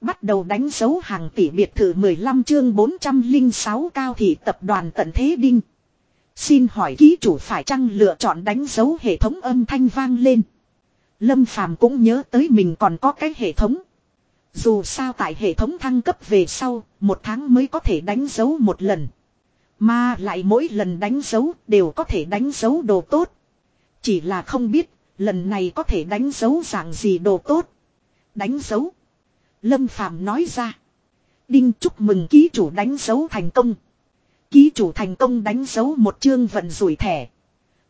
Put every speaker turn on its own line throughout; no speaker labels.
Bắt đầu đánh dấu hàng tỷ biệt thự 15 chương 406 cao thị tập đoàn tận thế đinh. Xin hỏi ký chủ phải chăng lựa chọn đánh dấu hệ thống âm thanh vang lên. Lâm Phàm cũng nhớ tới mình còn có cái hệ thống. Dù sao tại hệ thống thăng cấp về sau, một tháng mới có thể đánh dấu một lần. Mà lại mỗi lần đánh dấu đều có thể đánh dấu đồ tốt. Chỉ là không biết, lần này có thể đánh dấu dạng gì đồ tốt. Đánh dấu. Lâm Phàm nói ra. Đinh chúc mừng ký chủ đánh dấu thành công. Ký chủ thành công đánh dấu một chương vận rủi thẻ.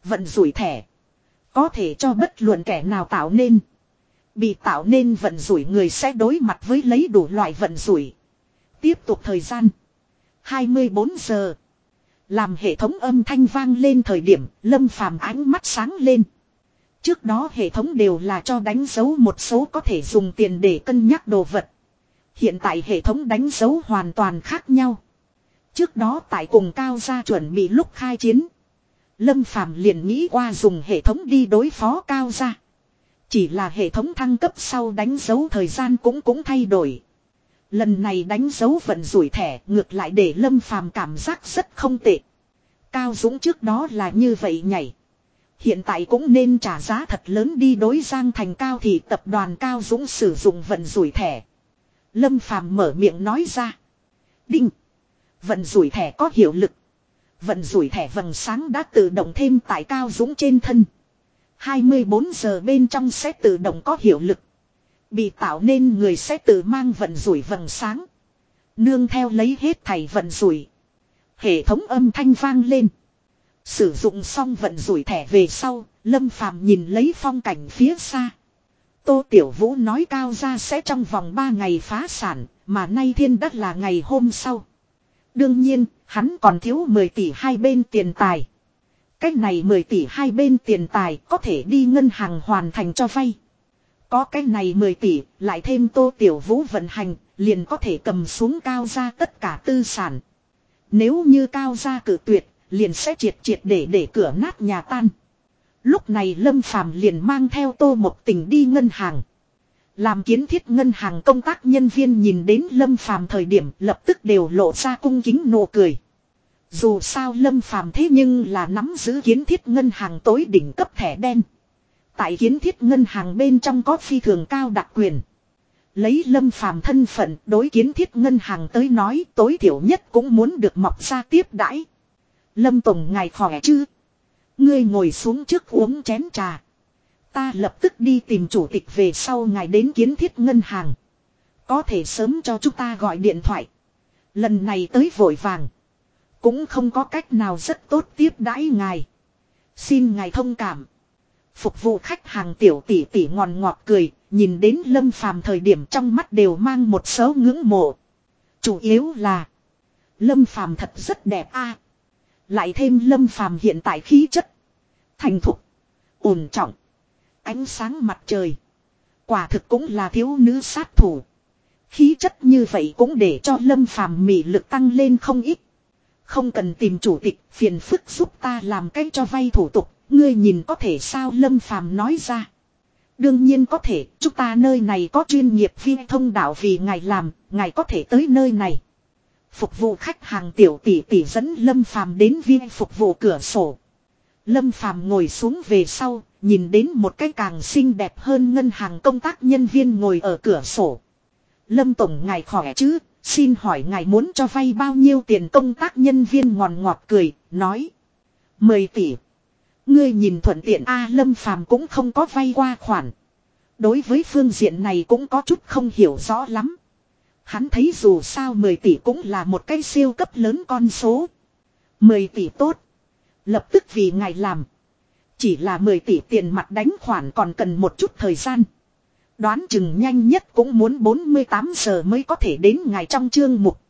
Vận rủi thẻ. Có thể cho bất luận kẻ nào tạo nên. Bị tạo nên vận rủi người sẽ đối mặt với lấy đủ loại vận rủi. Tiếp tục thời gian. 24 giờ. Làm hệ thống âm thanh vang lên thời điểm, lâm phàm ánh mắt sáng lên. Trước đó hệ thống đều là cho đánh dấu một số có thể dùng tiền để cân nhắc đồ vật. Hiện tại hệ thống đánh dấu hoàn toàn khác nhau. Trước đó tại cùng cao gia chuẩn bị lúc khai chiến. Lâm Phàm liền nghĩ qua dùng hệ thống đi đối phó cao gia. Chỉ là hệ thống thăng cấp sau đánh dấu thời gian cũng cũng thay đổi. Lần này đánh dấu vận rủi thẻ ngược lại để Lâm Phàm cảm giác rất không tệ. Cao Dũng trước đó là như vậy nhảy. Hiện tại cũng nên trả giá thật lớn đi đối Giang Thành Cao thì tập đoàn Cao Dũng sử dụng vận rủi thẻ. Lâm Phàm mở miệng nói ra. Đinh. Vận rủi thẻ có hiệu lực. Vận rủi thẻ vầng sáng đã tự động thêm tại Cao Dũng trên thân. 24 giờ bên trong sẽ tự động có hiệu lực. Bị tạo nên người sẽ tự mang vận rủi vầng sáng. Nương theo lấy hết thầy vận rủi. Hệ thống âm thanh vang lên. Sử dụng xong vận rủi thẻ về sau, Lâm Phàm nhìn lấy phong cảnh phía xa. Tô Tiểu Vũ nói cao ra sẽ trong vòng 3 ngày phá sản, mà nay thiên đất là ngày hôm sau. Đương nhiên, hắn còn thiếu 10 tỷ hai bên tiền tài. Cách này 10 tỷ hai bên tiền tài có thể đi ngân hàng hoàn thành cho vay. Có cái này 10 tỷ, lại thêm tô tiểu vũ vận hành, liền có thể cầm xuống cao ra tất cả tư sản. Nếu như cao ra cử tuyệt, liền sẽ triệt triệt để để cửa nát nhà tan. Lúc này Lâm Phàm liền mang theo tô một tình đi ngân hàng. Làm kiến thiết ngân hàng công tác nhân viên nhìn đến Lâm Phàm thời điểm lập tức đều lộ ra cung kính nụ cười. Dù sao Lâm Phàm thế nhưng là nắm giữ kiến thiết ngân hàng tối đỉnh cấp thẻ đen. Tại kiến thiết ngân hàng bên trong có phi thường cao đặc quyền. Lấy Lâm Phàm thân phận đối kiến thiết ngân hàng tới nói, tối thiểu nhất cũng muốn được mọc ra tiếp đãi. Lâm Tổng ngài khỏe chứ? Ngươi ngồi xuống trước uống chén trà. Ta lập tức đi tìm chủ tịch về sau ngài đến kiến thiết ngân hàng. Có thể sớm cho chúng ta gọi điện thoại. Lần này tới vội vàng. Cũng không có cách nào rất tốt tiếp đãi ngài. Xin ngài thông cảm. Phục vụ khách hàng tiểu tỷ tỷ ngòn ngọt cười, nhìn đến lâm phàm thời điểm trong mắt đều mang một số ngưỡng mộ. Chủ yếu là lâm phàm thật rất đẹp a. Lại thêm lâm phàm hiện tại khí chất. Thành thục. ổn trọng. Ánh sáng mặt trời. Quả thực cũng là thiếu nữ sát thủ. Khí chất như vậy cũng để cho lâm phàm mị lực tăng lên không ít. Không cần tìm chủ tịch, phiền phức giúp ta làm cái cho vay thủ tục, ngươi nhìn có thể sao Lâm Phàm nói ra. Đương nhiên có thể, chúng ta nơi này có chuyên nghiệp viên thông đạo vì ngài làm, ngài có thể tới nơi này. Phục vụ khách hàng tiểu tỷ tỷ dẫn Lâm Phàm đến viên phục vụ cửa sổ. Lâm Phàm ngồi xuống về sau, nhìn đến một cái càng xinh đẹp hơn ngân hàng công tác nhân viên ngồi ở cửa sổ. Lâm Tổng ngài khỏe chứ, Xin hỏi ngài muốn cho vay bao nhiêu tiền công tác nhân viên ngọt ngọt cười, nói. Mười tỷ. Ngươi nhìn thuận tiện A Lâm Phàm cũng không có vay qua khoản. Đối với phương diện này cũng có chút không hiểu rõ lắm. Hắn thấy dù sao 10 tỷ cũng là một cái siêu cấp lớn con số. 10 tỷ tốt. Lập tức vì ngài làm. Chỉ là 10 tỷ tiền mặt đánh khoản còn cần một chút thời gian. Đoán chừng nhanh nhất cũng muốn 48 giờ mới có thể đến ngài trong chương mục.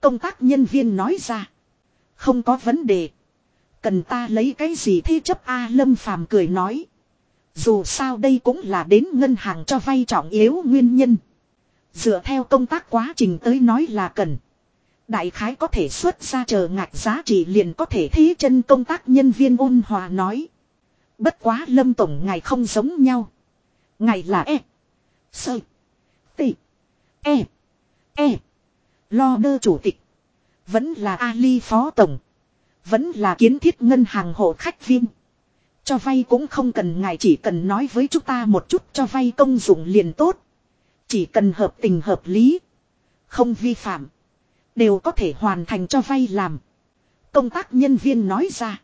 Công tác nhân viên nói ra. Không có vấn đề. Cần ta lấy cái gì thế chấp A Lâm Phàm cười nói. Dù sao đây cũng là đến ngân hàng cho vay trọng yếu nguyên nhân. Dựa theo công tác quá trình tới nói là cần. Đại khái có thể xuất ra chờ ngạch giá trị liền có thể thế chân công tác nhân viên ôn hòa nói. Bất quá lâm tổng ngài không giống nhau. Ngài là e. Sơ. Tị. E, e. Lo đơ chủ tịch. Vẫn là Ali phó tổng. Vẫn là kiến thiết ngân hàng hộ khách viên. Cho vay cũng không cần ngài chỉ cần nói với chúng ta một chút cho vay công dụng liền tốt. Chỉ cần hợp tình hợp lý. Không vi phạm. Đều có thể hoàn thành cho vay làm. Công tác nhân viên nói ra.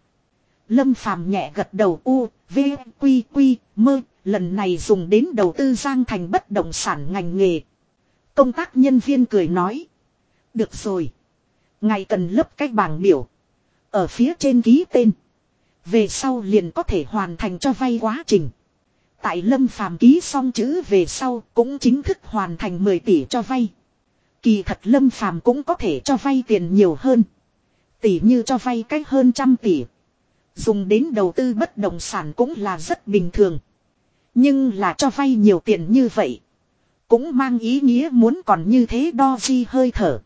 Lâm phàm nhẹ gật đầu u, v, quy quy, mơ, lần này dùng đến đầu tư giang thành bất động sản ngành nghề. Công tác nhân viên cười nói. Được rồi. Ngài cần lấp cách bảng biểu. Ở phía trên ký tên. Về sau liền có thể hoàn thành cho vay quá trình. Tại Lâm Phàm ký xong chữ về sau cũng chính thức hoàn thành 10 tỷ cho vay. Kỳ thật Lâm Phàm cũng có thể cho vay tiền nhiều hơn. Tỷ như cho vay cách hơn trăm tỷ. Dùng đến đầu tư bất động sản cũng là rất bình thường. Nhưng là cho vay nhiều tiền như vậy. Cũng mang ý nghĩa muốn còn như thế đo di hơi thở.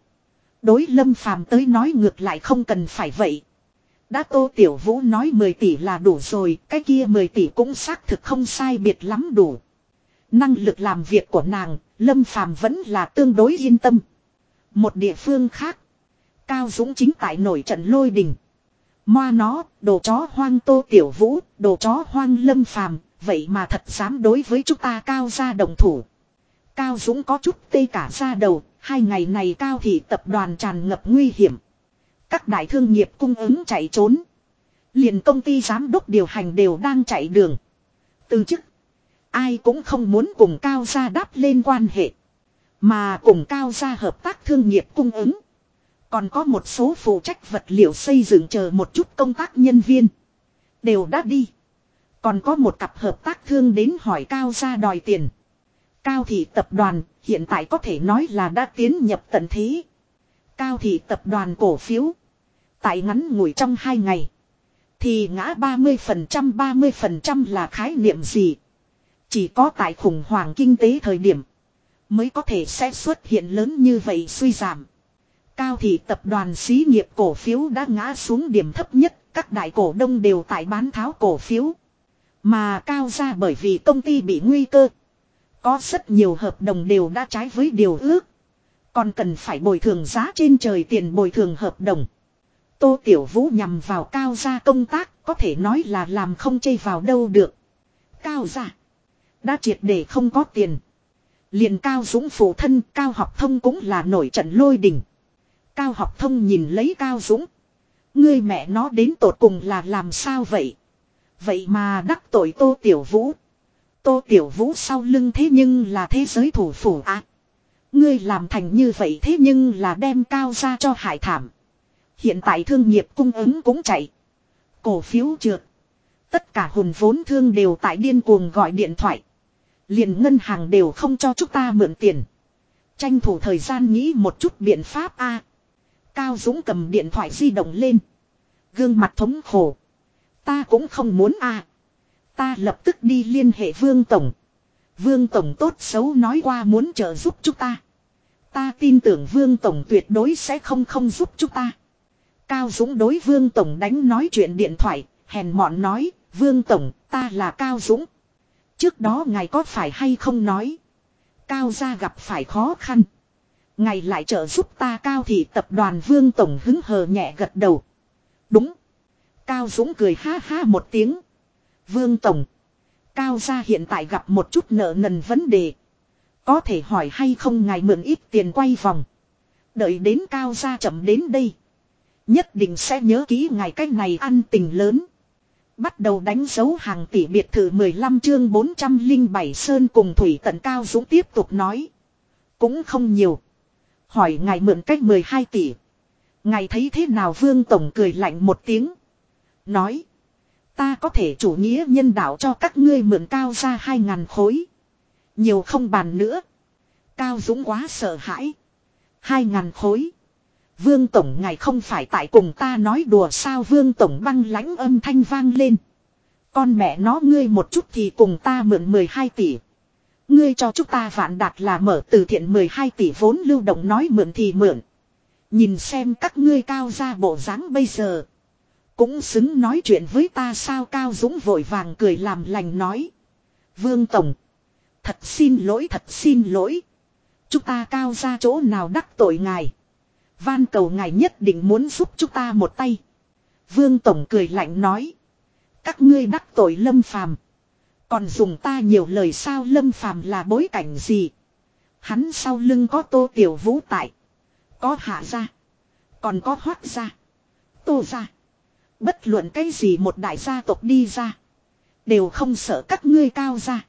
Đối lâm phàm tới nói ngược lại không cần phải vậy. Đã tô tiểu vũ nói 10 tỷ là đủ rồi, cái kia 10 tỷ cũng xác thực không sai biệt lắm đủ. Năng lực làm việc của nàng, lâm phàm vẫn là tương đối yên tâm. Một địa phương khác, Cao Dũng chính tại nổi trận lôi đình. Moa nó, đồ chó hoang tô tiểu vũ, đồ chó hoang lâm phàm, vậy mà thật dám đối với chúng ta cao ra đồng thủ. Cao Dũng có chút tê cả ra đầu, hai ngày này cao thị tập đoàn tràn ngập nguy hiểm. Các đại thương nghiệp cung ứng chạy trốn. Liền công ty giám đốc điều hành đều đang chạy đường. Từ chức, ai cũng không muốn cùng cao gia đáp lên quan hệ. Mà cùng cao gia hợp tác thương nghiệp cung ứng. Còn có một số phụ trách vật liệu xây dựng chờ một chút công tác nhân viên. Đều đã đi. Còn có một cặp hợp tác thương đến hỏi cao gia đòi tiền. Cao thị tập đoàn hiện tại có thể nói là đã tiến nhập tận thế. Cao thị tập đoàn cổ phiếu. Tại ngắn ngủi trong hai ngày. Thì ngã 30% 30% là khái niệm gì? Chỉ có tại khủng hoảng kinh tế thời điểm. Mới có thể sẽ xuất hiện lớn như vậy suy giảm. Cao thị tập đoàn xí nghiệp cổ phiếu đã ngã xuống điểm thấp nhất. Các đại cổ đông đều tại bán tháo cổ phiếu. Mà cao ra bởi vì công ty bị nguy cơ. Có rất nhiều hợp đồng đều đã trái với điều ước. Còn cần phải bồi thường giá trên trời tiền bồi thường hợp đồng. Tô Tiểu Vũ nhằm vào cao gia công tác, có thể nói là làm không chây vào đâu được. Cao gia đã triệt để không có tiền. Liền Cao Dũng phụ thân, Cao học thông cũng là nổi trận lôi đình. Cao học thông nhìn lấy Cao Dũng. Ngươi mẹ nó đến tột cùng là làm sao vậy? Vậy mà đắc tội Tô Tiểu Vũ. Tô Tiểu Vũ sau lưng thế nhưng là thế giới thủ phủ ác ngươi làm thành như vậy thế nhưng là đem cao ra cho hải thảm. Hiện tại thương nghiệp cung ứng cũng chạy. Cổ phiếu trượt. Tất cả hồn vốn thương đều tại điên cuồng gọi điện thoại. liền ngân hàng đều không cho chúng ta mượn tiền. Tranh thủ thời gian nghĩ một chút biện pháp a. Cao Dũng cầm điện thoại di động lên. Gương mặt thống khổ. Ta cũng không muốn a. Ta lập tức đi liên hệ Vương Tổng. Vương Tổng tốt xấu nói qua muốn trợ giúp chúng ta. Ta tin tưởng Vương Tổng tuyệt đối sẽ không không giúp chúng ta. Cao Dũng đối Vương Tổng đánh nói chuyện điện thoại, hèn mọn nói, Vương Tổng, ta là Cao Dũng. Trước đó ngài có phải hay không nói. Cao gia gặp phải khó khăn. Ngài lại trợ giúp ta Cao thì tập đoàn Vương Tổng hứng hờ nhẹ gật đầu. Đúng. Cao Dũng cười ha ha một tiếng. Vương Tổng. Cao gia hiện tại gặp một chút nợ nần vấn đề. Có thể hỏi hay không ngài mượn ít tiền quay vòng. Đợi đến Cao gia chậm đến đây. Nhất định sẽ nhớ kỹ ngài cách này ăn tình lớn. Bắt đầu đánh dấu hàng tỷ biệt thự 15 chương 407 Sơn cùng Thủy Tận Cao Dũng tiếp tục nói. Cũng không nhiều. Hỏi ngài mượn cách 12 tỷ. Ngài thấy thế nào Vương Tổng cười lạnh một tiếng. Nói. Ta có thể chủ nghĩa nhân đạo cho các ngươi mượn cao ra hai ngàn khối. Nhiều không bàn nữa. Cao Dũng quá sợ hãi. Hai ngàn khối. Vương Tổng ngài không phải tại cùng ta nói đùa sao Vương Tổng băng lãnh âm thanh vang lên. Con mẹ nó ngươi một chút thì cùng ta mượn 12 tỷ. Ngươi cho chúng ta vạn đạt là mở từ thiện 12 tỷ vốn lưu động nói mượn thì mượn. Nhìn xem các ngươi cao ra bộ dáng bây giờ. Cũng xứng nói chuyện với ta sao Cao Dũng vội vàng cười làm lành nói. Vương Tổng. Thật xin lỗi, thật xin lỗi. Chúng ta cao ra chỗ nào đắc tội ngài. Van cầu ngài nhất định muốn giúp chúng ta một tay. Vương Tổng cười lạnh nói. Các ngươi đắc tội lâm phàm. Còn dùng ta nhiều lời sao lâm phàm là bối cảnh gì. Hắn sau lưng có tô tiểu vũ tại. Có hạ ra Còn có hoác ra Tô ra Bất luận cái gì một đại gia tộc đi ra. Đều không sợ các ngươi cao ra.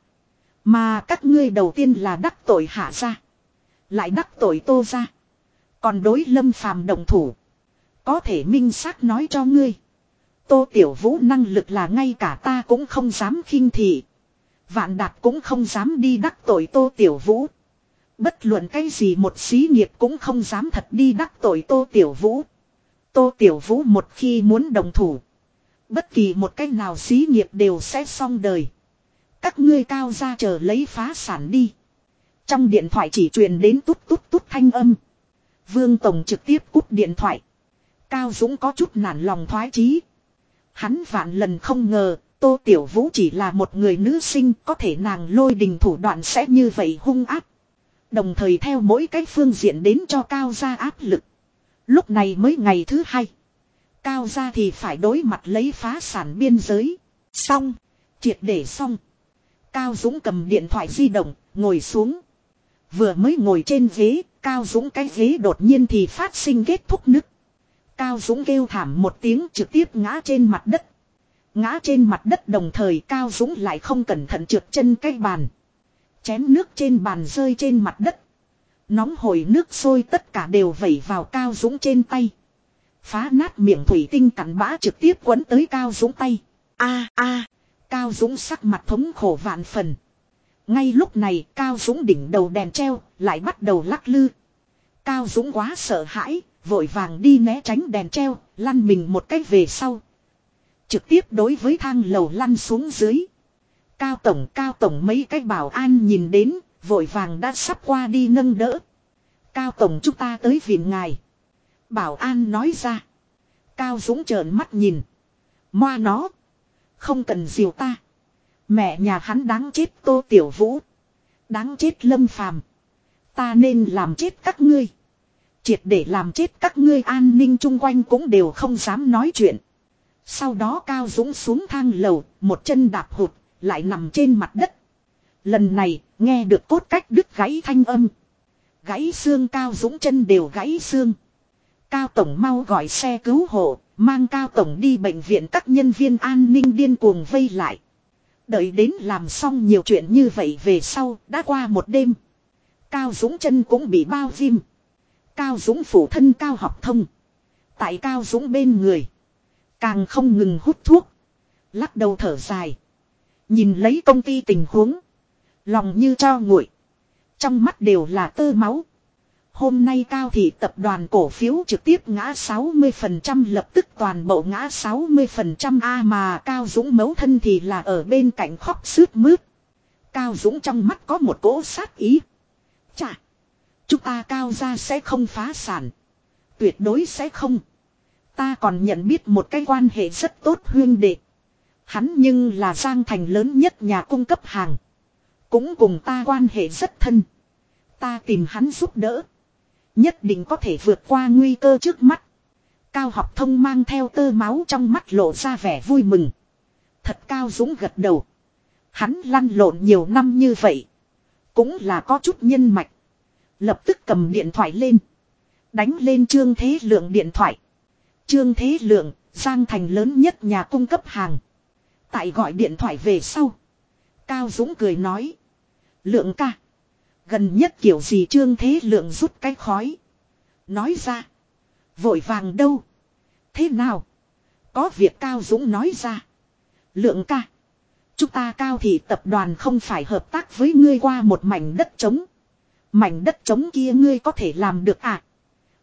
Mà các ngươi đầu tiên là đắc tội hạ ra. Lại đắc tội tô ra. Còn đối lâm phàm đồng thủ. Có thể minh xác nói cho ngươi. Tô Tiểu Vũ năng lực là ngay cả ta cũng không dám khinh thị. Vạn đạt cũng không dám đi đắc tội Tô Tiểu Vũ. Bất luận cái gì một xí nghiệp cũng không dám thật đi đắc tội Tô Tiểu Vũ. Tô Tiểu Vũ một khi muốn đồng thủ. Bất kỳ một cách nào xí nghiệp đều sẽ xong đời. Các ngươi cao ra chờ lấy phá sản đi. Trong điện thoại chỉ truyền đến tút tút tút thanh âm. Vương Tổng trực tiếp cút điện thoại. Cao Dũng có chút nản lòng thoái chí. Hắn vạn lần không ngờ, Tô Tiểu Vũ chỉ là một người nữ sinh, có thể nàng lôi đình thủ đoạn sẽ như vậy hung áp. Đồng thời theo mỗi cái phương diện đến cho Cao ra áp lực. Lúc này mới ngày thứ hai. Cao ra thì phải đối mặt lấy phá sản biên giới. Xong. Triệt để xong. Cao Dũng cầm điện thoại di động, ngồi xuống. Vừa mới ngồi trên ghế, Cao Dũng cái ghế đột nhiên thì phát sinh kết thúc nứt. Cao Dũng kêu thảm một tiếng trực tiếp ngã trên mặt đất. Ngã trên mặt đất đồng thời Cao Dũng lại không cẩn thận trượt chân cái bàn. Chén nước trên bàn rơi trên mặt đất. Nóng hồi nước sôi tất cả đều vẩy vào Cao Dũng trên tay. Phá nát miệng thủy tinh cắn bã trực tiếp quấn tới Cao Dũng tay. a a Cao Dũng sắc mặt thống khổ vạn phần. Ngay lúc này Cao Dũng đỉnh đầu đèn treo lại bắt đầu lắc lư. Cao Dũng quá sợ hãi, vội vàng đi né tránh đèn treo, lăn mình một cách về sau. Trực tiếp đối với thang lầu lăn xuống dưới. Cao Tổng Cao Tổng mấy cái bảo an nhìn đến, vội vàng đã sắp qua đi nâng đỡ. Cao Tổng chúng ta tới viện ngài. Bảo an nói ra. Cao Dũng trợn mắt nhìn. Moa nó. Không cần diều ta. Mẹ nhà hắn đáng chết tô tiểu vũ. Đáng chết lâm phàm. Ta nên làm chết các ngươi. Triệt để làm chết các ngươi an ninh chung quanh cũng đều không dám nói chuyện. Sau đó Cao Dũng xuống thang lầu, một chân đạp hụt, lại nằm trên mặt đất. Lần này, nghe được cốt cách đứt gãy thanh âm. Gãy xương Cao Dũng chân đều gãy xương. Cao Tổng mau gọi xe cứu hộ, mang Cao Tổng đi bệnh viện các nhân viên an ninh điên cuồng vây lại. Đợi đến làm xong nhiều chuyện như vậy về sau, đã qua một đêm. Cao Dũng chân cũng bị bao viêm. Cao Dũng phủ thân Cao học thông. Tại Cao Dũng bên người. Càng không ngừng hút thuốc. Lắc đầu thở dài. Nhìn lấy công ty tình huống. Lòng như cho nguội. Trong mắt đều là tơ máu. Hôm nay cao thị tập đoàn cổ phiếu trực tiếp ngã 60% lập tức toàn bộ ngã 60% A mà Cao Dũng mấu thân thì là ở bên cạnh khóc sướt mướt. Cao Dũng trong mắt có một cỗ sát ý. Chà! Chúng ta cao ra sẽ không phá sản. Tuyệt đối sẽ không. Ta còn nhận biết một cái quan hệ rất tốt huyên đệ. Hắn nhưng là Giang Thành lớn nhất nhà cung cấp hàng. Cũng cùng ta quan hệ rất thân. Ta tìm hắn giúp đỡ. Nhất định có thể vượt qua nguy cơ trước mắt. Cao học thông mang theo tơ máu trong mắt lộ ra vẻ vui mừng. Thật cao dũng gật đầu. Hắn lăn lộn nhiều năm như vậy. Cũng là có chút nhân mạch. Lập tức cầm điện thoại lên. Đánh lên trương thế lượng điện thoại. Trương thế lượng, Giang thành lớn nhất nhà cung cấp hàng. Tại gọi điện thoại về sau. Cao Dũng cười nói. Lượng ca. Gần nhất kiểu gì trương thế lượng rút cái khói. Nói ra. Vội vàng đâu. Thế nào? Có việc Cao Dũng nói ra. Lượng ca. Chúng ta cao thì tập đoàn không phải hợp tác với ngươi qua một mảnh đất trống. Mảnh đất trống kia ngươi có thể làm được à?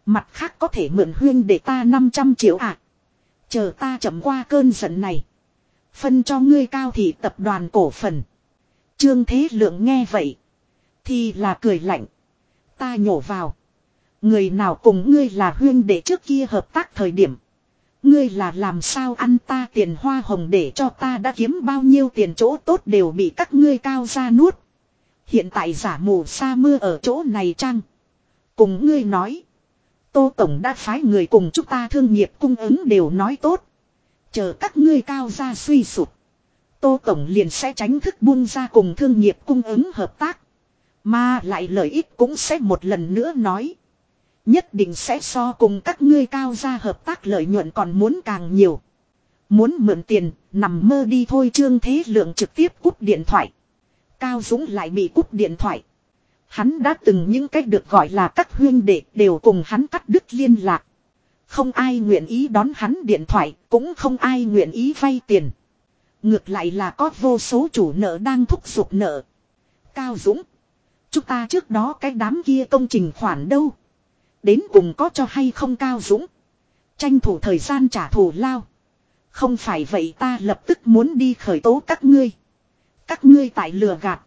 Mặt khác có thể mượn huyên để ta 500 triệu à? Chờ ta chậm qua cơn giận này. Phân cho ngươi cao thì tập đoàn cổ phần. Trương Thế Lượng nghe vậy. Thì là cười lạnh. Ta nhổ vào. Người nào cùng ngươi là huyên để trước kia hợp tác thời điểm. Ngươi là làm sao ăn ta tiền hoa hồng để cho ta đã kiếm bao nhiêu tiền chỗ tốt đều bị các ngươi cao ra nuốt. Hiện tại giả mù sa mưa ở chỗ này chăng? Cùng ngươi nói. Tô Tổng đã phái người cùng chúng ta thương nghiệp cung ứng đều nói tốt. Chờ các ngươi cao ra suy sụp. Tô Tổng liền sẽ tránh thức buông ra cùng thương nghiệp cung ứng hợp tác. Mà lại lợi ích cũng sẽ một lần nữa nói. Nhất định sẽ so cùng các ngươi cao ra hợp tác lợi nhuận còn muốn càng nhiều. Muốn mượn tiền, nằm mơ đi thôi trương thế lượng trực tiếp cúp điện thoại. Cao Dũng lại bị cúp điện thoại. Hắn đã từng những cách được gọi là các huyên đệ đều cùng hắn cắt đứt liên lạc. Không ai nguyện ý đón hắn điện thoại, cũng không ai nguyện ý vay tiền. Ngược lại là có vô số chủ nợ đang thúc giục nợ. Cao Dũng. Chúng ta trước đó cái đám kia công trình khoản đâu. Đến cùng có cho hay không Cao Dũng. Tranh thủ thời gian trả thù lao. Không phải vậy ta lập tức muốn đi khởi tố các ngươi. Các ngươi tại lừa gạt.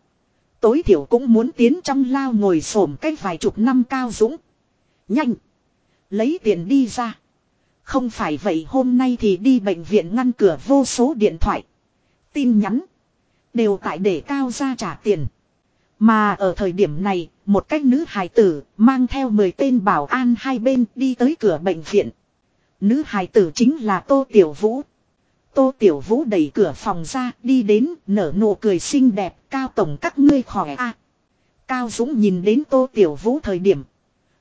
Tối thiểu cũng muốn tiến trong lao ngồi xổm cái vài chục năm Cao Dũng. Nhanh. Lấy tiền đi ra. Không phải vậy hôm nay thì đi bệnh viện ngăn cửa vô số điện thoại. Tin nhắn. Đều tại để cao ra trả tiền. Mà ở thời điểm này, một cách nữ hài tử mang theo 10 tên bảo an hai bên đi tới cửa bệnh viện. Nữ hài tử chính là Tô Tiểu Vũ. Tô Tiểu Vũ đẩy cửa phòng ra đi đến nở nụ cười xinh đẹp cao tổng các ngươi khỏe a Cao Dũng nhìn đến Tô Tiểu Vũ thời điểm.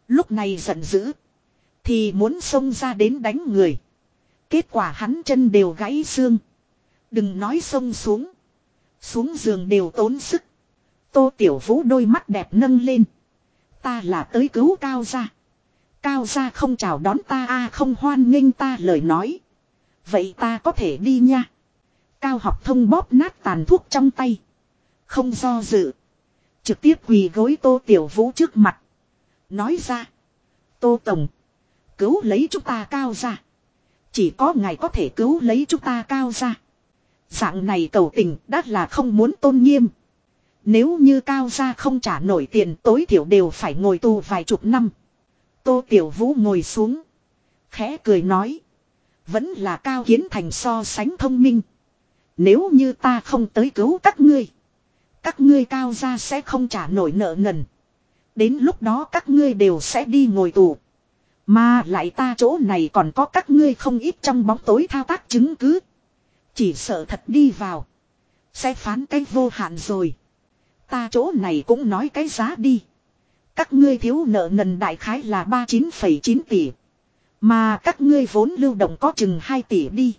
Lúc này giận dữ. Thì muốn xông ra đến đánh người. Kết quả hắn chân đều gãy xương. Đừng nói xông xuống. Xuống giường đều tốn sức. Tô Tiểu Vũ đôi mắt đẹp nâng lên. Ta là tới cứu Cao gia. Cao gia không chào đón ta a không hoan nghênh ta lời nói. Vậy ta có thể đi nha. Cao học thông bóp nát tàn thuốc trong tay. Không do dự. Trực tiếp quỳ gối Tô Tiểu Vũ trước mặt. Nói ra. Tô Tổng. Cứu lấy chúng ta cao gia, Chỉ có ngài có thể cứu lấy chúng ta cao ra. Dạng này cầu tình đã là không muốn tôn nghiêm. Nếu như cao gia không trả nổi tiền tối thiểu đều phải ngồi tù vài chục năm. Tô Tiểu Vũ ngồi xuống. Khẽ cười nói. Vẫn là cao kiến thành so sánh thông minh. Nếu như ta không tới cứu các ngươi. Các ngươi cao gia sẽ không trả nổi nợ nần. Đến lúc đó các ngươi đều sẽ đi ngồi tù. Mà lại ta chỗ này còn có các ngươi không ít trong bóng tối thao tác chứng cứ. Chỉ sợ thật đi vào. Sẽ phán cái vô hạn rồi. Ta chỗ này cũng nói cái giá đi. Các ngươi thiếu nợ nần đại khái là 39,9 tỷ. Mà các ngươi vốn lưu động có chừng 2 tỷ đi.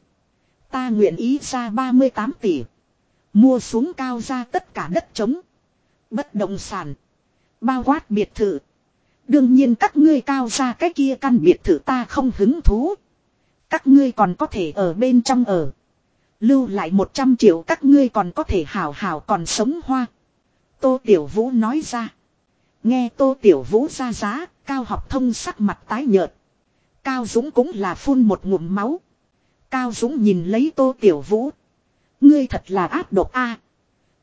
Ta nguyện ý ra 38 tỷ. Mua xuống cao ra tất cả đất trống. Bất động sản. Bao quát biệt thự. Đương nhiên các ngươi cao ra cái kia căn biệt thự ta không hứng thú. Các ngươi còn có thể ở bên trong ở. Lưu lại 100 triệu các ngươi còn có thể hảo hảo còn sống hoa. Tô Tiểu Vũ nói ra. Nghe Tô Tiểu Vũ ra giá, Cao học thông sắc mặt tái nhợt. Cao Dũng cũng là phun một ngụm máu. Cao Dũng nhìn lấy Tô Tiểu Vũ. Ngươi thật là áp độc A.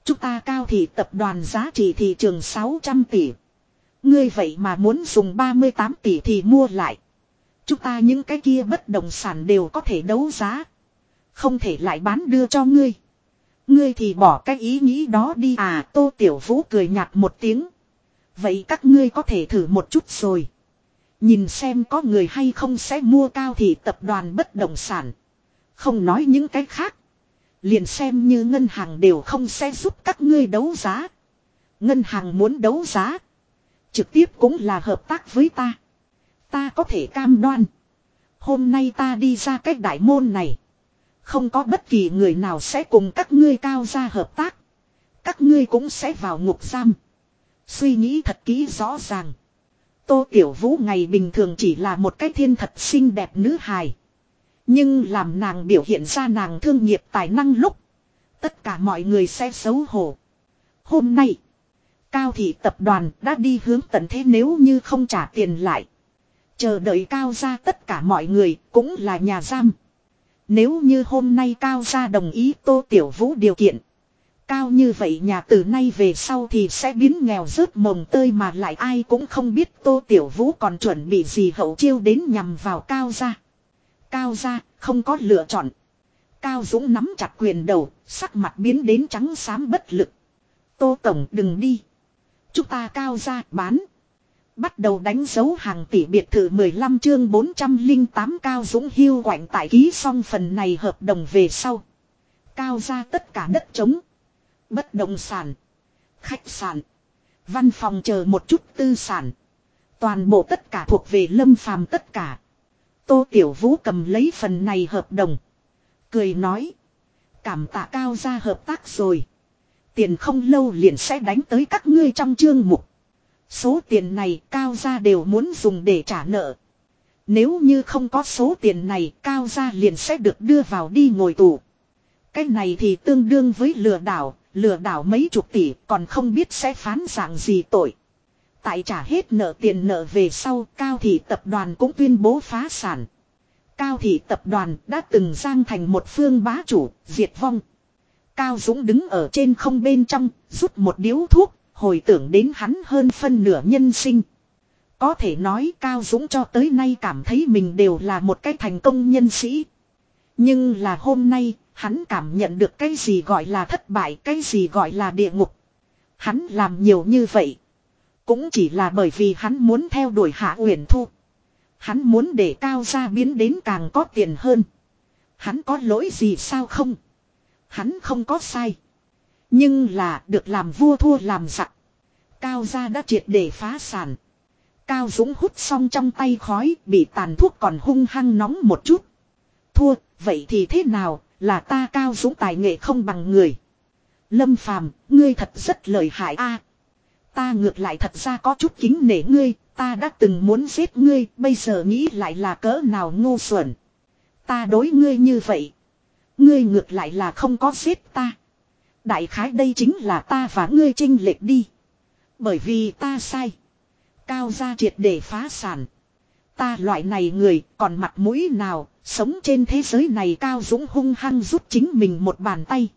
Chúng ta cao thì tập đoàn giá trị thị trường 600 tỷ. Ngươi vậy mà muốn dùng 38 tỷ thì mua lại. Chúng ta những cái kia bất động sản đều có thể đấu giá. Không thể lại bán đưa cho ngươi. Ngươi thì bỏ cái ý nghĩ đó đi à Tô Tiểu Vũ cười nhạt một tiếng. Vậy các ngươi có thể thử một chút rồi. Nhìn xem có người hay không sẽ mua cao thì tập đoàn bất động sản. Không nói những cái khác. Liền xem như ngân hàng đều không sẽ giúp các ngươi đấu giá. Ngân hàng muốn đấu giá. Trực tiếp cũng là hợp tác với ta. Ta có thể cam đoan. Hôm nay ta đi ra cách đại môn này. Không có bất kỳ người nào sẽ cùng các ngươi cao ra hợp tác. Các ngươi cũng sẽ vào ngục giam. Suy nghĩ thật kỹ rõ ràng. Tô Tiểu Vũ ngày bình thường chỉ là một cái thiên thật xinh đẹp nữ hài. Nhưng làm nàng biểu hiện ra nàng thương nghiệp tài năng lúc. Tất cả mọi người sẽ xấu hổ. Hôm nay. Cao thị tập đoàn đã đi hướng tận thế nếu như không trả tiền lại. Chờ đợi cao ra tất cả mọi người cũng là nhà giam. Nếu như hôm nay cao ra đồng ý tô tiểu vũ điều kiện. Cao như vậy nhà từ nay về sau thì sẽ biến nghèo rớt mồng tơi mà lại ai cũng không biết tô tiểu vũ còn chuẩn bị gì hậu chiêu đến nhằm vào cao ra. Cao ra không có lựa chọn. Cao Dũng nắm chặt quyền đầu, sắc mặt biến đến trắng xám bất lực. Tô Tổng đừng đi. Chúng ta cao ra bán. Bắt đầu đánh dấu hàng tỷ biệt thự 15 chương 408 Cao Dũng hưu quạnh tại ký xong phần này hợp đồng về sau. Cao ra tất cả đất trống. Bất động sản. Khách sạn. Văn phòng chờ một chút tư sản. Toàn bộ tất cả thuộc về lâm phàm tất cả. Tô Tiểu Vũ cầm lấy phần này hợp đồng. Cười nói. Cảm tạ cao ra hợp tác rồi. Tiền không lâu liền sẽ đánh tới các ngươi trong chương mục. Số tiền này cao ra đều muốn dùng để trả nợ. Nếu như không có số tiền này cao ra liền sẽ được đưa vào đi ngồi tù. Cái này thì tương đương với lừa đảo, lừa đảo mấy chục tỷ còn không biết sẽ phán dạng gì tội. Tại trả hết nợ tiền nợ về sau Cao Thị Tập đoàn cũng tuyên bố phá sản. Cao Thị Tập đoàn đã từng giang thành một phương bá chủ, diệt vong. Cao Dũng đứng ở trên không bên trong, rút một điếu thuốc, hồi tưởng đến hắn hơn phân nửa nhân sinh. Có thể nói Cao Dũng cho tới nay cảm thấy mình đều là một cái thành công nhân sĩ. Nhưng là hôm nay, hắn cảm nhận được cái gì gọi là thất bại, cái gì gọi là địa ngục. Hắn làm nhiều như vậy. Cũng chỉ là bởi vì hắn muốn theo đuổi Hạ Uyển Thu. Hắn muốn để Cao gia biến đến càng có tiền hơn. Hắn có lỗi gì sao không? Hắn không có sai. Nhưng là được làm vua thua làm giặc. Cao gia đã triệt để phá sản. Cao Dũng hút xong trong tay khói bị tàn thuốc còn hung hăng nóng một chút. Thua, vậy thì thế nào, là ta Cao Dũng tài nghệ không bằng người. Lâm Phàm ngươi thật rất lợi hại a. ta ngược lại thật ra có chút kính nể ngươi, ta đã từng muốn giết ngươi, bây giờ nghĩ lại là cỡ nào ngu xuẩn. Ta đối ngươi như vậy. Ngươi ngược lại là không có giết ta. Đại khái đây chính là ta và ngươi trinh lệch đi. Bởi vì ta sai. Cao gia triệt để phá sản. Ta loại này người còn mặt mũi nào, sống trên thế giới này Cao Dũng hung hăng rút chính mình một bàn tay.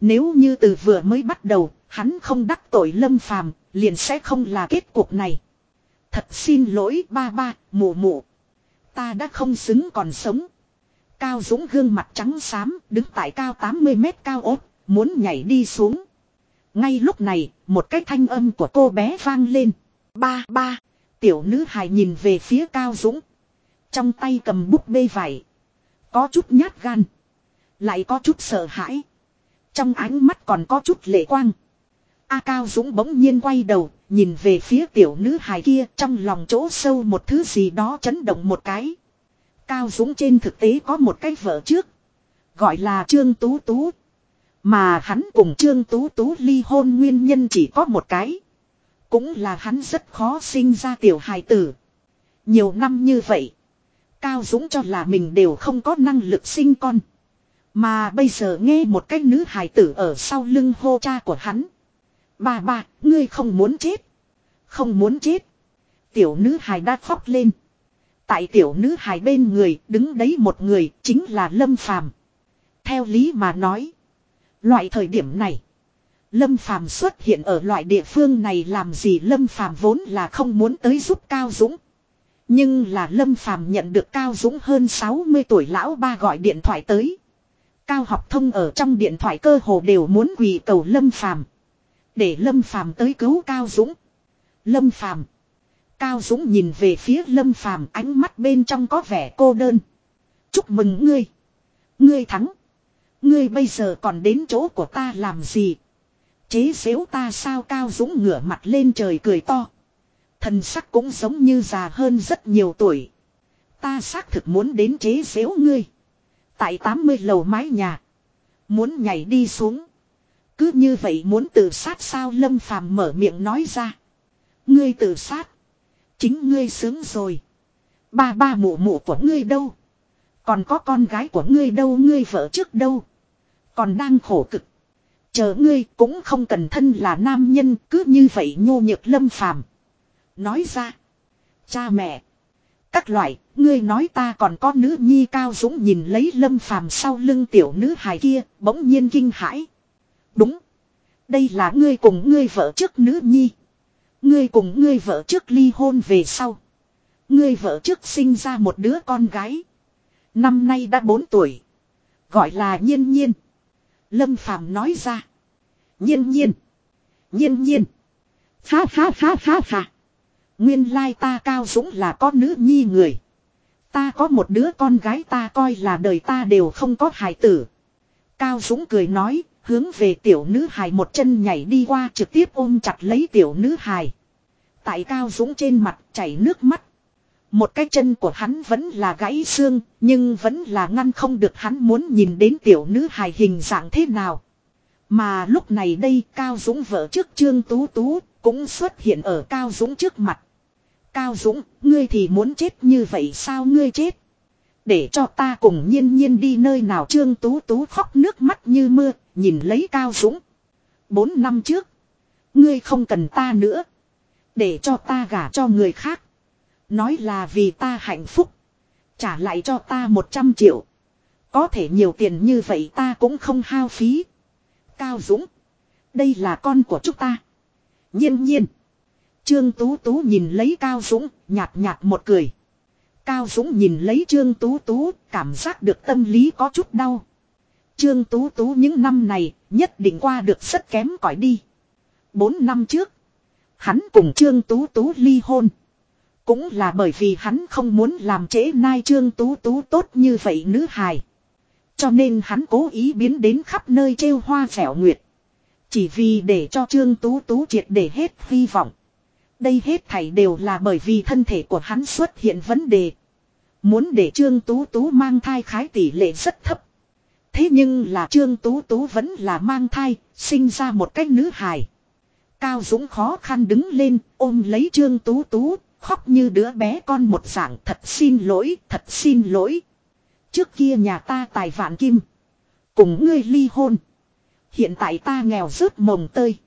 Nếu như từ vừa mới bắt đầu, hắn không đắc tội lâm phàm, liền sẽ không là kết cục này. Thật xin lỗi ba ba, mụ mụ. Ta đã không xứng còn sống. Cao Dũng gương mặt trắng xám, đứng tại cao 80 mét cao ốt, muốn nhảy đi xuống. Ngay lúc này, một cái thanh âm của cô bé vang lên. Ba, ba, tiểu nữ hài nhìn về phía Cao Dũng. Trong tay cầm búp bê vải. Có chút nhát gan. Lại có chút sợ hãi. Trong ánh mắt còn có chút lệ quang. A Cao Dũng bỗng nhiên quay đầu, nhìn về phía tiểu nữ hài kia trong lòng chỗ sâu một thứ gì đó chấn động một cái. Cao Dũng trên thực tế có một cái vợ trước. Gọi là Trương Tú Tú. Mà hắn cùng Trương Tú Tú ly hôn nguyên nhân chỉ có một cái. Cũng là hắn rất khó sinh ra tiểu hài tử. Nhiều năm như vậy. Cao Dũng cho là mình đều không có năng lực sinh con. Mà bây giờ nghe một cái nữ hài tử ở sau lưng hô cha của hắn. Bà bà, ngươi không muốn chết. Không muốn chết. Tiểu nữ hài đã khóc lên. Tại tiểu nữ hài bên người đứng đấy một người chính là Lâm Phàm. Theo lý mà nói. Loại thời điểm này. Lâm Phàm xuất hiện ở loại địa phương này làm gì Lâm Phàm vốn là không muốn tới giúp Cao Dũng. Nhưng là Lâm Phàm nhận được Cao Dũng hơn 60 tuổi lão ba gọi điện thoại tới. Cao học thông ở trong điện thoại cơ hồ đều muốn quỳ cầu Lâm Phàm Để Lâm Phàm tới cứu Cao Dũng. Lâm Phàm Cao Dũng nhìn về phía Lâm Phàm ánh mắt bên trong có vẻ cô đơn. Chúc mừng ngươi. Ngươi thắng. Ngươi bây giờ còn đến chỗ của ta làm gì? Chế xếu ta sao Cao Dũng ngửa mặt lên trời cười to. Thần sắc cũng giống như già hơn rất nhiều tuổi. Ta xác thực muốn đến chế xếu ngươi. Tại 80 lầu mái nhà. Muốn nhảy đi xuống. Cứ như vậy muốn tự sát sao Lâm Phàm mở miệng nói ra. Ngươi tự sát. Chính ngươi sướng rồi. Ba ba mụ mụ của ngươi đâu? Còn có con gái của ngươi đâu ngươi vợ trước đâu? Còn đang khổ cực. Chờ ngươi cũng không cần thân là nam nhân cứ như vậy nhô nhược lâm phàm. Nói ra. Cha mẹ. Các loại, ngươi nói ta còn có nữ nhi cao dũng nhìn lấy lâm phàm sau lưng tiểu nữ hài kia, bỗng nhiên kinh hãi. Đúng. Đây là ngươi cùng ngươi vợ trước nữ nhi. Ngươi cùng ngươi vợ trước ly hôn về sau. Ngươi vợ trước sinh ra một đứa con gái. Năm nay đã 4 tuổi. Gọi là nhiên nhiên. Lâm Phàm nói ra. Nhiên nhiên. Nhiên nhiên. Phá phá phá phá phá. Nguyên lai ta Cao Dũng là có nữ nhi người. Ta có một đứa con gái ta coi là đời ta đều không có hài tử. Cao Dũng cười nói, hướng về tiểu nữ hài một chân nhảy đi qua trực tiếp ôm chặt lấy tiểu nữ hài. Tại Cao Dũng trên mặt chảy nước mắt. Một cái chân của hắn vẫn là gãy xương, nhưng vẫn là ngăn không được hắn muốn nhìn đến tiểu nữ hài hình dạng thế nào. Mà lúc này đây Cao Dũng vợ trước Trương Tú Tú cũng xuất hiện ở Cao Dũng trước mặt. Cao Dũng, ngươi thì muốn chết như vậy sao ngươi chết? Để cho ta cùng nhiên nhiên đi nơi nào Trương Tú Tú khóc nước mắt như mưa, nhìn lấy Cao Dũng. Bốn năm trước, ngươi không cần ta nữa. Để cho ta gả cho người khác. Nói là vì ta hạnh phúc. Trả lại cho ta 100 triệu. Có thể nhiều tiền như vậy ta cũng không hao phí. Cao Dũng. Đây là con của chúng ta. Nhiên nhiên. Trương Tú Tú nhìn lấy Cao Dũng, nhạt nhạt một cười. Cao Dũng nhìn lấy Trương Tú Tú, cảm giác được tâm lý có chút đau. Trương Tú Tú những năm này, nhất định qua được rất kém cỏi đi. Bốn năm trước, hắn cùng Trương Tú Tú ly hôn. Cũng là bởi vì hắn không muốn làm trễ nai Trương Tú Tú tốt như vậy nữ hài. Cho nên hắn cố ý biến đến khắp nơi trêu hoa phẻo nguyệt. Chỉ vì để cho Trương Tú Tú triệt để hết hy vọng. Đây hết thảy đều là bởi vì thân thể của hắn xuất hiện vấn đề. Muốn để Trương Tú Tú mang thai khái tỷ lệ rất thấp. Thế nhưng là Trương Tú Tú vẫn là mang thai, sinh ra một cách nữ hài. Cao Dũng khó khăn đứng lên, ôm lấy Trương Tú Tú, khóc như đứa bé con một dạng thật xin lỗi, thật xin lỗi. Trước kia nhà ta tài vạn kim. Cùng ngươi ly hôn. Hiện tại ta nghèo rớt mồng tơi.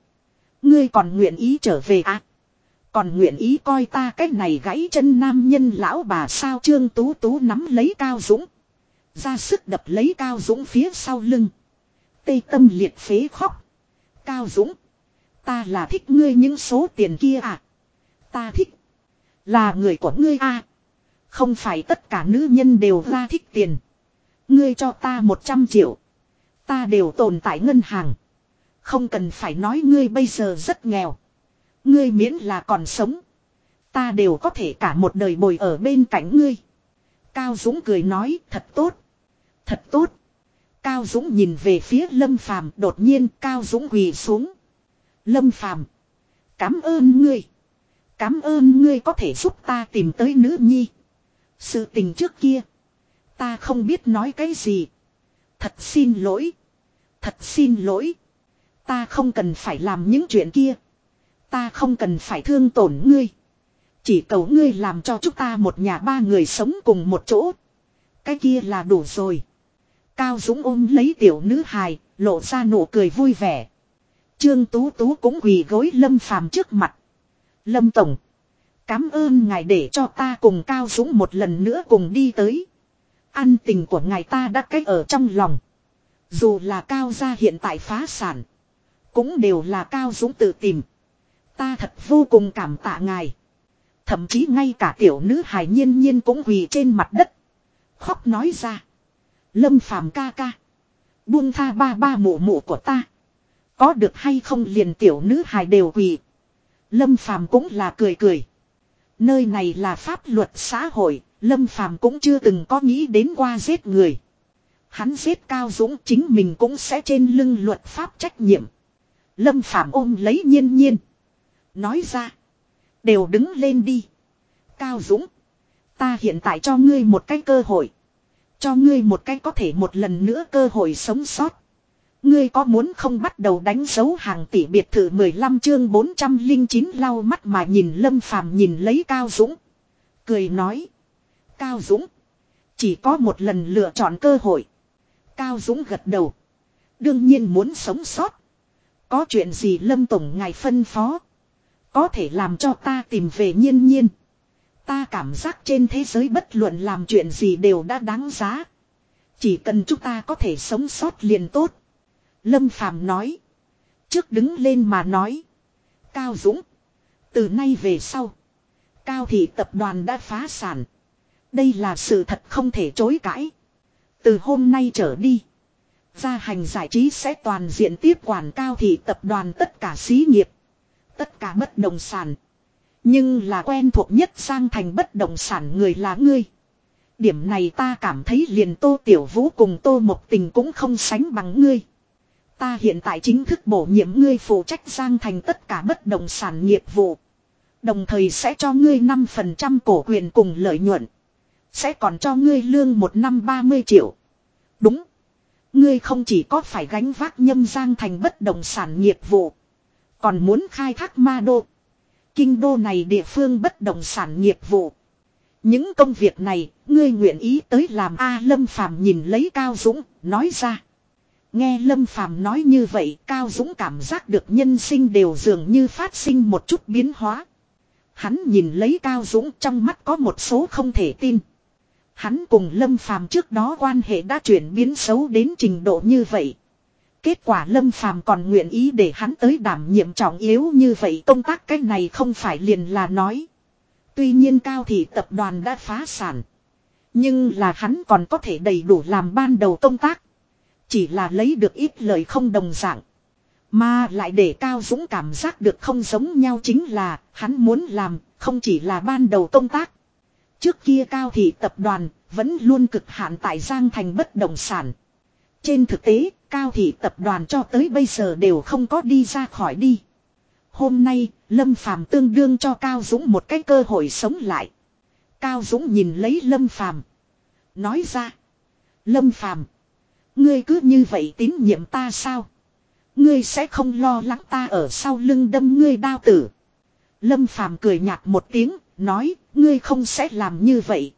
Ngươi còn nguyện ý trở về à? Còn nguyện ý coi ta cách này gãy chân nam nhân lão bà sao trương tú tú nắm lấy cao dũng. Ra sức đập lấy cao dũng phía sau lưng. Tây tâm liệt phế khóc. Cao dũng. Ta là thích ngươi những số tiền kia à? Ta thích. Là người của ngươi à? Không phải tất cả nữ nhân đều ra thích tiền. Ngươi cho ta 100 triệu. Ta đều tồn tại ngân hàng. Không cần phải nói ngươi bây giờ rất nghèo. Ngươi miễn là còn sống. Ta đều có thể cả một đời bồi ở bên cạnh ngươi. Cao Dũng cười nói, thật tốt. Thật tốt. Cao Dũng nhìn về phía Lâm Phàm, đột nhiên Cao Dũng quỳ xuống. Lâm Phàm, Cảm ơn ngươi. Cảm ơn ngươi có thể giúp ta tìm tới nữ nhi. Sự tình trước kia. Ta không biết nói cái gì. Thật xin lỗi. Thật xin lỗi. Ta không cần phải làm những chuyện kia. Ta không cần phải thương tổn ngươi. Chỉ cầu ngươi làm cho chúng ta một nhà ba người sống cùng một chỗ. Cái kia là đủ rồi. Cao Dũng ôm lấy tiểu nữ hài, lộ ra nụ cười vui vẻ. Trương Tú Tú cũng quỳ gối Lâm Phàm trước mặt. Lâm Tổng. Cám ơn ngài để cho ta cùng Cao Dũng một lần nữa cùng đi tới. Ăn tình của ngài ta đã cách ở trong lòng. Dù là Cao gia hiện tại phá sản. Cũng đều là Cao Dũng tự tìm. Ta thật vô cùng cảm tạ ngài. Thậm chí ngay cả tiểu nữ hài nhiên nhiên cũng quỳ trên mặt đất. Khóc nói ra. Lâm phàm ca ca. Buông tha ba ba mụ mụ của ta. Có được hay không liền tiểu nữ hài đều quỳ. Lâm phàm cũng là cười cười. Nơi này là pháp luật xã hội, Lâm phàm cũng chưa từng có nghĩ đến qua giết người. Hắn giết Cao Dũng chính mình cũng sẽ trên lưng luật pháp trách nhiệm. Lâm phàm ôm lấy nhiên nhiên. Nói ra. Đều đứng lên đi. Cao Dũng. Ta hiện tại cho ngươi một cái cơ hội. Cho ngươi một cái có thể một lần nữa cơ hội sống sót. Ngươi có muốn không bắt đầu đánh dấu hàng tỷ biệt thự 15 chương 409 lau mắt mà nhìn Lâm Phàm nhìn lấy Cao Dũng. Cười nói. Cao Dũng. Chỉ có một lần lựa chọn cơ hội. Cao Dũng gật đầu. Đương nhiên muốn sống sót. Có chuyện gì Lâm Tổng ngài phân phó. Có thể làm cho ta tìm về nhiên nhiên. Ta cảm giác trên thế giới bất luận làm chuyện gì đều đã đáng giá. Chỉ cần chúng ta có thể sống sót liền tốt. Lâm Phàm nói. Trước đứng lên mà nói. Cao Dũng. Từ nay về sau. Cao thị tập đoàn đã phá sản. Đây là sự thật không thể chối cãi. Từ hôm nay trở đi. Gia hành giải trí sẽ toàn diện tiếp quản cao thị tập đoàn tất cả xí nghiệp. Tất cả bất động sản. Nhưng là quen thuộc nhất sang Thành bất động sản người là ngươi. Điểm này ta cảm thấy liền Tô Tiểu Vũ cùng Tô một Tình cũng không sánh bằng ngươi. Ta hiện tại chính thức bổ nhiệm ngươi phụ trách Giang Thành tất cả bất động sản nghiệp vụ. Đồng thời sẽ cho ngươi 5% cổ quyền cùng lợi nhuận. Sẽ còn cho ngươi lương một năm 30 triệu. Đúng. Ngươi không chỉ có phải gánh vác nhâm Giang Thành bất động sản nghiệp vụ. Còn muốn khai thác ma đô. Kinh đô này địa phương bất động sản nghiệp vụ. Những công việc này, ngươi nguyện ý tới làm A Lâm Phàm nhìn lấy Cao Dũng, nói ra. Nghe Lâm Phàm nói như vậy, Cao Dũng cảm giác được nhân sinh đều dường như phát sinh một chút biến hóa. Hắn nhìn lấy Cao Dũng trong mắt có một số không thể tin. Hắn cùng Lâm Phàm trước đó quan hệ đã chuyển biến xấu đến trình độ như vậy. Kết quả Lâm Phàm còn nguyện ý để hắn tới đảm nhiệm trọng yếu như vậy công tác cái này không phải liền là nói. Tuy nhiên cao thì tập đoàn đã phá sản. Nhưng là hắn còn có thể đầy đủ làm ban đầu công tác. Chỉ là lấy được ít lời không đồng dạng. Mà lại để Cao Dũng cảm giác được không giống nhau chính là hắn muốn làm không chỉ là ban đầu công tác. Trước kia Cao Thị tập đoàn vẫn luôn cực hạn tại Giang Thành bất động sản. Trên thực tế, Cao Thị tập đoàn cho tới bây giờ đều không có đi ra khỏi đi. Hôm nay, Lâm Phàm tương đương cho Cao Dũng một cái cơ hội sống lại. Cao Dũng nhìn lấy Lâm Phàm Nói ra. Lâm Phàm Ngươi cứ như vậy tín nhiệm ta sao? Ngươi sẽ không lo lắng ta ở sau lưng đâm ngươi đao tử. Lâm Phàm cười nhạt một tiếng, nói, ngươi không sẽ làm như vậy.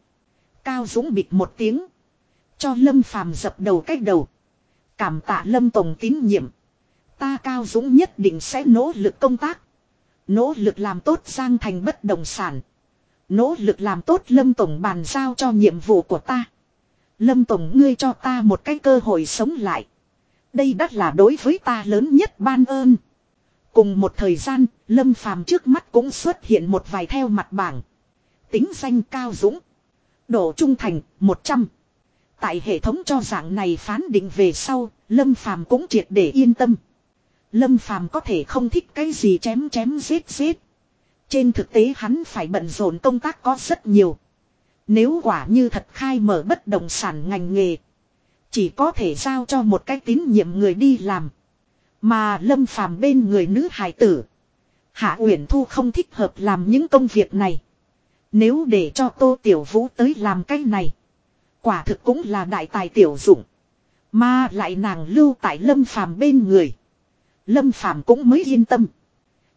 Cao Dũng bịt một tiếng. Cho Lâm Phàm dập đầu cách đầu. Cảm tạ Lâm Tổng tín nhiệm. Ta Cao Dũng nhất định sẽ nỗ lực công tác. Nỗ lực làm tốt Giang Thành bất động sản. Nỗ lực làm tốt Lâm Tổng bàn giao cho nhiệm vụ của ta. Lâm Tổng ngươi cho ta một cái cơ hội sống lại. Đây đắt là đối với ta lớn nhất ban ơn. Cùng một thời gian, Lâm Phàm trước mắt cũng xuất hiện một vài theo mặt bảng. Tính danh cao dũng. Độ trung thành, 100. Tại hệ thống cho dạng này phán định về sau, Lâm Phàm cũng triệt để yên tâm. Lâm Phàm có thể không thích cái gì chém chém giết giết. Trên thực tế hắn phải bận rộn công tác có rất nhiều. Nếu quả như thật khai mở bất động sản ngành nghề. Chỉ có thể giao cho một cái tín nhiệm người đi làm. Mà lâm phàm bên người nữ hài tử. Hạ Uyển Thu không thích hợp làm những công việc này. Nếu để cho Tô Tiểu Vũ tới làm cái này. Quả thực cũng là đại tài tiểu dụng. Mà lại nàng lưu tại lâm phàm bên người. Lâm phàm cũng mới yên tâm.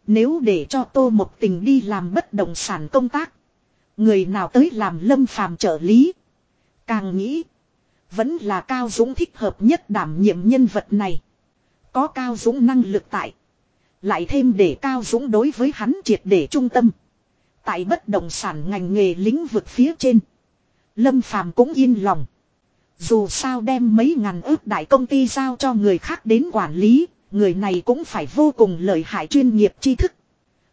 Nếu để cho Tô Một Tình đi làm bất động sản công tác. Người nào tới làm lâm phàm trợ lý. Càng nghĩ. Vẫn là Cao Dũng thích hợp nhất đảm nhiệm nhân vật này. Có Cao Dũng năng lực tại. Lại thêm để Cao Dũng đối với hắn triệt để trung tâm. Tại bất động sản ngành nghề lĩnh vực phía trên. Lâm Phàm cũng yên lòng. Dù sao đem mấy ngàn ước đại công ty giao cho người khác đến quản lý, người này cũng phải vô cùng lợi hại chuyên nghiệp tri thức.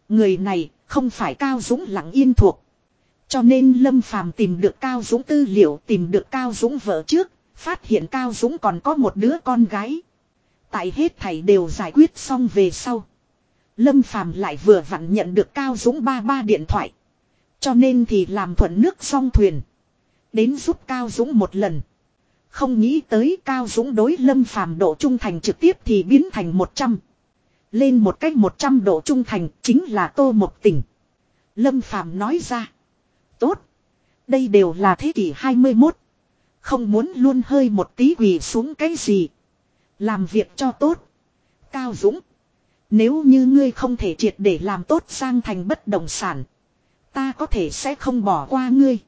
Người này không phải Cao Dũng lặng yên thuộc. Cho nên Lâm Phàm tìm được Cao Dũng tư liệu tìm được Cao Dũng vợ trước, phát hiện Cao Dũng còn có một đứa con gái. Tại hết thảy đều giải quyết xong về sau. Lâm Phàm lại vừa vặn nhận được Cao Dũng ba ba điện thoại. Cho nên thì làm thuận nước song thuyền. Đến giúp Cao Dũng một lần. Không nghĩ tới Cao Dũng đối Lâm Phàm độ trung thành trực tiếp thì biến thành 100. Lên một cách 100 độ trung thành chính là Tô Một Tình. Lâm Phàm nói ra. Tốt. Đây đều là thế kỷ 21. Không muốn luôn hơi một tí quỳ xuống cái gì. Làm việc cho tốt. Cao Dũng. Nếu như ngươi không thể triệt để làm tốt sang thành bất động sản. Ta có thể sẽ không bỏ qua ngươi.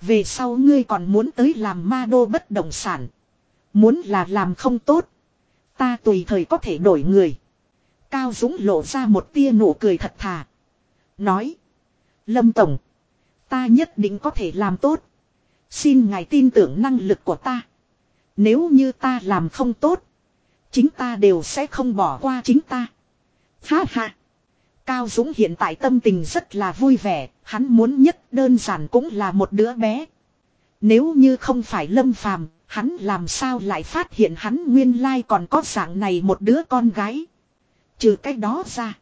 Về sau ngươi còn muốn tới làm ma đô bất động sản. Muốn là làm không tốt. Ta tùy thời có thể đổi người. Cao Dũng lộ ra một tia nụ cười thật thà. Nói. Lâm Tổng. Ta nhất định có thể làm tốt. Xin ngài tin tưởng năng lực của ta. Nếu như ta làm không tốt. Chính ta đều sẽ không bỏ qua chính ta. Ha ha. Cao Dũng hiện tại tâm tình rất là vui vẻ. Hắn muốn nhất đơn giản cũng là một đứa bé. Nếu như không phải lâm phàm. Hắn làm sao lại phát hiện hắn nguyên lai còn có dạng này một đứa con gái. Trừ cái đó ra.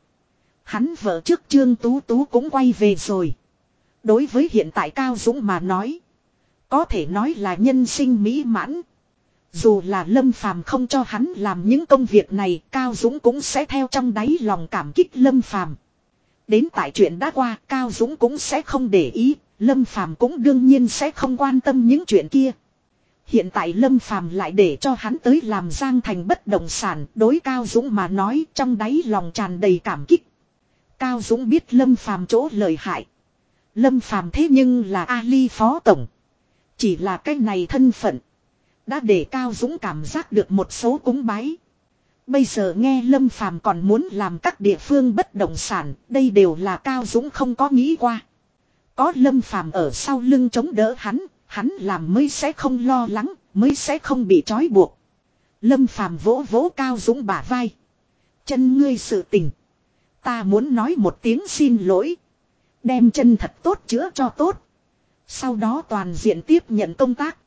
Hắn vợ trước Trương Tú Tú cũng quay về rồi. Đối với hiện tại Cao Dũng mà nói. Có thể nói là nhân sinh mỹ mãn. Dù là Lâm Phàm không cho hắn làm những công việc này, Cao Dũng cũng sẽ theo trong đáy lòng cảm kích Lâm Phàm. Đến tại chuyện đã qua, Cao Dũng cũng sẽ không để ý, Lâm Phàm cũng đương nhiên sẽ không quan tâm những chuyện kia. Hiện tại Lâm Phàm lại để cho hắn tới làm Giang Thành bất động sản, đối Cao Dũng mà nói trong đáy lòng tràn đầy cảm kích. Cao Dũng biết Lâm Phàm chỗ lời hại. Lâm Phàm thế nhưng là Ali phó tổng. Chỉ là cái này thân phận. Đã để Cao Dũng cảm giác được một số cúng bái. Bây giờ nghe Lâm Phàm còn muốn làm các địa phương bất động sản, đây đều là Cao Dũng không có nghĩ qua. Có Lâm Phàm ở sau lưng chống đỡ hắn, hắn làm mới sẽ không lo lắng, mới sẽ không bị trói buộc. Lâm Phàm vỗ vỗ Cao Dũng bả vai. Chân ngươi sự tình. Ta muốn nói một tiếng xin lỗi. Đem chân thật tốt chữa cho tốt. Sau đó toàn diện tiếp nhận công tác.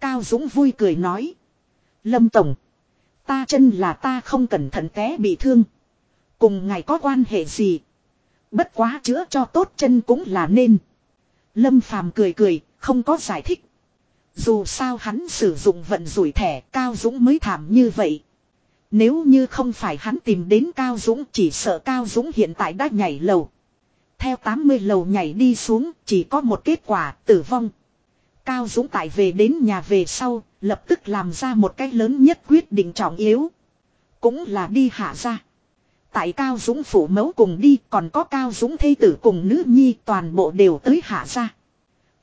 Cao Dũng vui cười nói. Lâm Tổng. Ta chân là ta không cẩn thận té bị thương. Cùng ngài có quan hệ gì. Bất quá chữa cho tốt chân cũng là nên. Lâm Phàm cười cười, không có giải thích. Dù sao hắn sử dụng vận rủi thẻ Cao Dũng mới thảm như vậy. Nếu như không phải hắn tìm đến Cao Dũng chỉ sợ Cao Dũng hiện tại đã nhảy lầu. Theo 80 lầu nhảy đi xuống chỉ có một kết quả tử vong. Cao Dũng tại về đến nhà về sau, lập tức làm ra một cách lớn nhất quyết định trọng yếu. Cũng là đi hạ ra. Tại Cao Dũng phủ mẫu cùng đi còn có Cao Dũng thây tử cùng nữ nhi toàn bộ đều tới hạ ra.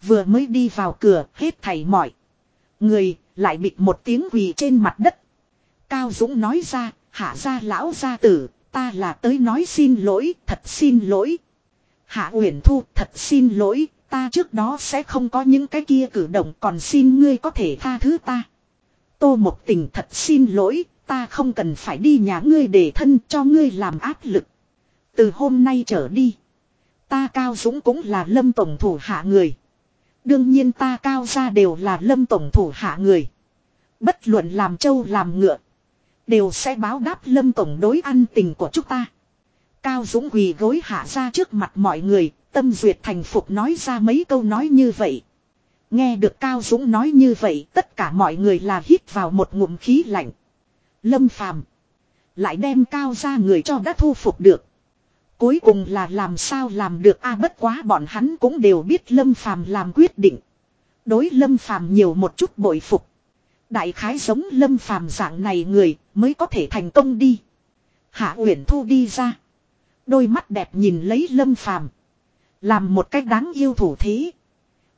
Vừa mới đi vào cửa hết thảy mỏi. Người lại bịt một tiếng quỳ trên mặt đất. Cao Dũng nói ra, hạ ra lão gia tử, ta là tới nói xin lỗi, thật xin lỗi. Hạ Uyển Thu, thật xin lỗi, ta trước đó sẽ không có những cái kia cử động còn xin ngươi có thể tha thứ ta. Tô Mộc tình thật xin lỗi, ta không cần phải đi nhà ngươi để thân cho ngươi làm áp lực. Từ hôm nay trở đi, ta Cao Dũng cũng là lâm tổng thủ hạ người. Đương nhiên ta Cao ra đều là lâm tổng thủ hạ người. Bất luận làm trâu làm ngựa, đều sẽ báo đáp lâm tổng đối ăn tình của chúng ta. Cao Dũng quỳ gối hạ ra trước mặt mọi người, tâm duyệt thành phục nói ra mấy câu nói như vậy. Nghe được Cao Dũng nói như vậy, tất cả mọi người là hít vào một ngụm khí lạnh. Lâm Phàm lại đem Cao ra người cho đã thu phục được. Cuối cùng là làm sao làm được a bất quá bọn hắn cũng đều biết Lâm Phàm làm quyết định. Đối Lâm Phàm nhiều một chút bội phục. Đại khái giống Lâm Phàm dạng này người mới có thể thành công đi. Hạ Uyển Thu đi ra. Đôi mắt đẹp nhìn lấy lâm phàm. Làm một cách đáng yêu thủ thế.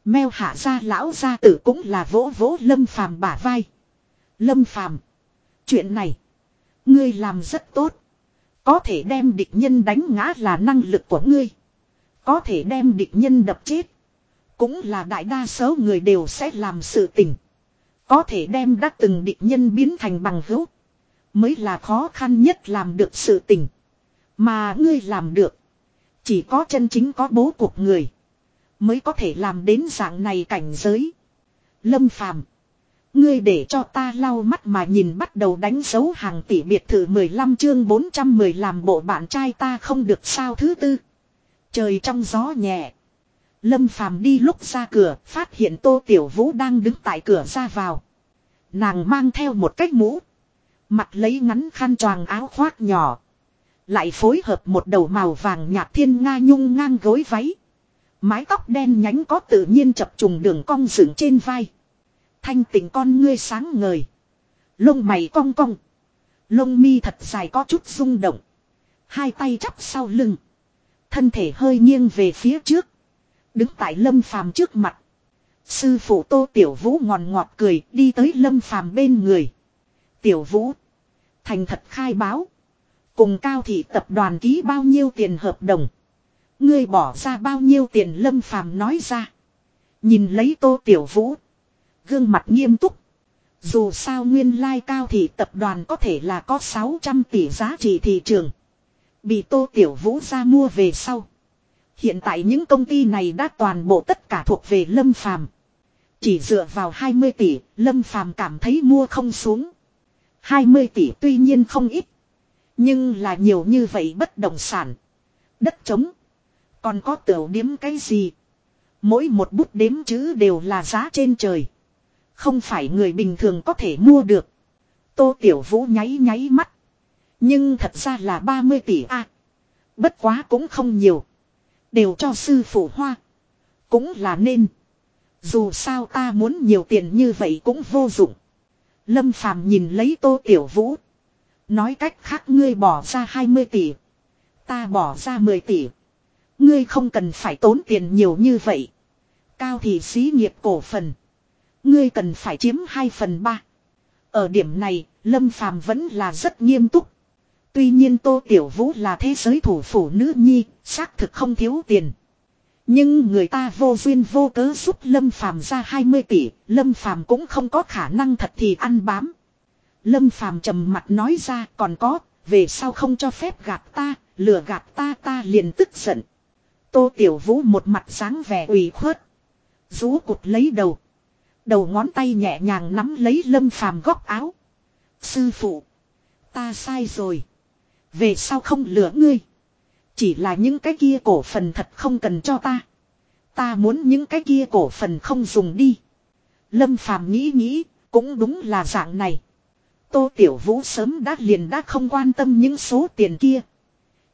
Mèo hạ ra lão gia tử cũng là vỗ vỗ lâm phàm bả vai. Lâm phàm. Chuyện này. Ngươi làm rất tốt. Có thể đem địch nhân đánh ngã là năng lực của ngươi. Có thể đem địch nhân đập chết. Cũng là đại đa số người đều sẽ làm sự tình. Có thể đem đã từng địch nhân biến thành bằng hữu. Mới là khó khăn nhất làm được sự tình. Mà ngươi làm được. Chỉ có chân chính có bố cuộc người. Mới có thể làm đến dạng này cảnh giới. Lâm phàm. Ngươi để cho ta lau mắt mà nhìn bắt đầu đánh dấu hàng tỷ biệt thự 15 chương 410 làm bộ bạn trai ta không được sao thứ tư. Trời trong gió nhẹ. Lâm phàm đi lúc ra cửa, phát hiện tô tiểu vũ đang đứng tại cửa ra vào. Nàng mang theo một cách mũ. Mặt lấy ngắn khăn choàng áo khoác nhỏ. Lại phối hợp một đầu màu vàng nhạt thiên nga nhung ngang gối váy. Mái tóc đen nhánh có tự nhiên chập trùng đường cong dựng trên vai. Thanh tình con ngươi sáng ngời. Lông mày cong cong. Lông mi thật dài có chút rung động. Hai tay chắp sau lưng. Thân thể hơi nghiêng về phía trước. Đứng tại lâm phàm trước mặt. Sư phụ tô tiểu vũ ngòn ngọt cười, đi tới lâm phàm bên người. Tiểu vũ. Thành thật khai báo. Cùng cao thị tập đoàn ký bao nhiêu tiền hợp đồng. Ngươi bỏ ra bao nhiêu tiền lâm phàm nói ra. Nhìn lấy tô tiểu vũ. Gương mặt nghiêm túc. Dù sao nguyên lai cao thị tập đoàn có thể là có 600 tỷ giá trị thị trường. Bị tô tiểu vũ ra mua về sau. Hiện tại những công ty này đã toàn bộ tất cả thuộc về lâm phàm. Chỉ dựa vào 20 tỷ, lâm phàm cảm thấy mua không xuống. 20 tỷ tuy nhiên không ít. Nhưng là nhiều như vậy bất động sản. Đất trống. Còn có tiểu điếm cái gì. Mỗi một bút đếm chữ đều là giá trên trời. Không phải người bình thường có thể mua được. Tô Tiểu Vũ nháy nháy mắt. Nhưng thật ra là 30 tỷ a Bất quá cũng không nhiều. Đều cho sư phụ hoa. Cũng là nên. Dù sao ta muốn nhiều tiền như vậy cũng vô dụng. Lâm Phàm nhìn lấy Tô Tiểu Vũ. Nói cách khác ngươi bỏ ra 20 tỷ. Ta bỏ ra 10 tỷ. Ngươi không cần phải tốn tiền nhiều như vậy. Cao thì xí nghiệp cổ phần. Ngươi cần phải chiếm 2 phần 3. Ở điểm này, Lâm Phàm vẫn là rất nghiêm túc. Tuy nhiên Tô Tiểu Vũ là thế giới thủ phủ nữ nhi, xác thực không thiếu tiền. Nhưng người ta vô duyên vô cớ giúp Lâm Phàm ra 20 tỷ, Lâm Phàm cũng không có khả năng thật thì ăn bám. Lâm Phàm trầm mặt nói ra còn có, về sau không cho phép gạt ta, lừa gạt ta ta liền tức giận. Tô Tiểu Vũ một mặt dáng vẻ ủy khuất. Rú cụt lấy đầu. Đầu ngón tay nhẹ nhàng nắm lấy Lâm Phàm góc áo. Sư phụ. Ta sai rồi. Về sau không lừa ngươi. Chỉ là những cái kia cổ phần thật không cần cho ta. Ta muốn những cái kia cổ phần không dùng đi. Lâm Phàm nghĩ nghĩ, cũng đúng là dạng này. Tô Tiểu Vũ sớm đã liền đã không quan tâm những số tiền kia.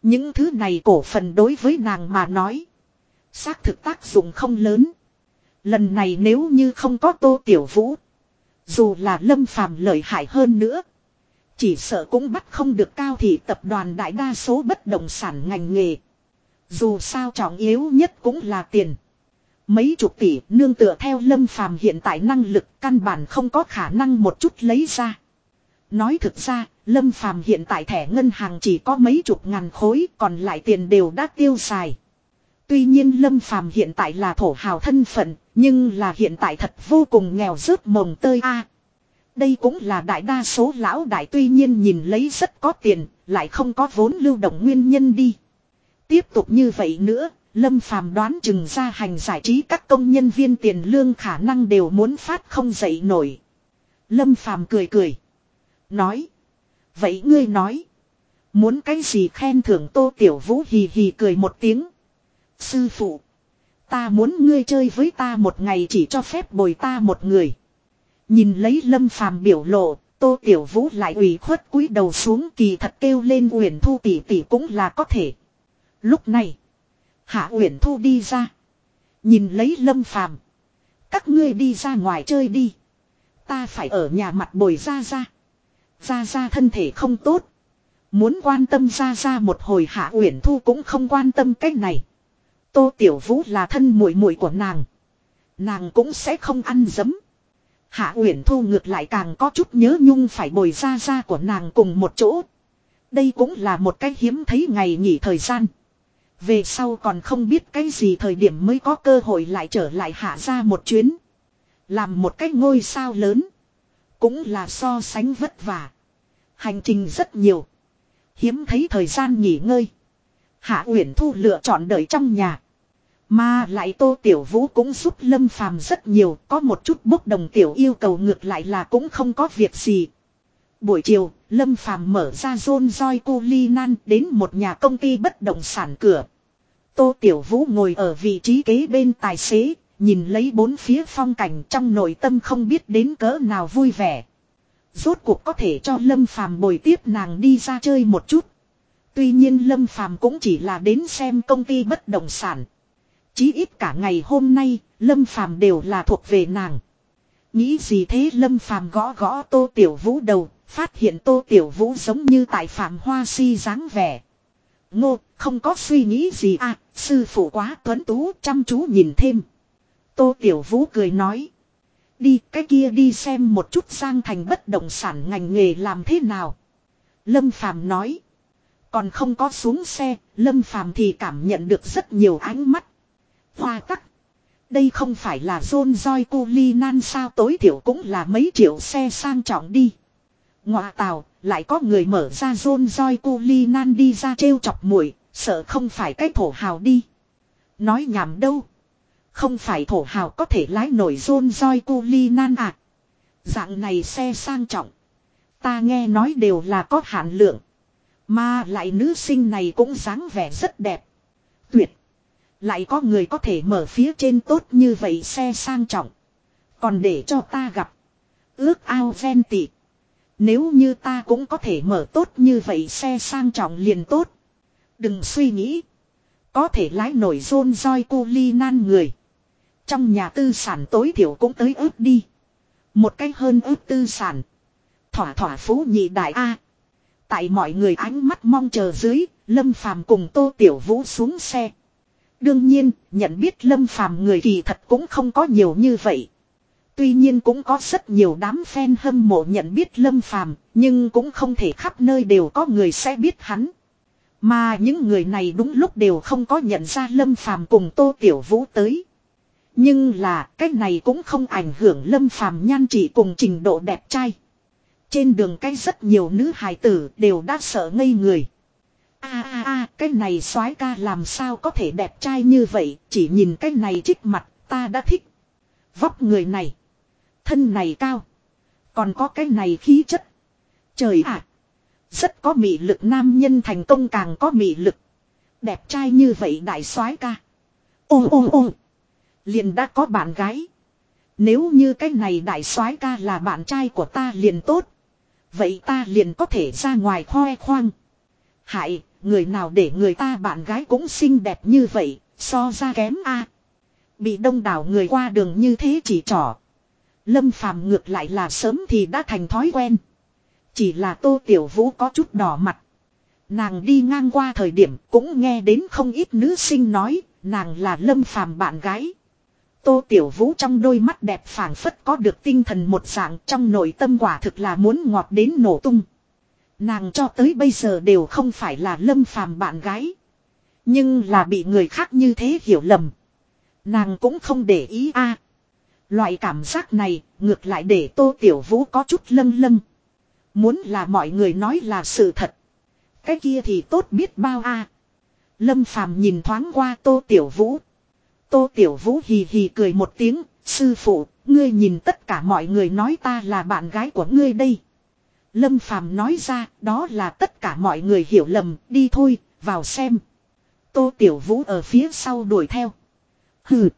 Những thứ này cổ phần đối với nàng mà nói. Xác thực tác dụng không lớn. Lần này nếu như không có Tô Tiểu Vũ. Dù là Lâm Phàm lợi hại hơn nữa. Chỉ sợ cũng bắt không được cao thì tập đoàn đại đa số bất động sản ngành nghề. Dù sao trọng yếu nhất cũng là tiền. Mấy chục tỷ nương tựa theo lâm phàm hiện tại năng lực căn bản không có khả năng một chút lấy ra. Nói thực ra, lâm phàm hiện tại thẻ ngân hàng chỉ có mấy chục ngàn khối còn lại tiền đều đã tiêu xài. Tuy nhiên lâm phàm hiện tại là thổ hào thân phận, nhưng là hiện tại thật vô cùng nghèo rớt mồng tơi a đây cũng là đại đa số lão đại tuy nhiên nhìn lấy rất có tiền, lại không có vốn lưu động nguyên nhân đi. Tiếp tục như vậy nữa, Lâm Phàm đoán chừng ra hành giải trí các công nhân viên tiền lương khả năng đều muốn phát không dậy nổi. Lâm Phàm cười cười. Nói. Vậy ngươi nói. Muốn cái gì khen thưởng tô tiểu vũ hì hì cười một tiếng. Sư phụ. Ta muốn ngươi chơi với ta một ngày chỉ cho phép bồi ta một người. Nhìn lấy lâm phàm biểu lộ, tô tiểu vũ lại ủy khuất cúi đầu xuống kỳ thật kêu lên uyển thu tỷ tỷ cũng là có thể. Lúc này, hạ uyển thu đi ra. Nhìn lấy lâm phàm. Các ngươi đi ra ngoài chơi đi. Ta phải ở nhà mặt bồi ra ra. Ra ra thân thể không tốt. Muốn quan tâm ra ra một hồi hạ uyển thu cũng không quan tâm cách này. Tô Tiểu Vũ là thân muội muội của nàng. Nàng cũng sẽ không ăn dấm. Hạ Uyển Thu ngược lại càng có chút nhớ nhung phải bồi ra ra của nàng cùng một chỗ. Đây cũng là một cái hiếm thấy ngày nghỉ thời gian. Về sau còn không biết cái gì thời điểm mới có cơ hội lại trở lại hạ ra một chuyến. Làm một cái ngôi sao lớn. Cũng là so sánh vất vả. Hành trình rất nhiều. Hiếm thấy thời gian nghỉ ngơi. Hạ Uyển Thu lựa chọn đợi trong nhà. Mà lại Tô Tiểu Vũ cũng giúp Lâm Phàm rất nhiều, có một chút bốc đồng tiểu yêu cầu ngược lại là cũng không có việc gì. Buổi chiều, Lâm Phàm mở ra rôn roi cô Ly Nan đến một nhà công ty bất động sản cửa. Tô Tiểu Vũ ngồi ở vị trí kế bên tài xế, nhìn lấy bốn phía phong cảnh trong nội tâm không biết đến cỡ nào vui vẻ. Rốt cuộc có thể cho Lâm Phàm bồi tiếp nàng đi ra chơi một chút. Tuy nhiên Lâm Phàm cũng chỉ là đến xem công ty bất động sản. Chí ít cả ngày hôm nay, Lâm Phàm đều là thuộc về nàng. Nghĩ gì thế Lâm Phàm gõ gõ Tô Tiểu Vũ đầu, phát hiện Tô Tiểu Vũ giống như tại Phạm Hoa Si dáng vẻ. Ngô, không có suy nghĩ gì à, sư phụ quá tuấn tú chăm chú nhìn thêm. Tô Tiểu Vũ cười nói. Đi cái kia đi xem một chút sang thành bất động sản ngành nghề làm thế nào. Lâm Phàm nói. Còn không có xuống xe, Lâm Phàm thì cảm nhận được rất nhiều ánh mắt. Hoa tắc. Đây không phải là John Joy cô ly nan sao tối thiểu cũng là mấy triệu xe sang trọng đi. Ngoạ tàu, lại có người mở ra John Joy cô ly nan đi ra trêu chọc muội sợ không phải cái thổ hào đi. Nói nhảm đâu. Không phải thổ hào có thể lái nổi John roi cu ly nan à. Dạng này xe sang trọng. Ta nghe nói đều là có hạn lượng. Mà lại nữ sinh này cũng dáng vẻ rất đẹp. Tuyệt. Lại có người có thể mở phía trên tốt như vậy xe sang trọng. Còn để cho ta gặp. Ước ao ven tị. Nếu như ta cũng có thể mở tốt như vậy xe sang trọng liền tốt. Đừng suy nghĩ. Có thể lái nổi rôn roi cu ly nan người. Trong nhà tư sản tối thiểu cũng tới ước đi. Một cách hơn ước tư sản. Thỏa thỏa phú nhị đại A. Tại mọi người ánh mắt mong chờ dưới, Lâm Phàm cùng Tô Tiểu Vũ xuống xe. Đương nhiên, nhận biết Lâm Phàm người kỳ thật cũng không có nhiều như vậy. Tuy nhiên cũng có rất nhiều đám fan hâm mộ nhận biết Lâm Phàm, nhưng cũng không thể khắp nơi đều có người sẽ biết hắn. Mà những người này đúng lúc đều không có nhận ra Lâm Phàm cùng Tô Tiểu Vũ tới. Nhưng là cái này cũng không ảnh hưởng Lâm Phàm nhan chỉ cùng trình độ đẹp trai. Trên đường cái rất nhiều nữ hài tử đều đã sợ ngây người. A a a, cái này soái ca làm sao có thể đẹp trai như vậy, chỉ nhìn cái này trích mặt, ta đã thích. Vóc người này, thân này cao, còn có cái này khí chất. Trời ạ, rất có mị lực nam nhân thành công càng có mị lực. Đẹp trai như vậy đại soái ca. Ô ô ô, liền đã có bạn gái. Nếu như cái này đại soái ca là bạn trai của ta liền tốt. Vậy ta liền có thể ra ngoài khoe khoang. Hại, người nào để người ta bạn gái cũng xinh đẹp như vậy, so ra kém a. Bị đông đảo người qua đường như thế chỉ trỏ. Lâm phàm ngược lại là sớm thì đã thành thói quen. Chỉ là tô tiểu vũ có chút đỏ mặt. Nàng đi ngang qua thời điểm cũng nghe đến không ít nữ sinh nói, nàng là lâm phàm bạn gái. Tô Tiểu Vũ trong đôi mắt đẹp phảng phất có được tinh thần một dạng trong nội tâm quả thực là muốn ngọt đến nổ tung. Nàng cho tới bây giờ đều không phải là lâm phàm bạn gái. Nhưng là bị người khác như thế hiểu lầm. Nàng cũng không để ý a. Loại cảm giác này ngược lại để Tô Tiểu Vũ có chút lâng lâng. Muốn là mọi người nói là sự thật. Cái kia thì tốt biết bao a. Lâm phàm nhìn thoáng qua Tô Tiểu Vũ Tô Tiểu Vũ hì hì cười một tiếng, sư phụ, ngươi nhìn tất cả mọi người nói ta là bạn gái của ngươi đây. Lâm Phàm nói ra, đó là tất cả mọi người hiểu lầm, đi thôi, vào xem. Tô Tiểu Vũ ở phía sau đuổi theo. Hừ,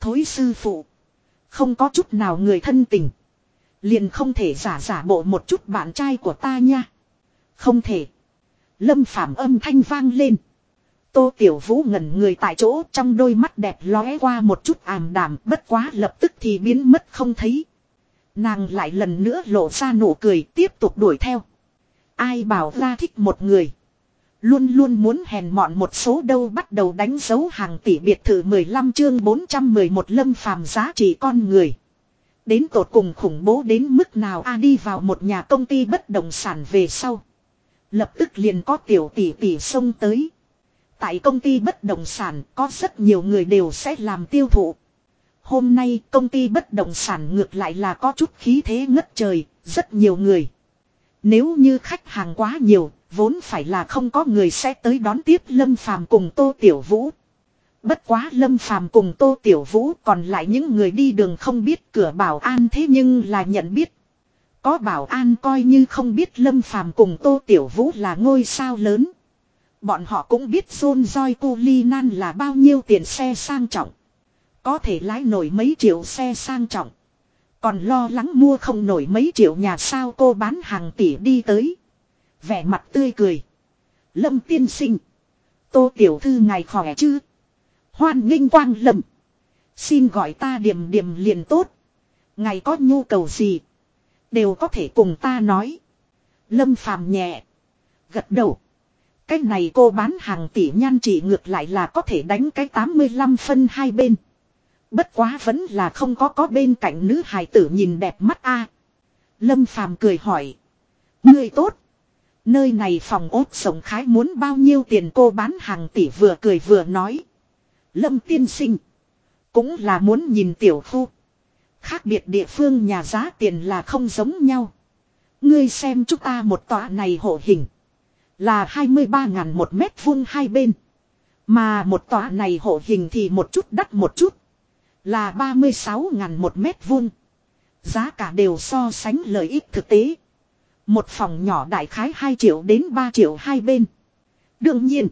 thối sư phụ. Không có chút nào người thân tình. Liền không thể giả giả bộ một chút bạn trai của ta nha. Không thể. Lâm Phàm âm thanh vang lên. Tô Tiểu Vũ ngẩn người tại chỗ, trong đôi mắt đẹp lóe qua một chút ảm đạm, bất quá lập tức thì biến mất không thấy. Nàng lại lần nữa lộ ra nụ cười, tiếp tục đuổi theo. Ai bảo ra thích một người. Luôn luôn muốn hèn mọn một số đâu, bắt đầu đánh dấu hàng tỷ biệt thự 15 chương 411 lâm phàm giá trị con người. Đến tột cùng khủng bố đến mức nào, a đi vào một nhà công ty bất động sản về sau. Lập tức liền có tiểu tỷ tỷ xông tới. Tại công ty bất động sản có rất nhiều người đều sẽ làm tiêu thụ. Hôm nay công ty bất động sản ngược lại là có chút khí thế ngất trời, rất nhiều người. Nếu như khách hàng quá nhiều, vốn phải là không có người sẽ tới đón tiếp Lâm Phàm cùng Tô Tiểu Vũ. Bất quá Lâm Phàm cùng Tô Tiểu Vũ còn lại những người đi đường không biết cửa bảo an thế nhưng là nhận biết. Có bảo an coi như không biết Lâm Phàm cùng Tô Tiểu Vũ là ngôi sao lớn. Bọn họ cũng biết John Joy Culinan là bao nhiêu tiền xe sang trọng. Có thể lái nổi mấy triệu xe sang trọng. Còn lo lắng mua không nổi mấy triệu nhà sao cô bán hàng tỷ đi tới. Vẻ mặt tươi cười. Lâm tiên sinh. Tô tiểu thư ngài khỏe chứ. Hoan nghênh quang lâm. Xin gọi ta điểm điểm liền tốt. Ngài có nhu cầu gì. Đều có thể cùng ta nói. Lâm phàm nhẹ. Gật đầu. Cái này cô bán hàng tỷ nhan chỉ ngược lại là có thể đánh cái 85 phân hai bên. Bất quá vẫn là không có có bên cạnh nữ hài tử nhìn đẹp mắt a. Lâm Phàm cười hỏi. Người tốt. Nơi này phòng ốt sống khái muốn bao nhiêu tiền cô bán hàng tỷ vừa cười vừa nói. Lâm tiên sinh. Cũng là muốn nhìn tiểu khu. Khác biệt địa phương nhà giá tiền là không giống nhau. Ngươi xem chúng ta một tọa này hộ hình. Là 23 ngàn một mét vuông hai bên. Mà một tòa này hộ hình thì một chút đắt một chút. Là 36 ngàn một mét vuông. Giá cả đều so sánh lợi ích thực tế. Một phòng nhỏ đại khái 2 triệu đến 3 triệu hai bên. Đương nhiên.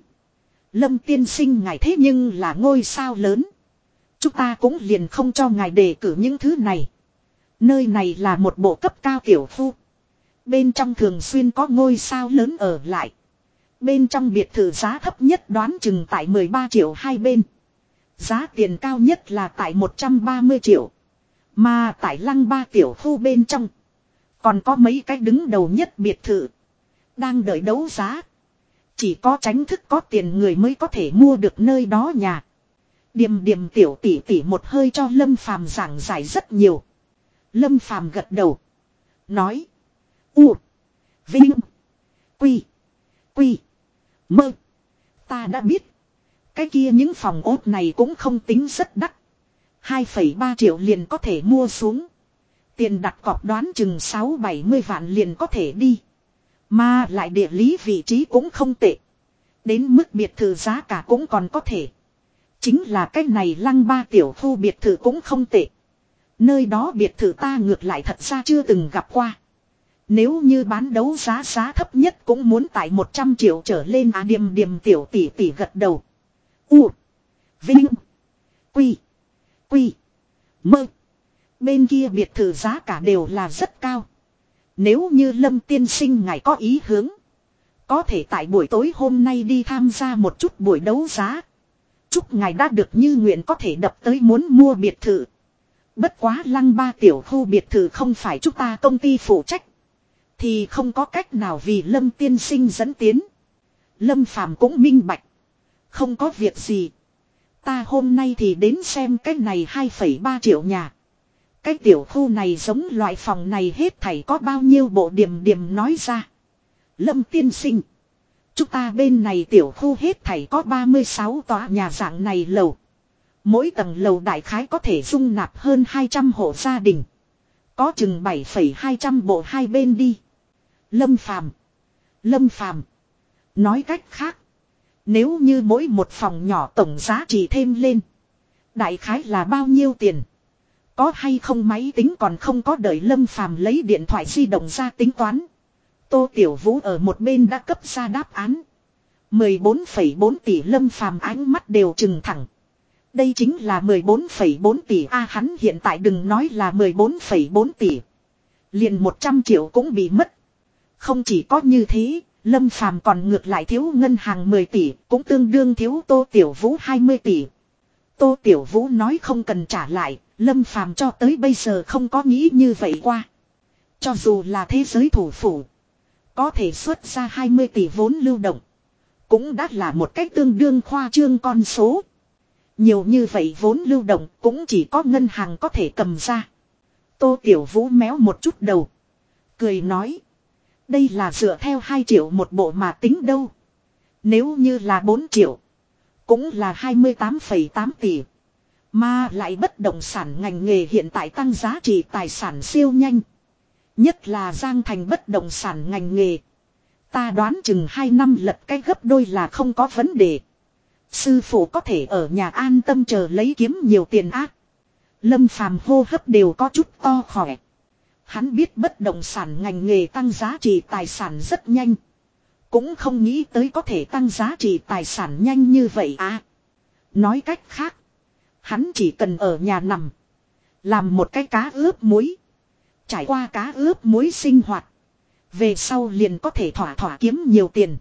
Lâm tiên sinh ngài thế nhưng là ngôi sao lớn. Chúng ta cũng liền không cho ngài đề cử những thứ này. Nơi này là một bộ cấp cao tiểu khu. Bên trong thường xuyên có ngôi sao lớn ở lại. Bên trong biệt thự giá thấp nhất đoán chừng tại 13 triệu hai bên. Giá tiền cao nhất là tại 130 triệu. Mà tại lăng ba tiểu khu bên trong. Còn có mấy cái đứng đầu nhất biệt thự. Đang đợi đấu giá. Chỉ có tránh thức có tiền người mới có thể mua được nơi đó nhà. Điềm điềm tiểu tỷ tỷ một hơi cho Lâm Phàm giảng giải rất nhiều. Lâm Phàm gật đầu. Nói. U. Vinh. Quy. Quy. Mơ. Ta đã biết. Cái kia những phòng ốt này cũng không tính rất đắt. 2,3 triệu liền có thể mua xuống. Tiền đặt cọc đoán chừng 6-70 vạn liền có thể đi. Mà lại địa lý vị trí cũng không tệ. Đến mức biệt thự giá cả cũng còn có thể. Chính là cái này lăng ba tiểu khu biệt thự cũng không tệ. Nơi đó biệt thự ta ngược lại thật ra chưa từng gặp qua. Nếu như bán đấu giá giá thấp nhất cũng muốn tại 100 triệu trở lên à điềm điềm tiểu tỷ tỷ gật đầu. U. Vinh. Quy. Quy. Mơ. Bên kia biệt thự giá cả đều là rất cao. Nếu như Lâm tiên sinh ngài có ý hướng. Có thể tại buổi tối hôm nay đi tham gia một chút buổi đấu giá. Chúc ngài đã được như nguyện có thể đập tới muốn mua biệt thự. Bất quá lăng ba tiểu khu biệt thự không phải chúng ta công ty phụ trách. Thì không có cách nào vì Lâm tiên sinh dẫn tiến. Lâm phàm cũng minh bạch. Không có việc gì. Ta hôm nay thì đến xem cái này 2,3 triệu nhà. Cái tiểu khu này giống loại phòng này hết thảy có bao nhiêu bộ điểm điểm nói ra. Lâm tiên sinh. Chúng ta bên này tiểu khu hết thảy có 36 tòa nhà dạng này lầu. Mỗi tầng lầu đại khái có thể dung nạp hơn 200 hộ gia đình. Có chừng 7,200 bộ hai bên đi. Lâm Phàm Lâm Phàm Nói cách khác. Nếu như mỗi một phòng nhỏ tổng giá trị thêm lên. Đại khái là bao nhiêu tiền. Có hay không máy tính còn không có đợi Lâm Phàm lấy điện thoại di động ra tính toán. Tô Tiểu Vũ ở một bên đã cấp ra đáp án. 14,4 tỷ Lâm Phàm ánh mắt đều trừng thẳng. Đây chính là 14,4 tỷ A hắn hiện tại đừng nói là 14,4 tỷ. Liền 100 triệu cũng bị mất. Không chỉ có như thế, Lâm Phàm còn ngược lại thiếu ngân hàng 10 tỷ, cũng tương đương thiếu Tô Tiểu Vũ 20 tỷ. Tô Tiểu Vũ nói không cần trả lại, Lâm Phàm cho tới bây giờ không có nghĩ như vậy qua. Cho dù là thế giới thủ phủ, có thể xuất ra 20 tỷ vốn lưu động, cũng đã là một cách tương đương khoa trương con số. Nhiều như vậy vốn lưu động cũng chỉ có ngân hàng có thể cầm ra. Tô Tiểu Vũ méo một chút đầu. Cười nói. Đây là dựa theo 2 triệu một bộ mà tính đâu. Nếu như là 4 triệu. Cũng là 28,8 tỷ. Mà lại bất động sản ngành nghề hiện tại tăng giá trị tài sản siêu nhanh. Nhất là Giang Thành bất động sản ngành nghề. Ta đoán chừng 2 năm lật cái gấp đôi là không có vấn đề. Sư phụ có thể ở nhà an tâm chờ lấy kiếm nhiều tiền ác. Lâm phàm hô hấp đều có chút to khỏe. Hắn biết bất động sản ngành nghề tăng giá trị tài sản rất nhanh. Cũng không nghĩ tới có thể tăng giá trị tài sản nhanh như vậy à. Nói cách khác. Hắn chỉ cần ở nhà nằm. Làm một cái cá ướp muối. Trải qua cá ướp muối sinh hoạt. Về sau liền có thể thỏa thỏa kiếm nhiều tiền.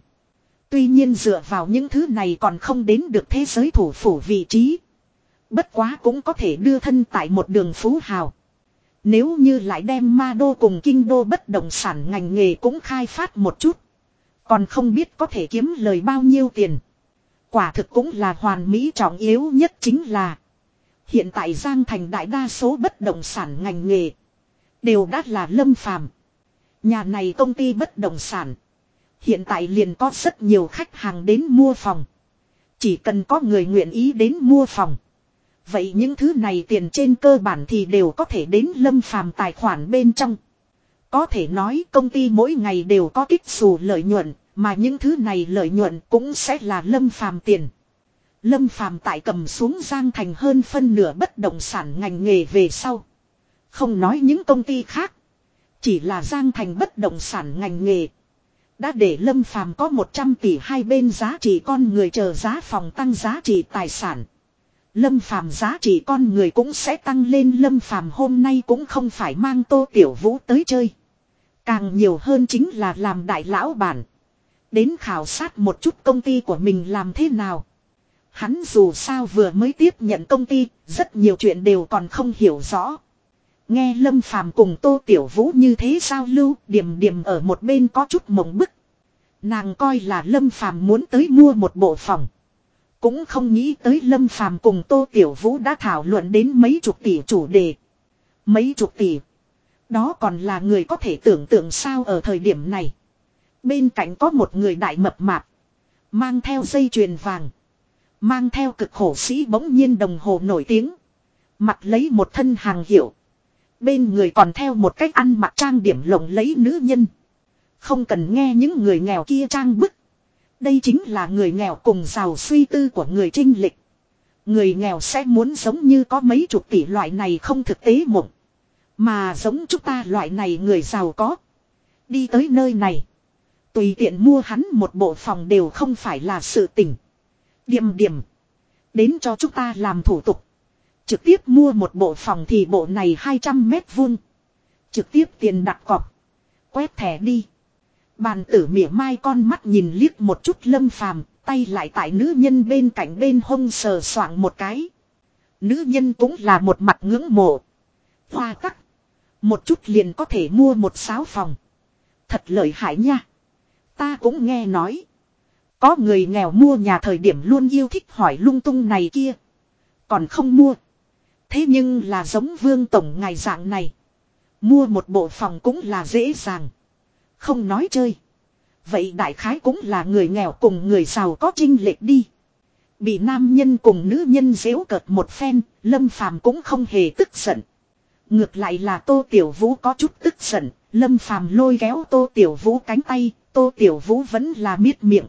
Tuy nhiên dựa vào những thứ này còn không đến được thế giới thủ phủ vị trí. Bất quá cũng có thể đưa thân tại một đường phú hào. Nếu như lại đem ma đô cùng kinh đô bất động sản ngành nghề cũng khai phát một chút. Còn không biết có thể kiếm lời bao nhiêu tiền. Quả thực cũng là hoàn mỹ trọng yếu nhất chính là. Hiện tại Giang Thành đại đa số bất động sản ngành nghề. Đều đã là lâm phàm. Nhà này công ty bất động sản. Hiện tại liền có rất nhiều khách hàng đến mua phòng. Chỉ cần có người nguyện ý đến mua phòng. Vậy những thứ này tiền trên cơ bản thì đều có thể đến lâm phàm tài khoản bên trong. Có thể nói công ty mỗi ngày đều có kích xù lợi nhuận, mà những thứ này lợi nhuận cũng sẽ là lâm phàm tiền. Lâm phàm tại cầm xuống Giang Thành hơn phân nửa bất động sản ngành nghề về sau. Không nói những công ty khác. Chỉ là Giang Thành bất động sản ngành nghề. Đã để Lâm Phàm có 100 tỷ hai bên giá trị con người chờ giá phòng tăng giá trị tài sản. Lâm Phàm giá trị con người cũng sẽ tăng lên Lâm Phàm hôm nay cũng không phải mang Tô Tiểu Vũ tới chơi. Càng nhiều hơn chính là làm đại lão bản. Đến khảo sát một chút công ty của mình làm thế nào. Hắn dù sao vừa mới tiếp nhận công ty, rất nhiều chuyện đều còn không hiểu rõ. Nghe Lâm Phàm cùng Tô Tiểu Vũ như thế giao lưu, điểm điểm ở một bên có chút mộng bức. Nàng coi là Lâm Phàm muốn tới mua một bộ phòng. Cũng không nghĩ tới Lâm Phàm cùng Tô Tiểu Vũ đã thảo luận đến mấy chục tỷ chủ đề. Mấy chục tỷ. Đó còn là người có thể tưởng tượng sao ở thời điểm này. Bên cạnh có một người đại mập mạp. Mang theo dây chuyền vàng. Mang theo cực khổ sĩ bỗng nhiên đồng hồ nổi tiếng. Mặt lấy một thân hàng hiệu. Bên người còn theo một cách ăn mặc trang điểm lộng lấy nữ nhân. Không cần nghe những người nghèo kia trang bức. Đây chính là người nghèo cùng giàu suy tư của người trinh lịch. Người nghèo sẽ muốn giống như có mấy chục tỷ loại này không thực tế mộng. Mà giống chúng ta loại này người giàu có. Đi tới nơi này. Tùy tiện mua hắn một bộ phòng đều không phải là sự tỉnh. Điểm điểm. Đến cho chúng ta làm thủ tục. Trực tiếp mua một bộ phòng thì bộ này 200 mét vuông. Trực tiếp tiền đặt cọc. Quét thẻ đi. Bàn tử mỉa mai con mắt nhìn liếc một chút lâm phàm, tay lại tại nữ nhân bên cạnh bên hông sờ soạng một cái. Nữ nhân cũng là một mặt ngưỡng mộ. Hoa tắc. Một chút liền có thể mua một sáu phòng. Thật lợi hại nha. Ta cũng nghe nói. Có người nghèo mua nhà thời điểm luôn yêu thích hỏi lung tung này kia. Còn không mua. Thế nhưng là giống vương tổng ngài dạng này. Mua một bộ phòng cũng là dễ dàng. Không nói chơi. Vậy đại khái cũng là người nghèo cùng người giàu có trinh lệch đi. Bị nam nhân cùng nữ nhân dễu cợt một phen, Lâm Phàm cũng không hề tức giận. Ngược lại là Tô Tiểu Vũ có chút tức giận, Lâm Phàm lôi kéo Tô Tiểu Vũ cánh tay, Tô Tiểu Vũ vẫn là miết miệng.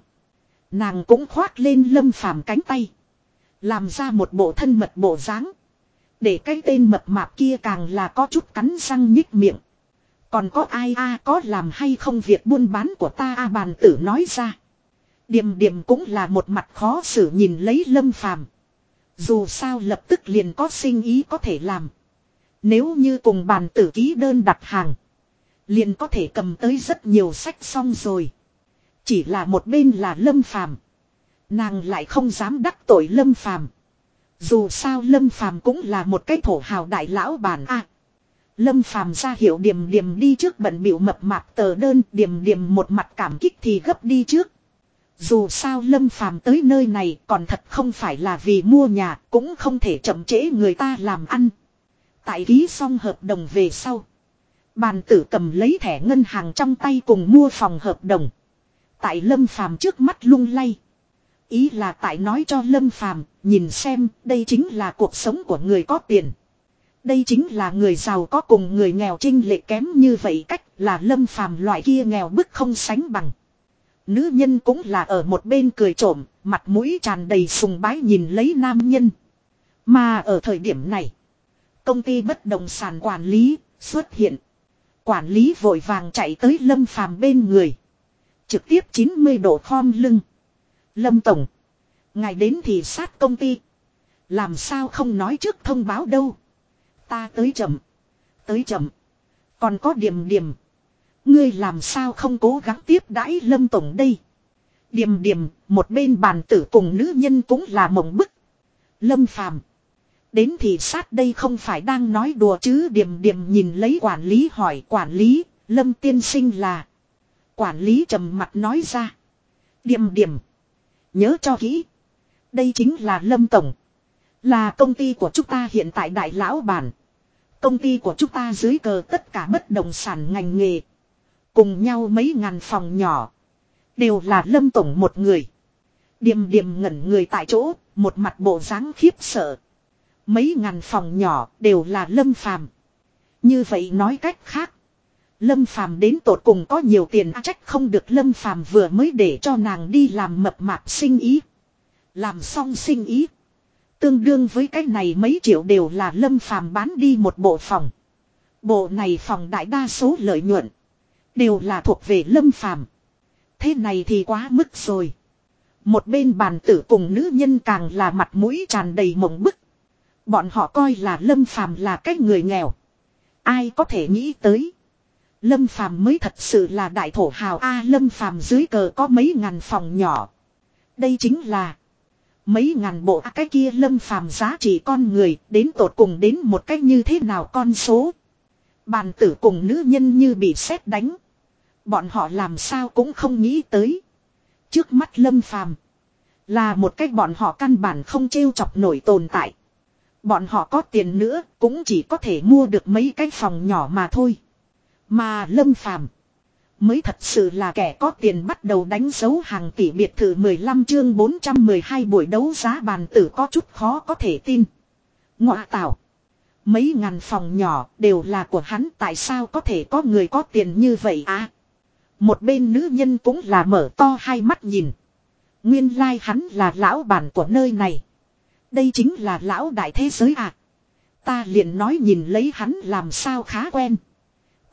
Nàng cũng khoác lên Lâm Phàm cánh tay. Làm ra một bộ thân mật bộ dáng. Để cái tên mập mạp kia càng là có chút cắn răng nhích miệng. Còn có ai a, có làm hay không việc buôn bán của ta a, bàn tử nói ra. Điềm điềm cũng là một mặt khó xử nhìn lấy lâm phàm. Dù sao lập tức liền có sinh ý có thể làm. Nếu như cùng bàn tử ký đơn đặt hàng. Liền có thể cầm tới rất nhiều sách xong rồi. Chỉ là một bên là lâm phàm. Nàng lại không dám đắc tội lâm phàm. Dù sao lâm phàm cũng là một cái thổ hào đại lão bản a lâm phàm ra hiệu điểm điểm đi trước bận biểu mập mạp tờ đơn điểm điểm một mặt cảm kích thì gấp đi trước. Dù sao lâm phàm tới nơi này còn thật không phải là vì mua nhà cũng không thể chậm trễ người ta làm ăn. Tại ký xong hợp đồng về sau. Bàn tử cầm lấy thẻ ngân hàng trong tay cùng mua phòng hợp đồng. Tại lâm phàm trước mắt lung lay. Ý là tại nói cho lâm phàm, nhìn xem, đây chính là cuộc sống của người có tiền. Đây chính là người giàu có cùng người nghèo trinh lệ kém như vậy cách là lâm phàm loại kia nghèo bức không sánh bằng. Nữ nhân cũng là ở một bên cười trộm, mặt mũi tràn đầy sùng bái nhìn lấy nam nhân. Mà ở thời điểm này, công ty bất động sản quản lý xuất hiện. Quản lý vội vàng chạy tới lâm phàm bên người. Trực tiếp 90 độ khom lưng. Lâm Tổng. Ngài đến thì sát công ty. Làm sao không nói trước thông báo đâu. Ta tới chậm. Tới chậm. Còn có điểm điểm. Ngươi làm sao không cố gắng tiếp đãi Lâm Tổng đây. Điểm điểm, một bên bàn tử cùng nữ nhân cũng là mộng bức. Lâm Phàm Đến thì sát đây không phải đang nói đùa chứ điểm điểm nhìn lấy quản lý hỏi quản lý, Lâm tiên sinh là. Quản lý trầm mặt nói ra. Điểm điểm. Nhớ cho kỹ. Đây chính là Lâm Tổng. Là công ty của chúng ta hiện tại đại lão bản. Công ty của chúng ta dưới cờ tất cả bất động sản ngành nghề. Cùng nhau mấy ngàn phòng nhỏ. Đều là Lâm Tổng một người. Điềm điềm ngẩn người tại chỗ, một mặt bộ dáng khiếp sợ. Mấy ngàn phòng nhỏ đều là Lâm Phàm. Như vậy nói cách khác. Lâm Phàm đến tột cùng có nhiều tiền à, trách không được Lâm Phàm vừa mới để cho nàng đi làm mập mạp sinh ý. Làm xong sinh ý. Tương đương với cái này mấy triệu đều là Lâm Phàm bán đi một bộ phòng. Bộ này phòng đại đa số lợi nhuận. Đều là thuộc về Lâm Phàm Thế này thì quá mức rồi. Một bên bàn tử cùng nữ nhân càng là mặt mũi tràn đầy mộng bức. Bọn họ coi là Lâm Phàm là cái người nghèo. Ai có thể nghĩ tới. Lâm Phàm mới thật sự là đại thổ hào A, Lâm Phàm dưới cờ có mấy ngàn phòng nhỏ. Đây chính là mấy ngàn bộ cái kia Lâm Phàm giá trị con người, đến tột cùng đến một cách như thế nào con số. Bàn tử cùng nữ nhân như bị sét đánh. Bọn họ làm sao cũng không nghĩ tới. Trước mắt Lâm Phàm, là một cách bọn họ căn bản không trêu chọc nổi tồn tại. Bọn họ có tiền nữa, cũng chỉ có thể mua được mấy cái phòng nhỏ mà thôi. Mà Lâm Phàm mới thật sự là kẻ có tiền bắt đầu đánh dấu hàng tỷ biệt thự 15 chương 412 buổi đấu giá bàn tử có chút khó có thể tin. Ngọa tạo. Mấy ngàn phòng nhỏ đều là của hắn, tại sao có thể có người có tiền như vậy à? Một bên nữ nhân cũng là mở to hai mắt nhìn. Nguyên lai like hắn là lão bản của nơi này. Đây chính là lão đại thế giới à. Ta liền nói nhìn lấy hắn làm sao khá quen.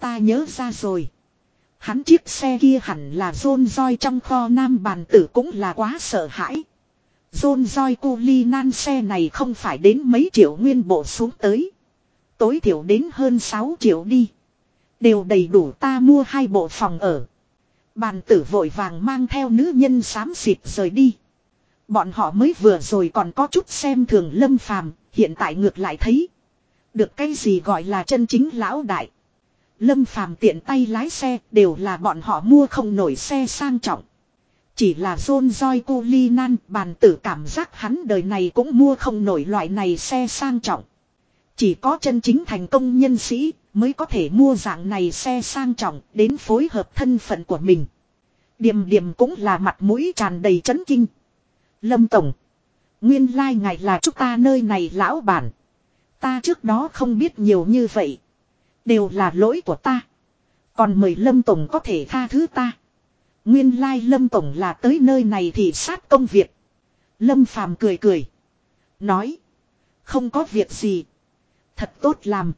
Ta nhớ ra rồi. Hắn chiếc xe kia hẳn là rôn roi trong kho nam bàn tử cũng là quá sợ hãi. Rôn roi cu ly nan xe này không phải đến mấy triệu nguyên bộ xuống tới. Tối thiểu đến hơn 6 triệu đi. Đều đầy đủ ta mua hai bộ phòng ở. Bàn tử vội vàng mang theo nữ nhân xám xịt rời đi. Bọn họ mới vừa rồi còn có chút xem thường lâm phàm, hiện tại ngược lại thấy. Được cái gì gọi là chân chính lão đại. Lâm phàm tiện tay lái xe, đều là bọn họ mua không nổi xe sang trọng. Chỉ là John Joy cô bàn tử cảm giác hắn đời này cũng mua không nổi loại này xe sang trọng. Chỉ có chân chính thành công nhân sĩ mới có thể mua dạng này xe sang trọng đến phối hợp thân phận của mình. Điềm điềm cũng là mặt mũi tràn đầy chấn kinh. Lâm Tổng. Nguyên lai like ngài là chúng ta nơi này lão bản. Ta trước đó không biết nhiều như vậy. Đều là lỗi của ta. Còn mời Lâm Tổng có thể tha thứ ta. Nguyên lai like Lâm Tổng là tới nơi này thì sát công việc. Lâm Phàm cười cười. Nói. Không có việc gì. Thật tốt làm.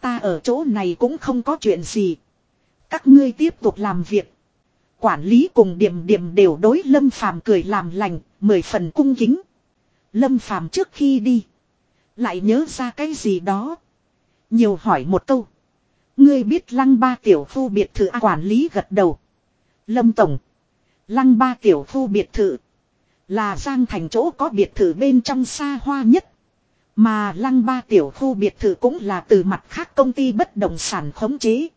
Ta ở chỗ này cũng không có chuyện gì. Các ngươi tiếp tục làm việc. Quản lý cùng điểm điểm đều đối Lâm Phàm cười làm lành, mười phần cung kính. Lâm Phàm trước khi đi. Lại nhớ ra cái gì đó. Nhiều hỏi một câu. Ngươi biết lăng ba tiểu khu biệt thự quản lý gật đầu. Lâm Tổng. Lăng ba tiểu khu biệt thự. Là Giang thành chỗ có biệt thự bên trong xa hoa nhất. Mà lăng ba tiểu khu biệt thự cũng là từ mặt khác công ty bất động sản khống chế.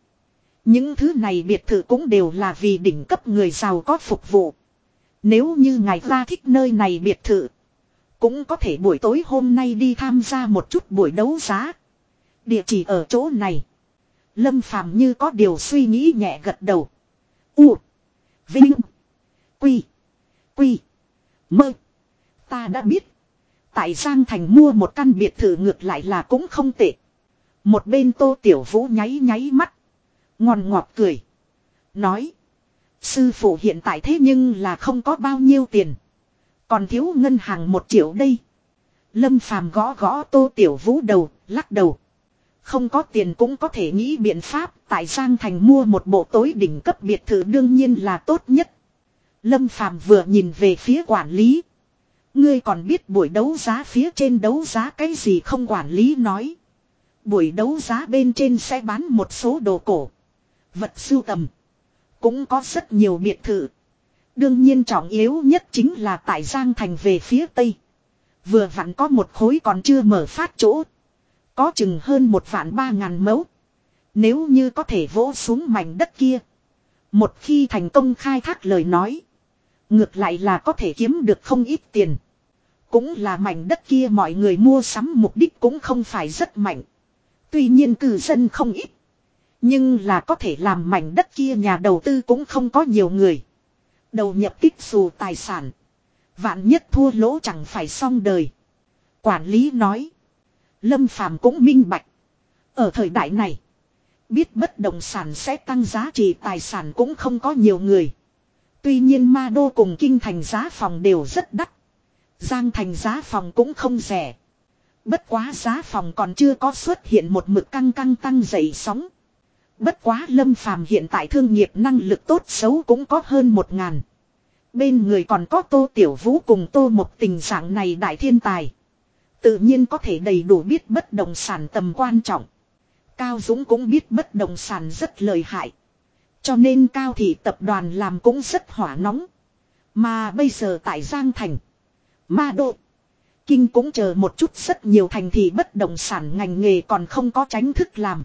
Những thứ này biệt thự cũng đều là vì đỉnh cấp người giàu có phục vụ. Nếu như ngài ra thích nơi này biệt thự. Cũng có thể buổi tối hôm nay đi tham gia một chút buổi đấu giá. Địa chỉ ở chỗ này. Lâm phàm như có điều suy nghĩ nhẹ gật đầu. U. Vinh. Quy. Quy. Mơ. Ta đã biết. Tại Giang Thành mua một căn biệt thự ngược lại là cũng không tệ. Một bên tô tiểu vũ nháy nháy mắt. Ngon ngọt cười. Nói. Sư phụ hiện tại thế nhưng là không có bao nhiêu tiền. Còn thiếu ngân hàng một triệu đây. Lâm phàm gõ gõ tô tiểu vũ đầu, lắc đầu. Không có tiền cũng có thể nghĩ biện pháp, tại Giang Thành mua một bộ tối đỉnh cấp biệt thự đương nhiên là tốt nhất. Lâm phàm vừa nhìn về phía quản lý. Ngươi còn biết buổi đấu giá phía trên đấu giá cái gì không quản lý nói. Buổi đấu giá bên trên sẽ bán một số đồ cổ. Vật sưu tầm. Cũng có rất nhiều biệt thự. Đương nhiên trọng yếu nhất chính là tại Giang Thành về phía Tây. Vừa vặn có một khối còn chưa mở phát chỗ. Có chừng hơn một vạn ba ngàn mẫu. Nếu như có thể vỗ xuống mảnh đất kia. Một khi thành công khai thác lời nói. Ngược lại là có thể kiếm được không ít tiền. Cũng là mảnh đất kia mọi người mua sắm mục đích cũng không phải rất mạnh. Tuy nhiên cư dân không ít. Nhưng là có thể làm mảnh đất kia nhà đầu tư cũng không có nhiều người. Đầu nhập kích dù tài sản. Vạn nhất thua lỗ chẳng phải xong đời. Quản lý nói. Lâm Phàm cũng minh bạch. Ở thời đại này. Biết bất động sản sẽ tăng giá trị, tài sản cũng không có nhiều người. Tuy nhiên ma đô cùng kinh thành giá phòng đều rất đắt. Giang thành giá phòng cũng không rẻ. Bất quá giá phòng còn chưa có xuất hiện một mực căng căng tăng dậy sóng. Bất quá Lâm Phàm hiện tại thương nghiệp năng lực tốt xấu cũng có hơn một ngàn. Bên người còn có Tô Tiểu Vũ cùng Tô một tình dạng này đại thiên tài. Tự nhiên có thể đầy đủ biết bất động sản tầm quan trọng. Cao Dũng cũng biết bất động sản rất lợi hại. Cho nên Cao Thị tập đoàn làm cũng rất hỏa nóng. Mà bây giờ tại Giang Thành. Ma Độ. Kinh cũng chờ một chút rất nhiều thành thị bất động sản ngành nghề còn không có tránh thức làm.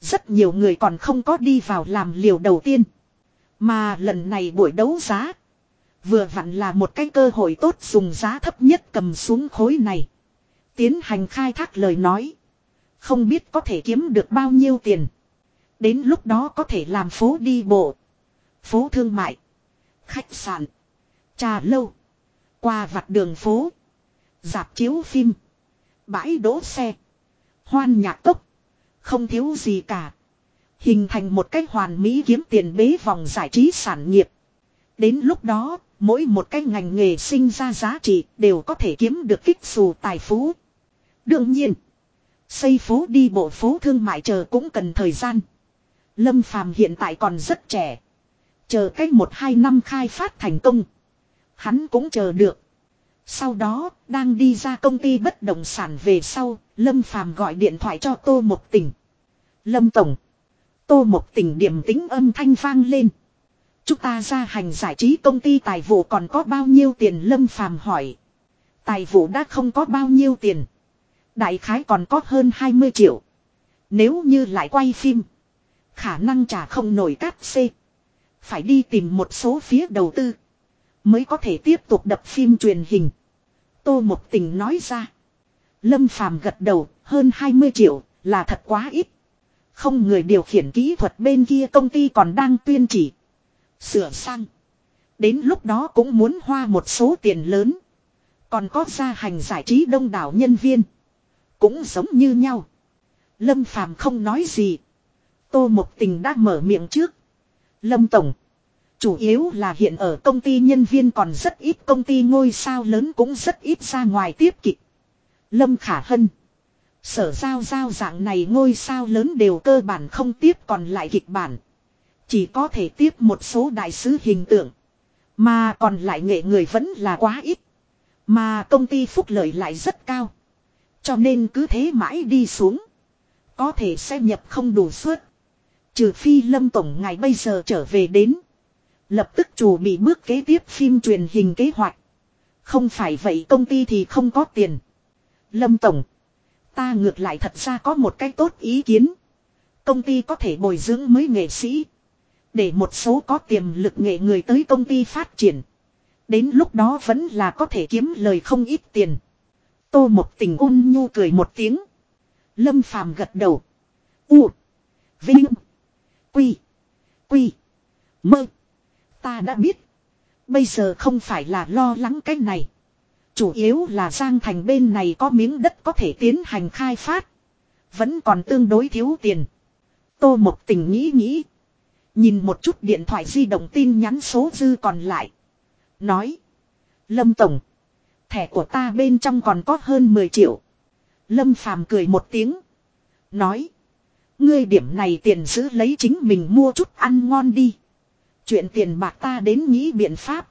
Rất nhiều người còn không có đi vào làm liều đầu tiên. Mà lần này buổi đấu giá. Vừa vặn là một cái cơ hội tốt dùng giá thấp nhất cầm xuống khối này. Tiến hành khai thác lời nói. Không biết có thể kiếm được bao nhiêu tiền. Đến lúc đó có thể làm phố đi bộ. Phố thương mại. Khách sạn. Trà lâu. Qua vặt đường phố. Dạp chiếu phim. Bãi đỗ xe. Hoan nhạc tốc. Không thiếu gì cả. Hình thành một cách hoàn mỹ kiếm tiền bế vòng giải trí sản nghiệp. Đến lúc đó, mỗi một cái ngành nghề sinh ra giá trị đều có thể kiếm được kích xù tài phú. Đương nhiên, xây phố đi bộ phố thương mại chờ cũng cần thời gian. Lâm Phàm hiện tại còn rất trẻ. Chờ cách một hai năm khai phát thành công. Hắn cũng chờ được. Sau đó, đang đi ra công ty bất động sản về sau, Lâm Phàm gọi điện thoại cho Tô Mộc Tình. Lâm Tổng. Tô Mộc Tình điểm tính âm thanh vang lên. Chúng ta ra hành giải trí công ty tài vụ còn có bao nhiêu tiền Lâm Phàm hỏi. Tài vụ đã không có bao nhiêu tiền. Đại khái còn có hơn 20 triệu. Nếu như lại quay phim. Khả năng trả không nổi cát xê. Phải đi tìm một số phía đầu tư. Mới có thể tiếp tục đập phim truyền hình. Tô Mộc Tình nói ra. Lâm Phàm gật đầu, hơn 20 triệu, là thật quá ít. Không người điều khiển kỹ thuật bên kia công ty còn đang tuyên chỉ. Sửa sang. Đến lúc đó cũng muốn hoa một số tiền lớn. Còn có gia hành giải trí đông đảo nhân viên. Cũng giống như nhau. Lâm Phàm không nói gì. Tô Mộc Tình đã mở miệng trước. Lâm Tổng. Chủ yếu là hiện ở công ty nhân viên còn rất ít, công ty ngôi sao lớn cũng rất ít ra ngoài tiếp kịch. Lâm Khả Hân. Sở giao giao dạng này ngôi sao lớn đều cơ bản không tiếp còn lại kịch bản. Chỉ có thể tiếp một số đại sứ hình tượng. Mà còn lại nghệ người vẫn là quá ít. Mà công ty phúc lợi lại rất cao. Cho nên cứ thế mãi đi xuống. Có thể sẽ nhập không đủ suất. Trừ phi lâm tổng ngày bây giờ trở về đến. Lập tức chủ bị bước kế tiếp phim truyền hình kế hoạch. Không phải vậy công ty thì không có tiền. Lâm Tổng. Ta ngược lại thật ra có một cái tốt ý kiến. Công ty có thể bồi dưỡng mới nghệ sĩ. Để một số có tiềm lực nghệ người tới công ty phát triển. Đến lúc đó vẫn là có thể kiếm lời không ít tiền. Tô một tình ôn nhu cười một tiếng. Lâm phàm gật đầu. U. Vinh. Quy. Quy. Mơ. Ta đã biết. Bây giờ không phải là lo lắng cái này. Chủ yếu là Giang Thành bên này có miếng đất có thể tiến hành khai phát. Vẫn còn tương đối thiếu tiền. Tô Mộc Tình nghĩ nghĩ. Nhìn một chút điện thoại di động tin nhắn số dư còn lại. Nói. Lâm Tổng. Thẻ của ta bên trong còn có hơn 10 triệu. Lâm Phàm cười một tiếng. Nói. Ngươi điểm này tiền giữ lấy chính mình mua chút ăn ngon đi. Chuyện tiền bạc ta đến nghĩ biện pháp.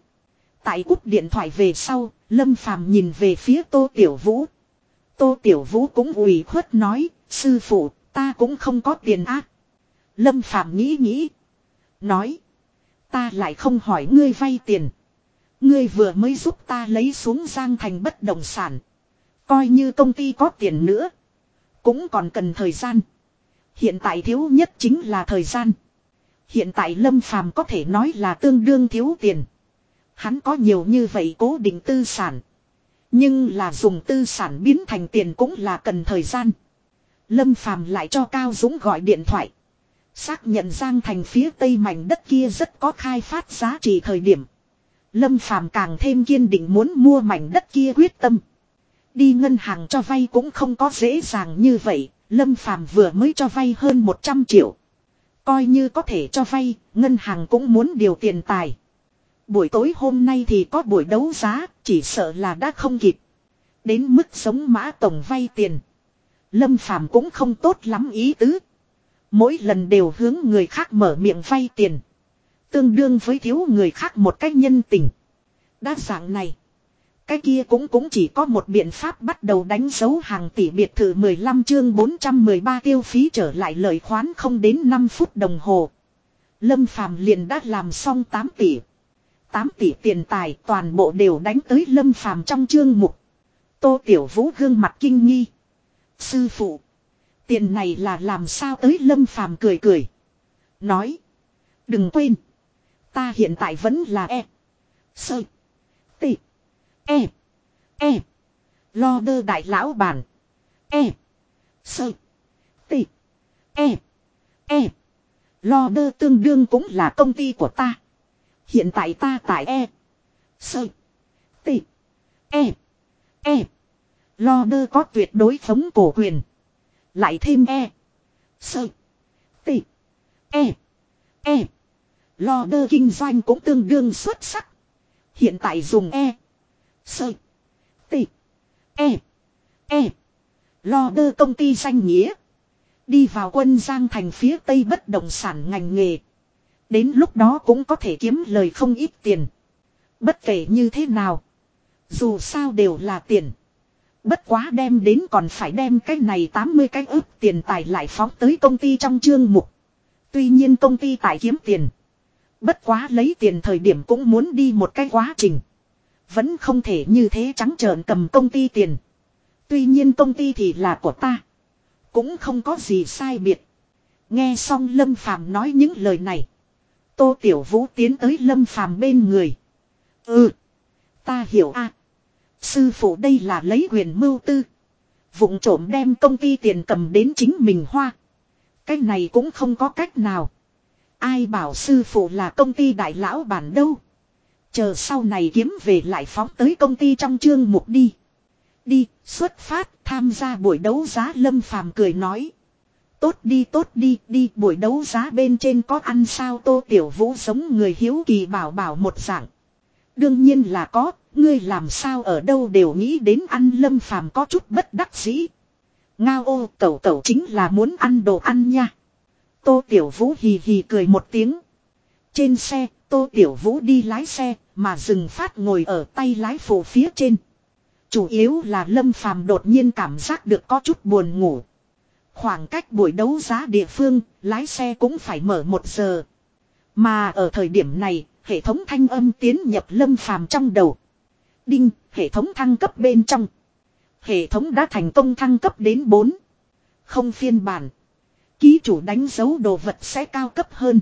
Tại cúp điện thoại về sau, Lâm Phàm nhìn về phía Tô Tiểu Vũ. Tô Tiểu Vũ cũng ủy khuất nói, sư phụ, ta cũng không có tiền ác. Lâm Phàm nghĩ nghĩ. Nói, ta lại không hỏi ngươi vay tiền. Ngươi vừa mới giúp ta lấy xuống giang thành bất động sản. Coi như công ty có tiền nữa. Cũng còn cần thời gian. Hiện tại thiếu nhất chính là thời gian. Hiện tại Lâm Phàm có thể nói là tương đương thiếu tiền. Hắn có nhiều như vậy cố định tư sản. Nhưng là dùng tư sản biến thành tiền cũng là cần thời gian. Lâm Phàm lại cho Cao Dũng gọi điện thoại. Xác nhận Giang thành phía tây mảnh đất kia rất có khai phát giá trị thời điểm. Lâm Phàm càng thêm kiên định muốn mua mảnh đất kia quyết tâm. Đi ngân hàng cho vay cũng không có dễ dàng như vậy, Lâm Phàm vừa mới cho vay hơn 100 triệu. Coi như có thể cho vay, ngân hàng cũng muốn điều tiền tài. Buổi tối hôm nay thì có buổi đấu giá, chỉ sợ là đã không kịp. Đến mức sống mã tổng vay tiền. Lâm Phàm cũng không tốt lắm ý tứ. Mỗi lần đều hướng người khác mở miệng vay tiền. Tương đương với thiếu người khác một cách nhân tình. Đa dạng này. Cái kia cũng cũng chỉ có một biện pháp bắt đầu đánh dấu hàng tỷ biệt thự 15 chương 413 tiêu phí trở lại lời khoán không đến 5 phút đồng hồ. Lâm Phàm liền đã làm xong 8 tỷ. 8 tỷ tiền tài toàn bộ đều đánh tới Lâm Phàm trong chương mục. Tô Tiểu Vũ gương mặt kinh nghi. Sư phụ. Tiền này là làm sao tới Lâm Phàm cười cười. Nói. Đừng quên. Ta hiện tại vẫn là e. Sơ. Tị. E. E. Lo đơ đại lão bản. E. Sơ. Tị. E. E. Lo đơ tương đương cũng là công ty của ta. Hiện tại ta tại E. Sơ. Tị. E. E. Lo đơ có tuyệt đối thống cổ quyền. Lại thêm E. Sơ. Tị. E. E. Lo đơ kinh doanh cũng tương đương xuất sắc. Hiện tại dùng E. Sơ. t E. E. Lo đơ công ty danh nghĩa. Đi vào quân Giang thành phía tây bất động sản ngành nghề. Đến lúc đó cũng có thể kiếm lời không ít tiền. Bất kể như thế nào. Dù sao đều là tiền. Bất quá đem đến còn phải đem cái này 80 cái ước tiền tài lại phóng tới công ty trong chương mục. Tuy nhiên công ty tài kiếm tiền. Bất quá lấy tiền thời điểm cũng muốn đi một cái quá trình. Vẫn không thể như thế trắng trợn cầm công ty tiền. Tuy nhiên công ty thì là của ta. Cũng không có gì sai biệt. Nghe xong Lâm Phàm nói những lời này. Tô Tiểu Vũ tiến tới Lâm Phàm bên người. Ừ. Ta hiểu a. Sư phụ đây là lấy quyền mưu tư. Vụng trộm đem công ty tiền cầm đến chính mình hoa. Cái này cũng không có cách nào. Ai bảo sư phụ là công ty đại lão bản đâu. Chờ sau này kiếm về lại phóng tới công ty trong chương mục đi. Đi, xuất phát, tham gia buổi đấu giá lâm phàm cười nói. Tốt đi tốt đi, đi buổi đấu giá bên trên có ăn sao tô tiểu vũ giống người hiếu kỳ bảo bảo một dạng. Đương nhiên là có, ngươi làm sao ở đâu đều nghĩ đến ăn lâm phàm có chút bất đắc dĩ. Ngao ô cậu cậu chính là muốn ăn đồ ăn nha. Tô Tiểu Vũ hì hì cười một tiếng. Trên xe, Tô Tiểu Vũ đi lái xe, mà dừng phát ngồi ở tay lái phụ phía trên. Chủ yếu là Lâm Phàm đột nhiên cảm giác được có chút buồn ngủ. Khoảng cách buổi đấu giá địa phương, lái xe cũng phải mở một giờ. Mà ở thời điểm này, hệ thống thanh âm tiến nhập Lâm Phàm trong đầu. Đinh, hệ thống thăng cấp bên trong. Hệ thống đã thành công thăng cấp đến 4. Không phiên bản. Ký chủ đánh dấu đồ vật sẽ cao cấp hơn.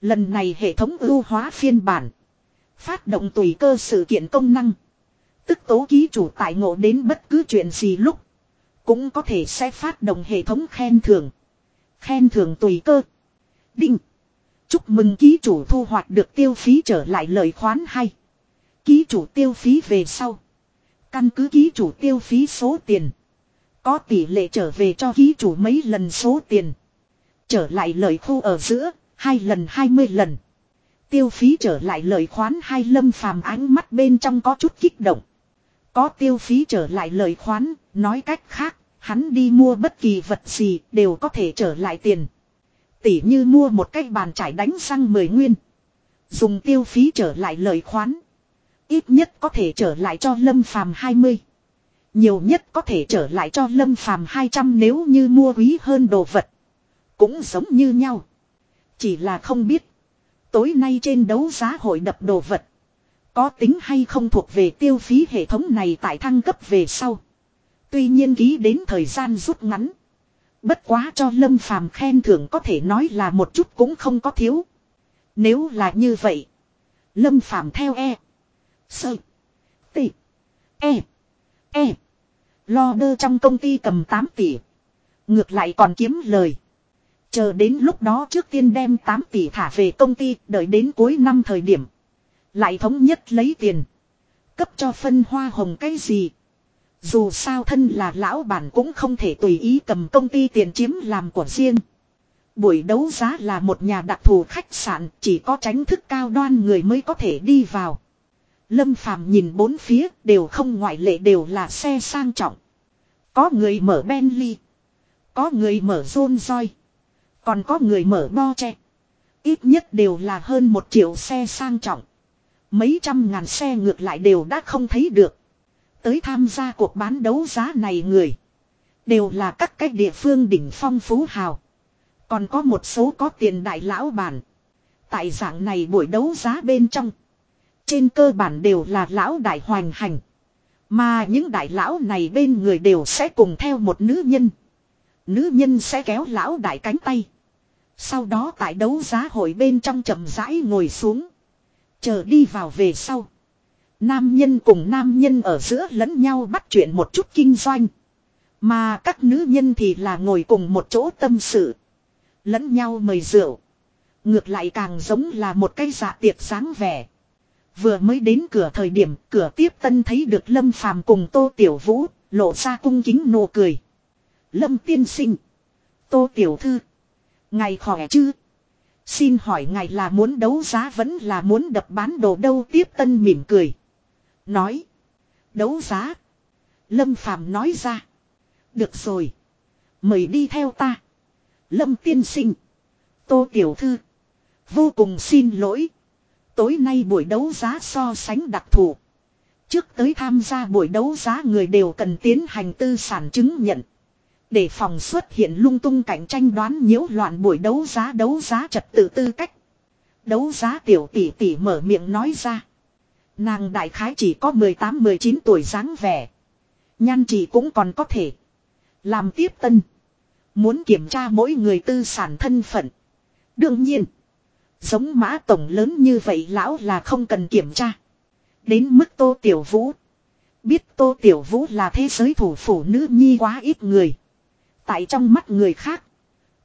Lần này hệ thống ưu hóa phiên bản. Phát động tùy cơ sự kiện công năng. Tức tố ký chủ tại ngộ đến bất cứ chuyện gì lúc. Cũng có thể sẽ phát động hệ thống khen thưởng. Khen thưởng tùy cơ. Đinh. Chúc mừng ký chủ thu hoạch được tiêu phí trở lại lời khoán hay. Ký chủ tiêu phí về sau. Căn cứ ký chủ tiêu phí số tiền. Có tỷ lệ trở về cho ký chủ mấy lần số tiền. Trở lại lời khu ở giữa, hai lần hai mươi lần. Tiêu phí trở lại lời khoán hai lâm phàm ánh mắt bên trong có chút kích động. Có tiêu phí trở lại lời khoán, nói cách khác, hắn đi mua bất kỳ vật gì đều có thể trở lại tiền. Tỷ như mua một cái bàn trải đánh răng mười nguyên. Dùng tiêu phí trở lại lời khoán. Ít nhất có thể trở lại cho lâm phàm 20. Nhiều nhất có thể trở lại cho lâm phàm 200 nếu như mua quý hơn đồ vật. Cũng giống như nhau. Chỉ là không biết. Tối nay trên đấu giá hội đập đồ vật. Có tính hay không thuộc về tiêu phí hệ thống này tại thăng cấp về sau. Tuy nhiên ký đến thời gian rút ngắn. Bất quá cho Lâm Phàm khen thưởng có thể nói là một chút cũng không có thiếu. Nếu là như vậy. Lâm Phàm theo E. Sơ. Tỷ. E. E. Lo đơ trong công ty cầm 8 tỷ. Ngược lại còn kiếm lời. Chờ đến lúc đó trước tiên đem 8 tỷ thả về công ty, đợi đến cuối năm thời điểm. Lại thống nhất lấy tiền. Cấp cho phân hoa hồng cái gì. Dù sao thân là lão bản cũng không thể tùy ý cầm công ty tiền chiếm làm của riêng. Buổi đấu giá là một nhà đặc thù khách sạn, chỉ có tránh thức cao đoan người mới có thể đi vào. Lâm Phàm nhìn bốn phía, đều không ngoại lệ đều là xe sang trọng. Có người mở Bentley, có người mở Rolls Royce, Còn có người mở Porsche. Ít nhất đều là hơn một triệu xe sang trọng. Mấy trăm ngàn xe ngược lại đều đã không thấy được. Tới tham gia cuộc bán đấu giá này người. Đều là các cách địa phương đỉnh phong phú hào. Còn có một số có tiền đại lão bản. Tại dạng này buổi đấu giá bên trong. Trên cơ bản đều là lão đại hoành hành. Mà những đại lão này bên người đều sẽ cùng theo một nữ nhân. Nữ nhân sẽ kéo lão đại cánh tay. Sau đó tại đấu giá hội bên trong chậm rãi ngồi xuống. Chờ đi vào về sau. Nam nhân cùng nam nhân ở giữa lẫn nhau bắt chuyện một chút kinh doanh. Mà các nữ nhân thì là ngồi cùng một chỗ tâm sự. Lẫn nhau mời rượu. Ngược lại càng giống là một cái dạ tiệc sáng vẻ. Vừa mới đến cửa thời điểm cửa tiếp tân thấy được Lâm Phàm cùng Tô Tiểu Vũ, lộ ra cung kính nụ cười. Lâm tiên sinh. Tô Tiểu Thư. Ngày khỏe chứ? Xin hỏi ngài là muốn đấu giá vẫn là muốn đập bán đồ đâu tiếp tân mỉm cười. Nói. Đấu giá. Lâm Phàm nói ra. Được rồi. Mời đi theo ta. Lâm tiên sinh. Tô Tiểu Thư. Vô cùng xin lỗi. Tối nay buổi đấu giá so sánh đặc thù. Trước tới tham gia buổi đấu giá người đều cần tiến hành tư sản chứng nhận. Để phòng xuất hiện lung tung cạnh tranh đoán nhiễu loạn buổi đấu giá đấu giá trật tự tư cách. Đấu giá tiểu tỷ tỷ mở miệng nói ra. Nàng đại khái chỉ có 18-19 tuổi dáng vẻ. Nhan chỉ cũng còn có thể. Làm tiếp tân. Muốn kiểm tra mỗi người tư sản thân phận. Đương nhiên. Giống mã tổng lớn như vậy lão là không cần kiểm tra. Đến mức tô tiểu vũ. Biết tô tiểu vũ là thế giới thủ phủ nữ nhi quá ít người. Tại trong mắt người khác.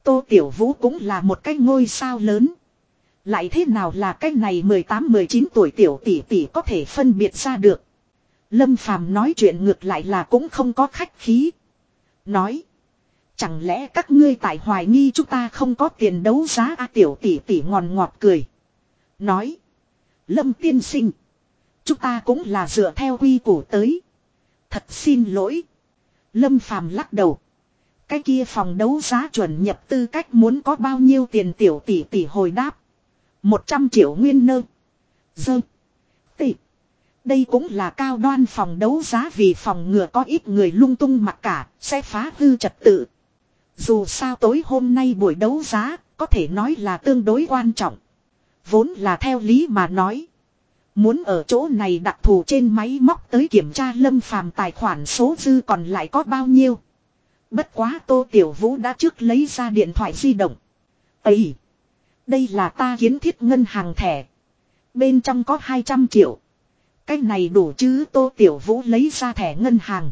Tô tiểu vũ cũng là một cái ngôi sao lớn. Lại thế nào là cái này 18-19 tuổi tiểu tỷ tỷ có thể phân biệt ra được. Lâm Phàm nói chuyện ngược lại là cũng không có khách khí. Nói. Chẳng lẽ các ngươi tại hoài nghi chúng ta không có tiền đấu giá a tiểu tỷ tỷ ngòn ngọt cười. Nói. Lâm tiên sinh. Chúng ta cũng là dựa theo quy củ tới. Thật xin lỗi. Lâm phàm lắc đầu. Cái kia phòng đấu giá chuẩn nhập tư cách muốn có bao nhiêu tiền tiểu tỷ tỷ hồi đáp. 100 triệu nguyên nơ. Dơ. Tỷ. Đây cũng là cao đoan phòng đấu giá vì phòng ngừa có ít người lung tung mặc cả, sẽ phá hư trật tự. Dù sao tối hôm nay buổi đấu giá, có thể nói là tương đối quan trọng. Vốn là theo lý mà nói. Muốn ở chỗ này đặc thù trên máy móc tới kiểm tra lâm phàm tài khoản số dư còn lại có bao nhiêu. Bất quá Tô Tiểu Vũ đã trước lấy ra điện thoại di động. Ấy! Đây là ta kiến thiết ngân hàng thẻ. Bên trong có 200 triệu. Cái này đủ chứ Tô Tiểu Vũ lấy ra thẻ ngân hàng.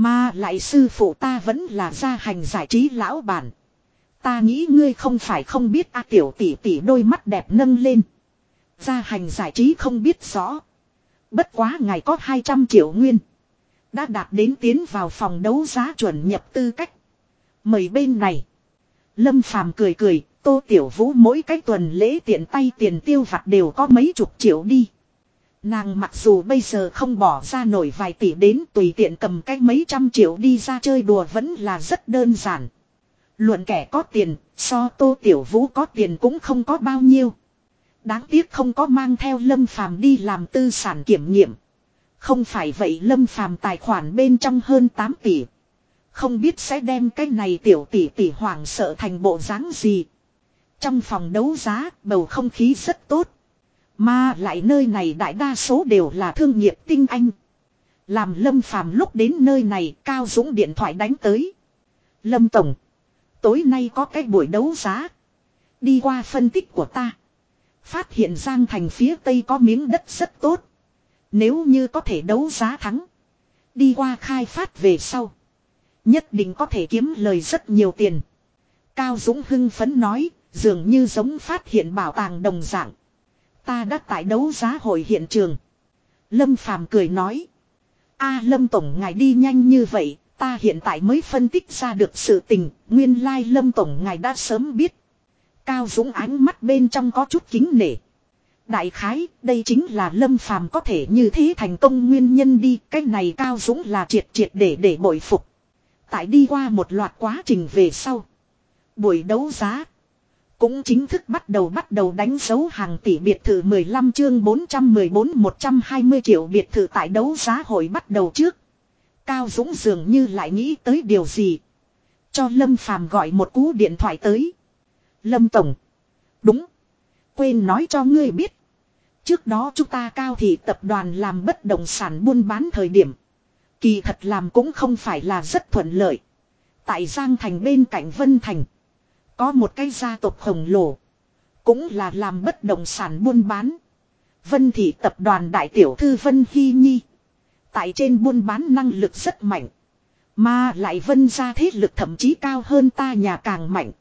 Mà lại sư phụ ta vẫn là gia hành giải trí lão bản. Ta nghĩ ngươi không phải không biết a tiểu tỷ tỷ đôi mắt đẹp nâng lên. Gia hành giải trí không biết rõ. Bất quá ngài có 200 triệu nguyên. Đã đạt đến tiến vào phòng đấu giá chuẩn nhập tư cách. Mời bên này. Lâm Phàm cười cười, Tô Tiểu Vũ mỗi cái tuần lễ tiện tay tiền tiêu vặt đều có mấy chục triệu đi. Nàng mặc dù bây giờ không bỏ ra nổi vài tỷ đến tùy tiện cầm cái mấy trăm triệu đi ra chơi đùa vẫn là rất đơn giản. Luận kẻ có tiền, so tô tiểu vũ có tiền cũng không có bao nhiêu. Đáng tiếc không có mang theo lâm phàm đi làm tư sản kiểm nghiệm. Không phải vậy lâm phàm tài khoản bên trong hơn 8 tỷ. Không biết sẽ đem cái này tiểu tỷ tỷ hoảng sợ thành bộ dáng gì. Trong phòng đấu giá, bầu không khí rất tốt. Mà lại nơi này đại đa số đều là thương nghiệp tinh anh. Làm Lâm Phàm lúc đến nơi này, Cao Dũng điện thoại đánh tới. Lâm Tổng. Tối nay có cái buổi đấu giá. Đi qua phân tích của ta. Phát hiện Giang Thành phía Tây có miếng đất rất tốt. Nếu như có thể đấu giá thắng. Đi qua khai phát về sau. Nhất định có thể kiếm lời rất nhiều tiền. Cao Dũng hưng phấn nói. Dường như giống phát hiện bảo tàng đồng dạng. Ta đã tại đấu giá hội hiện trường. Lâm Phàm cười nói. a Lâm Tổng ngài đi nhanh như vậy, ta hiện tại mới phân tích ra được sự tình, nguyên lai Lâm Tổng ngài đã sớm biết. Cao Dũng ánh mắt bên trong có chút kính nể. Đại khái, đây chính là Lâm Phàm có thể như thế thành công nguyên nhân đi, cái này Cao Dũng là triệt triệt để để bội phục. Tại đi qua một loạt quá trình về sau. Buổi đấu giá. Cũng chính thức bắt đầu bắt đầu đánh dấu hàng tỷ biệt thự 15 chương 414-120 triệu biệt thự tại đấu giá hội bắt đầu trước. Cao Dũng dường như lại nghĩ tới điều gì. Cho Lâm Phàm gọi một cú điện thoại tới. Lâm Tổng. Đúng. Quên nói cho ngươi biết. Trước đó chúng ta cao thị tập đoàn làm bất động sản buôn bán thời điểm. Kỳ thật làm cũng không phải là rất thuận lợi. Tại Giang Thành bên cạnh Vân Thành. Có một cái gia tộc khổng lồ. Cũng là làm bất động sản buôn bán. Vân thị tập đoàn đại tiểu thư Vân Hy Nhi. Tại trên buôn bán năng lực rất mạnh. Mà lại vân ra thế lực thậm chí cao hơn ta nhà càng mạnh.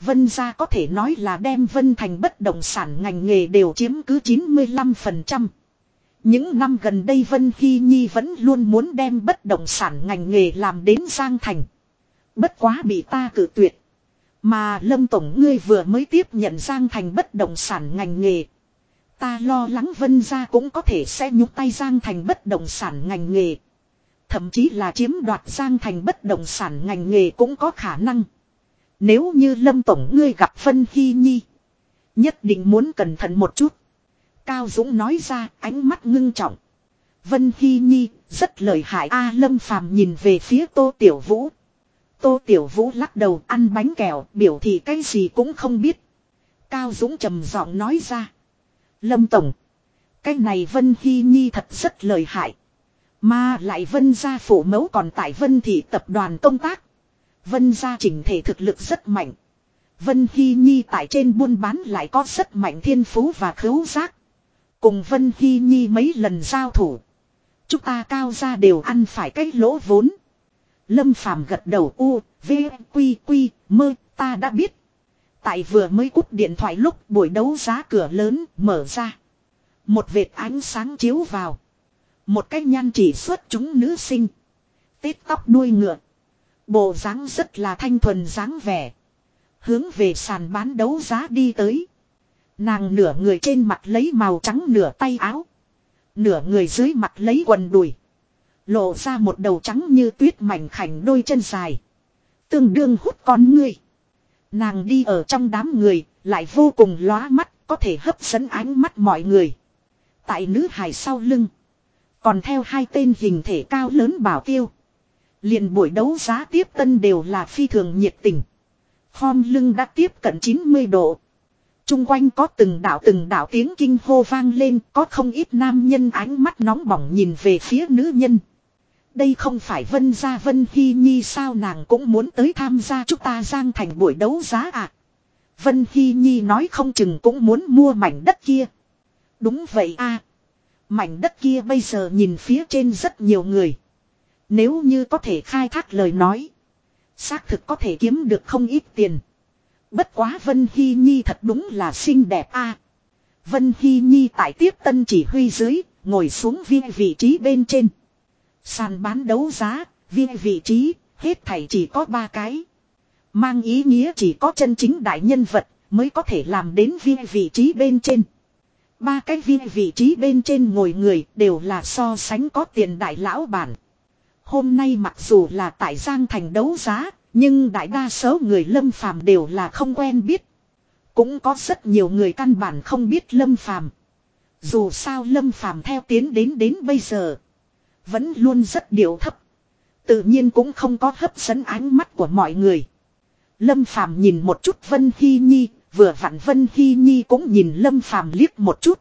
Vân gia có thể nói là đem Vân Thành bất động sản ngành nghề đều chiếm cứ 95%. Những năm gần đây Vân Hy Nhi vẫn luôn muốn đem bất động sản ngành nghề làm đến Giang Thành. Bất quá bị ta cử tuyệt. Mà Lâm Tổng ngươi vừa mới tiếp nhận Giang Thành bất động sản ngành nghề. Ta lo lắng Vân gia cũng có thể sẽ nhúc tay Giang Thành bất động sản ngành nghề. Thậm chí là chiếm đoạt Giang Thành bất động sản ngành nghề cũng có khả năng. Nếu như Lâm Tổng ngươi gặp Vân Hy Nhi. Nhất định muốn cẩn thận một chút. Cao Dũng nói ra, ánh mắt ngưng trọng. Vân Hy Nhi, rất lợi hại A Lâm Phàm nhìn về phía Tô Tiểu Vũ. Tô Tiểu Vũ lắc đầu ăn bánh kẹo, biểu thị cái gì cũng không biết. Cao Dũng trầm giọng nói ra. Lâm Tổng. Cái này Vân Hy Nhi thật rất lợi hại. Mà lại Vân gia phủ mẫu còn tại Vân thị tập đoàn công tác. Vân gia chỉnh thể thực lực rất mạnh. Vân Hy Nhi tại trên buôn bán lại có rất mạnh thiên phú và khứu giác. Cùng Vân Hy Nhi mấy lần giao thủ. Chúng ta cao ra đều ăn phải cái lỗ vốn. Lâm Phàm gật đầu u, v, quy, quy, mơ, ta đã biết. Tại vừa mới cúp điện thoại lúc buổi đấu giá cửa lớn mở ra. Một vệt ánh sáng chiếu vào. Một cái nhan chỉ xuất chúng nữ sinh. Tết tóc đuôi ngựa. Bộ dáng rất là thanh thuần dáng vẻ. Hướng về sàn bán đấu giá đi tới. Nàng nửa người trên mặt lấy màu trắng nửa tay áo. Nửa người dưới mặt lấy quần đùi. Lộ ra một đầu trắng như tuyết mảnh khảnh đôi chân dài. Tương đương hút con người Nàng đi ở trong đám người, lại vô cùng lóa mắt, có thể hấp dẫn ánh mắt mọi người. Tại nữ hài sau lưng. Còn theo hai tên hình thể cao lớn bảo tiêu. liền buổi đấu giá tiếp tân đều là phi thường nhiệt tình. Khom lưng đã tiếp cận 90 độ. Trung quanh có từng đảo từng đảo tiếng kinh hô vang lên, có không ít nam nhân ánh mắt nóng bỏng nhìn về phía nữ nhân. Đây không phải Vân Gia Vân Hy Nhi sao nàng cũng muốn tới tham gia chúng ta giang thành buổi đấu giá à. Vân Hy Nhi nói không chừng cũng muốn mua mảnh đất kia. Đúng vậy a à. Mảnh đất kia bây giờ nhìn phía trên rất nhiều người. Nếu như có thể khai thác lời nói. Xác thực có thể kiếm được không ít tiền. Bất quá Vân Hy Nhi thật đúng là xinh đẹp a. Vân Hy Nhi tại tiếp tân chỉ huy dưới, ngồi xuống viên vị trí bên trên. Sàn bán đấu giá, viên vị trí, hết thảy chỉ có ba cái. Mang ý nghĩa chỉ có chân chính đại nhân vật mới có thể làm đến viên vị trí bên trên. Ba cái viên vị trí bên trên ngồi người đều là so sánh có tiền đại lão bản. Hôm nay mặc dù là tại Giang Thành đấu giá, nhưng đại đa số người lâm phàm đều là không quen biết. Cũng có rất nhiều người căn bản không biết lâm phàm. Dù sao lâm phàm theo tiến đến đến bây giờ. Vẫn luôn rất điệu thấp. Tự nhiên cũng không có hấp dẫn ánh mắt của mọi người. Lâm phàm nhìn một chút Vân Hy Nhi, vừa vặn Vân Hy Nhi cũng nhìn Lâm phàm liếc một chút.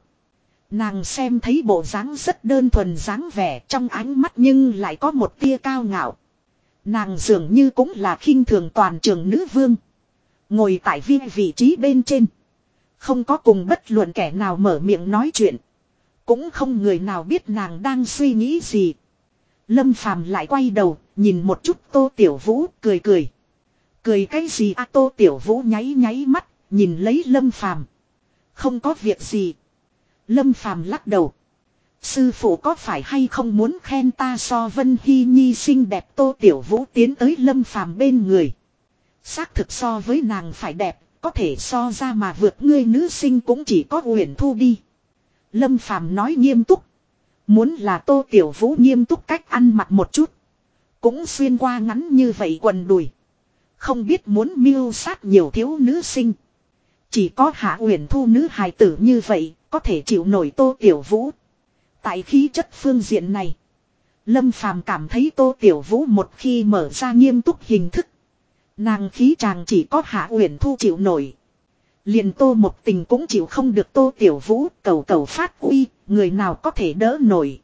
Nàng xem thấy bộ dáng rất đơn thuần dáng vẻ trong ánh mắt nhưng lại có một tia cao ngạo. Nàng dường như cũng là khinh thường toàn trường nữ vương. Ngồi tại viên vị trí bên trên. Không có cùng bất luận kẻ nào mở miệng nói chuyện. Cũng không người nào biết nàng đang suy nghĩ gì. Lâm Phàm lại quay đầu, nhìn một chút Tô Tiểu Vũ, cười cười. Cười cái gì à Tô Tiểu Vũ nháy nháy mắt, nhìn lấy Lâm Phàm Không có việc gì. Lâm Phàm lắc đầu. Sư phụ có phải hay không muốn khen ta so Vân Hy Nhi xinh đẹp Tô Tiểu Vũ tiến tới Lâm Phàm bên người. Xác thực so với nàng phải đẹp, có thể so ra mà vượt ngươi nữ sinh cũng chỉ có Uyển Thu đi. Lâm Phàm nói nghiêm túc. Muốn là Tô Tiểu Vũ nghiêm túc cách ăn mặc một chút. Cũng xuyên qua ngắn như vậy quần đùi. Không biết muốn mưu sát nhiều thiếu nữ sinh. Chỉ có hạ uyển thu nữ hài tử như vậy, có thể chịu nổi tô tiểu vũ. Tại khí chất phương diện này. Lâm phàm cảm thấy tô tiểu vũ một khi mở ra nghiêm túc hình thức. Nàng khí chàng chỉ có hạ uyển thu chịu nổi. Liền tô một tình cũng chịu không được tô tiểu vũ cầu cầu phát uy, người nào có thể đỡ nổi.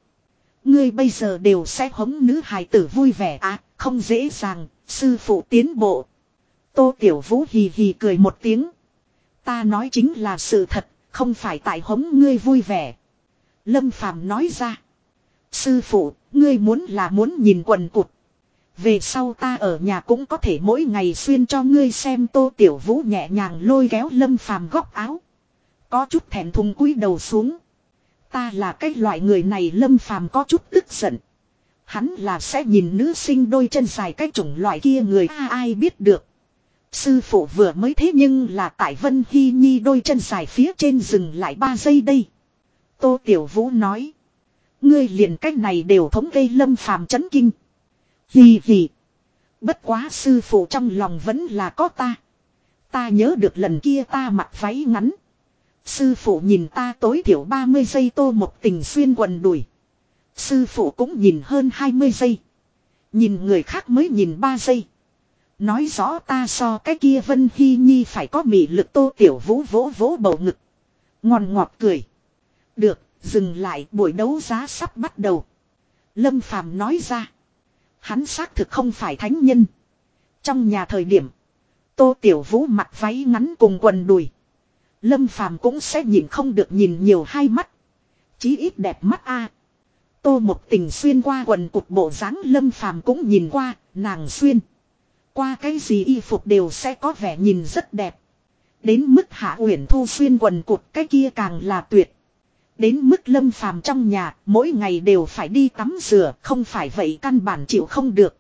Ngươi bây giờ đều sẽ hống nữ hài tử vui vẻ à, không dễ dàng, sư phụ tiến bộ. Tô tiểu vũ hì hì cười một tiếng. Ta nói chính là sự thật, không phải tại hống ngươi vui vẻ. Lâm phàm nói ra. Sư phụ, ngươi muốn là muốn nhìn quần cụt. Về sau ta ở nhà cũng có thể mỗi ngày xuyên cho ngươi xem tô tiểu vũ nhẹ nhàng lôi kéo lâm phàm góc áo. Có chút thẹn thùng cúi đầu xuống. Ta là cái loại người này lâm phàm có chút tức giận. Hắn là sẽ nhìn nữ sinh đôi chân dài cái chủng loại kia người, a, ai biết được. Sư phụ vừa mới thế nhưng là tại Vân Hy Nhi đôi chân dài phía trên rừng lại 3 giây đây. Tô Tiểu Vũ nói. Ngươi liền cách này đều thống gây lâm phàm chấn kinh. Hì hì. Bất quá sư phụ trong lòng vẫn là có ta. Ta nhớ được lần kia ta mặc váy ngắn. Sư phụ nhìn ta tối thiểu 30 giây tô một tình xuyên quần đùi. Sư phụ cũng nhìn hơn 20 giây. Nhìn người khác mới nhìn 3 giây. Nói rõ ta so cái kia Vân Hy Nhi phải có mị lực tô tiểu vũ vỗ vỗ bầu ngực. Ngon ngọt cười. Được, dừng lại buổi đấu giá sắp bắt đầu. Lâm Phàm nói ra. Hắn xác thực không phải thánh nhân. Trong nhà thời điểm. Tô Tiểu Vũ mặc váy ngắn cùng quần đùi. Lâm Phàm cũng sẽ nhìn không được nhìn nhiều hai mắt. Chí ít đẹp mắt a. Tô một tình xuyên qua quần cục bộ dáng Lâm Phàm cũng nhìn qua, nàng xuyên. Qua cái gì y phục đều sẽ có vẻ nhìn rất đẹp. Đến mức hạ uyển thu xuyên quần cục cái kia càng là tuyệt. Đến mức lâm phàm trong nhà, mỗi ngày đều phải đi tắm rửa, không phải vậy căn bản chịu không được.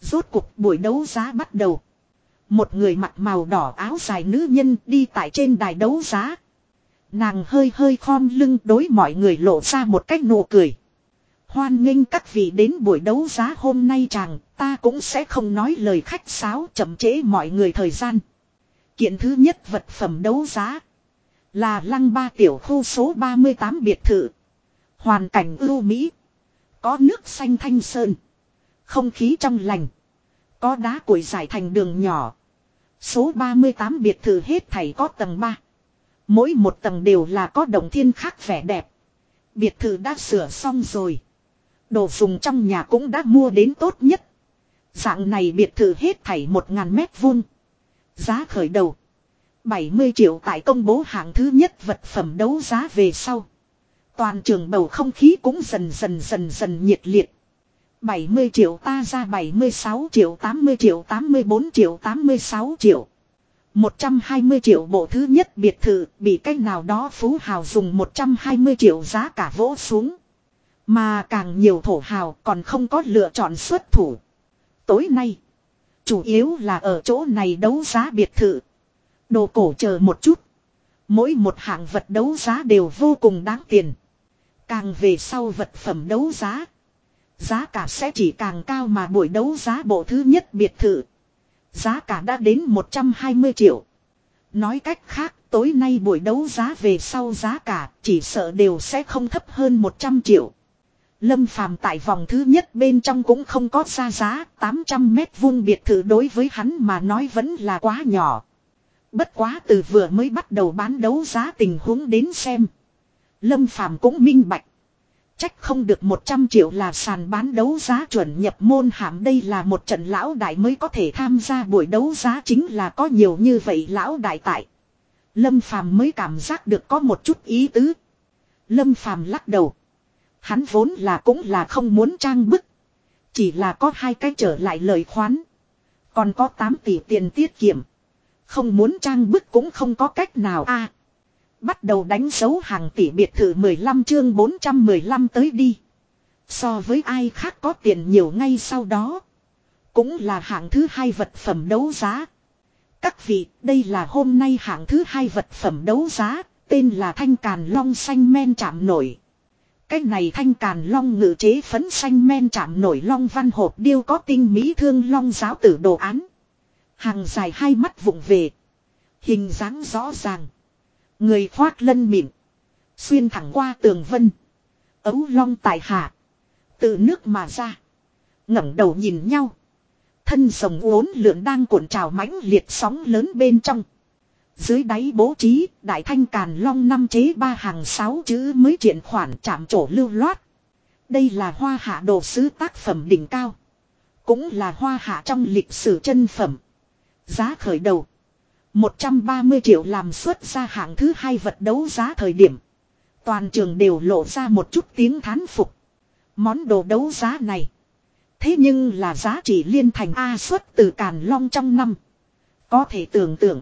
Rốt cuộc buổi đấu giá bắt đầu. Một người mặc màu đỏ áo dài nữ nhân đi tại trên đài đấu giá. Nàng hơi hơi khom lưng đối mọi người lộ ra một cách nụ cười. Hoan nghênh các vị đến buổi đấu giá hôm nay chàng, ta cũng sẽ không nói lời khách sáo chậm trễ mọi người thời gian. Kiện thứ nhất vật phẩm đấu giá là lăng ba tiểu khu số 38 biệt thự. Hoàn cảnh ưu mỹ. Có nước xanh thanh sơn. Không khí trong lành. Có đá củi giải thành đường nhỏ. Số 38 biệt thự hết thảy có tầng 3. Mỗi một tầng đều là có đồng thiên khác vẻ đẹp. Biệt thự đã sửa xong rồi. Đồ dùng trong nhà cũng đã mua đến tốt nhất. Dạng này biệt thự hết thảy 1.000 mét vuông. Giá khởi đầu. 70 triệu tại công bố hạng thứ nhất vật phẩm đấu giá về sau. Toàn trường bầu không khí cũng dần dần dần dần nhiệt liệt. 70 triệu ta ra 76 triệu 80 triệu 84 triệu 86 triệu. 120 triệu bộ thứ nhất biệt thự bị cách nào đó phú hào dùng 120 triệu giá cả vỗ xuống. Mà càng nhiều thổ hào còn không có lựa chọn xuất thủ. Tối nay, chủ yếu là ở chỗ này đấu giá biệt thự. Đồ cổ chờ một chút. Mỗi một hạng vật đấu giá đều vô cùng đáng tiền. Càng về sau vật phẩm đấu giá. Giá cả sẽ chỉ càng cao mà buổi đấu giá bộ thứ nhất biệt thự. Giá cả đã đến 120 triệu. Nói cách khác, tối nay buổi đấu giá về sau giá cả chỉ sợ đều sẽ không thấp hơn 100 triệu. Lâm Phàm tại vòng thứ nhất bên trong cũng không có ra giá, 800 mét vuông biệt thự đối với hắn mà nói vẫn là quá nhỏ. Bất quá từ vừa mới bắt đầu bán đấu giá tình huống đến xem. Lâm Phàm cũng minh bạch. Trách không được 100 triệu là sàn bán đấu giá chuẩn nhập môn hàm đây là một trận lão đại mới có thể tham gia buổi đấu giá chính là có nhiều như vậy lão đại tại. Lâm Phàm mới cảm giác được có một chút ý tứ. Lâm Phàm lắc đầu. Hắn vốn là cũng là không muốn trang bức. Chỉ là có hai cái trở lại lời khoán. Còn có 8 tỷ tiền tiết kiệm. Không muốn trang bức cũng không có cách nào a. bắt đầu đánh dấu hàng tỷ biệt thự 15 chương 415 tới đi. So với ai khác có tiền nhiều ngay sau đó. Cũng là hạng thứ hai vật phẩm đấu giá. Các vị, đây là hôm nay hạng thứ hai vật phẩm đấu giá, tên là thanh càn long xanh men chạm nổi. Cái này thanh càn long ngự chế phấn xanh men chạm nổi long văn hộp điêu có tinh mỹ thương long giáo tử đồ án. Hàng dài hai mắt vụng về. Hình dáng rõ ràng. Người khoác lân mịn. Xuyên thẳng qua tường vân. Ấu long tại hạ. Từ nước mà ra. ngẩng đầu nhìn nhau. Thân sồng uốn lượn đang cuộn trào mãnh liệt sóng lớn bên trong. Dưới đáy bố trí, đại thanh càn long năm chế ba hàng sáu chữ mới triển khoản chạm trổ lưu loát. Đây là hoa hạ đồ sứ tác phẩm đỉnh cao. Cũng là hoa hạ trong lịch sử chân phẩm. Giá khởi đầu. 130 triệu làm xuất ra hạng thứ hai vật đấu giá thời điểm. Toàn trường đều lộ ra một chút tiếng thán phục. Món đồ đấu giá này. Thế nhưng là giá trị liên thành A xuất từ Càn Long trong năm. Có thể tưởng tượng.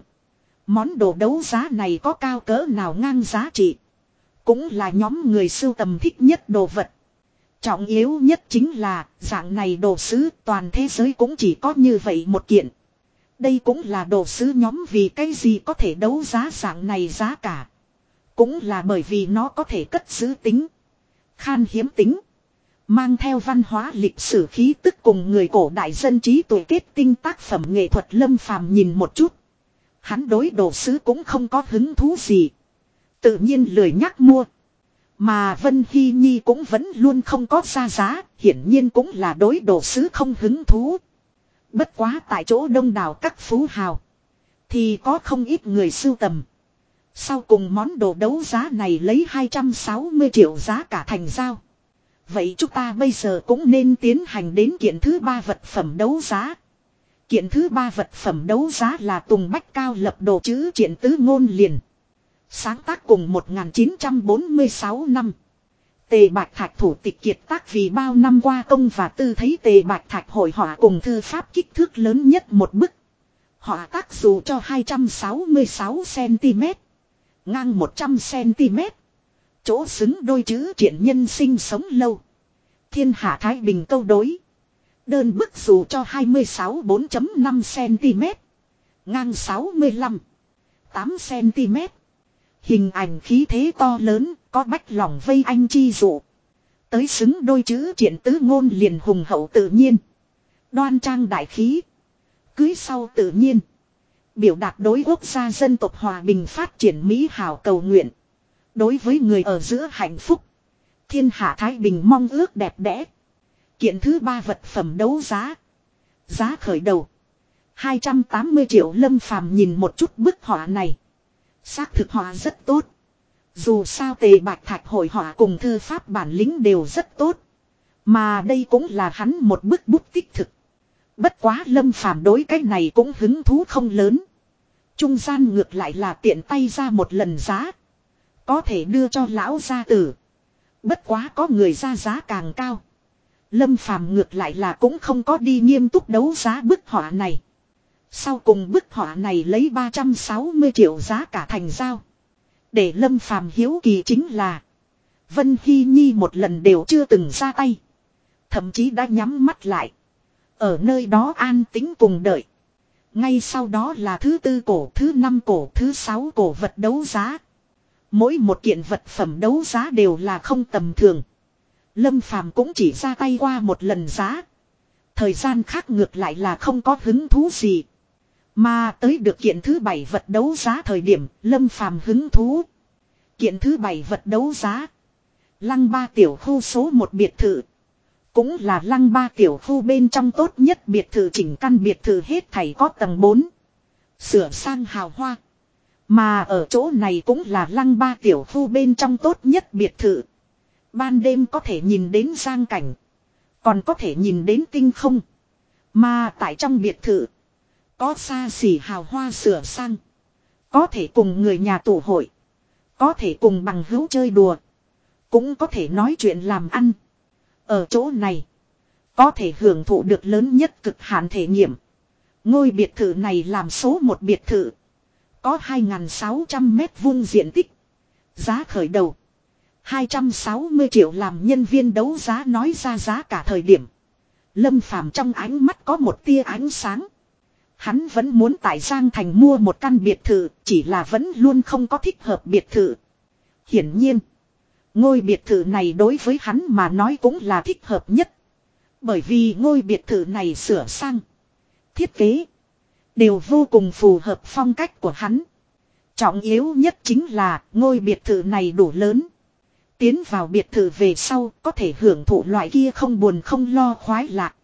Món đồ đấu giá này có cao cỡ nào ngang giá trị. Cũng là nhóm người sưu tầm thích nhất đồ vật. Trọng yếu nhất chính là, dạng này đồ sứ toàn thế giới cũng chỉ có như vậy một kiện. Đây cũng là đồ sứ nhóm vì cái gì có thể đấu giá dạng này giá cả. Cũng là bởi vì nó có thể cất giữ tính. Khan hiếm tính. Mang theo văn hóa lịch sử khí tức cùng người cổ đại dân trí tuổi kết tinh tác phẩm nghệ thuật lâm phàm nhìn một chút. Hắn đối đồ sứ cũng không có hứng thú gì. Tự nhiên lười nhắc mua. Mà Vân Hy Nhi cũng vẫn luôn không có ra giá, hiển nhiên cũng là đối đồ sứ không hứng thú. Bất quá tại chỗ đông đảo các phú hào. Thì có không ít người sưu tầm. Sau cùng món đồ đấu giá này lấy 260 triệu giá cả thành giao. Vậy chúng ta bây giờ cũng nên tiến hành đến kiện thứ ba vật phẩm đấu giá. Kiện thứ ba vật phẩm đấu giá là Tùng Bách Cao lập đồ chữ triển tứ ngôn liền. Sáng tác cùng 1946 năm. Tề Bạch Thạch thủ tịch kiệt tác vì bao năm qua công và tư thấy Tề Bạch Thạch hội họa cùng thư pháp kích thước lớn nhất một bức. Họa tác dù cho 266cm. Ngang 100cm. Chỗ xứng đôi chữ triển nhân sinh sống lâu. Thiên hạ Thái Bình câu đối. Đơn bức dù cho 26 4.5cm. Ngang 65. 8cm. Hình ảnh khí thế to lớn, có bách lòng vây anh chi dụ. Tới xứng đôi chữ triển tứ ngôn liền hùng hậu tự nhiên. Đoan trang đại khí. Cưới sau tự nhiên. Biểu đạt đối quốc gia dân tộc hòa bình phát triển Mỹ hảo cầu nguyện. Đối với người ở giữa hạnh phúc. Thiên hạ Thái Bình mong ước đẹp đẽ. Kiện thứ ba vật phẩm đấu giá. Giá khởi đầu. 280 triệu lâm phàm nhìn một chút bức họa này. Xác thực họa rất tốt. Dù sao tề bạc thạch hội họa cùng thư pháp bản lĩnh đều rất tốt. Mà đây cũng là hắn một bức bút tích thực. Bất quá lâm phàm đối cái này cũng hứng thú không lớn. Trung gian ngược lại là tiện tay ra một lần giá. Có thể đưa cho lão gia tử. Bất quá có người ra giá càng cao. Lâm phàm ngược lại là cũng không có đi nghiêm túc đấu giá bức họa này. Sau cùng bức họa này lấy 360 triệu giá cả thành giao. Để Lâm phàm hiếu kỳ chính là. Vân Hy Nhi một lần đều chưa từng ra tay. Thậm chí đã nhắm mắt lại. Ở nơi đó an tính cùng đợi. Ngay sau đó là thứ tư cổ, thứ năm cổ, thứ sáu cổ vật đấu giá. Mỗi một kiện vật phẩm đấu giá đều là không tầm thường. Lâm Phàm cũng chỉ ra tay qua một lần giá. Thời gian khác ngược lại là không có hứng thú gì. Mà tới được kiện thứ bảy vật đấu giá thời điểm, Lâm Phàm hứng thú. Kiện thứ bảy vật đấu giá. Lăng ba tiểu khu số một biệt thự. Cũng là lăng ba tiểu khu bên trong tốt nhất biệt thự chỉnh căn biệt thự hết thảy có tầng 4. Sửa sang hào hoa. Mà ở chỗ này cũng là lăng ba tiểu khu bên trong tốt nhất biệt thự. Ban đêm có thể nhìn đến giang cảnh. Còn có thể nhìn đến tinh không. Mà tại trong biệt thự. Có xa xỉ hào hoa sửa sang. Có thể cùng người nhà tụ hội. Có thể cùng bằng hữu chơi đùa. Cũng có thể nói chuyện làm ăn. Ở chỗ này. Có thể hưởng thụ được lớn nhất cực hạn thể nghiệm. Ngôi biệt thự này làm số một biệt thự. Có 2.600 mét vuông diện tích. Giá khởi đầu. 260 triệu làm nhân viên đấu giá nói ra giá cả thời điểm. Lâm Phàm trong ánh mắt có một tia ánh sáng. Hắn vẫn muốn tại Giang Thành mua một căn biệt thự, chỉ là vẫn luôn không có thích hợp biệt thự. Hiển nhiên, ngôi biệt thự này đối với hắn mà nói cũng là thích hợp nhất. Bởi vì ngôi biệt thự này sửa sang, thiết kế, Đều vô cùng phù hợp phong cách của hắn. Trọng yếu nhất chính là ngôi biệt thự này đủ lớn. Tiến vào biệt thự về sau có thể hưởng thụ loại kia không buồn không lo khoái lạc.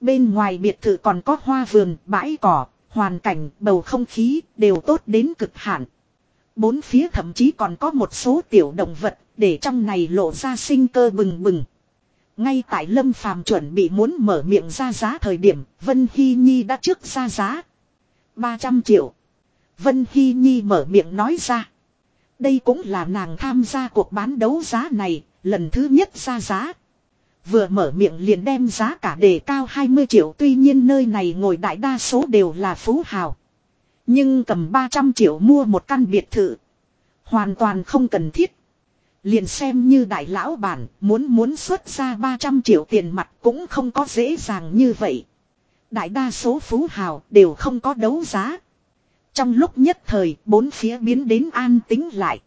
Bên ngoài biệt thự còn có hoa vườn, bãi cỏ, hoàn cảnh, bầu không khí đều tốt đến cực hạn. Bốn phía thậm chí còn có một số tiểu động vật để trong này lộ ra sinh cơ bừng bừng. Ngay tại Lâm Phàm chuẩn bị muốn mở miệng ra giá thời điểm, Vân Hy Nhi đã trước ra giá. 300 triệu. Vân Hy Nhi mở miệng nói ra. Đây cũng là nàng tham gia cuộc bán đấu giá này, lần thứ nhất ra giá. Vừa mở miệng liền đem giá cả đề cao 20 triệu tuy nhiên nơi này ngồi đại đa số đều là phú hào. Nhưng cầm 300 triệu mua một căn biệt thự. Hoàn toàn không cần thiết. Liền xem như đại lão bản muốn muốn xuất ra 300 triệu tiền mặt cũng không có dễ dàng như vậy. Đại đa số phú hào đều không có đấu giá. Trong lúc nhất thời bốn phía biến đến an tính lại.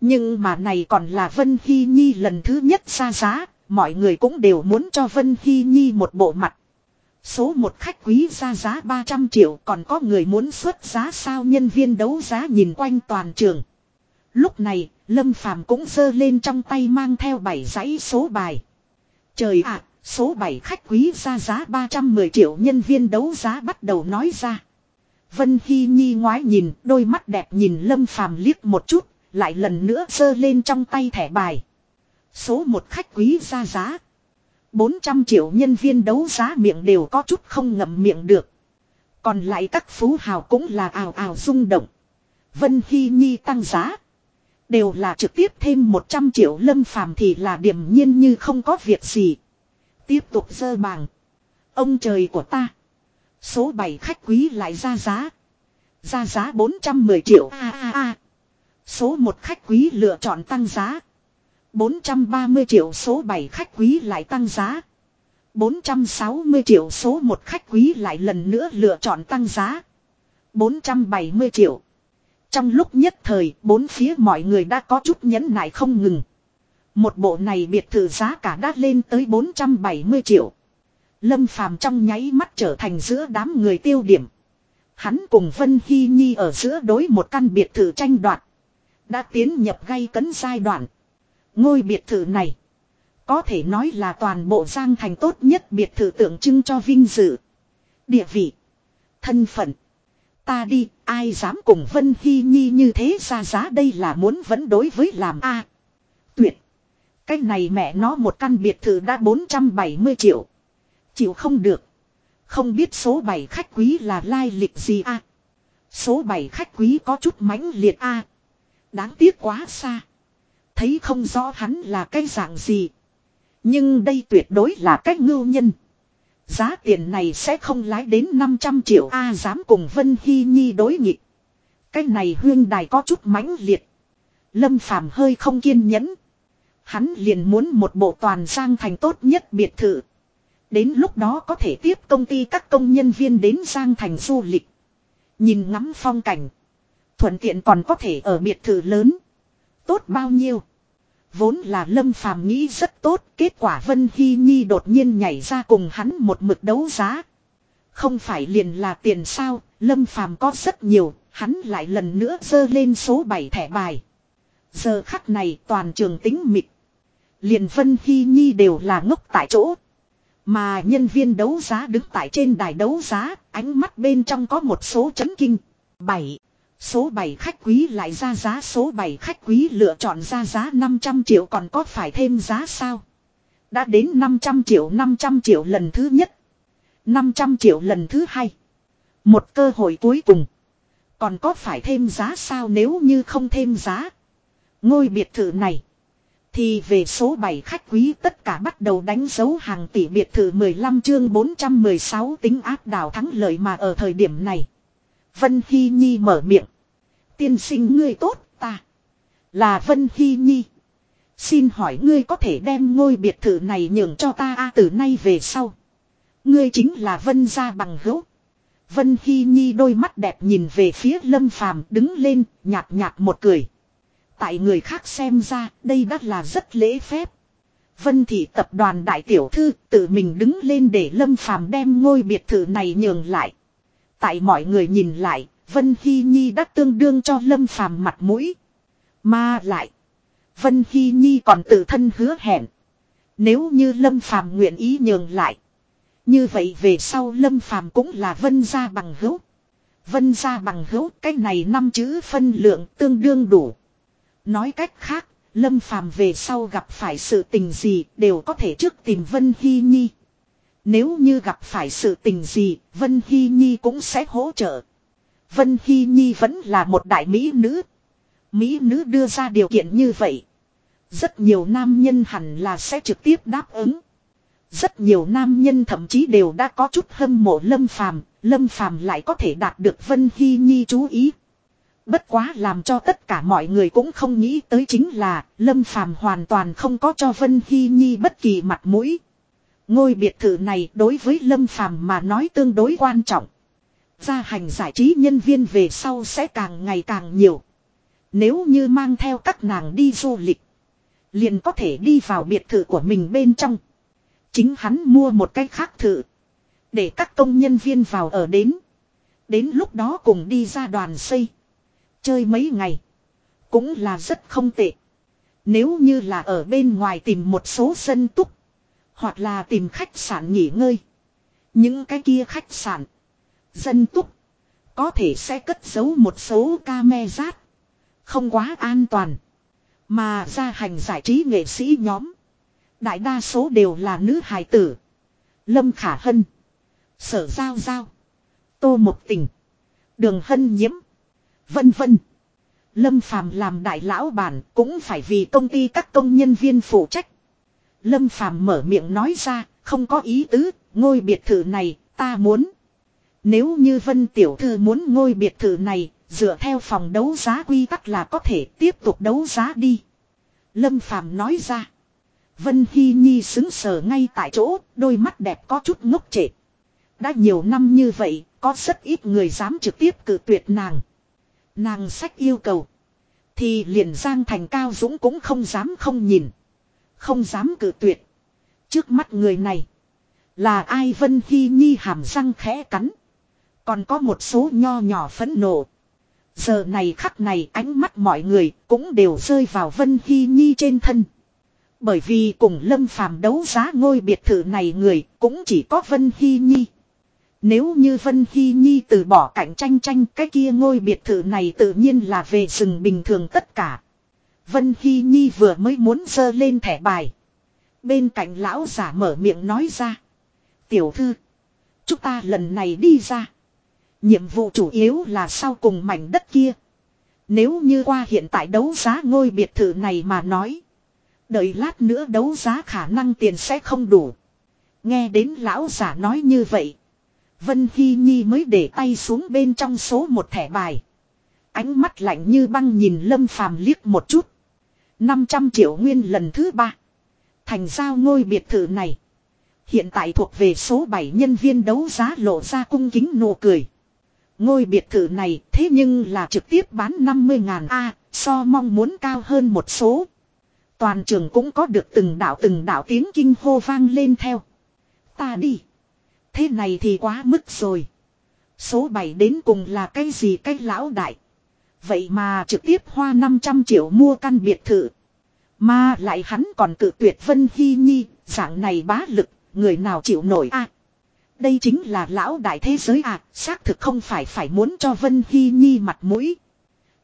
Nhưng mà này còn là Vân Hy Nhi lần thứ nhất ra giá, mọi người cũng đều muốn cho Vân Hy Nhi một bộ mặt. Số một khách quý ra giá 300 triệu còn có người muốn xuất giá sao nhân viên đấu giá nhìn quanh toàn trường. Lúc này, Lâm Phàm cũng giơ lên trong tay mang theo bảy dãy số bài. Trời ạ, số 7 khách quý ra giá 310 triệu nhân viên đấu giá bắt đầu nói ra. Vân Hy Nhi ngoái nhìn, đôi mắt đẹp nhìn Lâm Phàm liếc một chút, lại lần nữa giơ lên trong tay thẻ bài. Số một khách quý ra giá. 400 triệu nhân viên đấu giá miệng đều có chút không ngậm miệng được. Còn lại các phú hào cũng là ào ào rung động. Vân Hy Nhi tăng giá. Đều là trực tiếp thêm 100 triệu lâm phàm thì là điểm nhiên như không có việc gì. Tiếp tục dơ bàng. Ông trời của ta. Số 7 khách quý lại ra giá. Ra giá 410 triệu a a a. Số 1 khách quý lựa chọn tăng giá. 430 triệu số 7 khách quý lại tăng giá. 460 triệu số 1 khách quý lại lần nữa lựa chọn tăng giá. 470 triệu. Trong lúc nhất thời, bốn phía mọi người đã có chút nhẫn nại không ngừng. Một bộ này biệt thự giá cả đã lên tới 470 triệu. Lâm Phàm trong nháy mắt trở thành giữa đám người tiêu điểm. Hắn cùng Vân Hy Nhi ở giữa đối một căn biệt thự tranh đoạt. Đã tiến nhập gây cấn giai đoạn. Ngôi biệt thự này. Có thể nói là toàn bộ Giang Thành tốt nhất biệt thự tượng trưng cho vinh dự. Địa vị. Thân phận. Ta đi, ai dám cùng Vân Hy Nhi như thế ra giá đây là muốn vẫn đối với làm A. tuyệt. Cái này mẹ nó một căn biệt thự đã 470 triệu. Chịu không được. Không biết số 7 khách quý là lai lịch gì a Số 7 khách quý có chút mãnh liệt a Đáng tiếc quá xa. Thấy không rõ hắn là cái dạng gì. Nhưng đây tuyệt đối là cách ngưu nhân. Giá tiền này sẽ không lái đến 500 triệu A dám cùng Vân Hy Nhi đối nghịch. Cái này huyên đài có chút mãnh liệt. Lâm Phàm hơi không kiên nhẫn. Hắn liền muốn một bộ toàn sang thành tốt nhất biệt thự. Đến lúc đó có thể tiếp công ty các công nhân viên đến sang thành du lịch. Nhìn ngắm phong cảnh. Thuận tiện còn có thể ở biệt thự lớn. Tốt bao nhiêu. Vốn là Lâm Phàm nghĩ rất tốt, kết quả Vân Hy Nhi đột nhiên nhảy ra cùng hắn một mực đấu giá. Không phải liền là tiền sao, Lâm Phàm có rất nhiều, hắn lại lần nữa dơ lên số 7 thẻ bài. Giờ khắc này toàn trường tính mịch. Liền Vân Hy Nhi đều là ngốc tại chỗ. Mà nhân viên đấu giá đứng tại trên đài đấu giá, ánh mắt bên trong có một số chấn kinh. 7. Số 7 khách quý lại ra giá, số 7 khách quý lựa chọn ra giá 500 triệu, còn có phải thêm giá sao? Đã đến 500 triệu 500 triệu lần thứ nhất. 500 triệu lần thứ hai. Một cơ hội cuối cùng. Còn có phải thêm giá sao nếu như không thêm giá? Ngôi biệt thự này. Thì về số 7 khách quý tất cả bắt đầu đánh dấu hàng tỷ biệt thự 15 chương 416 tính áp đảo thắng lợi mà ở thời điểm này. Vân Hy Nhi mở miệng. Tiên sinh ngươi tốt ta. Là Vân Hy Nhi. Xin hỏi ngươi có thể đem ngôi biệt thự này nhường cho ta a từ nay về sau. Ngươi chính là Vân gia bằng hữu. Vân Hy Nhi đôi mắt đẹp nhìn về phía Lâm Phàm đứng lên, nhạt nhạt một cười. Tại người khác xem ra, đây đã là rất lễ phép. Vân thị tập đoàn đại tiểu thư tự mình đứng lên để Lâm Phàm đem ngôi biệt thự này nhường lại tại mọi người nhìn lại, Vân Hy Nhi đã tương đương cho Lâm Phàm mặt mũi. Mà lại, Vân Hy Nhi còn tự thân hứa hẹn. Nếu như Lâm Phàm nguyện ý nhường lại. Như vậy về sau Lâm Phàm cũng là Vân gia bằng hữu. Vân gia bằng hữu cái này năm chữ phân lượng tương đương đủ. Nói cách khác, Lâm Phàm về sau gặp phải sự tình gì đều có thể trước tìm Vân Hy Nhi. Nếu như gặp phải sự tình gì, Vân Hy Nhi cũng sẽ hỗ trợ. Vân Hy Nhi vẫn là một đại mỹ nữ. Mỹ nữ đưa ra điều kiện như vậy. Rất nhiều nam nhân hẳn là sẽ trực tiếp đáp ứng. Rất nhiều nam nhân thậm chí đều đã có chút hâm mộ Lâm Phàm, Lâm Phàm lại có thể đạt được Vân Hy Nhi chú ý. Bất quá làm cho tất cả mọi người cũng không nghĩ tới chính là Lâm Phàm hoàn toàn không có cho Vân Hy Nhi bất kỳ mặt mũi. Ngôi biệt thự này đối với Lâm Phàm mà nói tương đối quan trọng. Gia hành giải trí nhân viên về sau sẽ càng ngày càng nhiều. Nếu như mang theo các nàng đi du lịch. Liền có thể đi vào biệt thự của mình bên trong. Chính hắn mua một cái khác thự. Để các công nhân viên vào ở đến. Đến lúc đó cùng đi ra đoàn xây. Chơi mấy ngày. Cũng là rất không tệ. Nếu như là ở bên ngoài tìm một số sân túc. Hoặc là tìm khách sạn nghỉ ngơi. Những cái kia khách sạn. Dân túc. Có thể sẽ cất giấu một số ca me rát. Không quá an toàn. Mà ra hành giải trí nghệ sĩ nhóm. Đại đa số đều là nữ hài tử. Lâm Khả Hân. Sở Giao Giao. Tô Một Tình. Đường Hân Nhiễm. Vân vân. Lâm Phàm làm đại lão bản cũng phải vì công ty các công nhân viên phụ trách. Lâm Phàm mở miệng nói ra, không có ý tứ, ngôi biệt thự này, ta muốn. Nếu như Vân Tiểu Thư muốn ngôi biệt thự này, dựa theo phòng đấu giá quy tắc là có thể tiếp tục đấu giá đi. Lâm Phàm nói ra. Vân Hy Nhi xứng sờ ngay tại chỗ, đôi mắt đẹp có chút ngốc trệ. Đã nhiều năm như vậy, có rất ít người dám trực tiếp cử tuyệt nàng. Nàng sách yêu cầu. Thì liền Giang Thành Cao Dũng cũng không dám không nhìn. Không dám cử tuyệt. Trước mắt người này. Là ai Vân Hy Nhi hàm răng khẽ cắn. Còn có một số nho nhỏ phẫn nộ. Giờ này khắc này ánh mắt mọi người cũng đều rơi vào Vân Hy Nhi trên thân. Bởi vì cùng Lâm Phàm đấu giá ngôi biệt thự này người cũng chỉ có Vân Hy Nhi. Nếu như Vân Hy Nhi từ bỏ cạnh tranh tranh cái kia ngôi biệt thự này tự nhiên là về rừng bình thường tất cả. Vân Hy Nhi vừa mới muốn dơ lên thẻ bài. Bên cạnh lão giả mở miệng nói ra. Tiểu thư. Chúng ta lần này đi ra. Nhiệm vụ chủ yếu là sau cùng mảnh đất kia. Nếu như qua hiện tại đấu giá ngôi biệt thự này mà nói. Đợi lát nữa đấu giá khả năng tiền sẽ không đủ. Nghe đến lão giả nói như vậy. Vân Hy Nhi mới để tay xuống bên trong số một thẻ bài. Ánh mắt lạnh như băng nhìn Lâm Phàm liếc một chút. 500 triệu nguyên lần thứ ba. Thành giao ngôi biệt thự này. Hiện tại thuộc về số 7 nhân viên đấu giá lộ ra cung kính nụ cười. Ngôi biệt thự này thế nhưng là trực tiếp bán 50 ngàn A, so mong muốn cao hơn một số. Toàn trường cũng có được từng đạo từng đạo tiếng kinh hô vang lên theo. Ta đi. Thế này thì quá mức rồi. Số 7 đến cùng là cái gì cái lão đại. Vậy mà trực tiếp hoa 500 triệu mua căn biệt thự. Mà lại hắn còn cự tuyệt Vân Hy Nhi, dạng này bá lực, người nào chịu nổi a Đây chính là lão đại thế giới à, xác thực không phải phải muốn cho Vân Hy Nhi mặt mũi.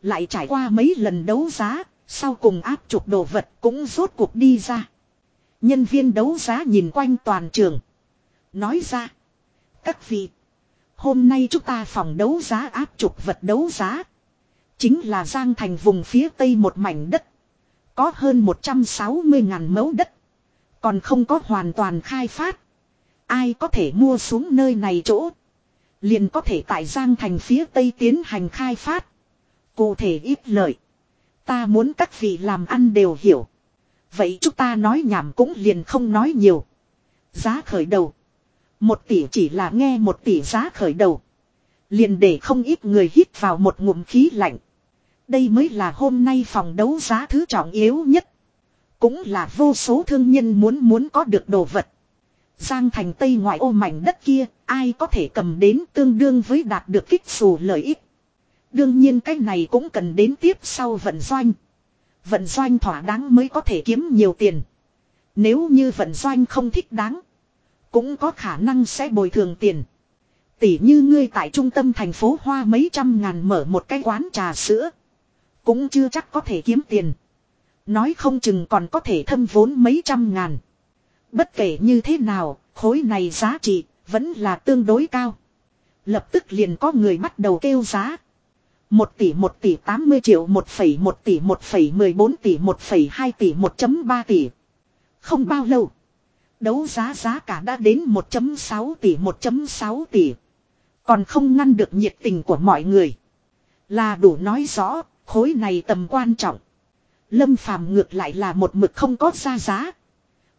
Lại trải qua mấy lần đấu giá, sau cùng áp trục đồ vật cũng rốt cuộc đi ra. Nhân viên đấu giá nhìn quanh toàn trường. Nói ra. Các vị. Hôm nay chúng ta phòng đấu giá áp trục vật đấu giá. Chính là Giang Thành vùng phía tây một mảnh đất. Có hơn 160 ngàn mẫu đất. Còn không có hoàn toàn khai phát. Ai có thể mua xuống nơi này chỗ. Liền có thể tại Giang Thành phía tây tiến hành khai phát. Cụ thể ít lợi. Ta muốn các vị làm ăn đều hiểu. Vậy chúng ta nói nhảm cũng liền không nói nhiều. Giá khởi đầu. Một tỷ chỉ là nghe một tỷ giá khởi đầu. Liền để không ít người hít vào một ngụm khí lạnh. Đây mới là hôm nay phòng đấu giá thứ trọng yếu nhất. Cũng là vô số thương nhân muốn muốn có được đồ vật. Giang thành Tây ngoại ô mảnh đất kia, ai có thể cầm đến tương đương với đạt được kích xù lợi ích. Đương nhiên cái này cũng cần đến tiếp sau vận doanh. Vận doanh thỏa đáng mới có thể kiếm nhiều tiền. Nếu như vận doanh không thích đáng, cũng có khả năng sẽ bồi thường tiền. Tỉ như ngươi tại trung tâm thành phố Hoa mấy trăm ngàn mở một cái quán trà sữa. Cũng chưa chắc có thể kiếm tiền. Nói không chừng còn có thể thâm vốn mấy trăm ngàn. Bất kể như thế nào, khối này giá trị, vẫn là tương đối cao. Lập tức liền có người bắt đầu kêu giá. 1 tỷ 1 tỷ 80 triệu 1,1 tỷ 1,14 tỷ 1,2 tỷ 1.3 tỷ. Không bao lâu. Đấu giá giá cả đã đến 1.6 tỷ 1.6 tỷ. Còn không ngăn được nhiệt tình của mọi người. Là đủ nói rõ, khối này tầm quan trọng. Lâm phàm ngược lại là một mực không có ra giá.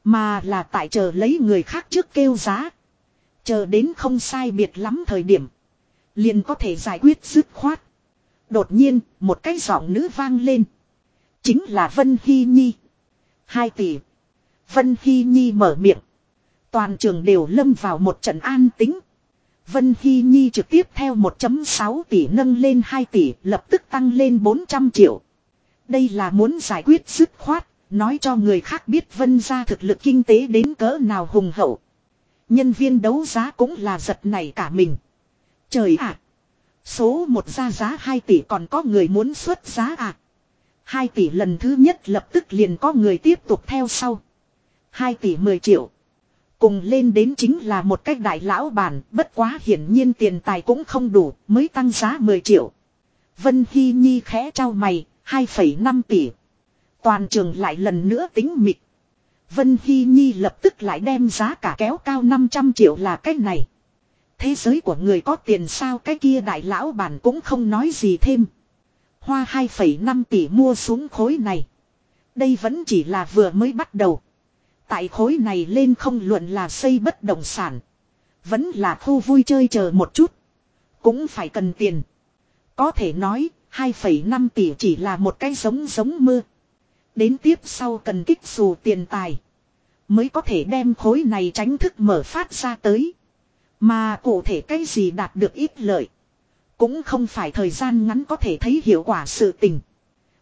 Mà là tại chờ lấy người khác trước kêu giá. Chờ đến không sai biệt lắm thời điểm. Liền có thể giải quyết dứt khoát. Đột nhiên, một cái giọng nữ vang lên. Chính là Vân Hy Nhi. Hai tỷ. Vân Hy Nhi mở miệng. Toàn trường đều lâm vào một trận an tính. Vân Hy Nhi trực tiếp theo 1.6 tỷ nâng lên 2 tỷ lập tức tăng lên 400 triệu. Đây là muốn giải quyết dứt khoát, nói cho người khác biết Vân ra thực lực kinh tế đến cỡ nào hùng hậu. Nhân viên đấu giá cũng là giật này cả mình. Trời ạ! số một ra giá 2 tỷ còn có người muốn xuất giá à? 2 tỷ lần thứ nhất lập tức liền có người tiếp tục theo sau. 2 tỷ 10 triệu. Cùng lên đến chính là một cách đại lão bản, bất quá hiển nhiên tiền tài cũng không đủ, mới tăng giá 10 triệu. Vân Hy Nhi khẽ trao mày, 2,5 tỷ. Toàn trường lại lần nữa tính mịt. Vân Hy Nhi lập tức lại đem giá cả kéo cao 500 triệu là cách này. Thế giới của người có tiền sao cái kia đại lão bản cũng không nói gì thêm. Hoa 2,5 tỷ mua xuống khối này. Đây vẫn chỉ là vừa mới bắt đầu. Tại khối này lên không luận là xây bất động sản. Vẫn là khu vui chơi chờ một chút. Cũng phải cần tiền. Có thể nói 2,5 tỷ chỉ là một cái giống giống mưa. Đến tiếp sau cần kích dù tiền tài. Mới có thể đem khối này tránh thức mở phát ra tới. Mà cụ thể cái gì đạt được ít lợi. Cũng không phải thời gian ngắn có thể thấy hiệu quả sự tình.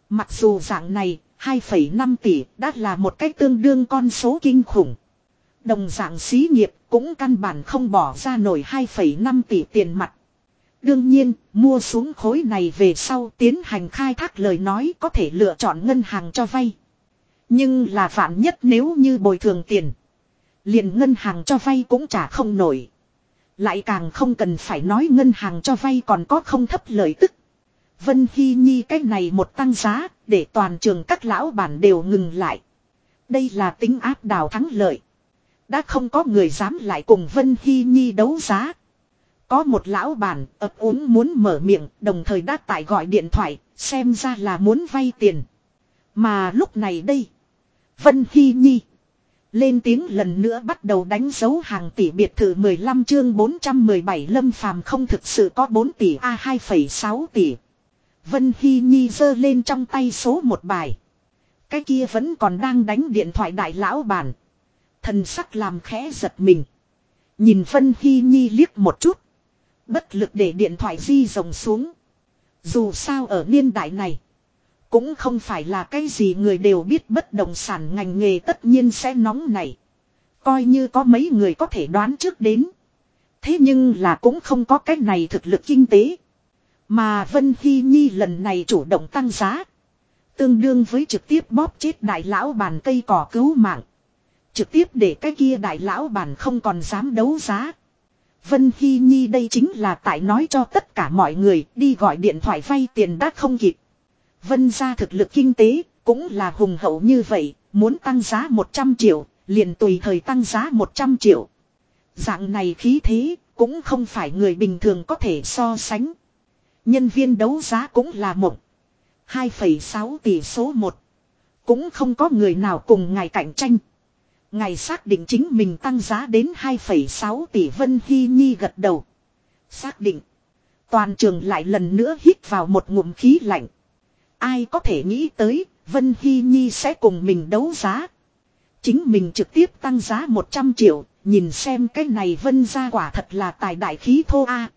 Mặc dù dạng này 2,5 tỷ đã là một cách tương đương con số kinh khủng. Đồng dạng xí nghiệp cũng căn bản không bỏ ra nổi 2,5 tỷ tiền mặt. Đương nhiên, mua xuống khối này về sau tiến hành khai thác lời nói có thể lựa chọn ngân hàng cho vay. Nhưng là vạn nhất nếu như bồi thường tiền. liền ngân hàng cho vay cũng trả không nổi. Lại càng không cần phải nói ngân hàng cho vay còn có không thấp lợi tức. Vân Hy Nhi cái này một tăng giá, để toàn trường các lão bản đều ngừng lại. Đây là tính áp đảo thắng lợi. Đã không có người dám lại cùng Vân Hy Nhi đấu giá. Có một lão bản ấp úng muốn mở miệng, đồng thời đã tại gọi điện thoại, xem ra là muốn vay tiền. Mà lúc này đây, Vân Hy Nhi lên tiếng lần nữa bắt đầu đánh dấu hàng tỷ biệt thự 15 chương 417 lâm phàm không thực sự có 4 tỷ A 2,6 tỷ. Vân Hy Nhi giơ lên trong tay số một bài. Cái kia vẫn còn đang đánh điện thoại đại lão bản. Thần sắc làm khẽ giật mình. Nhìn Vân Hy Nhi liếc một chút. Bất lực để điện thoại di rồng xuống. Dù sao ở niên đại này. Cũng không phải là cái gì người đều biết bất động sản ngành nghề tất nhiên sẽ nóng này. Coi như có mấy người có thể đoán trước đến. Thế nhưng là cũng không có cái này thực lực kinh tế. Mà Vân Hy Nhi lần này chủ động tăng giá. Tương đương với trực tiếp bóp chết đại lão bàn cây cỏ cứu mạng. Trực tiếp để cái kia đại lão bàn không còn dám đấu giá. Vân Hy Nhi đây chính là tại nói cho tất cả mọi người đi gọi điện thoại vay tiền đã không kịp. Vân ra thực lực kinh tế cũng là hùng hậu như vậy, muốn tăng giá 100 triệu, liền tùy thời tăng giá 100 triệu. Dạng này khí thế, cũng không phải người bình thường có thể so sánh. Nhân viên đấu giá cũng là một. 2,6 tỷ số 1. Cũng không có người nào cùng ngài cạnh tranh. Ngài xác định chính mình tăng giá đến 2,6 tỷ Vân Hy Nhi gật đầu. Xác định. Toàn trường lại lần nữa hít vào một ngụm khí lạnh. Ai có thể nghĩ tới, Vân Hy Nhi sẽ cùng mình đấu giá. Chính mình trực tiếp tăng giá 100 triệu, nhìn xem cái này vân ra quả thật là tài đại khí thô a.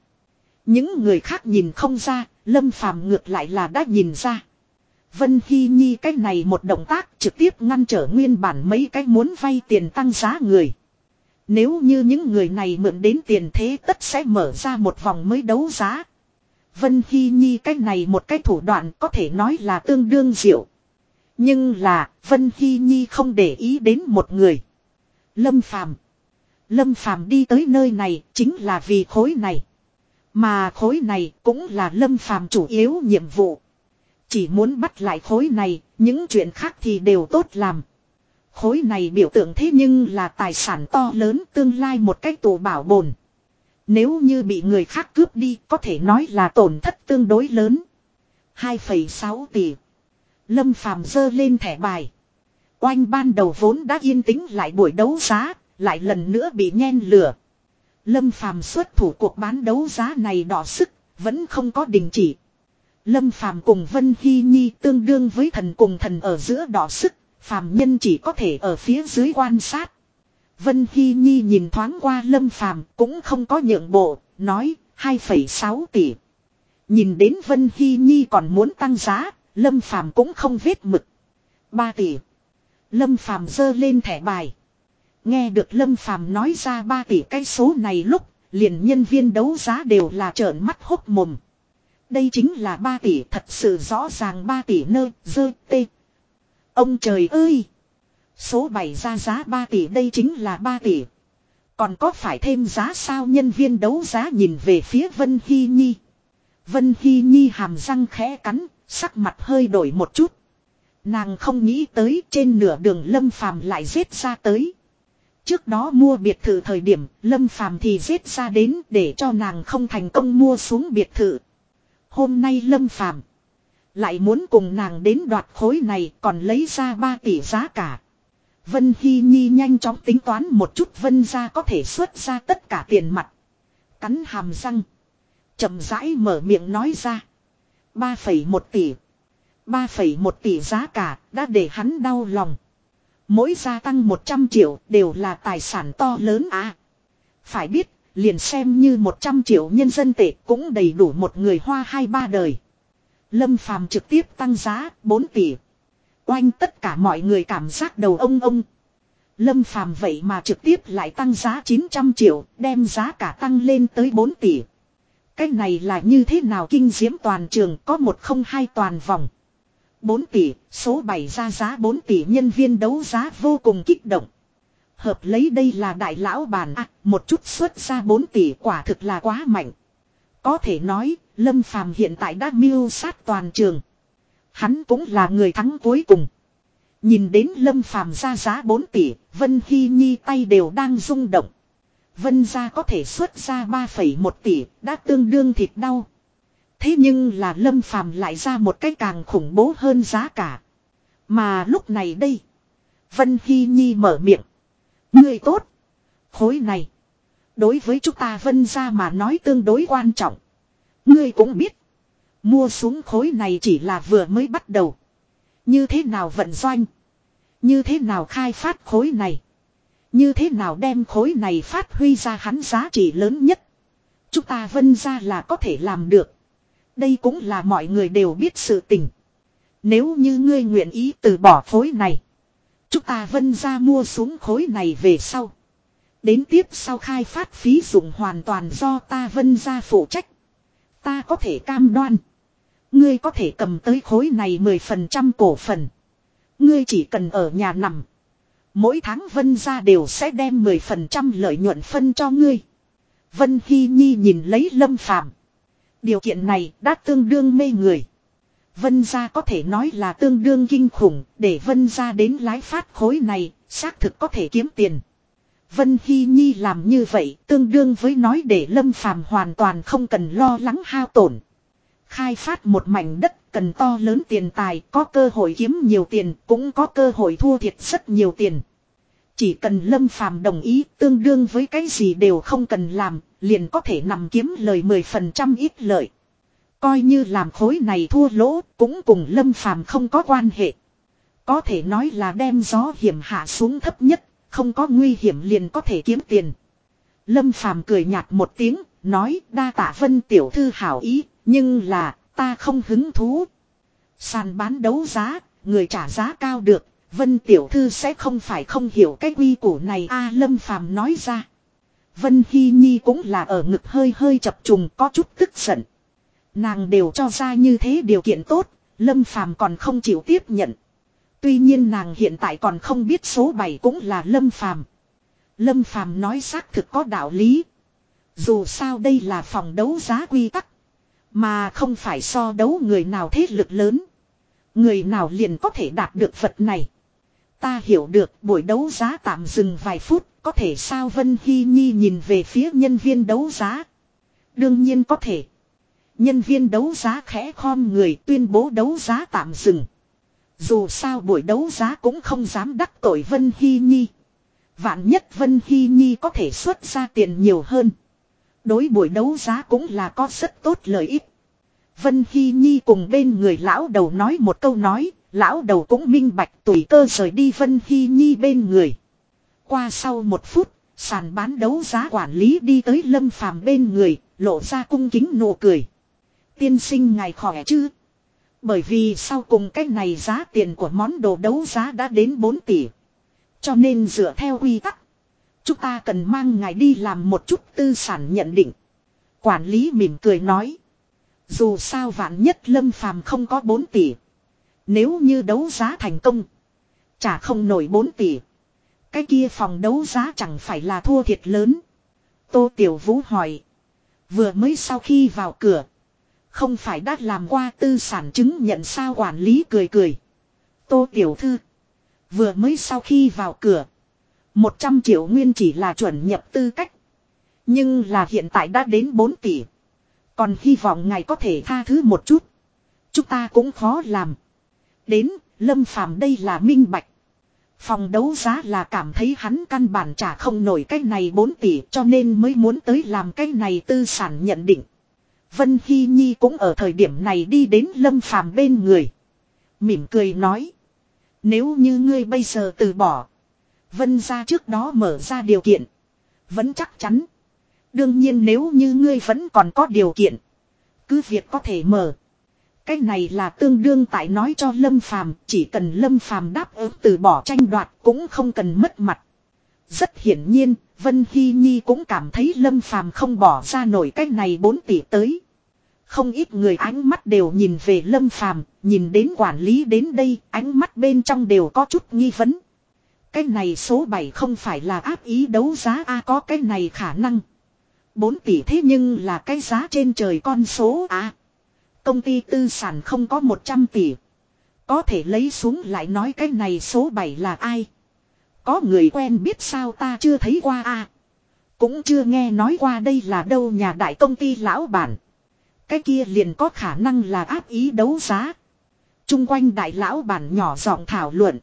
Những người khác nhìn không ra, Lâm Phàm ngược lại là đã nhìn ra. Vân Hy Nhi cái này một động tác trực tiếp ngăn trở nguyên bản mấy cái muốn vay tiền tăng giá người. Nếu như những người này mượn đến tiền thế tất sẽ mở ra một vòng mới đấu giá. Vân Hy Nhi cái này một cái thủ đoạn có thể nói là tương đương diệu. Nhưng là Vân Hy Nhi không để ý đến một người. Lâm Phàm Lâm Phàm đi tới nơi này chính là vì khối này. Mà khối này cũng là Lâm Phàm chủ yếu nhiệm vụ. Chỉ muốn bắt lại khối này, những chuyện khác thì đều tốt làm. Khối này biểu tượng thế nhưng là tài sản to lớn tương lai một cách tù bảo bồn. Nếu như bị người khác cướp đi có thể nói là tổn thất tương đối lớn. 2,6 tỷ. Lâm Phàm dơ lên thẻ bài. Oanh ban đầu vốn đã yên tĩnh lại buổi đấu giá, lại lần nữa bị nhen lửa. Lâm Phàm xuất thủ cuộc bán đấu giá này đỏ sức, vẫn không có đình chỉ. Lâm Phàm cùng Vân Hy Nhi tương đương với thần cùng thần ở giữa đỏ sức, Phàm nhân chỉ có thể ở phía dưới quan sát. Vân Hy Nhi nhìn thoáng qua Lâm Phàm cũng không có nhượng bộ, nói 2,6 tỷ. Nhìn đến Vân Hy Nhi còn muốn tăng giá, Lâm Phàm cũng không vết mực. 3 tỷ. Lâm Phàm giơ lên thẻ bài. Nghe được Lâm Phàm nói ra 3 tỷ cái số này lúc, liền nhân viên đấu giá đều là trợn mắt hốc mồm. Đây chính là 3 tỷ thật sự rõ ràng 3 tỷ nơ, dơ, tê. Ông trời ơi! Số 7 ra giá 3 tỷ đây chính là 3 tỷ. Còn có phải thêm giá sao nhân viên đấu giá nhìn về phía Vân Hy Nhi. Vân Hy Nhi hàm răng khẽ cắn, sắc mặt hơi đổi một chút. Nàng không nghĩ tới trên nửa đường Lâm Phàm lại giết ra tới. Trước đó mua biệt thự thời điểm Lâm Phàm thì giết ra đến để cho nàng không thành công mua xuống biệt thự. Hôm nay Lâm Phàm lại muốn cùng nàng đến đoạt khối này còn lấy ra 3 tỷ giá cả. Vân Hy Nhi nhanh chóng tính toán một chút Vân ra có thể xuất ra tất cả tiền mặt. Cắn hàm răng. chậm rãi mở miệng nói ra. 3,1 tỷ. 3,1 tỷ giá cả đã để hắn đau lòng. Mỗi gia tăng 100 triệu đều là tài sản to lớn à. Phải biết, liền xem như 100 triệu nhân dân tệ cũng đầy đủ một người hoa hai ba đời. Lâm Phàm trực tiếp tăng giá 4 tỷ. Oanh tất cả mọi người cảm giác đầu ông ông. Lâm Phàm vậy mà trực tiếp lại tăng giá 900 triệu, đem giá cả tăng lên tới 4 tỷ. Cái này là như thế nào kinh diễm toàn trường có một không hai toàn vòng. 4 tỷ, số 7 ra giá 4 tỷ nhân viên đấu giá vô cùng kích động. Hợp lấy đây là đại lão bàn à, một chút xuất ra 4 tỷ quả thực là quá mạnh. Có thể nói, Lâm Phàm hiện tại đã miêu sát toàn trường. Hắn cũng là người thắng cuối cùng. Nhìn đến Lâm Phàm ra giá 4 tỷ, Vân Hy Nhi tay đều đang rung động. Vân gia có thể xuất ra 3,1 tỷ, đã tương đương thịt đau. Thế nhưng là Lâm Phàm lại ra một cái càng khủng bố hơn giá cả. Mà lúc này đây, Vân Hy Nhi mở miệng. Người tốt. Khối này. Đối với chúng ta Vân gia mà nói tương đối quan trọng. Ngươi cũng biết. Mua xuống khối này chỉ là vừa mới bắt đầu. Như thế nào vận doanh. Như thế nào khai phát khối này. Như thế nào đem khối này phát huy ra hắn giá trị lớn nhất. Chúng ta vân ra là có thể làm được. Đây cũng là mọi người đều biết sự tình. Nếu như ngươi nguyện ý từ bỏ khối này. Chúng ta vân ra mua xuống khối này về sau. Đến tiếp sau khai phát phí dụng hoàn toàn do ta vân ra phụ trách. Ta có thể cam đoan. Ngươi có thể cầm tới khối này 10% cổ phần. Ngươi chỉ cần ở nhà nằm. Mỗi tháng Vân ra đều sẽ đem 10% lợi nhuận phân cho ngươi. Vân Hy Nhi nhìn lấy Lâm Phàm Điều kiện này đã tương đương mê người. Vân gia có thể nói là tương đương kinh khủng, để Vân gia đến lái phát khối này, xác thực có thể kiếm tiền. Vân Hy Nhi làm như vậy, tương đương với nói để Lâm Phàm hoàn toàn không cần lo lắng hao tổn. Khai phát một mảnh đất cần to lớn tiền tài, có cơ hội kiếm nhiều tiền, cũng có cơ hội thua thiệt rất nhiều tiền. Chỉ cần Lâm Phàm đồng ý, tương đương với cái gì đều không cần làm, liền có thể nằm kiếm lời 10% ít lợi. Coi như làm khối này thua lỗ, cũng cùng Lâm Phàm không có quan hệ. Có thể nói là đem gió hiểm hạ xuống thấp nhất, Không có nguy hiểm liền có thể kiếm tiền. Lâm Phàm cười nhạt một tiếng, nói đa tạ vân tiểu thư hảo ý, nhưng là ta không hứng thú. Sàn bán đấu giá, người trả giá cao được, vân tiểu thư sẽ không phải không hiểu cái quy củ này a Lâm Phàm nói ra. Vân Hy Nhi cũng là ở ngực hơi hơi chập trùng có chút tức giận. Nàng đều cho ra như thế điều kiện tốt, Lâm Phàm còn không chịu tiếp nhận. Tuy nhiên nàng hiện tại còn không biết số 7 cũng là Lâm Phàm. Lâm Phàm nói xác thực có đạo lý. Dù sao đây là phòng đấu giá quy tắc. Mà không phải so đấu người nào thế lực lớn. Người nào liền có thể đạt được vật này. Ta hiểu được buổi đấu giá tạm dừng vài phút. Có thể sao Vân Hy Nhi nhìn về phía nhân viên đấu giá. Đương nhiên có thể. Nhân viên đấu giá khẽ khom người tuyên bố đấu giá tạm dừng. Dù sao buổi đấu giá cũng không dám đắc tội Vân Hy Nhi. Vạn nhất Vân Hy Nhi có thể xuất ra tiền nhiều hơn. Đối buổi đấu giá cũng là có rất tốt lợi ích. Vân Hy Nhi cùng bên người lão đầu nói một câu nói, lão đầu cũng minh bạch tùy cơ rời đi Vân Hy Nhi bên người. Qua sau một phút, sàn bán đấu giá quản lý đi tới Lâm Phàm bên người, lộ ra cung kính nụ cười. Tiên sinh ngài khỏe chứ? Bởi vì sau cùng cái này giá tiền của món đồ đấu giá đã đến 4 tỷ. Cho nên dựa theo quy tắc. Chúng ta cần mang ngài đi làm một chút tư sản nhận định. Quản lý mỉm cười nói. Dù sao vạn nhất lâm phàm không có 4 tỷ. Nếu như đấu giá thành công. Chả không nổi 4 tỷ. Cái kia phòng đấu giá chẳng phải là thua thiệt lớn. Tô Tiểu Vũ hỏi. Vừa mới sau khi vào cửa. Không phải đã làm qua tư sản chứng nhận sao quản lý cười cười. Tô Tiểu Thư. Vừa mới sau khi vào cửa. 100 triệu nguyên chỉ là chuẩn nhập tư cách. Nhưng là hiện tại đã đến 4 tỷ. Còn hy vọng ngài có thể tha thứ một chút. Chúng ta cũng khó làm. Đến, Lâm Phàm đây là minh bạch. Phòng đấu giá là cảm thấy hắn căn bản trả không nổi cái này 4 tỷ cho nên mới muốn tới làm cái này tư sản nhận định. Vân Hy Nhi cũng ở thời điểm này đi đến Lâm Phàm bên người. Mỉm cười nói. Nếu như ngươi bây giờ từ bỏ. Vân ra trước đó mở ra điều kiện. Vẫn chắc chắn. Đương nhiên nếu như ngươi vẫn còn có điều kiện. Cứ việc có thể mở. Cái này là tương đương tại nói cho Lâm Phàm, chỉ cần Lâm Phàm đáp ứng từ bỏ tranh đoạt cũng không cần mất mặt. Rất hiển nhiên, Vân Hy Nhi cũng cảm thấy Lâm Phàm không bỏ ra nổi cái này 4 tỷ tới. Không ít người ánh mắt đều nhìn về Lâm Phàm, nhìn đến quản lý đến đây, ánh mắt bên trong đều có chút nghi vấn. Cái này số 7 không phải là áp ý đấu giá a có cái này khả năng. 4 tỷ thế nhưng là cái giá trên trời con số a. Công ty tư sản không có 100 tỷ. Có thể lấy xuống lại nói cái này số 7 là ai. Có người quen biết sao ta chưa thấy qua a Cũng chưa nghe nói qua đây là đâu nhà đại công ty lão bản. Cái kia liền có khả năng là áp ý đấu giá. Trung quanh đại lão bản nhỏ giọng thảo luận.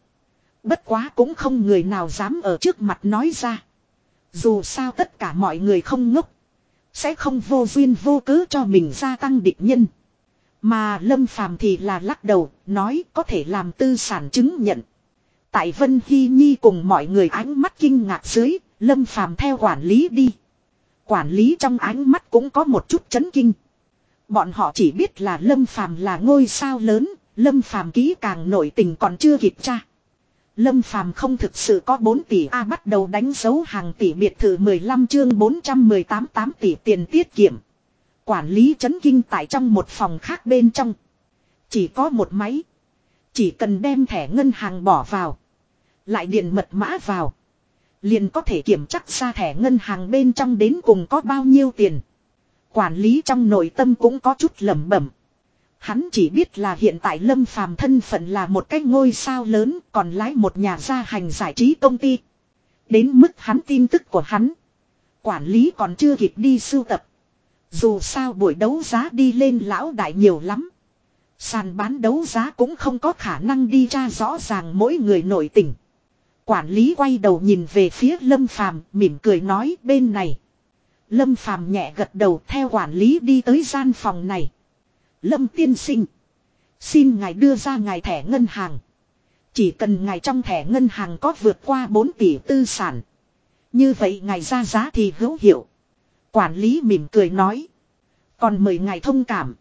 Bất quá cũng không người nào dám ở trước mặt nói ra. Dù sao tất cả mọi người không ngốc. Sẽ không vô duyên vô cớ cho mình gia tăng địch nhân. Mà Lâm Phàm thì là lắc đầu, nói có thể làm tư sản chứng nhận. Tại Vân Hy Nhi cùng mọi người ánh mắt kinh ngạc dưới, Lâm Phàm theo quản lý đi. Quản lý trong ánh mắt cũng có một chút chấn kinh. Bọn họ chỉ biết là Lâm Phàm là ngôi sao lớn, Lâm Phàm ký càng nổi tình còn chưa kịp tra. Lâm Phàm không thực sự có 4 tỷ A bắt đầu đánh dấu hàng tỷ biệt thự 15 chương 418 8 tỷ tiền tiết kiệm. Quản lý chấn kinh tại trong một phòng khác bên trong. Chỉ có một máy. Chỉ cần đem thẻ ngân hàng bỏ vào. Lại điền mật mã vào. Liền có thể kiểm chắc ra thẻ ngân hàng bên trong đến cùng có bao nhiêu tiền. Quản lý trong nội tâm cũng có chút lẩm bẩm. Hắn chỉ biết là hiện tại Lâm Phàm thân phận là một cái ngôi sao lớn, còn lái một nhà gia hành giải trí công ty. Đến mức hắn tin tức của hắn. Quản lý còn chưa kịp đi sưu tập. Dù sao buổi đấu giá đi lên lão đại nhiều lắm. Sàn bán đấu giá cũng không có khả năng đi ra rõ ràng mỗi người nổi tình. Quản lý quay đầu nhìn về phía Lâm Phàm, mỉm cười nói, bên này. Lâm Phàm nhẹ gật đầu, theo quản lý đi tới gian phòng này. Lâm tiên sinh. Xin ngài đưa ra ngài thẻ ngân hàng. Chỉ cần ngài trong thẻ ngân hàng có vượt qua 4 tỷ tư sản. Như vậy ngài ra giá thì hữu hiệu. Quản lý mỉm cười nói. Còn mời ngài thông cảm.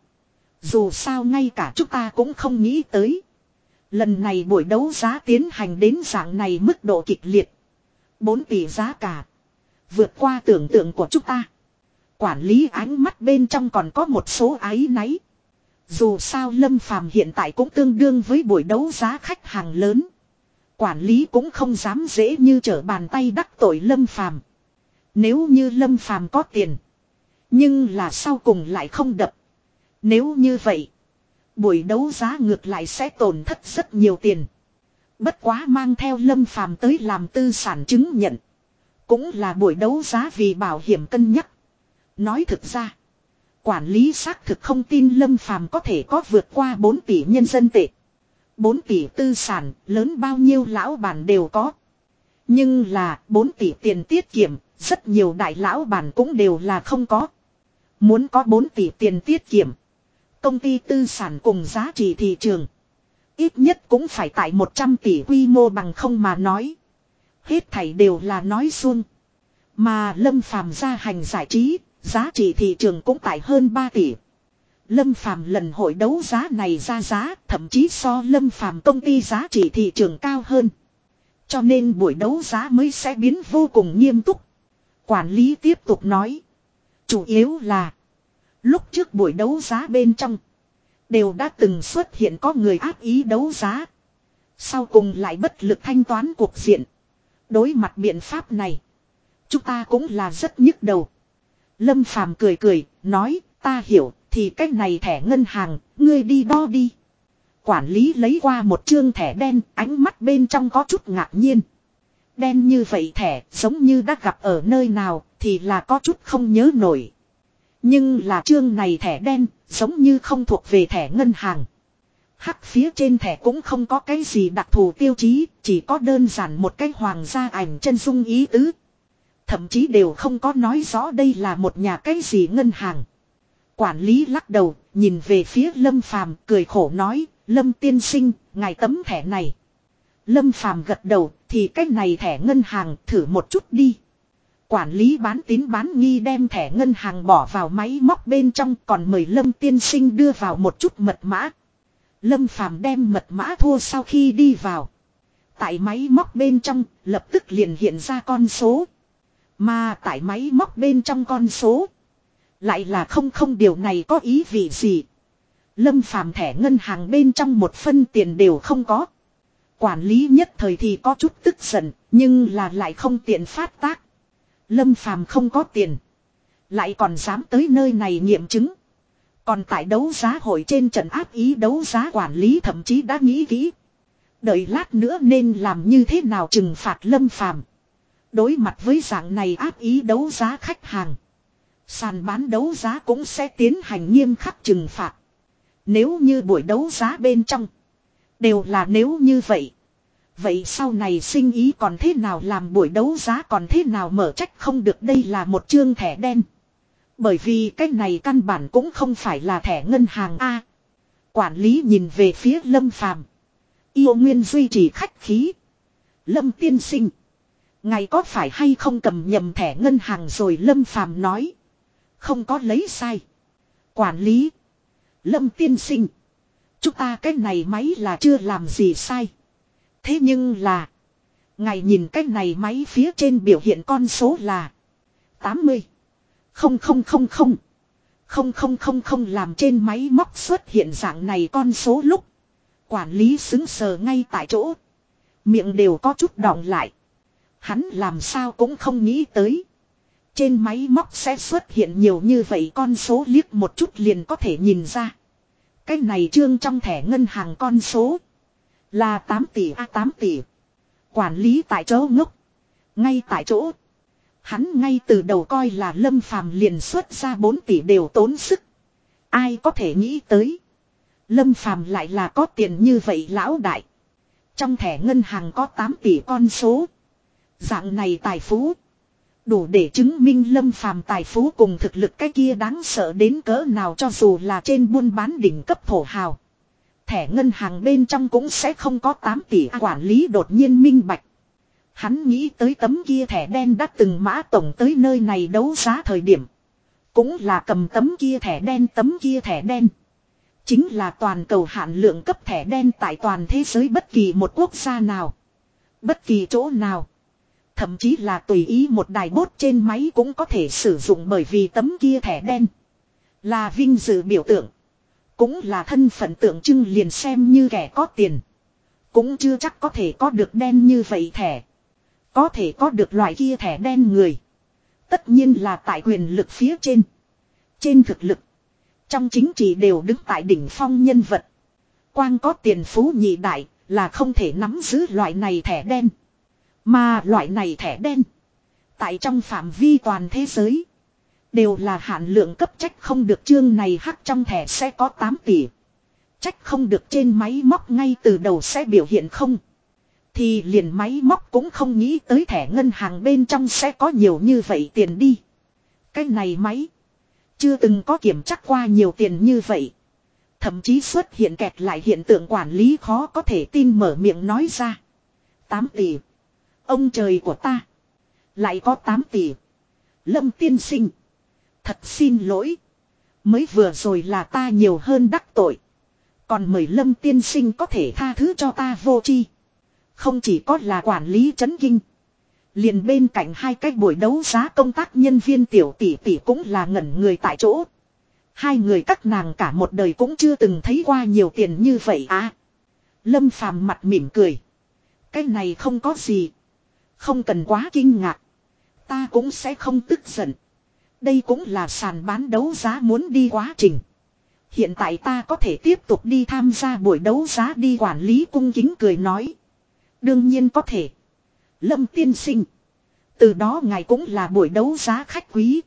Dù sao ngay cả chúng ta cũng không nghĩ tới. Lần này buổi đấu giá tiến hành đến dạng này mức độ kịch liệt. 4 tỷ giá cả. Vượt qua tưởng tượng của chúng ta. Quản lý ánh mắt bên trong còn có một số ái náy. Dù sao Lâm Phàm hiện tại cũng tương đương với buổi đấu giá khách hàng lớn. Quản lý cũng không dám dễ như trở bàn tay đắc tội Lâm Phàm. Nếu như Lâm Phàm có tiền. Nhưng là sau cùng lại không đập. Nếu như vậy. Buổi đấu giá ngược lại sẽ tổn thất rất nhiều tiền. Bất quá mang theo Lâm Phàm tới làm tư sản chứng nhận. Cũng là buổi đấu giá vì bảo hiểm cân nhắc. Nói thực ra. Quản lý xác thực không tin Lâm Phàm có thể có vượt qua 4 tỷ nhân dân tệ. 4 tỷ tư sản, lớn bao nhiêu lão bản đều có. Nhưng là 4 tỷ tiền tiết kiệm, rất nhiều đại lão bản cũng đều là không có. Muốn có 4 tỷ tiền tiết kiệm. Công ty tư sản cùng giá trị thị trường. Ít nhất cũng phải tại 100 tỷ quy mô bằng không mà nói. Hết thảy đều là nói xuông. Mà Lâm Phàm ra hành giải trí, giá trị thị trường cũng tại hơn 3 tỷ. Lâm Phàm lần hội đấu giá này ra giá, thậm chí so Lâm Phàm công ty giá trị thị trường cao hơn. Cho nên buổi đấu giá mới sẽ biến vô cùng nghiêm túc. Quản lý tiếp tục nói. Chủ yếu là lúc trước buổi đấu giá bên trong đều đã từng xuất hiện có người áp ý đấu giá. Sau cùng lại bất lực thanh toán cuộc diện. Đối mặt biện pháp này, chúng ta cũng là rất nhức đầu. Lâm Phàm cười cười, nói, ta hiểu, thì cách này thẻ ngân hàng, ngươi đi đo đi. Quản lý lấy qua một chương thẻ đen, ánh mắt bên trong có chút ngạc nhiên. Đen như vậy thẻ, giống như đã gặp ở nơi nào, thì là có chút không nhớ nổi. Nhưng là chương này thẻ đen, giống như không thuộc về thẻ ngân hàng. Hắc phía trên thẻ cũng không có cái gì đặc thù tiêu chí, chỉ có đơn giản một cái hoàng gia ảnh chân dung ý tứ. Thậm chí đều không có nói rõ đây là một nhà cái gì ngân hàng. Quản lý lắc đầu, nhìn về phía Lâm Phàm cười khổ nói, Lâm tiên sinh, ngài tấm thẻ này. Lâm Phàm gật đầu, thì cái này thẻ ngân hàng thử một chút đi. Quản lý bán tín bán nghi đem thẻ ngân hàng bỏ vào máy móc bên trong còn mời Lâm tiên sinh đưa vào một chút mật mã. Lâm Phàm đem mật mã thua sau khi đi vào. Tại máy móc bên trong, lập tức liền hiện ra con số. Mà tại máy móc bên trong con số. Lại là không không điều này có ý vị gì. Lâm phàm thẻ ngân hàng bên trong một phân tiền đều không có. Quản lý nhất thời thì có chút tức giận, nhưng là lại không tiện phát tác. Lâm phàm không có tiền. Lại còn dám tới nơi này nghiệm chứng. Còn tại đấu giá hội trên trận áp ý đấu giá quản lý thậm chí đã nghĩ kỹ. Đợi lát nữa nên làm như thế nào trừng phạt lâm phàm. Đối mặt với dạng này áp ý đấu giá khách hàng. Sàn bán đấu giá cũng sẽ tiến hành nghiêm khắc trừng phạt. Nếu như buổi đấu giá bên trong. Đều là nếu như vậy. Vậy sau này sinh ý còn thế nào, làm buổi đấu giá còn thế nào mở trách không được, đây là một chương thẻ đen. Bởi vì cái này căn bản cũng không phải là thẻ ngân hàng A. Quản lý nhìn về phía Lâm Phàm Yêu Nguyên duy trì khách khí. Lâm tiên sinh. Ngày có phải hay không cầm nhầm thẻ ngân hàng rồi, Lâm Phàm nói. Không có lấy sai. Quản lý. Lâm tiên sinh. Chúng ta cái này máy là chưa làm gì sai. Thế nhưng là. Ngày nhìn cái này máy phía trên biểu hiện con số là. 80. Không không không không. Không không không không làm trên máy móc xuất hiện dạng này con số lúc. Quản lý xứng sờ ngay tại chỗ. Miệng đều có chút đọng lại. Hắn làm sao cũng không nghĩ tới. Trên máy móc sẽ xuất hiện nhiều như vậy con số liếc một chút liền có thể nhìn ra. Cái này trương trong thẻ ngân hàng con số. Là 8 tỷ A 8 tỷ. Quản lý tại chỗ ngốc. Ngay tại chỗ. Hắn ngay từ đầu coi là lâm phàm liền xuất ra 4 tỷ đều tốn sức. Ai có thể nghĩ tới. Lâm phàm lại là có tiền như vậy lão đại. Trong thẻ ngân hàng có 8 tỷ con số. Dạng này tài phú. Đủ để chứng minh lâm phàm tài phú cùng thực lực cái kia đáng sợ đến cỡ nào cho dù là trên buôn bán đỉnh cấp thổ hào. thẻ ngân hàng bên trong cũng sẽ không có 8 tỷ quản lý đột nhiên minh bạch. Hắn nghĩ tới tấm kia thẻ đen đã từng mã tổng tới nơi này đấu giá thời điểm. Cũng là cầm tấm kia thẻ đen, tấm kia thẻ đen. Chính là toàn cầu hạn lượng cấp thẻ đen tại toàn thế giới bất kỳ một quốc gia nào. Bất kỳ chỗ nào. Thậm chí là tùy ý một đài bốt trên máy cũng có thể sử dụng bởi vì tấm kia thẻ đen. Là vinh dự biểu tượng. Cũng là thân phận tượng trưng liền xem như kẻ có tiền. Cũng chưa chắc có thể có được đen như vậy thẻ. Có thể có được loại kia thẻ đen người. Tất nhiên là tại quyền lực phía trên. Trên thực lực. Trong chính trị đều đứng tại đỉnh phong nhân vật. Quang có tiền phú nhị đại là không thể nắm giữ loại này thẻ đen. Mà loại này thẻ đen. Tại trong phạm vi toàn thế giới. Đều là hạn lượng cấp trách không được chương này hắc trong thẻ sẽ có 8 tỷ. Trách không được trên máy móc ngay từ đầu sẽ biểu hiện không. Thì liền máy móc cũng không nghĩ tới thẻ ngân hàng bên trong sẽ có nhiều như vậy tiền đi. Cái này máy. Chưa từng có kiểm chắc qua nhiều tiền như vậy. Thậm chí xuất hiện kẹt lại hiện tượng quản lý khó có thể tin mở miệng nói ra. 8 tỷ. Ông trời của ta. Lại có 8 tỷ. Lâm tiên sinh. Thật xin lỗi. Mới vừa rồi là ta nhiều hơn đắc tội. Còn mời Lâm tiên sinh có thể tha thứ cho ta vô chi. Không chỉ có là quản lý chấn kinh. Liền bên cạnh hai cách buổi đấu giá công tác nhân viên tiểu tỷ tỷ cũng là ngẩn người tại chỗ. Hai người các nàng cả một đời cũng chưa từng thấy qua nhiều tiền như vậy à. Lâm phàm mặt mỉm cười. Cái này không có gì. Không cần quá kinh ngạc. Ta cũng sẽ không tức giận. Đây cũng là sàn bán đấu giá muốn đi quá trình. Hiện tại ta có thể tiếp tục đi tham gia buổi đấu giá đi quản lý cung kính cười nói. Đương nhiên có thể. Lâm tiên sinh. Từ đó ngài cũng là buổi đấu giá khách quý.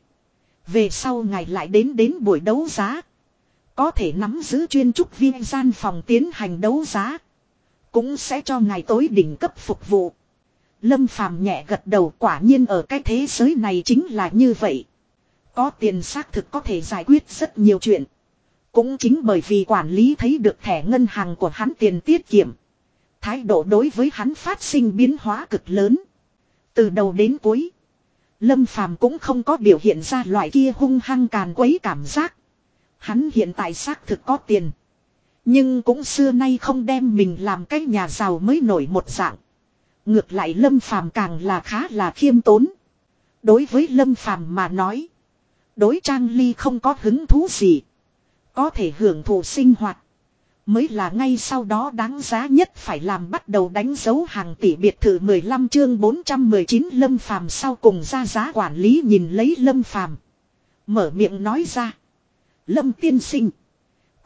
Về sau ngài lại đến đến buổi đấu giá. Có thể nắm giữ chuyên trúc viên gian phòng tiến hành đấu giá. Cũng sẽ cho ngài tối đỉnh cấp phục vụ. Lâm phàm nhẹ gật đầu, quả nhiên ở cái thế giới này chính là như vậy. Có tiền xác thực có thể giải quyết rất nhiều chuyện. Cũng chính bởi vì quản lý thấy được thẻ ngân hàng của hắn tiền tiết kiệm. Thái độ đối với hắn phát sinh biến hóa cực lớn. Từ đầu đến cuối. Lâm Phàm cũng không có biểu hiện ra loại kia hung hăng càn quấy cảm giác. Hắn hiện tại xác thực có tiền. Nhưng cũng xưa nay không đem mình làm cái nhà giàu mới nổi một dạng. Ngược lại Lâm Phàm càng là khá là khiêm tốn. Đối với Lâm Phàm mà nói. Đối Trang Ly không có hứng thú gì. Có thể hưởng thụ sinh hoạt. Mới là ngay sau đó đáng giá nhất phải làm bắt đầu đánh dấu hàng tỷ biệt thự 15 chương 419 Lâm Phàm sau cùng ra giá quản lý nhìn lấy Lâm Phàm Mở miệng nói ra. Lâm tiên sinh.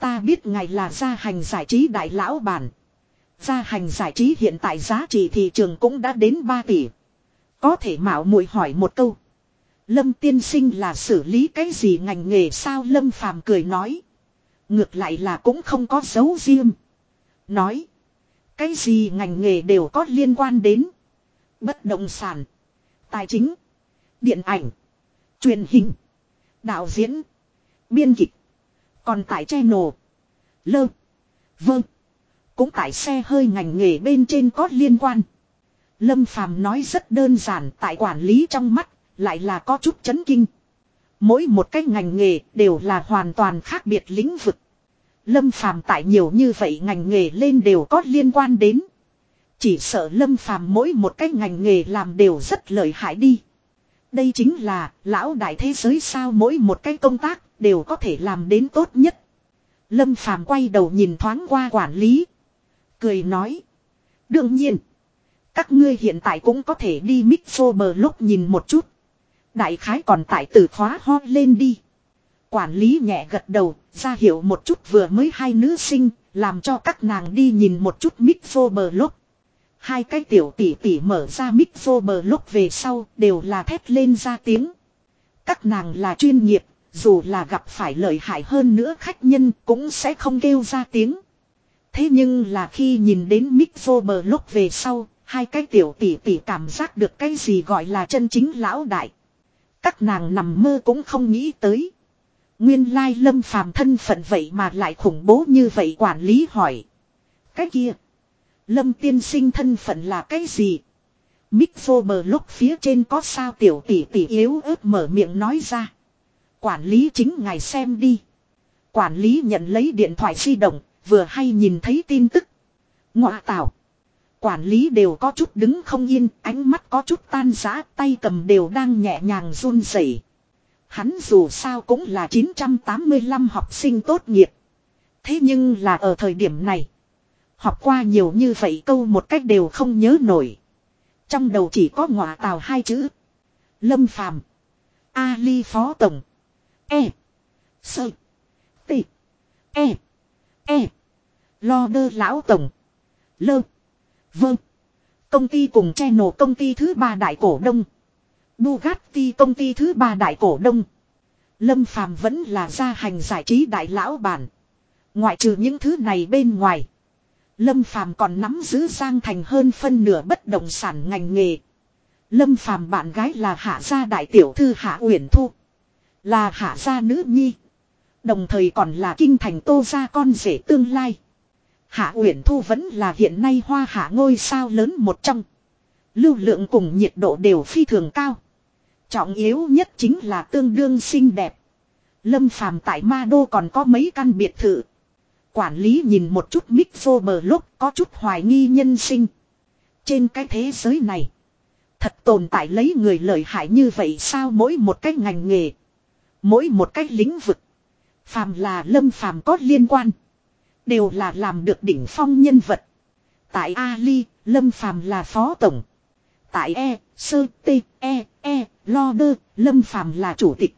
Ta biết ngài là gia hành giải trí đại lão bản. Gia hành giải trí hiện tại giá trị thị trường cũng đã đến 3 tỷ. Có thể mạo muội hỏi một câu. Lâm tiên sinh là xử lý cái gì ngành nghề sao Lâm Phàm cười nói. Ngược lại là cũng không có dấu riêng. Nói. Cái gì ngành nghề đều có liên quan đến. Bất động sản. Tài chính. Điện ảnh. Truyền hình. Đạo diễn. Biên kịch. Còn tại channel. Lơ. Vâng. Cũng tại xe hơi ngành nghề bên trên có liên quan. Lâm Phàm nói rất đơn giản tại quản lý trong mắt, lại là có chút chấn kinh. Mỗi một cái ngành nghề đều là hoàn toàn khác biệt lĩnh vực. Lâm Phàm tại nhiều như vậy ngành nghề lên đều có liên quan đến. Chỉ sợ Lâm Phàm mỗi một cái ngành nghề làm đều rất lợi hại đi. Đây chính là lão đại thế giới sao mỗi một cái công tác đều có thể làm đến tốt nhất. Lâm Phàm quay đầu nhìn thoáng qua quản lý. Cười nói. Đương nhiên. Các ngươi hiện tại cũng có thể đi Mixo bờ lúc nhìn một chút. Đại khái còn tại từ khóa ho lên đi. Quản lý nhẹ gật đầu, ra hiệu một chút vừa mới hai nữ sinh, làm cho các nàng đi nhìn một chút Mixo bờ lúc. Hai cái tiểu tỷ tỷ mở ra Mixo bờ lúc về sau đều là thét lên ra tiếng. Các nàng là chuyên nghiệp, dù là gặp phải lợi hại hơn nữa khách nhân cũng sẽ không kêu ra tiếng. Thế nhưng là khi nhìn đến Mixo bờ lúc về sau, hai cái tiểu tỷ tỷ cảm giác được cái gì gọi là chân chính lão đại. Các nàng nằm mơ cũng không nghĩ tới. Nguyên lai lâm phàm thân phận vậy mà lại khủng bố như vậy quản lý hỏi. Cái kia. Lâm tiên sinh thân phận là cái gì? Mick vô bờ lúc phía trên có sao tiểu tỷ tỷ yếu ớt mở miệng nói ra. Quản lý chính ngài xem đi. Quản lý nhận lấy điện thoại di động, vừa hay nhìn thấy tin tức. Ngọa tảo. Quản lý đều có chút đứng không yên, ánh mắt có chút tan rã, tay cầm đều đang nhẹ nhàng run rẩy. Hắn dù sao cũng là 985 học sinh tốt nghiệp. Thế nhưng là ở thời điểm này. Học qua nhiều như vậy câu một cách đều không nhớ nổi. Trong đầu chỉ có ngọa tào hai chữ. Lâm Phàm Ali Phó Tổng. E. Sơ. T. E. E. Lo đơ lão Tổng. Lơ. Vâng. Công ty cùng channel công ty thứ ba đại cổ đông. Bugatti công ty thứ ba đại cổ đông. Lâm Phàm vẫn là gia hành giải trí đại lão bản. Ngoại trừ những thứ này bên ngoài. Lâm Phàm còn nắm giữ Giang Thành hơn phân nửa bất động sản ngành nghề. Lâm Phàm bạn gái là Hạ gia đại tiểu thư Hạ Uyển Thu, là Hạ gia nữ nhi, đồng thời còn là kinh thành Tô gia con rể tương lai. Hạ Uyển Thu vẫn là hiện nay hoa hạ ngôi sao lớn một trong. Lưu lượng cùng nhiệt độ đều phi thường cao. Trọng yếu nhất chính là tương đương xinh đẹp. Lâm Phàm tại Ma Đô còn có mấy căn biệt thự. Quản lý nhìn một chút mic vô bờ lúc có chút hoài nghi nhân sinh. Trên cái thế giới này. Thật tồn tại lấy người lợi hại như vậy sao mỗi một cái ngành nghề. Mỗi một cái lĩnh vực. Phàm là lâm phàm có liên quan. Đều là làm được đỉnh phong nhân vật. Tại Ali, lâm phàm là phó tổng. Tại E, Sơ, T, E, E, Lo Đơ, lâm phàm là chủ tịch.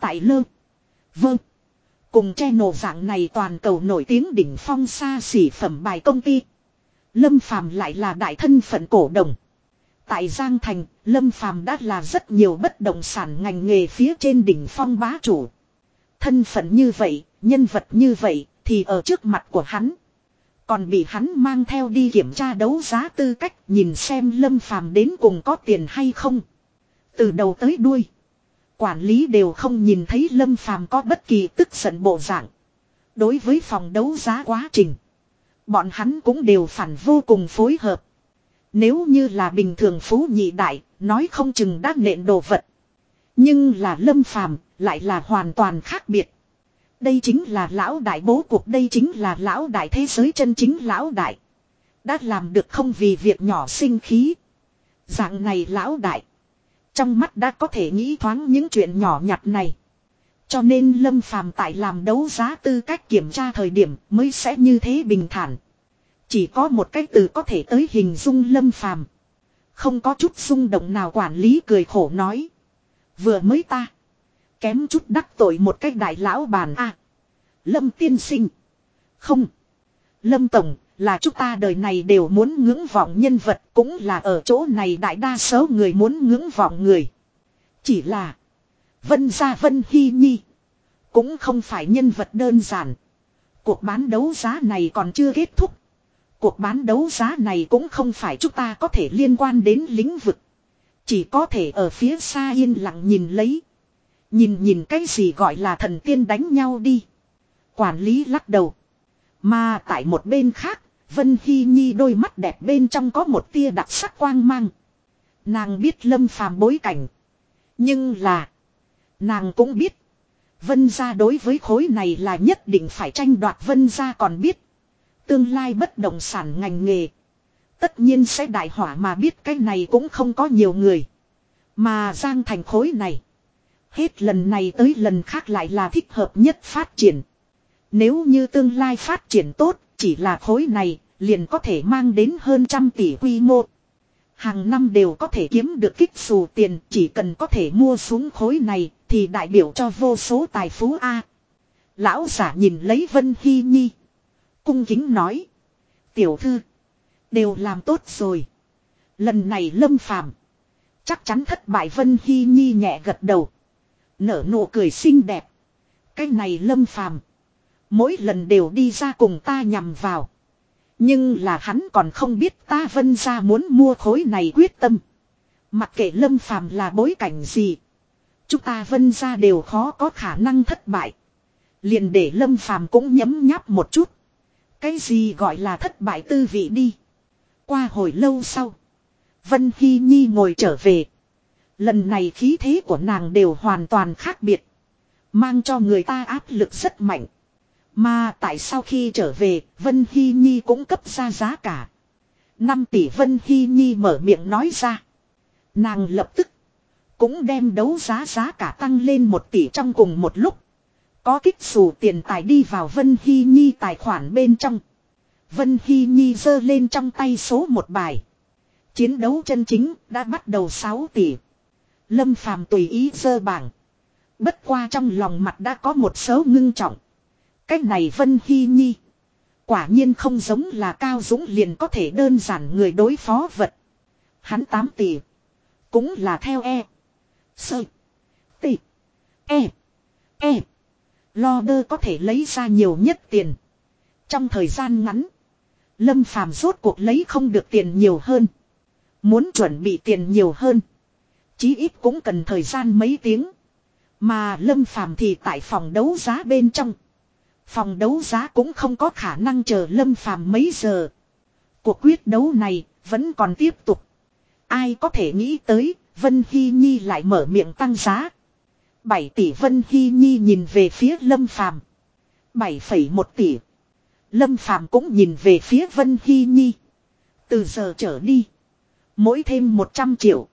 Tại Lơ. Vâng. Cùng channel dạng này toàn cầu nổi tiếng đỉnh phong xa xỉ phẩm bài công ty. Lâm Phàm lại là đại thân phận cổ đồng. Tại Giang Thành, Lâm Phàm đã là rất nhiều bất động sản ngành nghề phía trên đỉnh phong bá chủ. Thân phận như vậy, nhân vật như vậy, thì ở trước mặt của hắn. Còn bị hắn mang theo đi kiểm tra đấu giá tư cách nhìn xem Lâm Phàm đến cùng có tiền hay không. Từ đầu tới đuôi. Quản lý đều không nhìn thấy Lâm Phàm có bất kỳ tức giận bộ dạng. Đối với phòng đấu giá quá trình. Bọn hắn cũng đều phản vô cùng phối hợp. Nếu như là bình thường phú nhị đại, nói không chừng đã nện đồ vật. Nhưng là Lâm Phàm lại là hoàn toàn khác biệt. Đây chính là lão đại bố cuộc, đây chính là lão đại thế giới, chân chính lão đại. Đã làm được không vì việc nhỏ sinh khí. Dạng này lão đại. Trong mắt đã có thể nghĩ thoáng những chuyện nhỏ nhặt này. Cho nên Lâm Phàm tại làm đấu giá tư cách kiểm tra thời điểm mới sẽ như thế bình thản. Chỉ có một cách từ có thể tới hình dung Lâm Phàm. Không có chút rung động nào quản lý cười khổ nói. Vừa mới ta. Kém chút đắc tội một cách đại lão bàn a Lâm tiên sinh. Không. Lâm Tổng, là chúng ta đời này đều muốn ngưỡng vọng nhân vật cũng là ở chỗ này đại đa số người muốn ngưỡng vọng người. Chỉ là Vân gia Vân Hy Nhi cũng không phải nhân vật đơn giản. Cuộc bán đấu giá này còn chưa kết thúc. Cuộc bán đấu giá này cũng không phải chúng ta có thể liên quan đến lĩnh vực. Chỉ có thể ở phía xa yên lặng nhìn lấy. Nhìn nhìn cái gì gọi là thần tiên đánh nhau đi. Quản lý lắc đầu. Mà tại một bên khác, Vân Hy Nhi đôi mắt đẹp bên trong có một tia đặc sắc quang mang. Nàng biết lâm phàm bối cảnh. Nhưng là, nàng cũng biết. Vân gia đối với khối này là nhất định phải tranh đoạt Vân gia còn biết. Tương lai bất động sản ngành nghề. Tất nhiên sẽ đại hỏa mà biết cái này cũng không có nhiều người. Mà Giang thành khối này. Hết lần này tới lần khác lại là thích hợp nhất phát triển. Nếu như tương lai phát triển tốt, chỉ là khối này, liền có thể mang đến hơn trăm tỷ quy mô. Hàng năm đều có thể kiếm được kích xù tiền, chỉ cần có thể mua xuống khối này, thì đại biểu cho vô số tài phú A. Lão giả nhìn lấy Vân Hy Nhi. Cung kính nói. Tiểu thư. Đều làm tốt rồi. Lần này lâm phàm. Chắc chắn thất bại Vân Hy Nhi nhẹ gật đầu. Nở nụ cười xinh đẹp. Cái này lâm phàm. Mỗi lần đều đi ra cùng ta nhằm vào. Nhưng là hắn còn không biết ta vân ra muốn mua khối này quyết tâm. Mặc kệ lâm phàm là bối cảnh gì. Chúng ta vân ra đều khó có khả năng thất bại. Liền để lâm phàm cũng nhấm nháp một chút. Cái gì gọi là thất bại tư vị đi. Qua hồi lâu sau. Vân Hy Nhi ngồi trở về. Lần này khí thế của nàng đều hoàn toàn khác biệt. Mang cho người ta áp lực rất mạnh. Mà tại sao khi trở về, Vân Hy Nhi cũng cấp ra giá cả. 5 tỷ Vân Hy Nhi mở miệng nói ra. Nàng lập tức cũng đem đấu giá giá cả tăng lên 1 tỷ trong cùng một lúc. Có kích dù tiền tài đi vào Vân Hy Nhi tài khoản bên trong. Vân Hy Nhi giơ lên trong tay số một bài. Chiến đấu chân chính đã bắt đầu 6 tỷ. Lâm Phàm tùy ý sơ bảng. Bất qua trong lòng mặt đã có một số ngưng trọng. Cách này Vân Hy Nhi. Quả nhiên không giống là Cao Dũng liền có thể đơn giản người đối phó vật. Hắn 8 tỷ. Cũng là theo E. Sơ. Tỷ. E. E. Lo đơ có thể lấy ra nhiều nhất tiền. Trong thời gian ngắn. Lâm Phàm rốt cuộc lấy không được tiền nhiều hơn. Muốn chuẩn bị tiền nhiều hơn. Chí ít cũng cần thời gian mấy tiếng. Mà Lâm Phàm thì tại phòng đấu giá bên trong. Phòng đấu giá cũng không có khả năng chờ Lâm Phàm mấy giờ. Cuộc quyết đấu này vẫn còn tiếp tục. Ai có thể nghĩ tới, Vân Hy Nhi lại mở miệng tăng giá. 7 tỷ Vân Hy Nhi nhìn về phía Lâm Phàm 7,1 tỷ. Lâm Phàm cũng nhìn về phía Vân Hy Nhi. Từ giờ trở đi. Mỗi thêm 100 triệu.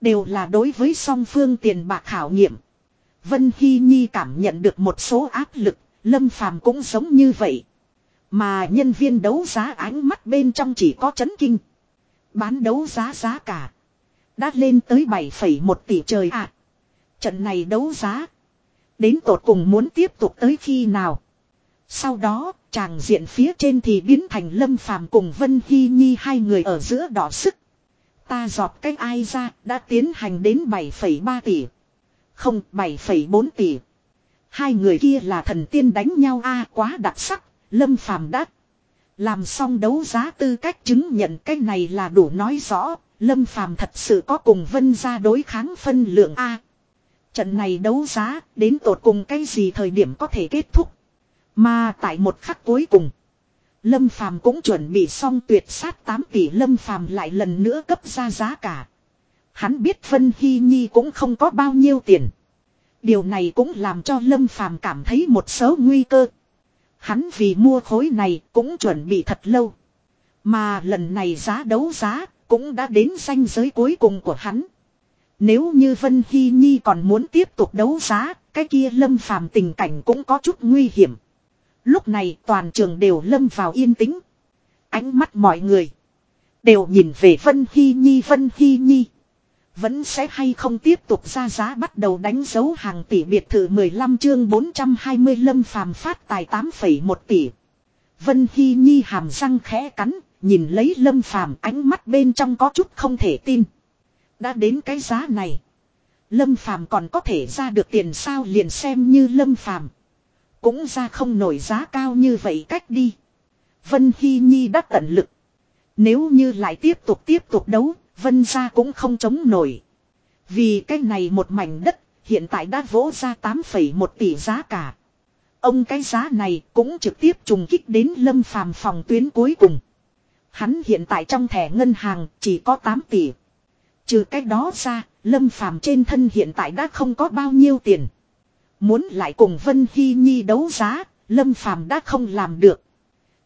Đều là đối với song phương tiền bạc khảo nghiệm. Vân Hy Nhi cảm nhận được một số áp lực. Lâm Phàm cũng giống như vậy. Mà nhân viên đấu giá ánh mắt bên trong chỉ có chấn kinh. Bán đấu giá giá cả. Đã lên tới 7,1 tỷ trời ạ. Trận này đấu giá. Đến tột cùng muốn tiếp tục tới khi nào. Sau đó, chàng diện phía trên thì biến thành Lâm Phàm cùng Vân Hy Nhi hai người ở giữa đỏ sức. Ta dọt cách ai ra đã tiến hành đến 7,3 tỷ. Không 7,4 tỷ. Hai người kia là thần tiên đánh nhau a quá đặc sắc. Lâm Phàm đắc. Làm xong đấu giá tư cách chứng nhận cái này là đủ nói rõ. Lâm Phàm thật sự có cùng vân ra đối kháng phân lượng A. Trận này đấu giá đến tột cùng cái gì thời điểm có thể kết thúc. Mà tại một khắc cuối cùng. Lâm Phàm cũng chuẩn bị xong tuyệt sát 8 tỷ Lâm Phàm lại lần nữa cấp ra giá cả. Hắn biết Vân Hy Nhi cũng không có bao nhiêu tiền. Điều này cũng làm cho Lâm Phàm cảm thấy một số nguy cơ. Hắn vì mua khối này cũng chuẩn bị thật lâu. Mà lần này giá đấu giá cũng đã đến ranh giới cuối cùng của hắn. Nếu như Vân Hy Nhi còn muốn tiếp tục đấu giá, cái kia Lâm Phàm tình cảnh cũng có chút nguy hiểm. Lúc này toàn trường đều lâm vào yên tĩnh. Ánh mắt mọi người đều nhìn về Vân Hy Nhi Vân Hy Nhi. Vẫn sẽ hay không tiếp tục ra giá bắt đầu đánh dấu hàng tỷ biệt thự 15 chương 420 lâm phàm phát tài 8,1 tỷ. Vân Hy Nhi hàm răng khẽ cắn, nhìn lấy lâm phàm ánh mắt bên trong có chút không thể tin. Đã đến cái giá này. Lâm phàm còn có thể ra được tiền sao liền xem như lâm phàm. Cũng ra không nổi giá cao như vậy cách đi. Vân Hy Nhi đã tận lực. Nếu như lại tiếp tục tiếp tục đấu, Vân gia cũng không chống nổi. Vì cái này một mảnh đất, hiện tại đã vỗ ra 8,1 tỷ giá cả. Ông cái giá này cũng trực tiếp trùng kích đến lâm phàm phòng tuyến cuối cùng. Hắn hiện tại trong thẻ ngân hàng chỉ có 8 tỷ. Trừ cái đó ra, lâm phàm trên thân hiện tại đã không có bao nhiêu tiền. Muốn lại cùng Vân Hy Nhi đấu giá, lâm phàm đã không làm được.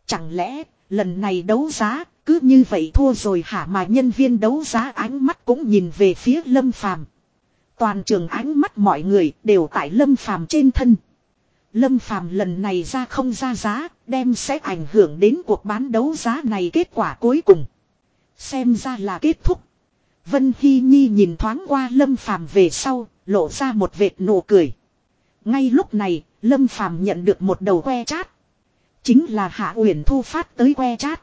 Chẳng lẽ, lần này đấu giá, cứ như vậy thua rồi hả mà nhân viên đấu giá ánh mắt cũng nhìn về phía lâm phàm. Toàn trường ánh mắt mọi người đều tại lâm phàm trên thân. Lâm phàm lần này ra không ra giá, đem sẽ ảnh hưởng đến cuộc bán đấu giá này kết quả cuối cùng. Xem ra là kết thúc. Vân Hy Nhi nhìn thoáng qua Lâm phàm về sau, lộ ra một vệt nụ cười. Ngay lúc này, Lâm phàm nhận được một đầu que chát. Chính là Hạ Uyển Thu phát tới que chát.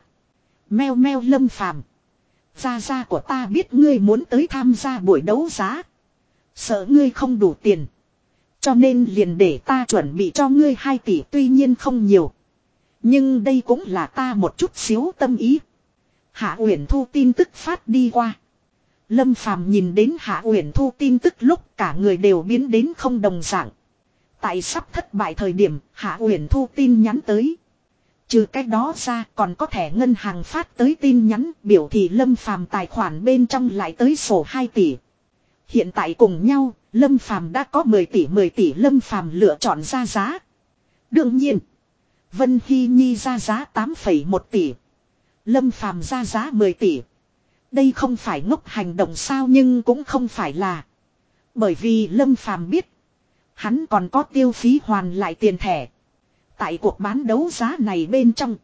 Meo meo lâm phàm. Gia gia của ta biết ngươi muốn tới tham gia buổi đấu giá. Sợ ngươi không đủ tiền. Cho nên liền để ta chuẩn bị cho ngươi 2 tỷ tuy nhiên không nhiều. Nhưng đây cũng là ta một chút xíu tâm ý. Hạ Uyển Thu tin tức phát đi qua. Lâm Phàm nhìn đến Hạ Uyển Thu tin tức lúc cả người đều biến đến không đồng dạng. Tại sắp thất bại thời điểm, Hạ Uyển Thu tin nhắn tới. Trừ cách đó ra còn có thẻ ngân hàng phát tới tin nhắn biểu thị Lâm Phàm tài khoản bên trong lại tới sổ 2 tỷ. Hiện tại cùng nhau, Lâm Phàm đã có 10 tỷ 10 tỷ Lâm Phàm lựa chọn ra giá. Đương nhiên, Vân Hy Nhi ra giá 8,1 tỷ. Lâm Phàm ra giá 10 tỷ. Đây không phải ngốc hành động sao nhưng cũng không phải là. Bởi vì Lâm Phàm biết. Hắn còn có tiêu phí hoàn lại tiền thẻ. Tại cuộc bán đấu giá này bên trong.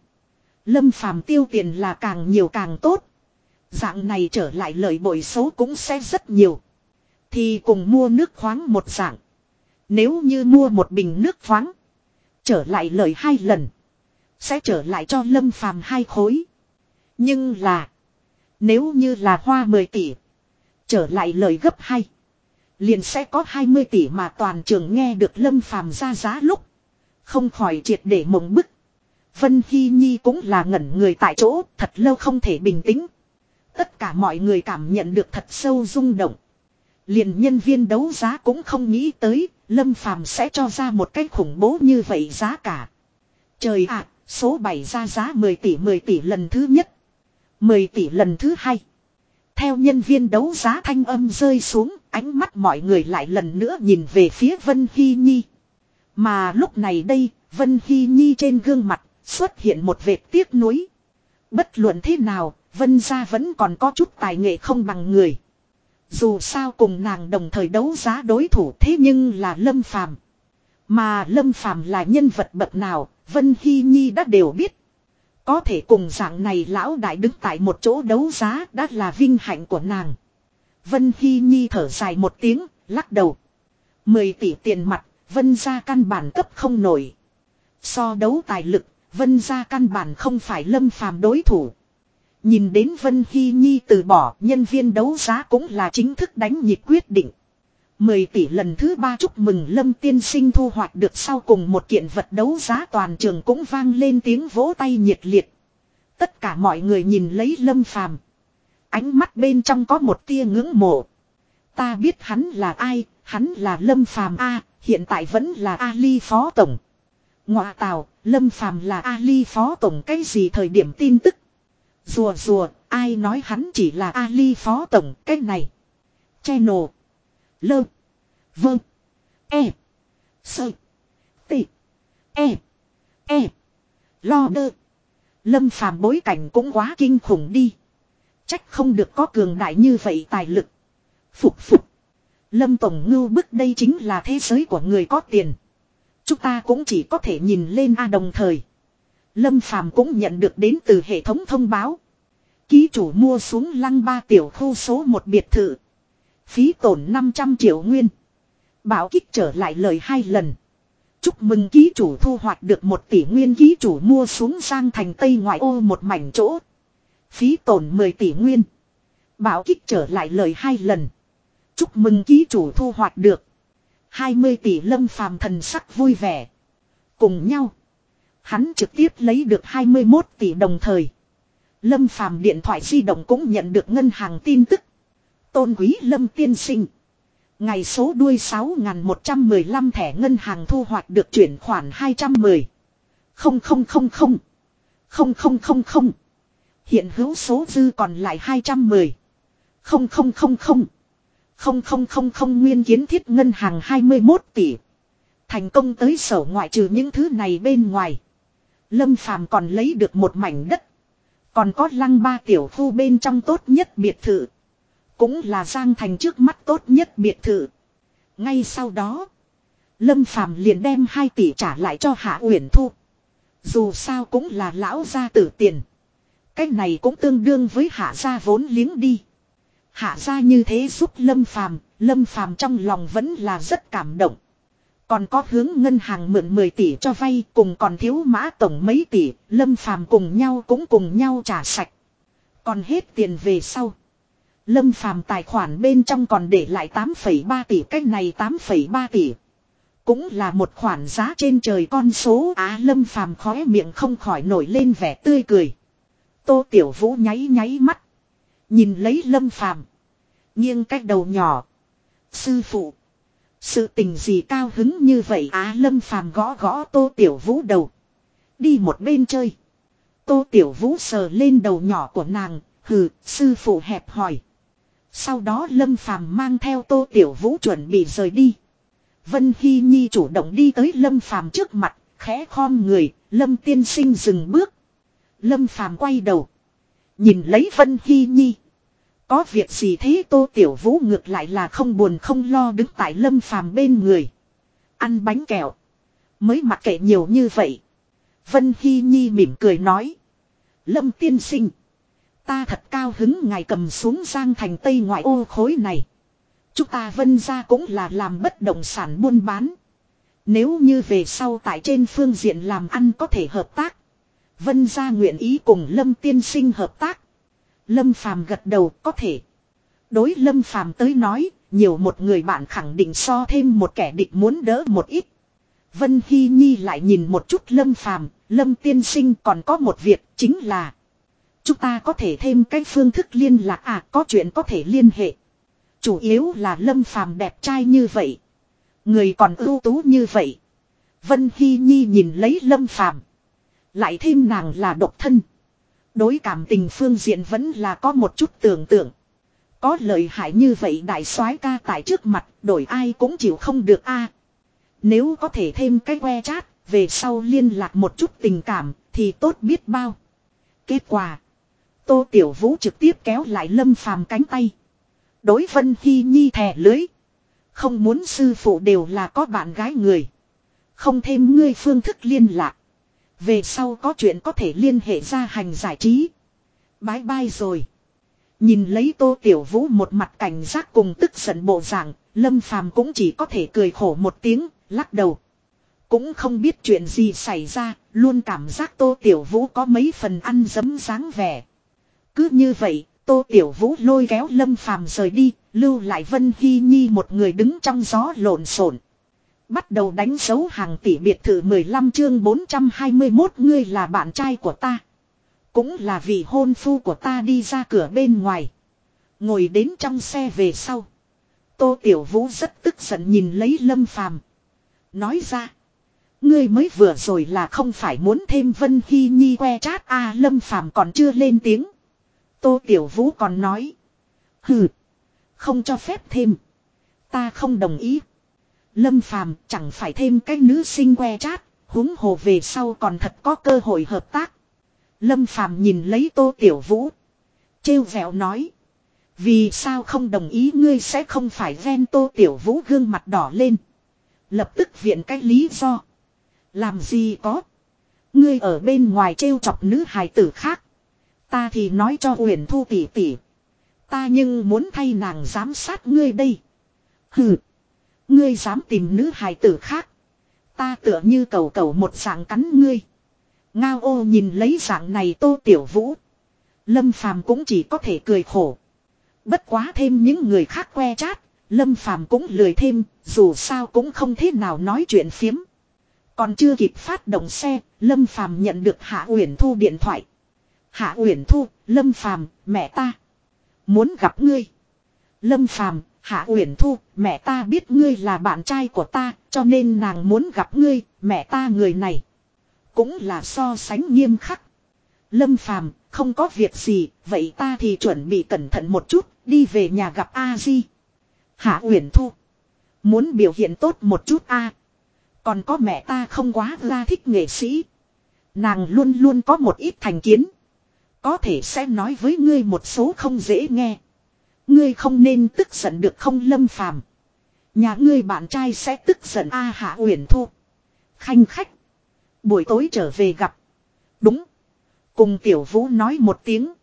Lâm Phàm tiêu tiền là càng nhiều càng tốt. Dạng này trở lại lợi bội số cũng sẽ rất nhiều. Thì cùng mua nước khoáng một dạng. Nếu như mua một bình nước khoáng. Trở lại lợi hai lần. Sẽ trở lại cho Lâm Phàm hai khối. Nhưng là. Nếu như là hoa 10 tỷ. Trở lại lời gấp hai. Liền sẽ có 20 tỷ mà toàn trường nghe được Lâm Phàm ra giá lúc. Không khỏi triệt để mộng bức. Vân Hy Nhi cũng là ngẩn người tại chỗ thật lâu không thể bình tĩnh. Tất cả mọi người cảm nhận được thật sâu rung động. Liền nhân viên đấu giá cũng không nghĩ tới Lâm Phàm sẽ cho ra một cách khủng bố như vậy giá cả. Trời ạ, số 7 ra giá 10 tỷ 10 tỷ lần thứ nhất. 10 tỷ lần thứ hai. Theo nhân viên đấu giá thanh âm rơi xuống, ánh mắt mọi người lại lần nữa nhìn về phía Vân Hy Nhi. Mà lúc này đây, Vân Hy Nhi trên gương mặt xuất hiện một vệt tiếc nuối. Bất luận thế nào, Vân gia vẫn còn có chút tài nghệ không bằng người. Dù sao cùng nàng đồng thời đấu giá đối thủ thế nhưng là Lâm Phàm. Mà Lâm Phàm là nhân vật bậc nào, Vân Hy Nhi đã đều biết. Có thể cùng dạng này lão đại đứng tại một chỗ đấu giá đã là vinh hạnh của nàng. Vân Hy Nhi thở dài một tiếng, lắc đầu. Mười tỷ tiền mặt, Vân gia căn bản cấp không nổi. So đấu tài lực, Vân gia căn bản không phải lâm phàm đối thủ. Nhìn đến Vân Hy Nhi từ bỏ, nhân viên đấu giá cũng là chính thức đánh nhịp quyết định. 10 tỷ lần thứ ba chúc mừng Lâm tiên sinh thu hoạch được sau cùng một kiện vật đấu giá toàn trường cũng vang lên tiếng vỗ tay nhiệt liệt. Tất cả mọi người nhìn lấy Lâm Phàm, ánh mắt bên trong có một tia ngưỡng mộ. Ta biết hắn là ai, hắn là Lâm Phàm a, hiện tại vẫn là Ali phó tổng. Ngọa Tào, Lâm Phàm là Ali phó tổng cái gì thời điểm tin tức? Rùa rùa, ai nói hắn chỉ là Ali phó tổng cái này? Channel Lơ. Vâng. E. Sơ. Tị. E. E. Lo đơ. Lâm phàm bối cảnh cũng quá kinh khủng đi. Trách không được có cường đại như vậy tài lực. Phục phục. Lâm Tổng ngưu bức đây chính là thế giới của người có tiền. Chúng ta cũng chỉ có thể nhìn lên A đồng thời. Lâm Phàm cũng nhận được đến từ hệ thống thông báo. Ký chủ mua xuống lăng ba tiểu khu số một biệt thự. Phí tổn 500 triệu nguyên. Bảo kích trở lại lời hai lần. Chúc mừng ký chủ thu hoạch được một tỷ nguyên ký chủ mua xuống sang thành Tây ngoại ô một mảnh chỗ. Phí tổn 10 tỷ nguyên. Bảo kích trở lại lời hai lần. Chúc mừng ký chủ thu hoạch được. 20 tỷ lâm phàm thần sắc vui vẻ. Cùng nhau. Hắn trực tiếp lấy được 21 tỷ đồng thời. Lâm phàm điện thoại di động cũng nhận được ngân hàng tin tức. Tôn quý lâm tiên sinh. Ngày số đuôi 6115 thẻ ngân hàng thu hoạch được chuyển khoản 210. 0000. 0000. Hiện hữu số dư còn lại 210. Không không không không. Không không không không, nguyên kiến thiết ngân hàng 21 tỷ. Thành công tới sở ngoại trừ những thứ này bên ngoài. Lâm Phàm còn lấy được một mảnh đất. Còn có lăng ba tiểu khu bên trong tốt nhất biệt thự. Cũng là Giang Thành trước mắt tốt nhất biệt thự. Ngay sau đó. Lâm Phàm liền đem 2 tỷ trả lại cho Hạ Uyển Thu. Dù sao cũng là lão gia tử tiền. Cái này cũng tương đương với hạ gia vốn liếng đi. Hạ gia như thế giúp Lâm Phàm, Lâm Phàm trong lòng vẫn là rất cảm động. Còn có hướng ngân hàng mượn 10 tỷ cho vay, cùng còn thiếu mã tổng mấy tỷ, Lâm Phàm cùng nhau cũng cùng nhau trả sạch. Còn hết tiền về sau. Lâm Phàm tài khoản bên trong còn để lại 8,3 tỷ cách này 8,3 tỷ. Cũng là một khoản giá trên trời con số á Lâm Phàm khóe miệng không khỏi nổi lên vẻ tươi cười. Tô Tiểu Vũ nháy nháy mắt. Nhìn lấy Lâm Phàm Nghiêng cách đầu nhỏ. Sư phụ. Sự tình gì cao hứng như vậy á lâm phàm gõ gõ tô tiểu vũ đầu. Đi một bên chơi. Tô tiểu vũ sờ lên đầu nhỏ của nàng. Hừ, sư phụ hẹp hỏi. Sau đó lâm phàm mang theo tô tiểu vũ chuẩn bị rời đi. Vân Hy Nhi chủ động đi tới lâm phàm trước mặt, khẽ khom người, lâm tiên sinh dừng bước. Lâm phàm quay đầu. Nhìn lấy Vân Hy Nhi. Có việc gì thế Tô Tiểu Vũ ngược lại là không buồn không lo đứng tại Lâm Phàm bên người. Ăn bánh kẹo. Mới mặc kệ nhiều như vậy. Vân Hy Nhi mỉm cười nói. Lâm tiên sinh. Ta thật cao hứng ngài cầm xuống giang thành tây ngoại ô khối này. Chúng ta vân ra cũng là làm bất động sản buôn bán. Nếu như về sau tại trên phương diện làm ăn có thể hợp tác. Vân gia nguyện ý cùng Lâm tiên sinh hợp tác. Lâm Phàm gật đầu có thể. Đối Lâm Phàm tới nói, nhiều một người bạn khẳng định so thêm một kẻ địch muốn đỡ một ít. Vân Hy Nhi lại nhìn một chút Lâm Phàm, Lâm tiên sinh còn có một việc chính là chúng ta có thể thêm cái phương thức liên lạc à, có chuyện có thể liên hệ. Chủ yếu là Lâm Phàm đẹp trai như vậy, người còn ưu tú như vậy. Vân Hy Nhi nhìn lấy Lâm Phàm, lại thêm nàng là độc thân. Đối cảm tình phương diện vẫn là có một chút tưởng tượng. Có lợi hại như vậy đại soái ca tại trước mặt đổi ai cũng chịu không được a. Nếu có thể thêm cái que chat, về sau liên lạc một chút tình cảm thì tốt biết bao. Kết quả. Tô Tiểu Vũ trực tiếp kéo lại Lâm Phàm cánh tay. Đối Vân Hy Nhi thẻ lưới. Không muốn sư phụ đều là có bạn gái người. Không thêm ngươi phương thức liên lạc. Về sau có chuyện có thể liên hệ ra hành giải trí. Bái bai rồi. Nhìn lấy tô tiểu vũ một mặt cảnh giác cùng tức giận bộ dạng, lâm phàm cũng chỉ có thể cười khổ một tiếng, lắc đầu. Cũng không biết chuyện gì xảy ra, luôn cảm giác tô tiểu vũ có mấy phần ăn dấm dáng vẻ. Cứ như vậy, tô tiểu vũ lôi kéo lâm phàm rời đi, lưu lại Vân Hy Nhi một người đứng trong gió lộn xộn. Bắt đầu đánh dấu hàng tỷ biệt thự 15 chương 421 ngươi là bạn trai của ta. Cũng là vì hôn phu của ta đi ra cửa bên ngoài. Ngồi đến trong xe về sau. Tô Tiểu Vũ rất tức giận nhìn lấy Lâm Phàm Nói ra. Ngươi mới vừa rồi là không phải muốn thêm Vân Hy Nhi que chát a à, Lâm Phàm còn chưa lên tiếng. Tô Tiểu Vũ còn nói. Hừ. Không cho phép thêm. Ta không đồng ý. Lâm Phàm chẳng phải thêm cái nữ sinh que chát, huống hồ về sau còn thật có cơ hội hợp tác. Lâm Phàm nhìn lấy Tô Tiểu Vũ, trêu vẹo nói: "Vì sao không đồng ý ngươi sẽ không phải ven Tô Tiểu Vũ gương mặt đỏ lên." Lập tức viện cái lý do. "Làm gì có? Ngươi ở bên ngoài trêu chọc nữ hài tử khác, ta thì nói cho Uyển Thu tỷ tỷ, ta nhưng muốn thay nàng giám sát ngươi đây." Hừ Ngươi dám tìm nữ hài tử khác. Ta tựa như cầu cầu một dạng cắn ngươi. Ngao ô nhìn lấy dạng này tô tiểu vũ. Lâm phàm cũng chỉ có thể cười khổ. Bất quá thêm những người khác que chát. Lâm phàm cũng lười thêm. Dù sao cũng không thế nào nói chuyện phiếm. Còn chưa kịp phát động xe. Lâm phàm nhận được Hạ Uyển Thu điện thoại. Hạ Uyển Thu, Lâm phàm, mẹ ta. Muốn gặp ngươi. Lâm phàm, Hạ Uyển Thu, mẹ ta biết ngươi là bạn trai của ta, cho nên nàng muốn gặp ngươi, mẹ ta người này. Cũng là so sánh nghiêm khắc. Lâm Phàm, không có việc gì, vậy ta thì chuẩn bị cẩn thận một chút, đi về nhà gặp A Di. Hạ Uyển Thu, muốn biểu hiện tốt một chút a. Còn có mẹ ta không quá ra thích nghệ sĩ. Nàng luôn luôn có một ít thành kiến. Có thể sẽ nói với ngươi một số không dễ nghe. Ngươi không nên tức giận được không lâm phàm. Nhà ngươi bạn trai sẽ tức giận A Hạ Uyển Thu. Khanh khách. Buổi tối trở về gặp. Đúng. Cùng Tiểu Vũ nói một tiếng.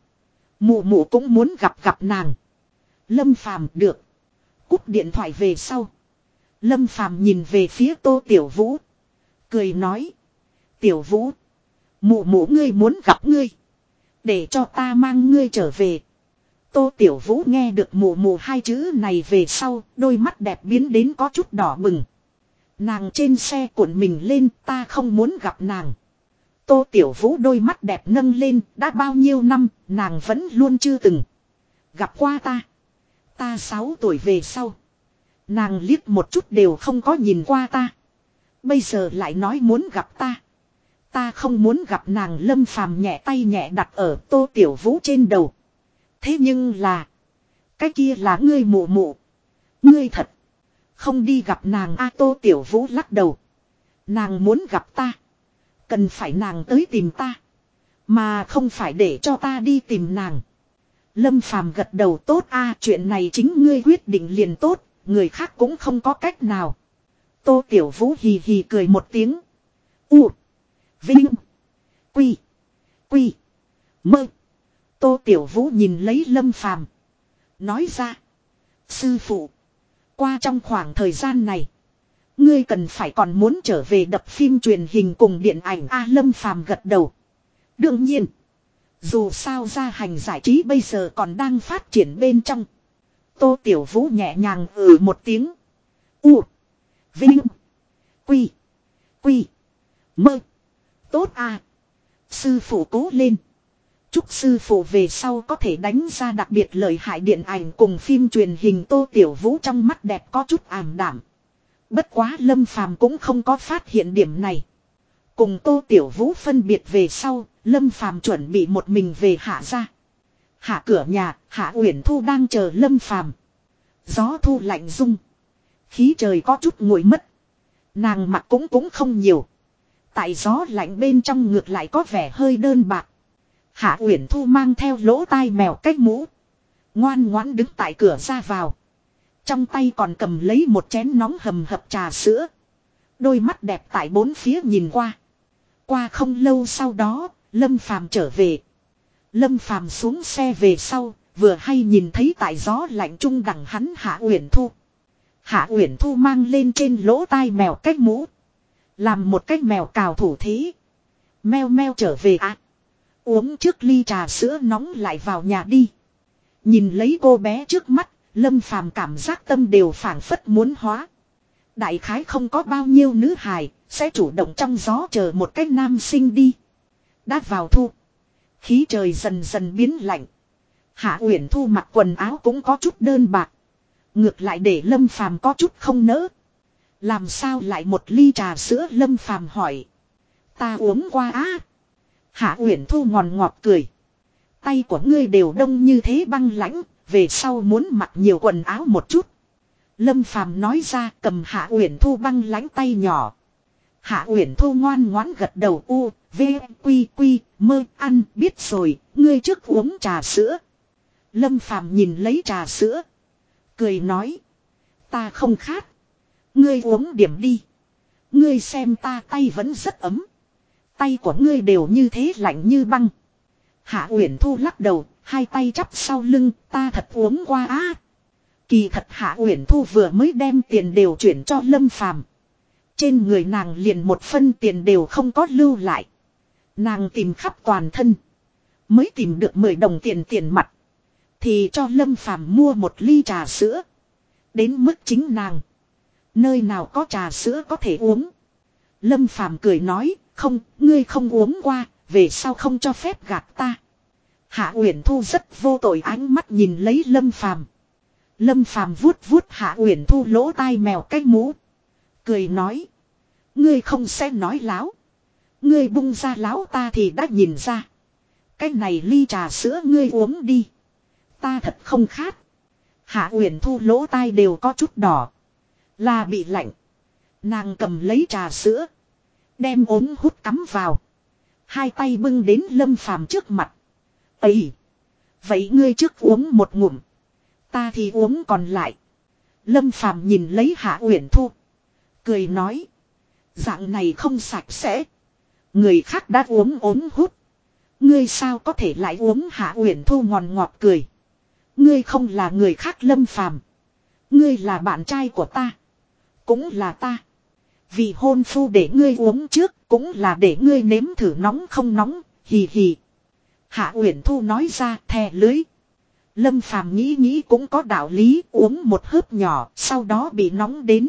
Mụ mụ cũng muốn gặp gặp nàng. Lâm Phàm được. Cúp điện thoại về sau. Lâm Phàm nhìn về phía Tô Tiểu Vũ. Cười nói. Tiểu Vũ. Mụ mụ ngươi muốn gặp ngươi. Để cho ta mang ngươi trở về. Tô Tiểu Vũ nghe được mù mù hai chữ này về sau, đôi mắt đẹp biến đến có chút đỏ bừng. Nàng trên xe cuộn mình lên, ta không muốn gặp nàng. Tô Tiểu Vũ đôi mắt đẹp nâng lên, đã bao nhiêu năm, nàng vẫn luôn chưa từng gặp qua ta. Ta 6 tuổi về sau. Nàng liếc một chút đều không có nhìn qua ta. Bây giờ lại nói muốn gặp ta. Ta không muốn gặp nàng lâm phàm nhẹ tay nhẹ đặt ở tô tiểu vũ trên đầu. Thế nhưng là. Cái kia là ngươi mụ mụ. Ngươi thật. Không đi gặp nàng A tô tiểu vũ lắc đầu. Nàng muốn gặp ta. Cần phải nàng tới tìm ta. Mà không phải để cho ta đi tìm nàng. Lâm phàm gật đầu tốt a, chuyện này chính ngươi quyết định liền tốt. Người khác cũng không có cách nào. Tô tiểu vũ hì hì cười một tiếng. U. Vinh. Quy. Quy. Mơ. Tô Tiểu Vũ nhìn lấy Lâm Phàm Nói ra. Sư phụ. Qua trong khoảng thời gian này. Ngươi cần phải còn muốn trở về đập phim truyền hình cùng điện ảnh A, Lâm Phàm gật đầu. Đương nhiên. Dù sao gia hành giải trí bây giờ còn đang phát triển bên trong. Tô Tiểu Vũ nhẹ nhàng ừ một tiếng. U. Vinh. Quy. Quy. Mơ. Tốt à. Sư phụ cố lên. Chúc sư phụ về sau có thể đánh ra đặc biệt lợi hại điện ảnh cùng phim truyền hình Tô Tiểu Vũ trong mắt đẹp có chút ảm đảm. Bất quá Lâm Phàm cũng không có phát hiện điểm này. Cùng Tô Tiểu Vũ phân biệt về sau, Lâm Phàm chuẩn bị một mình về hạ ra. Hạ cửa nhà, Hạ Uyển Thu đang chờ Lâm Phàm. Gió thu lạnh rung, khí trời có chút nguội mất. Nàng mặc cũng cũng không nhiều. Tại gió lạnh bên trong ngược lại có vẻ hơi đơn bạc. Hạ Uyển Thu mang theo lỗ tai mèo cách mũ. Ngoan ngoãn đứng tại cửa ra vào. Trong tay còn cầm lấy một chén nóng hầm hập trà sữa. Đôi mắt đẹp tại bốn phía nhìn qua. Qua không lâu sau đó, Lâm Phàm trở về. Lâm Phàm xuống xe về sau, vừa hay nhìn thấy tại gió lạnh trung đằng hắn Hạ Uyển Thu. Hạ Uyển Thu mang lên trên lỗ tai mèo cách mũ. Làm một cách mèo cào thủ thế. Meo meo trở về ạ. À. Uống trước ly trà sữa nóng lại vào nhà đi. Nhìn lấy cô bé trước mắt, Lâm Phàm cảm giác tâm đều phảng phất muốn hóa. Đại khái không có bao nhiêu nữ hài, sẽ chủ động trong gió chờ một cách nam sinh đi. Đã vào thu. Khí trời dần dần biến lạnh. Hạ Uyển Thu mặc quần áo cũng có chút đơn bạc. Ngược lại để Lâm Phàm có chút không nỡ. Làm sao lại một ly trà sữa Lâm Phàm hỏi. Ta uống qua á. Hạ Uyển Thu ngòn ngọt cười. Tay của ngươi đều đông như thế băng lãnh, về sau muốn mặc nhiều quần áo một chút. Lâm Phàm nói ra cầm Hạ Uyển Thu băng lãnh tay nhỏ. Hạ Uyển Thu ngoan ngoãn gật đầu u, v, quy quy, mơ, ăn, biết rồi, ngươi trước uống trà sữa. Lâm Phàm nhìn lấy trà sữa. Cười nói. Ta không khát. Ngươi uống điểm đi. Ngươi xem ta tay vẫn rất ấm. Tay của ngươi đều như thế lạnh như băng. Hạ Uyển Thu lắc đầu, hai tay chắp sau lưng, ta thật uống qua á. Kỳ thật Hạ Uyển Thu vừa mới đem tiền đều chuyển cho Lâm Phàm. Trên người nàng liền một phân tiền đều không có lưu lại. Nàng tìm khắp toàn thân. Mới tìm được 10 đồng tiền tiền mặt. Thì cho Lâm Phàm mua một ly trà sữa. Đến mức chính nàng. Nơi nào có trà sữa có thể uống. Lâm Phàm cười nói, không, ngươi không uống qua, về sau không cho phép gạt ta. Hạ Uyển Thu rất vô tội ánh mắt nhìn lấy Lâm Phàm. Lâm Phàm vuốt vuốt Hạ Uyển Thu lỗ tai mèo cái mũ. Cười nói, ngươi không sẽ nói láo. Ngươi bung ra láo ta thì đã nhìn ra. Cái này ly trà sữa ngươi uống đi. Ta thật không khát. Hạ Uyển Thu lỗ tai đều có chút đỏ. Là bị lạnh. Nàng cầm lấy trà sữa. Đem ốm hút cắm vào. Hai tay bưng đến lâm phàm trước mặt. Ấy. Vậy ngươi trước uống một ngụm. Ta thì uống còn lại. Lâm phàm nhìn lấy hạ uyển thu. Cười nói. Dạng này không sạch sẽ. Người khác đã uống ốm hút. Ngươi sao có thể lại uống hạ uyển thu ngòn ngọt cười. Ngươi không là người khác lâm phàm. Ngươi là bạn trai của ta. Cũng là ta. Vì hôn phu để ngươi uống trước cũng là để ngươi nếm thử nóng không nóng, hì hì. Hạ Uyển Thu nói ra thè lưới. Lâm Phàm nghĩ nghĩ cũng có đạo lý uống một hớp nhỏ sau đó bị nóng đến.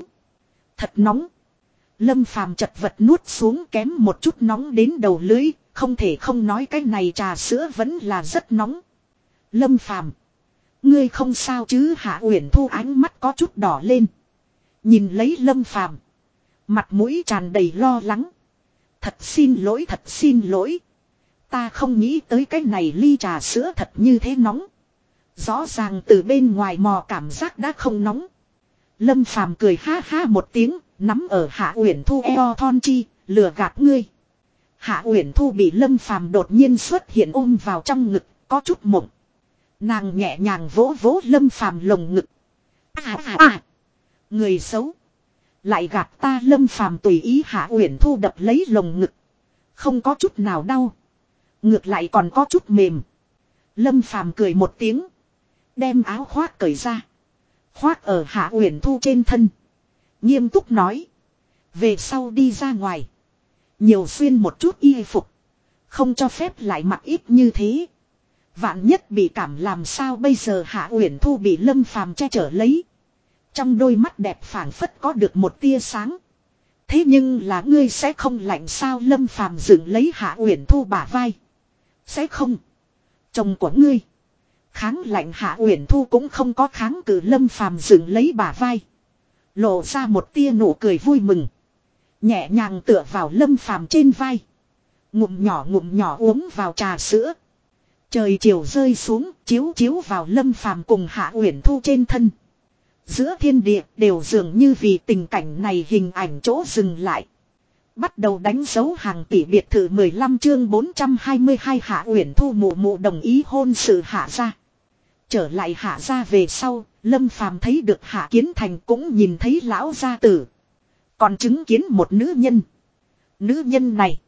Thật nóng. Lâm Phàm chật vật nuốt xuống kém một chút nóng đến đầu lưới, không thể không nói cái này trà sữa vẫn là rất nóng. Lâm Phàm Ngươi không sao chứ Hạ Uyển Thu ánh mắt có chút đỏ lên. Nhìn lấy Lâm Phàm, mặt mũi tràn đầy lo lắng. Thật xin lỗi, thật xin lỗi. Ta không nghĩ tới cái này ly trà sữa thật như thế nóng. Rõ ràng từ bên ngoài mò cảm giác đã không nóng. Lâm Phàm cười ha ha một tiếng, nắm ở Hạ Uyển Thu eo thon chi, lừa gạt ngươi. Hạ Uyển Thu bị Lâm Phàm đột nhiên xuất hiện ôm vào trong ngực, có chút mộng. Nàng nhẹ nhàng vỗ vỗ Lâm Phàm lồng ngực. À à à. Người xấu. Lại gạt ta Lâm Phàm tùy ý Hạ Uyển Thu đập lấy lồng ngực. Không có chút nào đau. Ngược lại còn có chút mềm. Lâm Phàm cười một tiếng. Đem áo khoác cởi ra. Khoác ở Hạ Uyển Thu trên thân. Nghiêm túc nói. Về sau đi ra ngoài. Nhiều xuyên một chút y phục. Không cho phép lại mặc ít như thế. Vạn nhất bị cảm làm sao bây giờ Hạ Uyển Thu bị Lâm Phàm che chở lấy. Trong đôi mắt đẹp phảng phất có được một tia sáng. Thế nhưng là ngươi sẽ không lạnh sao Lâm Phàm dựng lấy Hạ Uyển Thu bả vai. Sẽ không. Chồng của ngươi. Kháng lạnh Hạ Uyển Thu cũng không có kháng cử Lâm Phàm dựng lấy bả vai. Lộ ra một tia nụ cười vui mừng. Nhẹ nhàng tựa vào Lâm Phàm trên vai. Ngụm nhỏ ngụm nhỏ uống vào trà sữa. Trời chiều rơi xuống, chiếu chiếu vào Lâm Phàm cùng Hạ Uyển Thu trên thân. Giữa thiên địa đều dường như vì tình cảnh này hình ảnh chỗ dừng lại. Bắt đầu đánh dấu hàng tỷ biệt thự 15 chương 422 Hạ Uyển Thu mụ mụ đồng ý hôn sự hạ ra. Trở lại hạ ra về sau, Lâm Phàm thấy được Hạ Kiến Thành cũng nhìn thấy lão gia tử. Còn chứng kiến một nữ nhân. Nữ nhân này,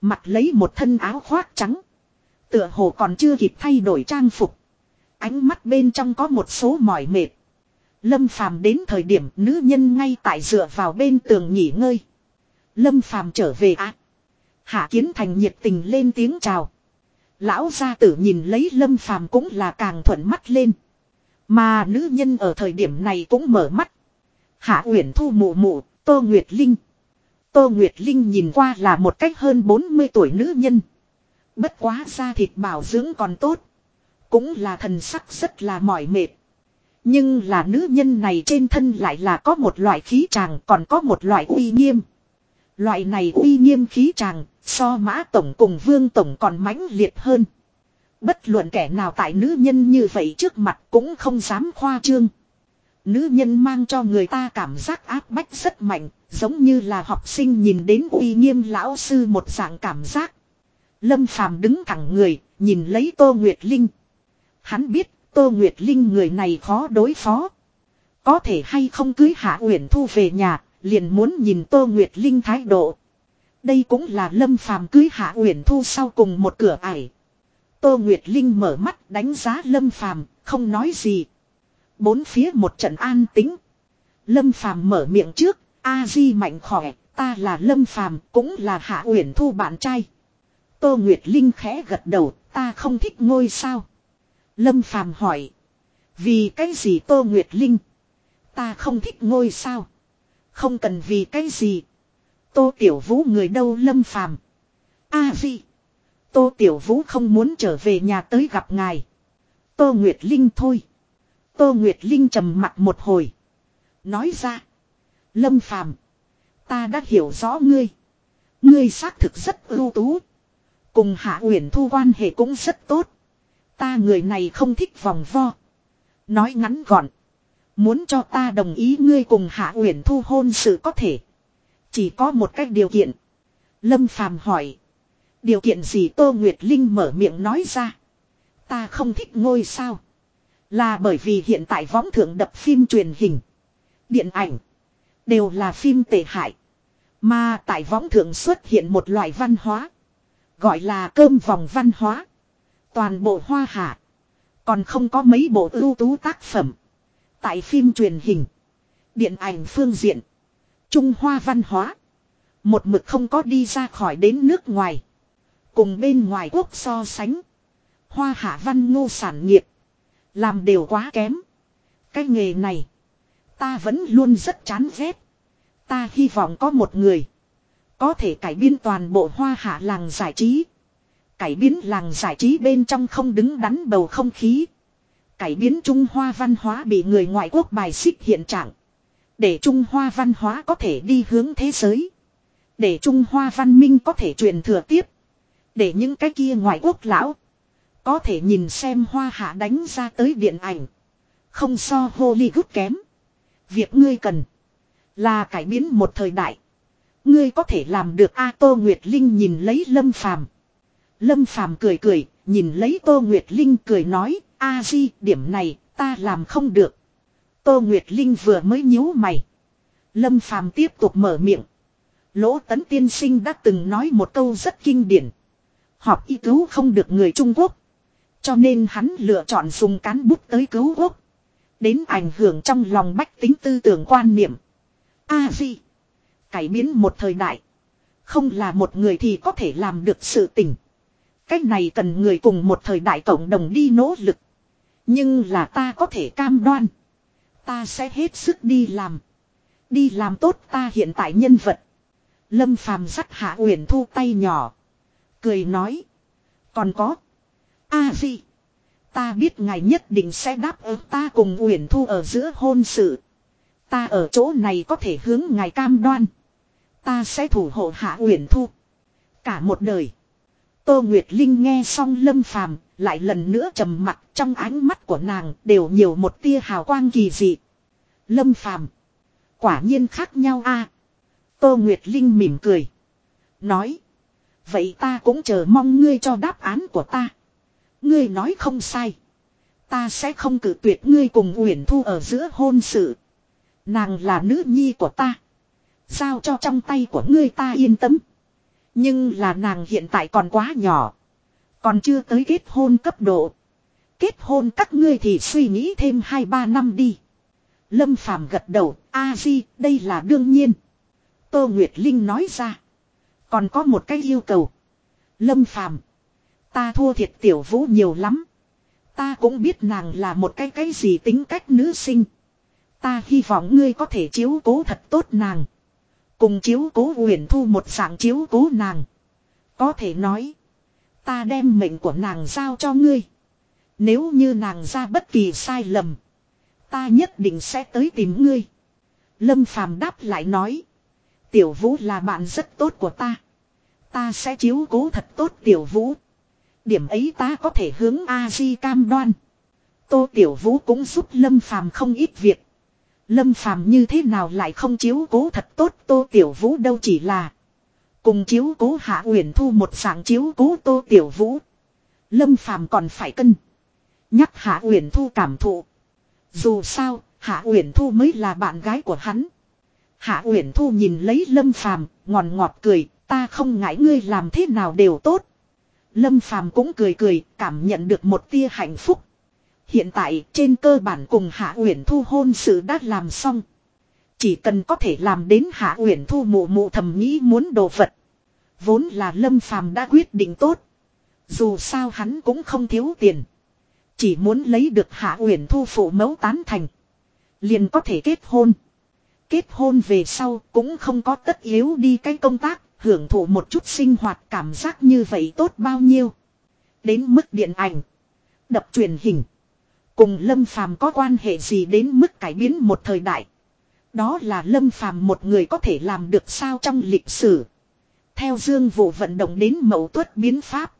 mặc lấy một thân áo khoác trắng. Tựa hồ còn chưa kịp thay đổi trang phục. Ánh mắt bên trong có một số mỏi mệt. Lâm Phàm đến thời điểm nữ nhân ngay tại dựa vào bên tường nghỉ ngơi. Lâm Phàm trở về ạ. À? Hạ Kiến Thành nhiệt tình lên tiếng chào. Lão gia tử nhìn lấy Lâm Phàm cũng là càng thuận mắt lên. Mà nữ nhân ở thời điểm này cũng mở mắt. Hạ Uyển Thu mụ mụ, Tô Nguyệt Linh. Tô Nguyệt Linh nhìn qua là một cách hơn 40 tuổi nữ nhân. Bất quá da thịt bảo dưỡng còn tốt. Cũng là thần sắc rất là mỏi mệt. Nhưng là nữ nhân này trên thân lại là có một loại khí tràng còn có một loại uy nghiêm. Loại này uy nghiêm khí tràng so mã tổng cùng vương tổng còn mãnh liệt hơn. Bất luận kẻ nào tại nữ nhân như vậy trước mặt cũng không dám khoa trương. Nữ nhân mang cho người ta cảm giác áp bách rất mạnh, giống như là học sinh nhìn đến uy nghiêm lão sư một dạng cảm giác. Lâm Phàm đứng thẳng người, nhìn lấy Tô Nguyệt Linh. Hắn biết Tô Nguyệt Linh người này khó đối phó. Có thể hay không cưới Hạ Uyển Thu về nhà, liền muốn nhìn Tô Nguyệt Linh thái độ. Đây cũng là Lâm Phàm cưới Hạ Uyển Thu sau cùng một cửa ải. Tô Nguyệt Linh mở mắt đánh giá Lâm Phàm, không nói gì. Bốn phía một trận an tĩnh. Lâm Phàm mở miệng trước, A Di mạnh khỏe, ta là Lâm Phàm, cũng là Hạ Uyển Thu bạn trai. Tô Nguyệt Linh khẽ gật đầu, ta không thích ngôi sao. Lâm Phàm hỏi. Vì cái gì Tô Nguyệt Linh? Ta không thích ngôi sao. Không cần vì cái gì. Tô Tiểu Vũ người đâu Lâm Phàm A à, Tô Tiểu Vũ không muốn trở về nhà tới gặp ngài. Tô Nguyệt Linh thôi. Tô Nguyệt Linh trầm mặt một hồi. Nói ra. Lâm Phàm Ta đã hiểu rõ ngươi. Ngươi xác thực rất ưu tú. Cùng Hạ Uyển Thu quan hệ cũng rất tốt. Ta người này không thích vòng vo. Nói ngắn gọn. Muốn cho ta đồng ý ngươi cùng Hạ Uyển Thu hôn sự có thể. Chỉ có một cách điều kiện. Lâm Phàm hỏi. Điều kiện gì Tô Nguyệt Linh mở miệng nói ra. Ta không thích ngôi sao. Là bởi vì hiện tại võng thượng đập phim truyền hình. Điện ảnh. Đều là phim tệ hại. Mà tại võng thượng xuất hiện một loại văn hóa. Gọi là cơm vòng văn hóa. Toàn bộ hoa hạ. Còn không có mấy bộ ưu tú tác phẩm. Tại phim truyền hình. Điện ảnh phương diện. Trung Hoa văn hóa. Một mực không có đi ra khỏi đến nước ngoài. Cùng bên ngoài quốc so sánh. Hoa hạ văn ngô sản nghiệp. Làm đều quá kém. Cái nghề này. Ta vẫn luôn rất chán ghét. Ta hy vọng có một người. Có thể cải biên toàn bộ hoa hạ làng giải trí. Cải biến làng giải trí bên trong không đứng đắn bầu không khí. Cải biến Trung Hoa văn hóa bị người ngoại quốc bài xích hiện trạng. Để Trung Hoa văn hóa có thể đi hướng thế giới. Để Trung Hoa văn minh có thể truyền thừa tiếp. Để những cái kia ngoại quốc lão. Có thể nhìn xem hoa hạ đánh ra tới điện ảnh. Không so Hollywood kém. Việc ngươi cần. Là cải biến một thời đại. Ngươi có thể làm được A Tô Nguyệt Linh nhìn lấy Lâm Phàm. Lâm Phàm cười cười, nhìn lấy Tô Nguyệt Linh cười nói, A Di, điểm này, ta làm không được. Tô Nguyệt Linh vừa mới nhíu mày. Lâm Phàm tiếp tục mở miệng. Lỗ Tấn Tiên Sinh đã từng nói một câu rất kinh điển. Họp y cứu không được người Trung Quốc. Cho nên hắn lựa chọn dùng cán bút tới cứu quốc. Đến ảnh hưởng trong lòng bách tính tư tưởng quan niệm. A Di. Cải biến một thời đại. Không là một người thì có thể làm được sự tình. Cách này cần người cùng một thời đại tổng đồng đi nỗ lực. Nhưng là ta có thể cam đoan. Ta sẽ hết sức đi làm. Đi làm tốt ta hiện tại nhân vật. Lâm phàm dắt hạ uyển thu tay nhỏ. Cười nói. Còn có. A gì Ta biết ngài nhất định sẽ đáp ứng ta cùng uyển thu ở giữa hôn sự. Ta ở chỗ này có thể hướng ngài cam đoan. Ta sẽ thủ hộ hạ uyển thu. Cả một đời. Tô Nguyệt Linh nghe xong lâm phàm, lại lần nữa trầm mặt trong ánh mắt của nàng đều nhiều một tia hào quang kỳ dị. Lâm phàm. Quả nhiên khác nhau a. Tô Nguyệt Linh mỉm cười. Nói. Vậy ta cũng chờ mong ngươi cho đáp án của ta. Ngươi nói không sai. Ta sẽ không cử tuyệt ngươi cùng Uyển Thu ở giữa hôn sự. Nàng là nữ nhi của ta. Giao cho trong tay của ngươi ta yên tâm. Nhưng là nàng hiện tại còn quá nhỏ. Còn chưa tới kết hôn cấp độ. Kết hôn các ngươi thì suy nghĩ thêm 2-3 năm đi. Lâm Phàm gật đầu, a di, đây là đương nhiên. Tô Nguyệt Linh nói ra. Còn có một cái yêu cầu. Lâm Phàm Ta thua thiệt tiểu vũ nhiều lắm. Ta cũng biết nàng là một cái cái gì tính cách nữ sinh. Ta hy vọng ngươi có thể chiếu cố thật tốt nàng. Cùng chiếu cố huyền thu một dạng chiếu cố nàng. Có thể nói. Ta đem mệnh của nàng giao cho ngươi. Nếu như nàng ra bất kỳ sai lầm. Ta nhất định sẽ tới tìm ngươi. Lâm phàm đáp lại nói. Tiểu vũ là bạn rất tốt của ta. Ta sẽ chiếu cố thật tốt tiểu vũ. Điểm ấy ta có thể hướng A-di cam đoan. Tô tiểu vũ cũng giúp lâm phàm không ít việc. Lâm phàm như thế nào lại không chiếu cố thật tốt tô tiểu vũ đâu chỉ là. Cùng chiếu cố hạ uyển thu một dạng chiếu cố tô tiểu vũ. Lâm phàm còn phải cân. Nhắc hạ uyển thu cảm thụ. Dù sao, hạ uyển thu mới là bạn gái của hắn. Hạ uyển thu nhìn lấy lâm phàm, ngòn ngọt cười, ta không ngại ngươi làm thế nào đều tốt. Lâm phàm cũng cười cười, cảm nhận được một tia hạnh phúc. Hiện tại trên cơ bản cùng Hạ Uyển Thu hôn sự đã làm xong. Chỉ cần có thể làm đến Hạ Uyển Thu mụ mụ thầm nghĩ muốn đồ vật. Vốn là Lâm Phàm đã quyết định tốt. Dù sao hắn cũng không thiếu tiền. Chỉ muốn lấy được Hạ Uyển Thu phụ mẫu tán thành. Liền có thể kết hôn. Kết hôn về sau cũng không có tất yếu đi cái công tác, hưởng thụ một chút sinh hoạt cảm giác như vậy tốt bao nhiêu. Đến mức điện ảnh, đập truyền hình. Cùng Lâm Phàm có quan hệ gì đến mức cải biến một thời đại. Đó là Lâm Phàm một người có thể làm được sao trong lịch sử. Theo dương vụ vận động đến mẫu tuất biến pháp.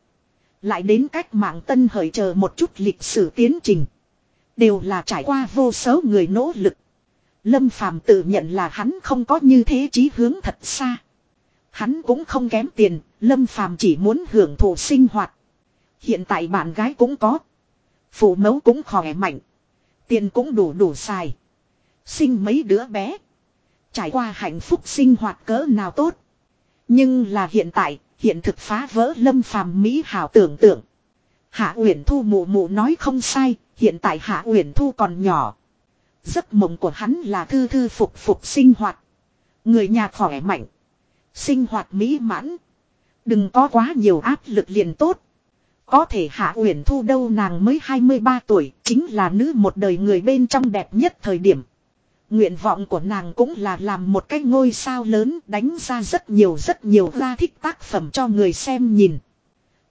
Lại đến cách mạng tân hời chờ một chút lịch sử tiến trình. Đều là trải qua vô số người nỗ lực. Lâm Phàm tự nhận là hắn không có như thế chí hướng thật xa. Hắn cũng không kém tiền, Lâm Phàm chỉ muốn hưởng thụ sinh hoạt. Hiện tại bạn gái cũng có. Phụ mẫu cũng khỏe mạnh. Tiền cũng đủ đủ xài. Sinh mấy đứa bé. Trải qua hạnh phúc sinh hoạt cỡ nào tốt. Nhưng là hiện tại, hiện thực phá vỡ lâm phàm mỹ hảo tưởng tượng. Hạ Uyển Thu mụ mụ nói không sai, hiện tại Hạ Uyển Thu còn nhỏ. Giấc mộng của hắn là thư thư phục phục sinh hoạt. Người nhà khỏe mạnh. Sinh hoạt mỹ mãn. Đừng có quá nhiều áp lực liền tốt. Có thể Hạ Uyển Thu đâu nàng mới 23 tuổi, chính là nữ một đời người bên trong đẹp nhất thời điểm. Nguyện vọng của nàng cũng là làm một cái ngôi sao lớn đánh ra rất nhiều rất nhiều ra thích tác phẩm cho người xem nhìn.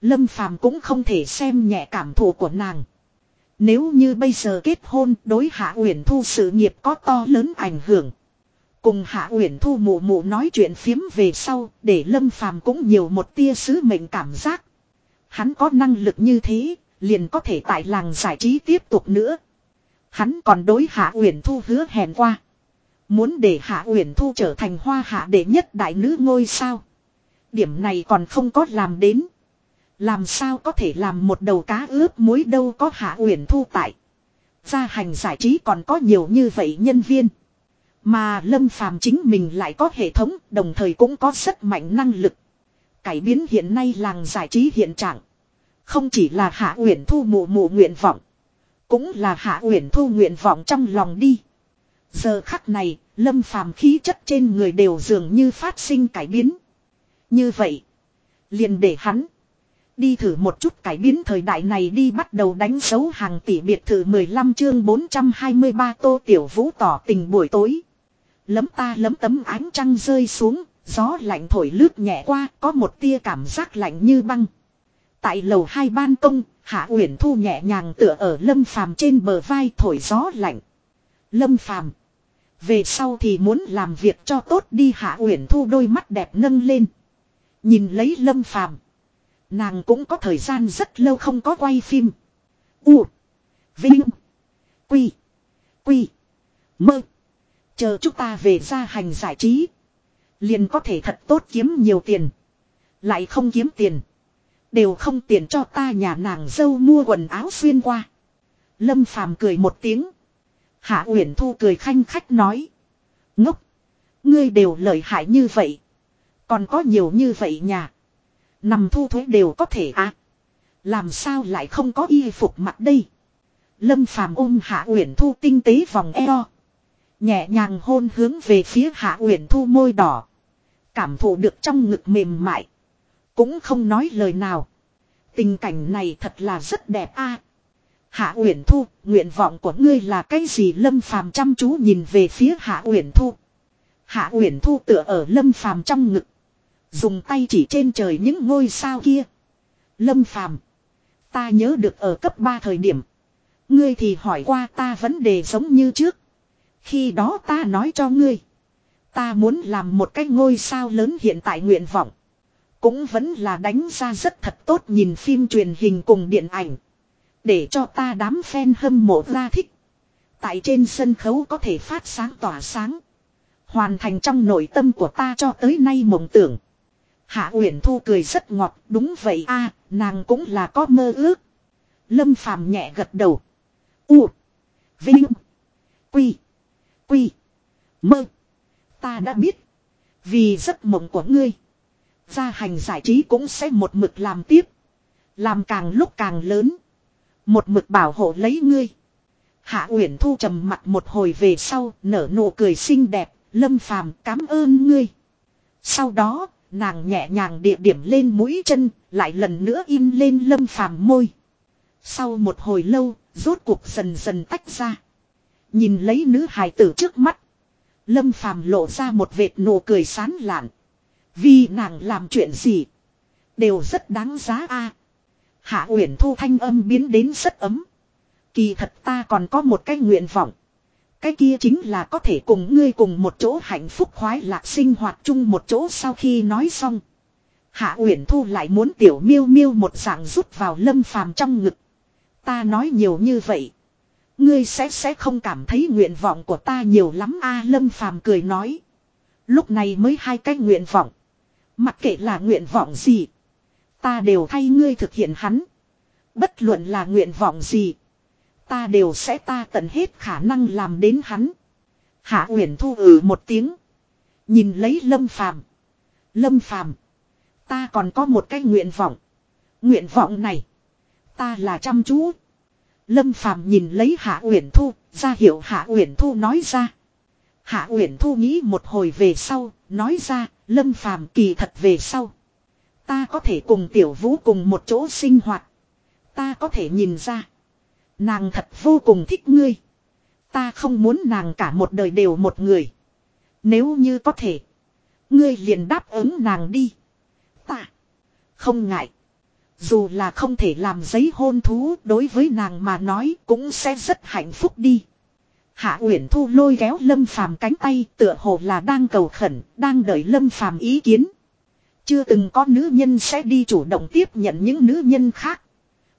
Lâm Phàm cũng không thể xem nhẹ cảm thụ của nàng. Nếu như bây giờ kết hôn đối Hạ Uyển Thu sự nghiệp có to lớn ảnh hưởng. Cùng Hạ Uyển Thu mụ mụ nói chuyện phiếm về sau để Lâm Phàm cũng nhiều một tia sứ mệnh cảm giác. Hắn có năng lực như thế, liền có thể tại làng giải trí tiếp tục nữa. Hắn còn đối Hạ Uyển Thu hứa hẹn qua. Muốn để Hạ Uyển Thu trở thành hoa hạ đệ nhất đại nữ ngôi sao. Điểm này còn không có làm đến. Làm sao có thể làm một đầu cá ướp muối đâu có Hạ Uyển Thu tại. Gia hành giải trí còn có nhiều như vậy nhân viên. Mà Lâm Phàm chính mình lại có hệ thống, đồng thời cũng có rất mạnh năng lực. Cải biến hiện nay làng giải trí hiện trạng. Không chỉ là Hạ Uyển Thu mù mù nguyện vọng, cũng là Hạ Uyển Thu nguyện vọng trong lòng đi. Giờ khắc này, Lâm Phàm khí chất trên người đều dường như phát sinh cải biến. Như vậy, liền để hắn đi thử một chút cải biến thời đại này đi bắt đầu đánh dấu hàng tỷ biệt thự 15 chương 423 Tô Tiểu Vũ tỏ tình buổi tối. Lấm ta lấm tấm ánh trăng rơi xuống, gió lạnh thổi lướt nhẹ qua, có một tia cảm giác lạnh như băng. Tại lầu hai ban công, Hạ Uyển Thu nhẹ nhàng tựa ở Lâm Phàm trên bờ vai thổi gió lạnh. Lâm Phàm, về sau thì muốn làm việc cho tốt đi Hạ Uyển Thu đôi mắt đẹp nâng lên, nhìn lấy Lâm Phàm. Nàng cũng có thời gian rất lâu không có quay phim. U, Vinh, Quy, Quy, Mơ. Chờ chúng ta về ra hành giải trí. Liền có thể thật tốt kiếm nhiều tiền. Lại không kiếm tiền. Đều không tiền cho ta nhà nàng dâu mua quần áo xuyên qua. Lâm Phàm cười một tiếng. Hạ Uyển Thu cười khanh khách nói. Ngốc. Ngươi đều lợi hại như vậy. Còn có nhiều như vậy nhà. Nằm thu thuế đều có thể à. Làm sao lại không có y phục mặc đây. Lâm Phàm ôm Hạ Uyển Thu tinh tế vòng eo. Nhẹ nhàng hôn hướng về phía Hạ Uyển Thu môi đỏ. Cảm thụ được trong ngực mềm mại. Cũng không nói lời nào. Tình cảnh này thật là rất đẹp a. Hạ Uyển Thu, nguyện vọng của ngươi là cái gì? Lâm Phàm chăm chú nhìn về phía Hạ Uyển Thu. Hạ Uyển Thu tựa ở Lâm Phàm trong ngực, dùng tay chỉ trên trời những ngôi sao kia. Lâm Phàm, ta nhớ được ở cấp 3 thời điểm, ngươi thì hỏi qua ta vấn đề giống như trước. Khi đó ta nói cho ngươi. Ta muốn làm một cái ngôi sao lớn hiện tại nguyện vọng. Cũng vẫn là đánh ra rất thật tốt nhìn phim truyền hình cùng điện ảnh. Để cho ta đám fan hâm mộ ra thích. Tại trên sân khấu có thể phát sáng tỏa sáng. Hoàn thành trong nội tâm của ta cho tới nay mộng tưởng. Hạ Uyển Thu cười rất ngọt, đúng vậy a, nàng cũng là có mơ ước. Lâm Phàm nhẹ gật đầu. U, Vinh, Quy, Quy. Mơ. Ta đã biết. Vì giấc mộng của ngươi. Gia hành giải trí cũng sẽ một mực làm tiếp. Làm càng lúc càng lớn. Một mực bảo hộ lấy ngươi. Hạ Uyển Thu trầm mặt một hồi về sau, nở nụ cười xinh đẹp, Lâm Phàm cảm ơn ngươi. Sau đó, nàng nhẹ nhàng địa điểm lên mũi chân, lại lần nữa in lên Lâm Phàm môi. Sau một hồi lâu, rốt cuộc dần dần tách ra. Nhìn lấy nữ hài tử trước mắt. Lâm phàm lộ ra một vệt nụ cười sán lạn. Vì nàng làm chuyện gì. Đều rất đáng giá a. À, Hạ Uyển Thu thanh âm biến đến rất ấm. Kỳ thật ta còn có một cái nguyện vọng. Cái kia chính là có thể cùng ngươi cùng một chỗ hạnh phúc khoái lạc sinh hoạt chung một chỗ sau khi nói xong. Hạ Uyển Thu lại muốn tiểu miêu miêu một dạng rút vào lâm phàm trong ngực. Ta nói nhiều như vậy. Ngươi sẽ sẽ không cảm thấy nguyện vọng của ta nhiều lắm a Lâm Phàm cười nói. Lúc này mới hai cái nguyện vọng. Mặc kệ là nguyện vọng gì. Ta đều thay ngươi thực hiện hắn. Bất luận là nguyện vọng gì. Ta đều sẽ ta tận hết khả năng làm đến hắn. Hạ Uyển Thu ừ một tiếng. Nhìn lấy Lâm Phàm. Lâm Phàm, ta còn có một cái nguyện vọng. Nguyện vọng này, ta là chăm chú. Lâm Phàm nhìn lấy Hạ Uyển Thu, ra hiệu Hạ Uyển Thu nói ra. Hạ Uyển Thu nghĩ một hồi về sau, nói ra, Lâm Phàm kỳ thật về sau. Ta có thể cùng Tiểu Vũ cùng một chỗ sinh hoạt. Ta có thể nhìn ra. Nàng thật vô cùng thích ngươi. Ta không muốn nàng cả một đời đều một người. Nếu như có thể. Ngươi liền đáp ứng nàng đi. Ta. Không ngại. Dù là không thể làm giấy hôn thú đối với nàng mà nói cũng sẽ rất hạnh phúc đi. Hạ Uyển Thu lôi kéo Lâm Phàm cánh tay tựa hồ là đang cầu khẩn, đang đợi Lâm Phàm ý kiến. Chưa từng có nữ nhân sẽ đi chủ động tiếp nhận những nữ nhân khác.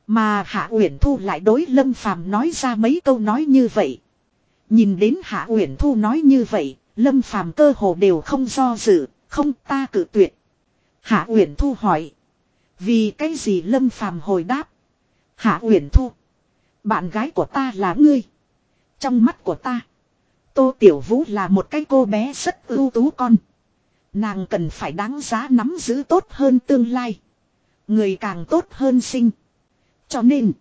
Mà Hạ Uyển Thu lại đối Lâm Phàm nói ra mấy câu nói như vậy. Nhìn đến Hạ Uyển Thu nói như vậy, Lâm Phàm cơ hồ đều không do dự, không ta cử tuyệt. Hạ Uyển Thu hỏi. Vì cái gì Lâm Phàm hồi đáp. Hạ Uyển Thu. Bạn gái của ta là ngươi. Trong mắt của ta. Tô Tiểu Vũ là một cái cô bé rất ưu tú con. Nàng cần phải đáng giá nắm giữ tốt hơn tương lai. Người càng tốt hơn sinh. Cho nên.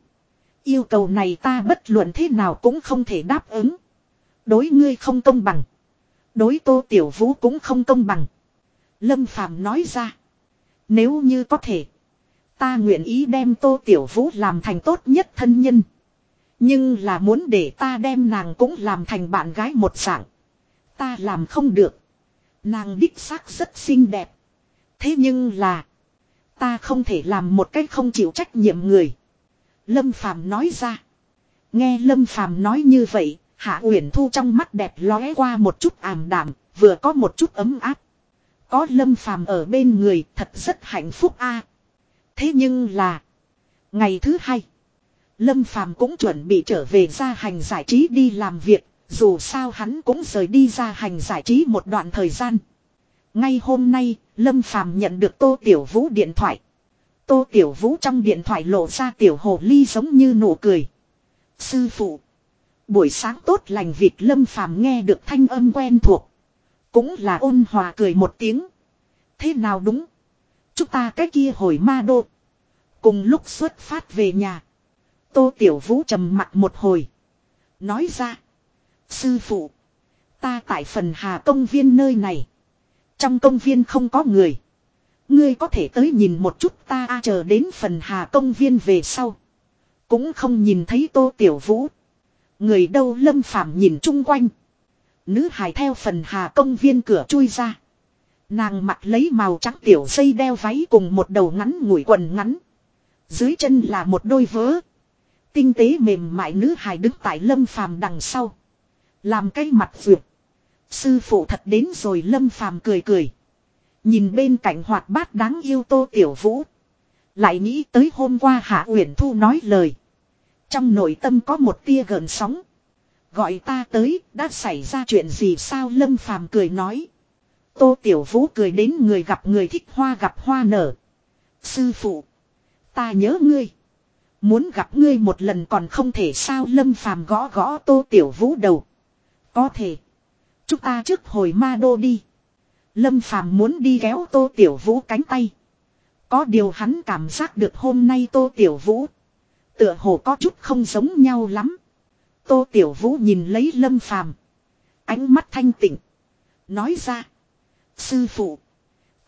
Yêu cầu này ta bất luận thế nào cũng không thể đáp ứng. Đối ngươi không công bằng. Đối tô tiểu vũ cũng không công bằng. Lâm Phàm nói ra. Nếu như có thể. Ta nguyện ý đem tô tiểu vũ làm thành tốt nhất thân nhân. Nhưng là muốn để ta đem nàng cũng làm thành bạn gái một dạng. Ta làm không được. Nàng đích xác rất xinh đẹp. Thế nhưng là. Ta không thể làm một cách không chịu trách nhiệm người. Lâm Phàm nói ra. Nghe Lâm Phàm nói như vậy, Hạ Uyển Thu trong mắt đẹp lóe qua một chút ảm đạm, vừa có một chút ấm áp. Có Lâm Phàm ở bên người, thật rất hạnh phúc a. Thế nhưng là, ngày thứ hai, Lâm Phàm cũng chuẩn bị trở về ra hành giải trí đi làm việc, dù sao hắn cũng rời đi ra hành giải trí một đoạn thời gian. Ngay hôm nay, Lâm Phàm nhận được Tô Tiểu Vũ điện thoại. Tô Tiểu Vũ trong điện thoại lộ ra tiểu hồ ly giống như nụ cười. Sư phụ. Buổi sáng tốt lành vịt Lâm Phàm nghe được thanh âm quen thuộc. Cũng là ôn hòa cười một tiếng. Thế nào đúng? Chúng ta cái kia hồi ma đô. Cùng lúc xuất phát về nhà. Tô Tiểu Vũ trầm mặt một hồi. Nói ra. Sư phụ. Ta tại phần hà công viên nơi này. Trong công viên không có người. Ngươi có thể tới nhìn một chút ta a chờ đến phần hà công viên về sau. Cũng không nhìn thấy tô tiểu vũ. Người đâu lâm phạm nhìn chung quanh. Nữ hài theo phần hà công viên cửa chui ra. Nàng mặc lấy màu trắng tiểu dây đeo váy cùng một đầu ngắn ngủi quần ngắn. Dưới chân là một đôi vớ. Tinh tế mềm mại nữ hài đứng tại lâm phàm đằng sau. Làm cái mặt vượt. Sư phụ thật đến rồi lâm phàm cười cười. Nhìn bên cạnh hoạt bát đáng yêu tô tiểu vũ. Lại nghĩ tới hôm qua Hạ Uyển Thu nói lời. Trong nội tâm có một tia gợn sóng. Gọi ta tới, đã xảy ra chuyện gì sao Lâm Phàm cười nói. Tô Tiểu Vũ cười đến người gặp người thích hoa gặp hoa nở. Sư phụ. Ta nhớ ngươi. Muốn gặp ngươi một lần còn không thể sao Lâm Phàm gõ gõ Tô Tiểu Vũ đầu. Có thể. Chúng ta trước hồi ma đô đi. Lâm Phàm muốn đi kéo Tô Tiểu Vũ cánh tay. Có điều hắn cảm giác được hôm nay Tô Tiểu Vũ. Tựa hồ có chút không giống nhau lắm. Tô Tiểu Vũ nhìn lấy Lâm Phàm Ánh mắt thanh tịnh. Nói ra. Sư phụ.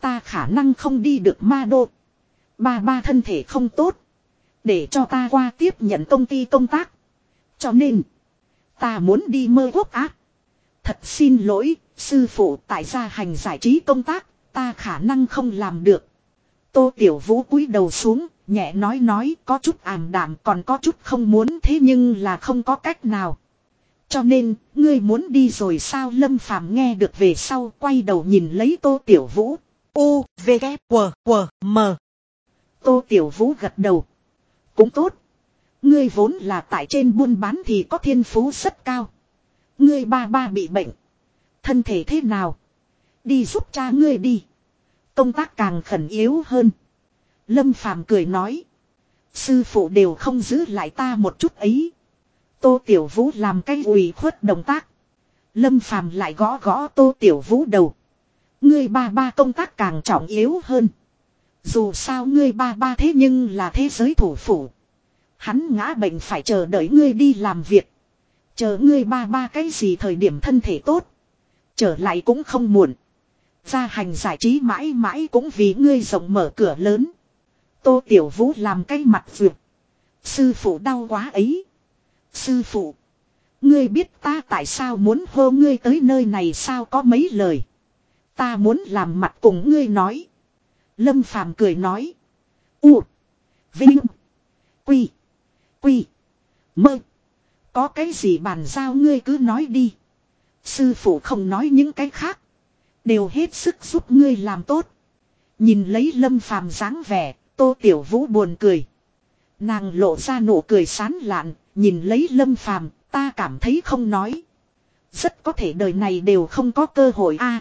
Ta khả năng không đi được ma đô. Ba ba thân thể không tốt. Để cho ta qua tiếp nhận công ty công tác. Cho nên. Ta muốn đi mơ quốc ác. Thật xin lỗi, sư phụ tại gia hành giải trí công tác, ta khả năng không làm được. Tô Tiểu Vũ cúi đầu xuống, nhẹ nói nói có chút ảm đạm còn có chút không muốn thế nhưng là không có cách nào. Cho nên, ngươi muốn đi rồi sao Lâm Phàm nghe được về sau quay đầu nhìn lấy Tô Tiểu Vũ. U, V, K, W, W, M. Tô Tiểu Vũ gật đầu. Cũng tốt. Ngươi vốn là tại trên buôn bán thì có thiên phú rất cao. Ngươi ba ba bị bệnh. Thân thể thế nào? Đi giúp cha ngươi đi. Công tác càng khẩn yếu hơn. Lâm Phàm cười nói. Sư phụ đều không giữ lại ta một chút ấy. Tô Tiểu Vũ làm cái ủy khuất động tác. Lâm Phàm lại gõ gõ Tô Tiểu Vũ đầu. Ngươi ba ba công tác càng trọng yếu hơn. Dù sao ngươi ba ba thế nhưng là thế giới thủ phủ. Hắn ngã bệnh phải chờ đợi ngươi đi làm việc. Chờ ngươi ba ba cái gì thời điểm thân thể tốt. Trở lại cũng không muộn. Gia hành giải trí mãi mãi cũng vì ngươi rộng mở cửa lớn. Tô Tiểu Vũ làm cái mặt vượt. Sư phụ đau quá ấy. Sư phụ. Ngươi biết ta tại sao muốn hô ngươi tới nơi này sao có mấy lời. Ta muốn làm mặt cùng ngươi nói. Lâm Phàm cười nói. U. Vinh. Quy. Quy. Mơ. Có cái gì bàn giao ngươi cứ nói đi. Sư phụ không nói những cái khác. Đều hết sức giúp ngươi làm tốt. Nhìn lấy lâm phàm dáng vẻ, tô tiểu vũ buồn cười. Nàng lộ ra nụ cười sán lạn, nhìn lấy lâm phàm, ta cảm thấy không nói. Rất có thể đời này đều không có cơ hội a.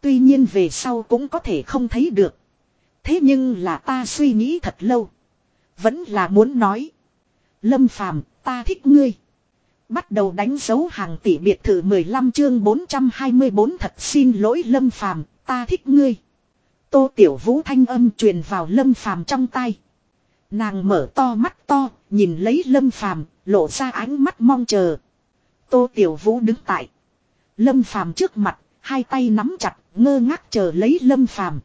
tuy nhiên về sau cũng có thể không thấy được. Thế nhưng là ta suy nghĩ thật lâu. Vẫn là muốn nói. Lâm phàm, ta thích ngươi. Bắt đầu đánh dấu hàng tỷ biệt thự 15 chương 424 thật xin lỗi Lâm Phàm, ta thích ngươi. Tô Tiểu Vũ thanh âm truyền vào Lâm Phàm trong tay. Nàng mở to mắt to, nhìn lấy Lâm Phàm, lộ ra ánh mắt mong chờ. Tô Tiểu Vũ đứng tại Lâm Phàm trước mặt, hai tay nắm chặt, ngơ ngác chờ lấy Lâm Phàm.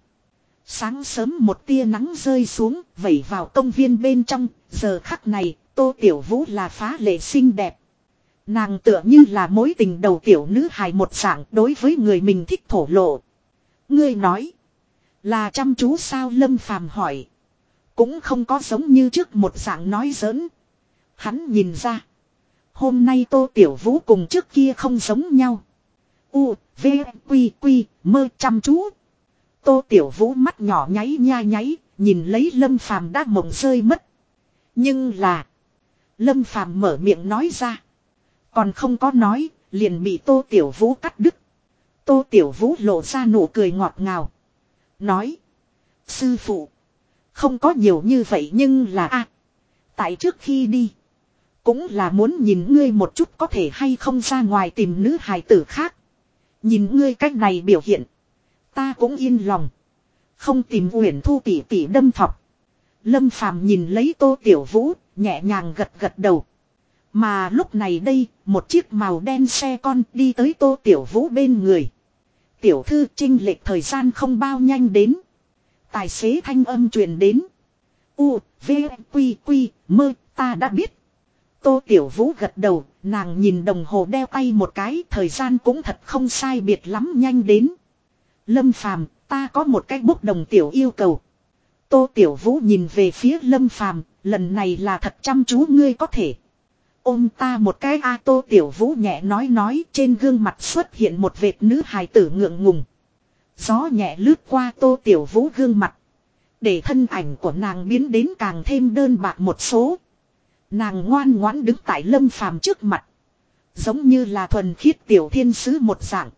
Sáng sớm một tia nắng rơi xuống, vẩy vào công viên bên trong, giờ khắc này, Tô Tiểu Vũ là phá lệ xinh đẹp. Nàng tựa như là mối tình đầu tiểu nữ hài một dạng đối với người mình thích thổ lộ. Ngươi nói. Là chăm chú sao Lâm Phàm hỏi. Cũng không có giống như trước một dạng nói giỡn. Hắn nhìn ra. Hôm nay Tô Tiểu Vũ cùng trước kia không giống nhau. U, V, Quy, Quy, mơ chăm chú. Tô Tiểu Vũ mắt nhỏ nháy nha nháy, nhìn lấy Lâm Phàm đã mộng rơi mất. Nhưng là. Lâm Phàm mở miệng nói ra. Còn không có nói, liền bị Tô Tiểu Vũ cắt đứt. Tô Tiểu Vũ lộ ra nụ cười ngọt ngào. Nói. Sư phụ. Không có nhiều như vậy nhưng là a Tại trước khi đi. Cũng là muốn nhìn ngươi một chút có thể hay không ra ngoài tìm nữ hài tử khác. Nhìn ngươi cách này biểu hiện. Ta cũng yên lòng. Không tìm Uyển Thu tỷ tỷ đâm thọc. Lâm Phàm nhìn lấy Tô Tiểu Vũ, nhẹ nhàng gật gật đầu. Mà lúc này đây, một chiếc màu đen xe con đi tới Tô Tiểu Vũ bên người. Tiểu thư trinh lệch thời gian không bao nhanh đến. Tài xế thanh âm truyền đến. U, V, Quy, Quy, mơ, ta đã biết. Tô Tiểu Vũ gật đầu, nàng nhìn đồng hồ đeo tay một cái, thời gian cũng thật không sai biệt lắm nhanh đến. Lâm Phàm, ta có một cái bốc đồng tiểu yêu cầu. Tô Tiểu Vũ nhìn về phía Lâm Phàm, lần này là thật chăm chú ngươi có thể. Ôm ta một cái A Tô Tiểu Vũ nhẹ nói nói trên gương mặt xuất hiện một vệt nữ hài tử ngượng ngùng. Gió nhẹ lướt qua Tô Tiểu Vũ gương mặt. Để thân ảnh của nàng biến đến càng thêm đơn bạc một số. Nàng ngoan ngoãn đứng tại lâm phàm trước mặt. Giống như là thuần khiết tiểu thiên sứ một dạng.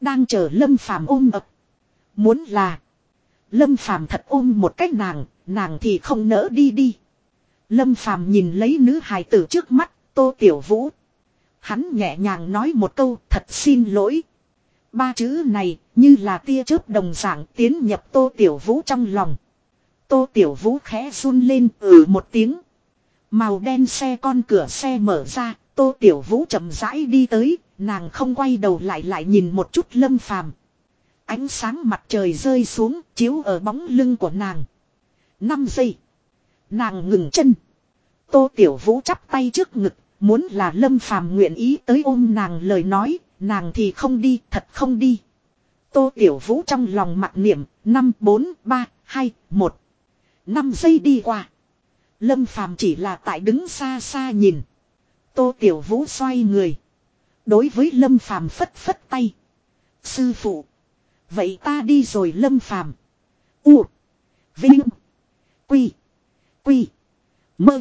Đang chờ lâm phàm ôm ập. Muốn là. Lâm phàm thật ôm một cách nàng, nàng thì không nỡ đi đi. Lâm phàm nhìn lấy nữ hài tử trước mắt, tô tiểu vũ. Hắn nhẹ nhàng nói một câu thật xin lỗi. Ba chữ này như là tia chớp đồng dạng tiến nhập tô tiểu vũ trong lòng. Tô tiểu vũ khẽ run lên ừ một tiếng. Màu đen xe con cửa xe mở ra, tô tiểu vũ chậm rãi đi tới, nàng không quay đầu lại lại nhìn một chút lâm phàm. Ánh sáng mặt trời rơi xuống, chiếu ở bóng lưng của nàng. 5 giây. Nàng ngừng chân. Tô tiểu vũ chắp tay trước ngực, muốn là lâm phàm nguyện ý tới ôm nàng lời nói, nàng thì không đi, thật không đi. Tô tiểu vũ trong lòng mặc niệm, 5, 4, 3, 2, 1. 5 giây đi qua. Lâm Phàm chỉ là tại đứng xa xa nhìn. Tô Tiểu Vũ xoay người. Đối với Lâm Phàm phất phất tay. Sư phụ. Vậy ta đi rồi Lâm Phàm. U. Vinh. Quy. Quy. Mơ.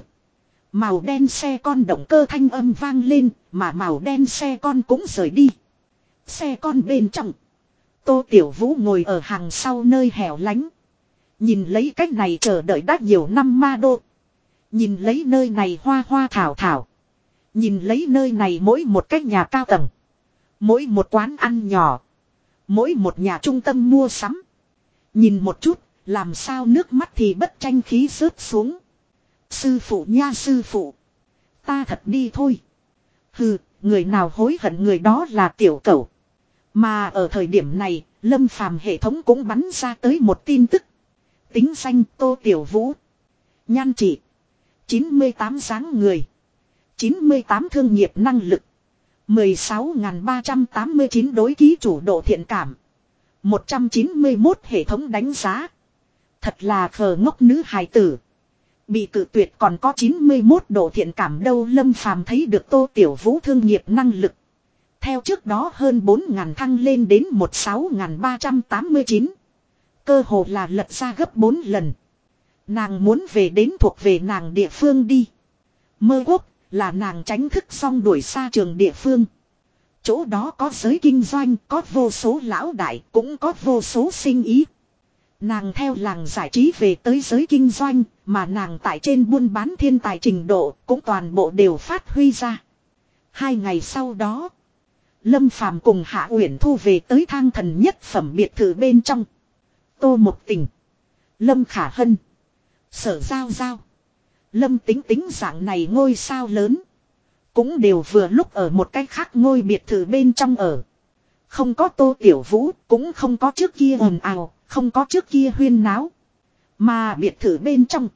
Màu đen xe con động cơ thanh âm vang lên, mà màu đen xe con cũng rời đi. Xe con bên trong. Tô Tiểu Vũ ngồi ở hàng sau nơi hẻo lánh. Nhìn lấy cách này chờ đợi đã nhiều năm ma đô. Nhìn lấy nơi này hoa hoa thảo thảo. Nhìn lấy nơi này mỗi một cái nhà cao tầng. Mỗi một quán ăn nhỏ. Mỗi một nhà trung tâm mua sắm. Nhìn một chút, làm sao nước mắt thì bất tranh khí rớt xuống. Sư phụ nha sư phụ. Ta thật đi thôi. Hừ, người nào hối hận người đó là tiểu cẩu. Mà ở thời điểm này, lâm phàm hệ thống cũng bắn ra tới một tin tức. Tính danh Tô Tiểu Vũ. Nhan trị. 98 dáng người. 98 thương nghiệp năng lực. 16.389 đối ký chủ độ thiện cảm. 191 hệ thống đánh giá. Thật là khờ ngốc nữ hài tử. Bị cự tuyệt còn có 91 độ thiện cảm đâu Lâm Phàm thấy được Tô Tiểu Vũ thương nghiệp năng lực. Theo trước đó hơn 4.000 thăng lên đến 16.389. Cơ hồ là lật ra gấp 4 lần. Nàng muốn về đến thuộc về nàng địa phương đi. Mơ quốc là nàng tránh thức xong đuổi xa trường địa phương. Chỗ đó có giới kinh doanh, có vô số lão đại, cũng có vô số sinh ý. Nàng theo làng giải trí về tới giới kinh doanh, mà nàng tại trên buôn bán thiên tài trình độ cũng toàn bộ đều phát huy ra. Hai ngày sau đó, Lâm Phàm cùng Hạ Uyển Thu về tới thang thần nhất phẩm biệt thự bên trong. Tô mục tình. Lâm Khả Hân. Sở Giao Giao. Lâm tính tính dạng này ngôi sao lớn. Cũng đều vừa lúc ở một cách khác ngôi biệt thự bên trong ở. Không có tô tiểu vũ, cũng không có trước kia ồn ào, không có trước kia huyên náo. Mà biệt thự bên trong.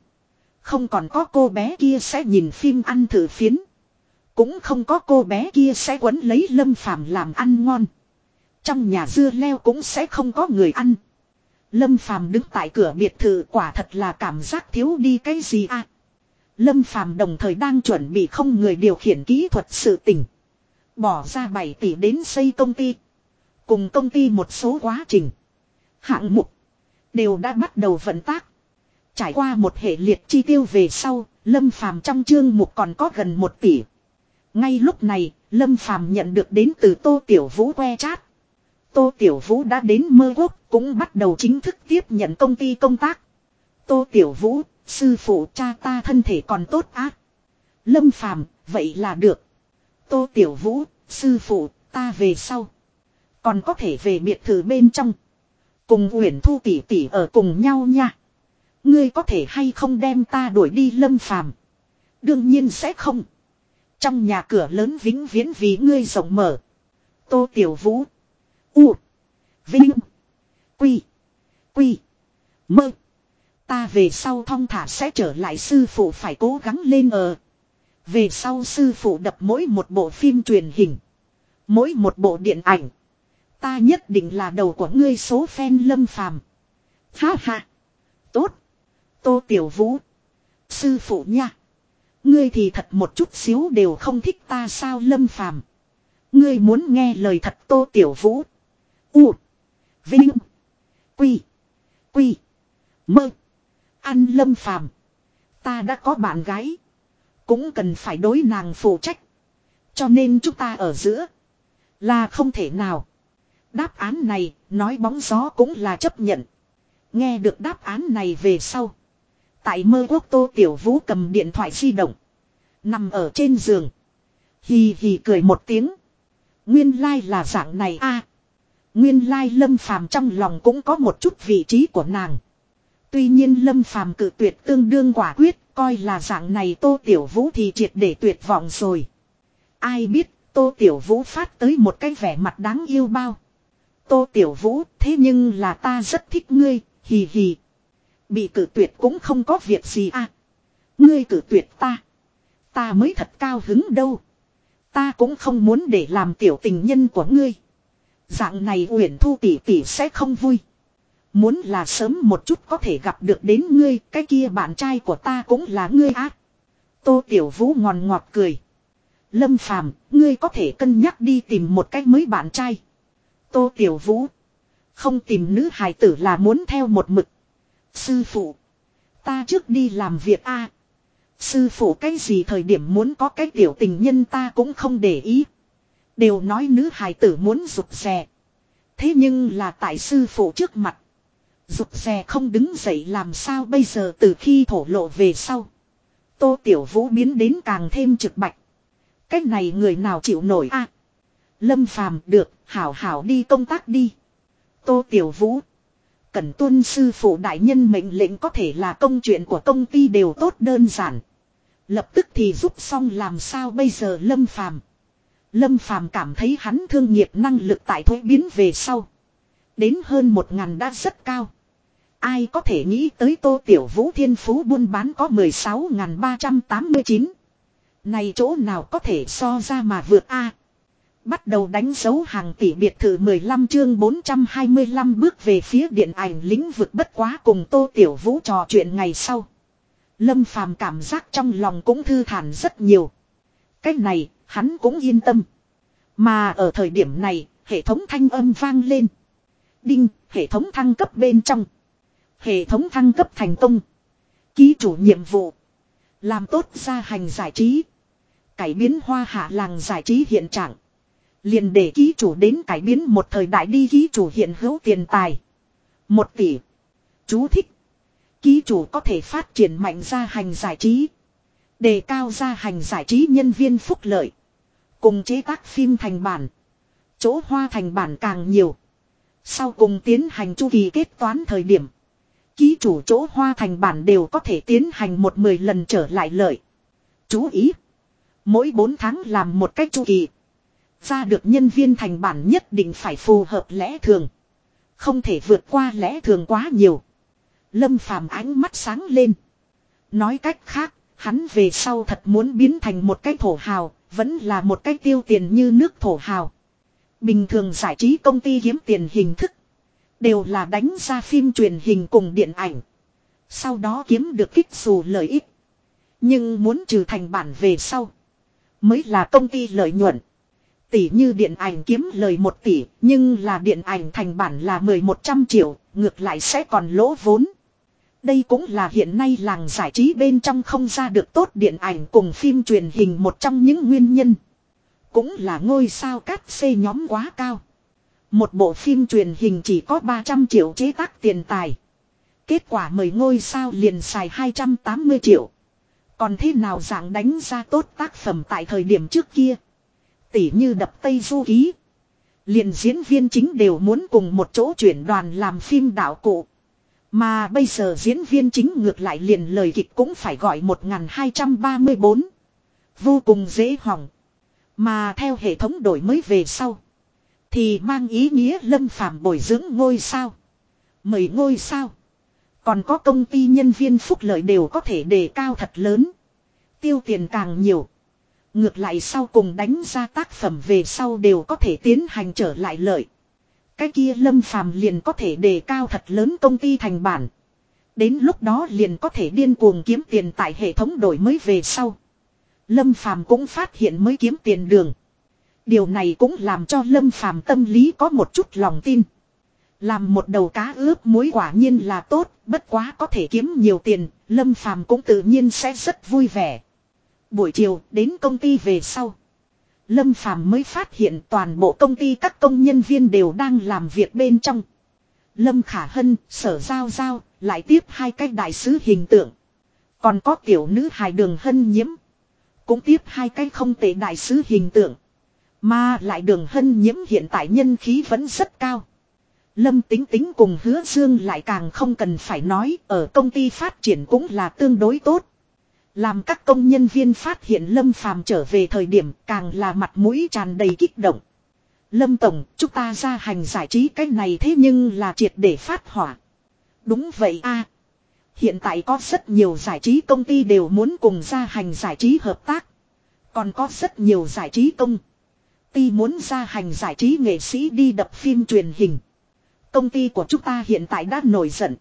Không còn có cô bé kia sẽ nhìn phim ăn thử phiến. Cũng không có cô bé kia sẽ quấn lấy lâm phàm làm ăn ngon. Trong nhà dưa leo cũng sẽ không có người ăn. Lâm phàm đứng tại cửa biệt thự quả thật là cảm giác thiếu đi cái gì à. Lâm phàm đồng thời đang chuẩn bị không người điều khiển kỹ thuật sự tình. Bỏ ra 7 tỷ đến xây công ty. Cùng công ty một số quá trình. Hạng mục. Đều đã bắt đầu vận tác. Trải qua một hệ liệt chi tiêu về sau, Lâm Phàm trong chương mục còn có gần một tỷ. Ngay lúc này, Lâm Phàm nhận được đến từ Tô Tiểu Vũ que chat. Tô Tiểu Vũ đã đến mơ quốc, cũng bắt đầu chính thức tiếp nhận công ty công tác. Tô Tiểu Vũ, sư phụ cha ta thân thể còn tốt ác. Lâm Phàm vậy là được. Tô Tiểu Vũ, sư phụ, ta về sau. Còn có thể về biệt thự bên trong. Cùng Uyển Thu tỷ tỷ ở cùng nhau nha. Ngươi có thể hay không đem ta đuổi đi Lâm Phàm? Đương nhiên sẽ không. Trong nhà cửa lớn vĩnh viễn vì ngươi rộng mở. Tô Tiểu Vũ. U. Vinh. Quy. Quy. Mơ. Ta về sau thong thả sẽ trở lại sư phụ phải cố gắng lên ờ. Về sau sư phụ đập mỗi một bộ phim truyền hình. Mỗi một bộ điện ảnh. Ta nhất định là đầu của ngươi số phen lâm phàm. Ha ha. Tốt. Tô Tiểu Vũ. Sư phụ nha. Ngươi thì thật một chút xíu đều không thích ta sao lâm phàm. Ngươi muốn nghe lời thật Tô Tiểu Vũ. U. Vinh. Quy. Quy. Mơ. Ăn lâm phàm. Ta đã có bạn gái. Cũng cần phải đối nàng phụ trách. Cho nên chúng ta ở giữa. Là không thể nào. Đáp án này, nói bóng gió cũng là chấp nhận. Nghe được đáp án này về sau. Tại mơ quốc tô tiểu vũ cầm điện thoại di động. Nằm ở trên giường. Hì hì cười một tiếng. Nguyên lai like là dạng này a. nguyên lai like lâm phàm trong lòng cũng có một chút vị trí của nàng. Tuy nhiên lâm phàm cự tuyệt tương đương quả quyết, coi là dạng này tô tiểu vũ thì triệt để tuyệt vọng rồi. Ai biết, tô tiểu vũ phát tới một cái vẻ mặt đáng yêu bao. Tô tiểu vũ, thế nhưng là ta rất thích ngươi, hì hì. Bị cử tuyệt cũng không có việc gì à. Ngươi cử tuyệt ta. Ta mới thật cao hứng đâu. Ta cũng không muốn để làm tiểu tình nhân của ngươi. Dạng này uyển thu tỷ tỷ sẽ không vui. Muốn là sớm một chút có thể gặp được đến ngươi, cái kia bạn trai của ta cũng là ngươi ác. Tô Tiểu Vũ ngòn ngọt cười. Lâm Phàm, ngươi có thể cân nhắc đi tìm một cách mới bạn trai. Tô Tiểu Vũ. Không tìm nữ hài tử là muốn theo một mực. Sư phụ. Ta trước đi làm việc a. Sư phụ cái gì thời điểm muốn có cái tiểu tình nhân ta cũng không để ý. Đều nói nữ hài tử muốn rụt rè. Thế nhưng là tại sư phụ trước mặt. Rụt rè không đứng dậy làm sao bây giờ từ khi thổ lộ về sau. Tô Tiểu Vũ biến đến càng thêm trực bạch. Cách này người nào chịu nổi a? Lâm Phàm được, hảo hảo đi công tác đi. Tô Tiểu Vũ. Cần tuân sư phụ đại nhân mệnh lệnh có thể là công chuyện của công ty đều tốt đơn giản. Lập tức thì giúp xong làm sao bây giờ Lâm Phàm. Lâm Phàm cảm thấy hắn thương nghiệp năng lực tại thuế biến về sau. Đến hơn một ngàn đã rất cao. Ai có thể nghĩ tới Tô Tiểu Vũ Thiên Phú buôn bán có 16.389. Này chỗ nào có thể so ra mà vượt A. Bắt đầu đánh dấu hàng tỷ biệt thự 15 chương 425 bước về phía điện ảnh lĩnh vực bất quá cùng Tô Tiểu Vũ trò chuyện ngày sau. Lâm Phàm cảm giác trong lòng cũng thư thản rất nhiều. Cái này, hắn cũng yên tâm. Mà ở thời điểm này, hệ thống thanh âm vang lên. Đinh, hệ thống thăng cấp bên trong. Hệ thống thăng cấp thành công. Ký chủ nhiệm vụ. Làm tốt gia hành giải trí. Cải biến hoa hạ làng giải trí hiện trạng liền để ký chủ đến cải biến một thời đại đi ký chủ hiện hữu tiền tài. Một tỷ. Chú thích. Ký chủ có thể phát triển mạnh ra hành giải trí. Đề cao ra hành giải trí nhân viên phúc lợi. Cùng chế tác phim thành bản. Chỗ hoa thành bản càng nhiều. Sau cùng tiến hành chu kỳ kết toán thời điểm. Ký chủ chỗ hoa thành bản đều có thể tiến hành một mười lần trở lại lợi. Chú ý. Mỗi 4 tháng làm một cách chu kỳ. Ra được nhân viên thành bản nhất định phải phù hợp lẽ thường. Không thể vượt qua lẽ thường quá nhiều. Lâm phàm ánh mắt sáng lên. Nói cách khác, hắn về sau thật muốn biến thành một cái thổ hào, vẫn là một cái tiêu tiền như nước thổ hào. Bình thường giải trí công ty kiếm tiền hình thức. Đều là đánh ra phim truyền hình cùng điện ảnh. Sau đó kiếm được kích dù lợi ích. Nhưng muốn trừ thành bản về sau. Mới là công ty lợi nhuận. Tỷ như điện ảnh kiếm lời 1 tỷ, nhưng là điện ảnh thành bản là 1100 triệu, ngược lại sẽ còn lỗ vốn. Đây cũng là hiện nay làng giải trí bên trong không ra được tốt điện ảnh cùng phim truyền hình một trong những nguyên nhân. Cũng là ngôi sao cát xê nhóm quá cao. Một bộ phim truyền hình chỉ có 300 triệu chế tác tiền tài. Kết quả mời ngôi sao liền xài 280 triệu. Còn thế nào dạng đánh ra tốt tác phẩm tại thời điểm trước kia. Tỉ như đập Tây Du Ký. Liền diễn viên chính đều muốn cùng một chỗ chuyển đoàn làm phim đạo cụ. Mà bây giờ diễn viên chính ngược lại liền lời kịch cũng phải gọi 1234. Vô cùng dễ hỏng. Mà theo hệ thống đổi mới về sau. Thì mang ý nghĩa lâm phàm bồi dưỡng ngôi sao. Mời ngôi sao. Còn có công ty nhân viên phúc lợi đều có thể đề cao thật lớn. Tiêu tiền càng nhiều. Ngược lại sau cùng đánh ra tác phẩm về sau đều có thể tiến hành trở lại lợi. Cái kia lâm phàm liền có thể đề cao thật lớn công ty thành bản. Đến lúc đó liền có thể điên cuồng kiếm tiền tại hệ thống đổi mới về sau. Lâm phàm cũng phát hiện mới kiếm tiền đường. Điều này cũng làm cho lâm phàm tâm lý có một chút lòng tin. Làm một đầu cá ướp muối quả nhiên là tốt, bất quá có thể kiếm nhiều tiền, lâm phàm cũng tự nhiên sẽ rất vui vẻ. Buổi chiều đến công ty về sau. Lâm Phàm mới phát hiện toàn bộ công ty các công nhân viên đều đang làm việc bên trong. Lâm Khả Hân, sở giao giao, lại tiếp hai cái đại sứ hình tượng. Còn có tiểu nữ hài đường hân nhiễm. Cũng tiếp hai cái không tệ đại sứ hình tượng. Mà lại đường hân nhiễm hiện tại nhân khí vẫn rất cao. Lâm tính tính cùng hứa dương lại càng không cần phải nói ở công ty phát triển cũng là tương đối tốt. Làm các công nhân viên phát hiện Lâm Phàm trở về thời điểm càng là mặt mũi tràn đầy kích động. Lâm Tổng, chúng ta ra hành giải trí cái này thế nhưng là triệt để phát hỏa. Đúng vậy a. Hiện tại có rất nhiều giải trí công ty đều muốn cùng ra hành giải trí hợp tác. Còn có rất nhiều giải trí công. Ty muốn ra hành giải trí nghệ sĩ đi đập phim truyền hình. Công ty của chúng ta hiện tại đã nổi giận.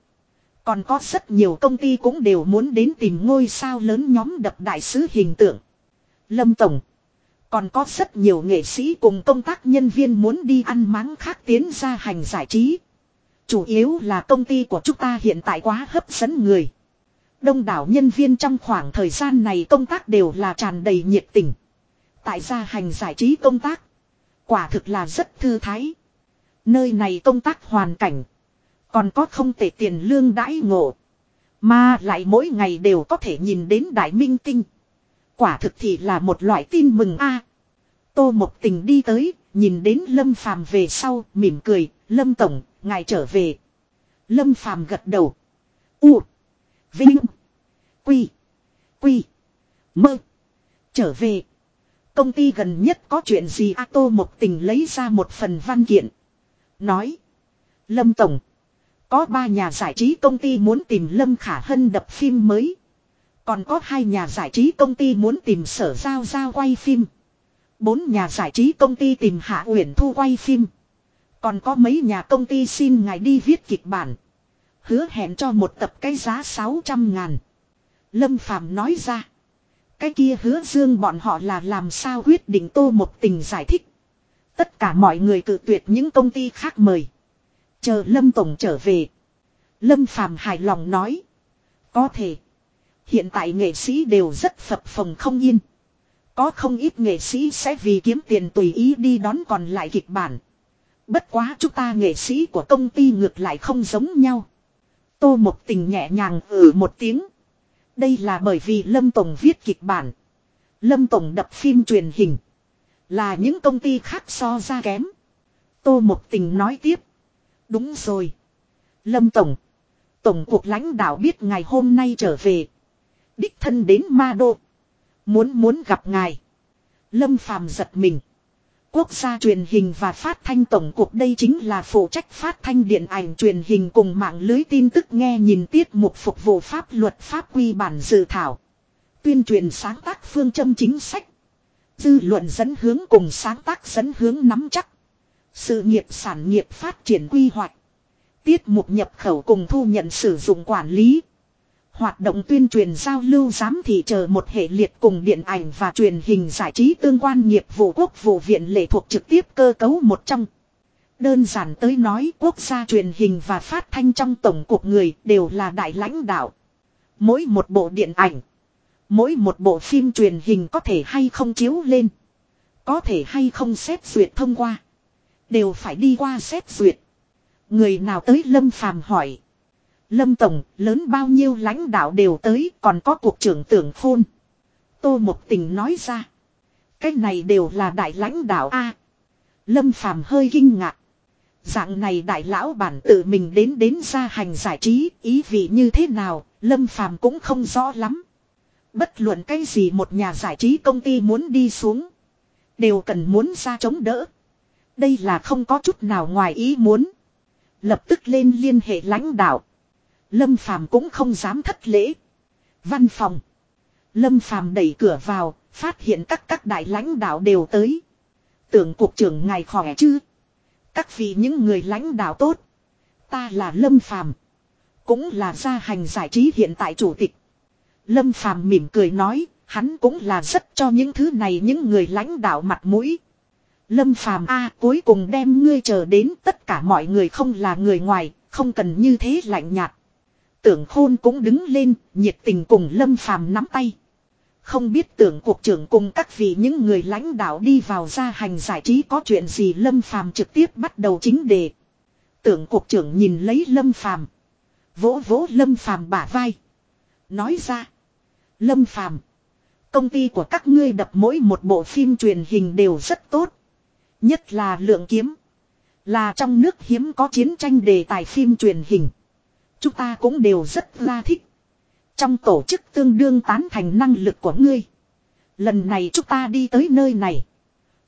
Còn có rất nhiều công ty cũng đều muốn đến tìm ngôi sao lớn nhóm đập đại sứ hình tượng. Lâm Tổng. Còn có rất nhiều nghệ sĩ cùng công tác nhân viên muốn đi ăn máng khác tiến ra hành giải trí. Chủ yếu là công ty của chúng ta hiện tại quá hấp dẫn người. Đông đảo nhân viên trong khoảng thời gian này công tác đều là tràn đầy nhiệt tình. Tại gia hành giải trí công tác. Quả thực là rất thư thái. Nơi này công tác hoàn cảnh. Còn có không tệ tiền lương đãi ngộ. Mà lại mỗi ngày đều có thể nhìn đến đại minh tinh. Quả thực thì là một loại tin mừng a. Tô Mộc Tình đi tới, nhìn đến Lâm Phàm về sau, mỉm cười, Lâm Tổng, ngài trở về. Lâm Phàm gật đầu. U. Vinh. Quy. Quy. Mơ. Trở về. Công ty gần nhất có chuyện gì a Tô Mộc Tình lấy ra một phần văn kiện. Nói. Lâm Tổng. Có ba nhà giải trí công ty muốn tìm Lâm Khả Hân đập phim mới. Còn có hai nhà giải trí công ty muốn tìm sở giao giao quay phim. Bốn nhà giải trí công ty tìm Hạ Uyển Thu quay phim. Còn có mấy nhà công ty xin ngài đi viết kịch bản. Hứa hẹn cho một tập cái giá 600 ngàn. Lâm Phàm nói ra. Cái kia hứa dương bọn họ là làm sao quyết định tô một tình giải thích. Tất cả mọi người cự tuyệt những công ty khác mời. Chờ Lâm Tổng trở về. Lâm Phàm hài lòng nói. Có thể. Hiện tại nghệ sĩ đều rất phập phồng không yên. Có không ít nghệ sĩ sẽ vì kiếm tiền tùy ý đi đón còn lại kịch bản. Bất quá chúng ta nghệ sĩ của công ty ngược lại không giống nhau. Tô một tình nhẹ nhàng ừ một tiếng. Đây là bởi vì Lâm Tổng viết kịch bản. Lâm Tổng đập phim truyền hình. Là những công ty khác so ra kém. Tô một tình nói tiếp. Đúng rồi. Lâm Tổng. Tổng cục lãnh đạo biết ngày hôm nay trở về. Đích thân đến Ma Đô. Muốn muốn gặp ngài. Lâm Phàm giật mình. Quốc gia truyền hình và phát thanh tổng cục đây chính là phụ trách phát thanh điện ảnh truyền hình cùng mạng lưới tin tức nghe nhìn tiết mục phục vụ pháp luật pháp quy bản dự thảo. Tuyên truyền sáng tác phương châm chính sách. Dư luận dẫn hướng cùng sáng tác dẫn hướng nắm chắc. Sự nghiệp sản nghiệp phát triển quy hoạch. Tiết mục nhập khẩu cùng thu nhận sử dụng quản lý. Hoạt động tuyên truyền giao lưu giám thị chờ một hệ liệt cùng điện ảnh và truyền hình giải trí tương quan nghiệp vụ quốc vụ viện lệ thuộc trực tiếp cơ cấu một trong. Đơn giản tới nói quốc gia truyền hình và phát thanh trong tổng cục người đều là đại lãnh đạo. Mỗi một bộ điện ảnh, mỗi một bộ phim truyền hình có thể hay không chiếu lên, có thể hay không xét duyệt thông qua, đều phải đi qua xét duyệt. Người nào tới Lâm Phàm hỏi. Lâm Tổng, lớn bao nhiêu lãnh đạo đều tới, còn có cuộc trưởng tưởng phun. Tô Mộc Tình nói ra. Cái này đều là đại lãnh đạo A. Lâm Phàm hơi kinh ngạc. Dạng này đại lão bản tự mình đến đến gia hành giải trí, ý vị như thế nào, Lâm Phàm cũng không rõ lắm. Bất luận cái gì một nhà giải trí công ty muốn đi xuống. Đều cần muốn ra chống đỡ. Đây là không có chút nào ngoài ý muốn. Lập tức lên liên hệ lãnh đạo. Lâm Phàm cũng không dám thất lễ. Văn phòng. Lâm Phàm đẩy cửa vào, phát hiện các các đại lãnh đạo đều tới. Tưởng cục trưởng ngài khỏe chứ? Các vị những người lãnh đạo tốt. Ta là Lâm Phàm, cũng là gia hành giải trí hiện tại chủ tịch. Lâm Phàm mỉm cười nói, hắn cũng là rất cho những thứ này những người lãnh đạo mặt mũi. Lâm Phàm a, cuối cùng đem ngươi chờ đến, tất cả mọi người không là người ngoài, không cần như thế lạnh nhạt. Tưởng khôn cũng đứng lên, nhiệt tình cùng Lâm Phàm nắm tay. Không biết tưởng cuộc trưởng cùng các vị những người lãnh đạo đi vào gia hành giải trí có chuyện gì Lâm Phàm trực tiếp bắt đầu chính đề. Tưởng cuộc trưởng nhìn lấy Lâm Phàm, vỗ vỗ Lâm Phàm bả vai, nói ra: "Lâm Phàm, công ty của các ngươi đập mỗi một bộ phim truyền hình đều rất tốt, nhất là Lượng Kiếm, là trong nước hiếm có chiến tranh đề tài phim truyền hình. Chúng ta cũng đều rất la thích. Trong tổ chức tương đương tán thành năng lực của ngươi. Lần này chúng ta đi tới nơi này.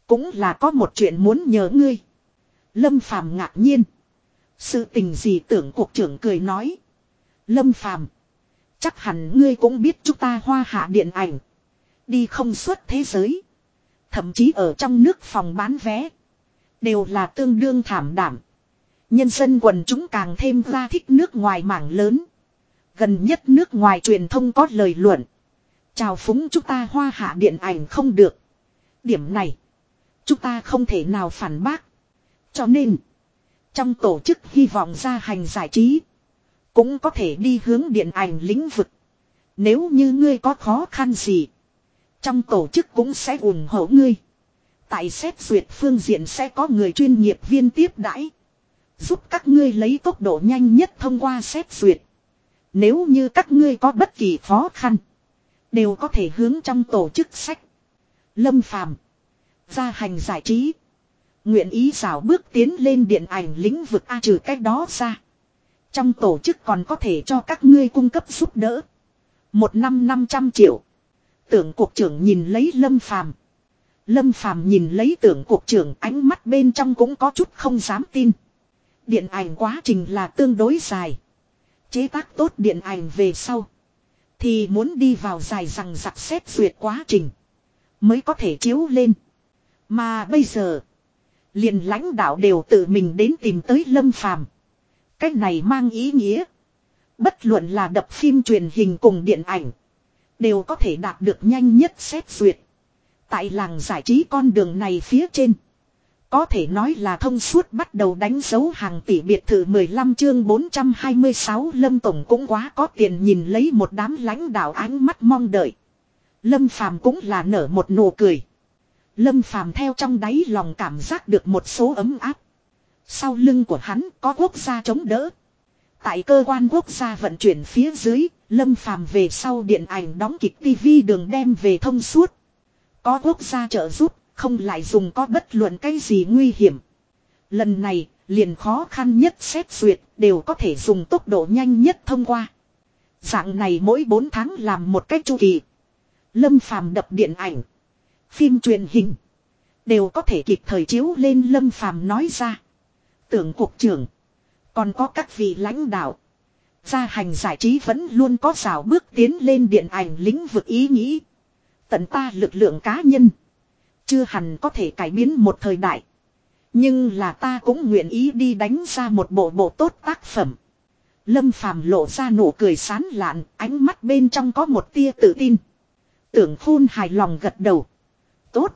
Cũng là có một chuyện muốn nhớ ngươi. Lâm Phàm ngạc nhiên. Sự tình gì tưởng cuộc trưởng cười nói. Lâm Phàm Chắc hẳn ngươi cũng biết chúng ta hoa hạ điện ảnh. Đi không suốt thế giới. Thậm chí ở trong nước phòng bán vé. Đều là tương đương thảm đảm. Nhân dân quần chúng càng thêm ra thích nước ngoài mảng lớn. Gần nhất nước ngoài truyền thông có lời luận. Chào phúng chúng ta hoa hạ điện ảnh không được. Điểm này. Chúng ta không thể nào phản bác. Cho nên. Trong tổ chức hy vọng ra hành giải trí. Cũng có thể đi hướng điện ảnh lĩnh vực. Nếu như ngươi có khó khăn gì. Trong tổ chức cũng sẽ ủng hộ ngươi. Tại xét duyệt phương diện sẽ có người chuyên nghiệp viên tiếp đãi. Giúp các ngươi lấy tốc độ nhanh nhất thông qua xét duyệt. Nếu như các ngươi có bất kỳ khó khăn. Đều có thể hướng trong tổ chức sách. Lâm Phàm, Gia hành giải trí. Nguyện ý rào bước tiến lên điện ảnh lĩnh vực A trừ cách đó ra. Trong tổ chức còn có thể cho các ngươi cung cấp giúp đỡ. Một năm 500 triệu. Tưởng cục trưởng nhìn lấy Lâm Phàm Lâm Phàm nhìn lấy tưởng cục trưởng, ánh mắt bên trong cũng có chút không dám tin. Điện ảnh quá trình là tương đối dài. Chế tác tốt điện ảnh về sau. Thì muốn đi vào dài rằng giặc xét duyệt quá trình. Mới có thể chiếu lên. Mà bây giờ. liền lãnh đạo đều tự mình đến tìm tới Lâm Phàm Cách này mang ý nghĩa. Bất luận là đập phim truyền hình cùng điện ảnh. Đều có thể đạt được nhanh nhất xét duyệt. Tại làng giải trí con đường này phía trên. Có thể nói là thông suốt bắt đầu đánh dấu hàng tỷ biệt thự 15 chương 426 Lâm Tổng cũng quá có tiền nhìn lấy một đám lãnh đạo ánh mắt mong đợi. Lâm Phàm cũng là nở một nụ cười. Lâm Phàm theo trong đáy lòng cảm giác được một số ấm áp. Sau lưng của hắn có quốc gia chống đỡ. Tại cơ quan quốc gia vận chuyển phía dưới, Lâm Phàm về sau điện ảnh đóng kịch TV đường đem về thông suốt. Có quốc gia trợ giúp, không lại dùng có bất luận cái gì nguy hiểm. Lần này, liền khó khăn nhất xét duyệt, đều có thể dùng tốc độ nhanh nhất thông qua. Dạng này mỗi 4 tháng làm một cách chu kỳ. Lâm Phàm đập điện ảnh, phim truyền hình, đều có thể kịp thời chiếu lên Lâm Phàm nói ra. Tưởng cục trưởng, còn có các vị lãnh đạo. Gia hành giải trí vẫn luôn có rào bước tiến lên điện ảnh lĩnh vực ý nghĩ. Tận ta lực lượng cá nhân. Chưa hẳn có thể cải biến một thời đại. Nhưng là ta cũng nguyện ý đi đánh ra một bộ bộ tốt tác phẩm. Lâm Phàm lộ ra nụ cười sán lạn, ánh mắt bên trong có một tia tự tin. Tưởng Khôn hài lòng gật đầu. Tốt.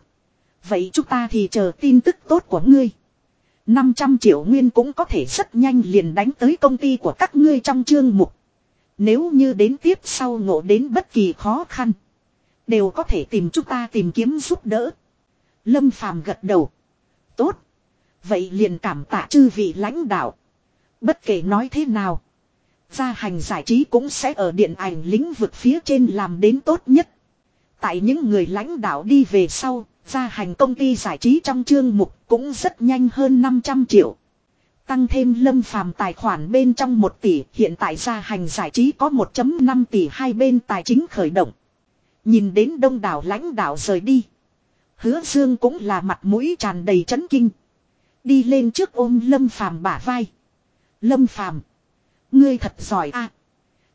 Vậy chúng ta thì chờ tin tức tốt của ngươi. 500 triệu nguyên cũng có thể rất nhanh liền đánh tới công ty của các ngươi trong chương mục. Nếu như đến tiếp sau ngộ đến bất kỳ khó khăn. Đều có thể tìm chúng ta tìm kiếm giúp đỡ. Lâm Phàm gật đầu. Tốt. Vậy liền cảm tạ chư vị lãnh đạo. Bất kể nói thế nào. Gia hành giải trí cũng sẽ ở điện ảnh lĩnh vực phía trên làm đến tốt nhất. Tại những người lãnh đạo đi về sau, gia hành công ty giải trí trong chương mục cũng rất nhanh hơn 500 triệu. Tăng thêm lâm phàm tài khoản bên trong 1 tỷ, hiện tại gia hành giải trí có 1.5 tỷ hai bên tài chính khởi động. Nhìn đến đông đảo lãnh đạo rời đi. Hứa Dương cũng là mặt mũi tràn đầy chấn kinh. Đi lên trước ôm Lâm Phàm bả vai. Lâm Phàm, ngươi thật giỏi a.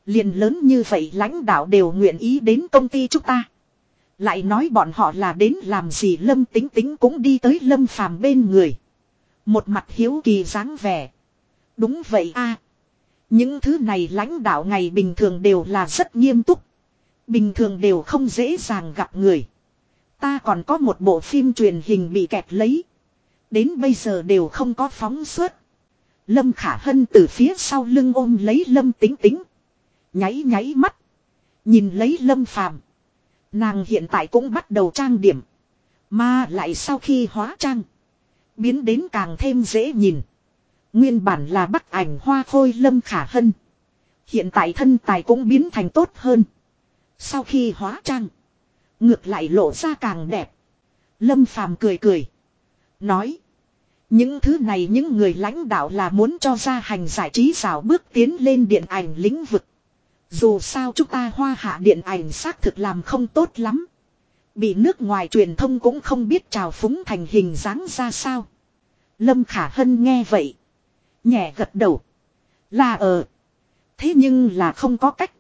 Liền lớn như vậy lãnh đạo đều nguyện ý đến công ty chúng ta. Lại nói bọn họ là đến làm gì Lâm Tính Tính cũng đi tới Lâm Phàm bên người. Một mặt hiếu kỳ dáng vẻ. Đúng vậy a. Những thứ này lãnh đạo ngày bình thường đều là rất nghiêm túc. Bình thường đều không dễ dàng gặp người. Ta còn có một bộ phim truyền hình bị kẹt lấy. Đến bây giờ đều không có phóng suất. Lâm Khả Hân từ phía sau lưng ôm lấy Lâm Tính Tính. Nháy nháy mắt. Nhìn lấy Lâm Phàm. Nàng hiện tại cũng bắt đầu trang điểm. Mà lại sau khi hóa trang. Biến đến càng thêm dễ nhìn. Nguyên bản là bắc ảnh hoa khôi Lâm Khả Hân. Hiện tại thân tài cũng biến thành tốt hơn. Sau khi hóa trang. Ngược lại lộ ra càng đẹp. Lâm Phàm cười cười. Nói. Những thứ này những người lãnh đạo là muốn cho ra hành giải trí rào bước tiến lên điện ảnh lĩnh vực. Dù sao chúng ta hoa hạ điện ảnh xác thực làm không tốt lắm. Bị nước ngoài truyền thông cũng không biết trào phúng thành hình dáng ra sao. Lâm Khả Hân nghe vậy. Nhẹ gật đầu. Là ờ. Thế nhưng là không có cách.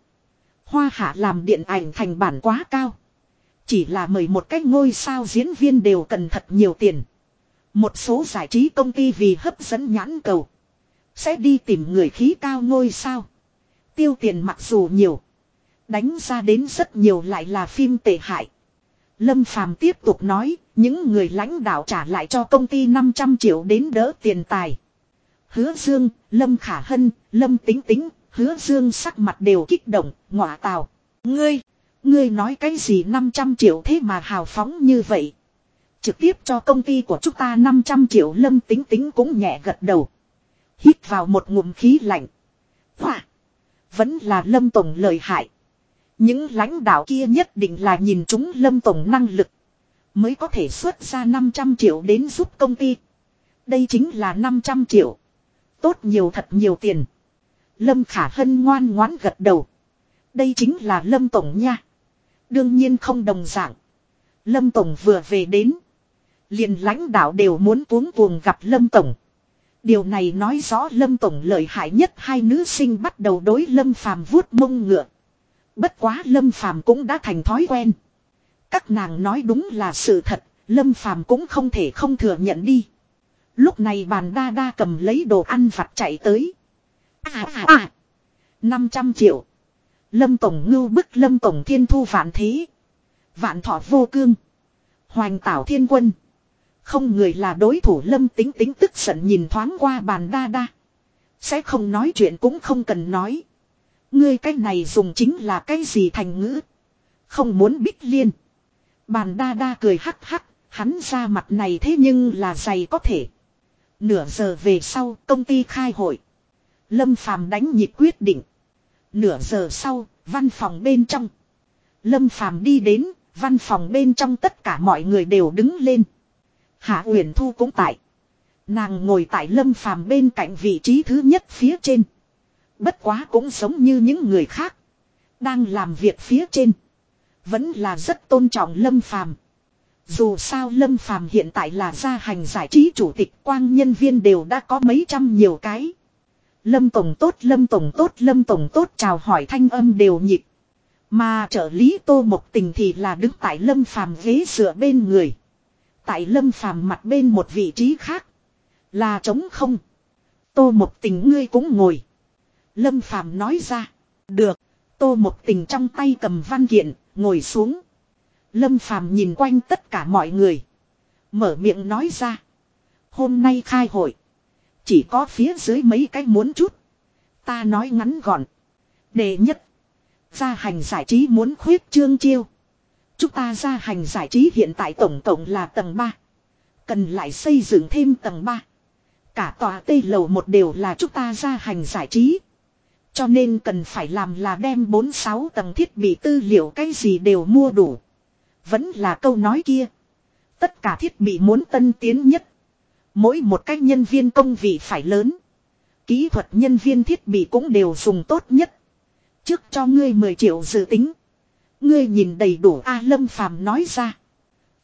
Hoa hạ làm điện ảnh thành bản quá cao. Chỉ là mời một cách ngôi sao diễn viên đều cần thật nhiều tiền. Một số giải trí công ty vì hấp dẫn nhãn cầu. Sẽ đi tìm người khí cao ngôi sao. Tiêu tiền mặc dù nhiều. Đánh ra đến rất nhiều lại là phim tệ hại. Lâm Phàm tiếp tục nói, những người lãnh đạo trả lại cho công ty 500 triệu đến đỡ tiền tài. Hứa Dương, Lâm Khả Hân, Lâm Tính Tính, Hứa Dương sắc mặt đều kích động, ngọa tào. Ngươi, ngươi nói cái gì 500 triệu thế mà hào phóng như vậy. Trực tiếp cho công ty của chúng ta 500 triệu Lâm Tính Tính cũng nhẹ gật đầu. Hít vào một ngụm khí lạnh. Hòa! Vẫn là Lâm Tổng lợi hại. Những lãnh đạo kia nhất định là nhìn chúng Lâm Tổng năng lực. Mới có thể xuất ra 500 triệu đến giúp công ty. Đây chính là 500 triệu. Tốt nhiều thật nhiều tiền. Lâm Khả Hân ngoan ngoãn gật đầu. Đây chính là Lâm Tổng nha. Đương nhiên không đồng dạng. Lâm Tổng vừa về đến. liền lãnh đạo đều muốn cuống cuồng gặp Lâm Tổng. Điều này nói rõ Lâm Tổng lợi hại nhất hai nữ sinh bắt đầu đối Lâm Phàm vuốt mông ngựa. Bất quá Lâm Phàm cũng đã thành thói quen. Các nàng nói đúng là sự thật, Lâm Phàm cũng không thể không thừa nhận đi. Lúc này bàn đa đa cầm lấy đồ ăn vặt chạy tới. À à à. 500 triệu. Lâm Tổng ngưu bức Lâm Tổng thiên thu vạn thế. Vạn thọ vô cương. Hoành tảo thiên quân. Không người là đối thủ Lâm tính tính tức giận nhìn thoáng qua bàn đa đa. Sẽ không nói chuyện cũng không cần nói. Ngươi cái này dùng chính là cái gì thành ngữ. Không muốn bích liên. Bàn đa đa cười hắc hắc. Hắn ra mặt này thế nhưng là dày có thể. Nửa giờ về sau công ty khai hội. Lâm Phàm đánh nhịp quyết định. Nửa giờ sau, văn phòng bên trong. Lâm Phàm đi đến, văn phòng bên trong tất cả mọi người đều đứng lên. Hạ Uyển Thu cũng tại. Nàng ngồi tại Lâm Phàm bên cạnh vị trí thứ nhất phía trên. Bất quá cũng giống như những người khác. Đang làm việc phía trên. Vẫn là rất tôn trọng Lâm Phàm dù sao Lâm Phàm hiện tại là gia hành giải trí chủ tịch, quang nhân viên đều đã có mấy trăm nhiều cái. Lâm Tổng tốt, Lâm Tổng tốt, Lâm Tổng tốt chào hỏi thanh âm đều nhịp. Mà trợ lý Tô Mộc Tình thì là đứng tại Lâm Phàm ghế dựa bên người. Tại Lâm Phàm mặt bên một vị trí khác. Là trống không. Tô Mộc Tình ngươi cũng ngồi. Lâm Phàm nói ra. Được. Tô Mộc Tình trong tay cầm văn kiện, ngồi xuống. Lâm Phàm nhìn quanh tất cả mọi người. Mở miệng nói ra. Hôm nay khai hội. Chỉ có phía dưới mấy cái muốn chút. Ta nói ngắn gọn. Đệ nhất. Gia hành giải trí muốn khuyết trương chiêu. Chúng ta gia hành giải trí hiện tại tổng cộng là tầng 3. Cần lại xây dựng thêm tầng 3. Cả tòa tây lầu một đều là chúng ta gia hành giải trí. Cho nên cần phải làm là đem 4-6 tầng thiết bị tư liệu cái gì đều mua đủ. Vẫn là câu nói kia. Tất cả thiết bị muốn tân tiến nhất. Mỗi một cách nhân viên công vị phải lớn. Kỹ thuật nhân viên thiết bị cũng đều dùng tốt nhất. Trước cho ngươi 10 triệu dự tính. Ngươi nhìn đầy đủ A Lâm Phàm nói ra.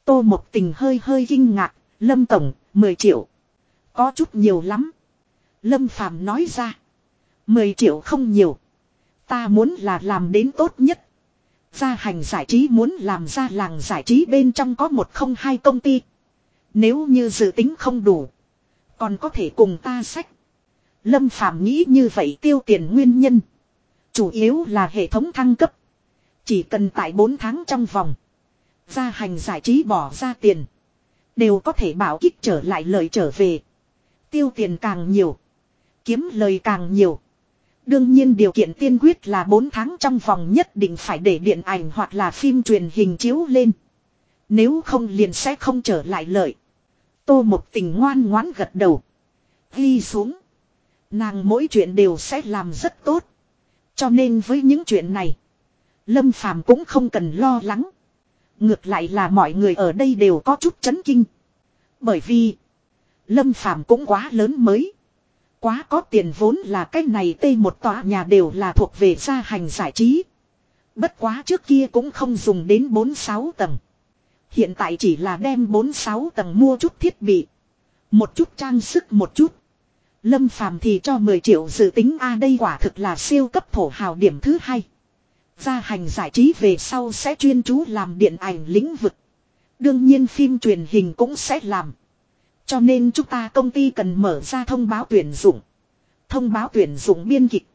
Tô một tình hơi hơi kinh ngạc. Lâm Tổng, 10 triệu. Có chút nhiều lắm. Lâm Phàm nói ra. 10 triệu không nhiều. Ta muốn là làm đến tốt nhất. Gia hành giải trí muốn làm ra làng giải trí bên trong có một không hai công ty. Nếu như dự tính không đủ. Còn có thể cùng ta sách. Lâm Phạm nghĩ như vậy tiêu tiền nguyên nhân. Chủ yếu là hệ thống thăng cấp. Chỉ cần tại 4 tháng trong vòng. Gia hành giải trí bỏ ra tiền. Đều có thể bảo kích trở lại lời trở về. Tiêu tiền càng nhiều. Kiếm lời càng nhiều. Đương nhiên điều kiện tiên quyết là 4 tháng trong vòng nhất định phải để điện ảnh hoặc là phim truyền hình chiếu lên. Nếu không liền sẽ không trở lại lợi. Tô một tình ngoan ngoãn gật đầu. Ghi xuống. Nàng mỗi chuyện đều sẽ làm rất tốt. Cho nên với những chuyện này. Lâm Phàm cũng không cần lo lắng. Ngược lại là mọi người ở đây đều có chút chấn kinh. Bởi vì. Lâm Phàm cũng quá lớn mới. Quá có tiền vốn là cái này tây một tòa nhà đều là thuộc về gia hành giải trí. Bất quá trước kia cũng không dùng đến 4-6 tầng. Hiện tại chỉ là đem 4-6 tầng mua chút thiết bị. Một chút trang sức một chút. Lâm Phàm thì cho 10 triệu dự tính, A, đây quả thực là siêu cấp thổ hào điểm thứ hai. Gia hành giải trí về sau sẽ chuyên chú làm điện ảnh lĩnh vực. Đương nhiên phim truyền hình cũng sẽ làm. Cho nên chúng ta công ty cần mở ra thông báo tuyển dụng. Thông báo tuyển dụng biên kịch.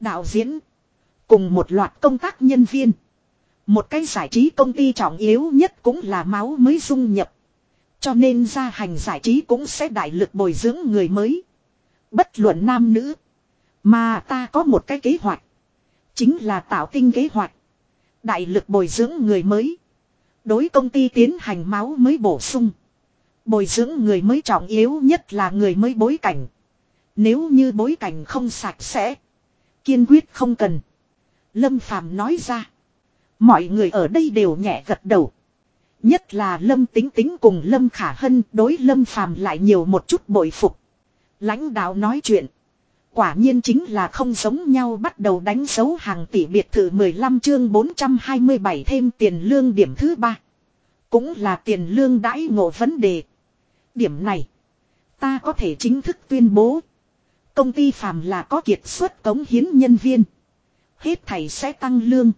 Đạo diễn. Cùng một loạt công tác nhân viên. Một cái giải trí công ty trọng yếu nhất cũng là máu mới dung nhập. Cho nên gia hành giải trí cũng sẽ đại lực bồi dưỡng người mới. Bất luận nam nữ. Mà ta có một cái kế hoạch. Chính là tạo tinh kế hoạch. Đại lực bồi dưỡng người mới. Đối công ty tiến hành máu mới bổ sung. Bồi dưỡng người mới trọng yếu nhất là người mới bối cảnh. Nếu như bối cảnh không sạch sẽ. Kiên quyết không cần. Lâm Phàm nói ra. Mọi người ở đây đều nhẹ gật đầu. Nhất là Lâm Tính Tính cùng Lâm Khả Hân, đối Lâm Phàm lại nhiều một chút bội phục. Lãnh đạo nói chuyện. Quả nhiên chính là không giống nhau bắt đầu đánh dấu hàng tỷ biệt thự 15 chương 427 thêm tiền lương điểm thứ ba Cũng là tiền lương đãi ngộ vấn đề. Điểm này, ta có thể chính thức tuyên bố. Công ty phàm là có kiệt xuất cống hiến nhân viên. Hết thầy sẽ tăng lương.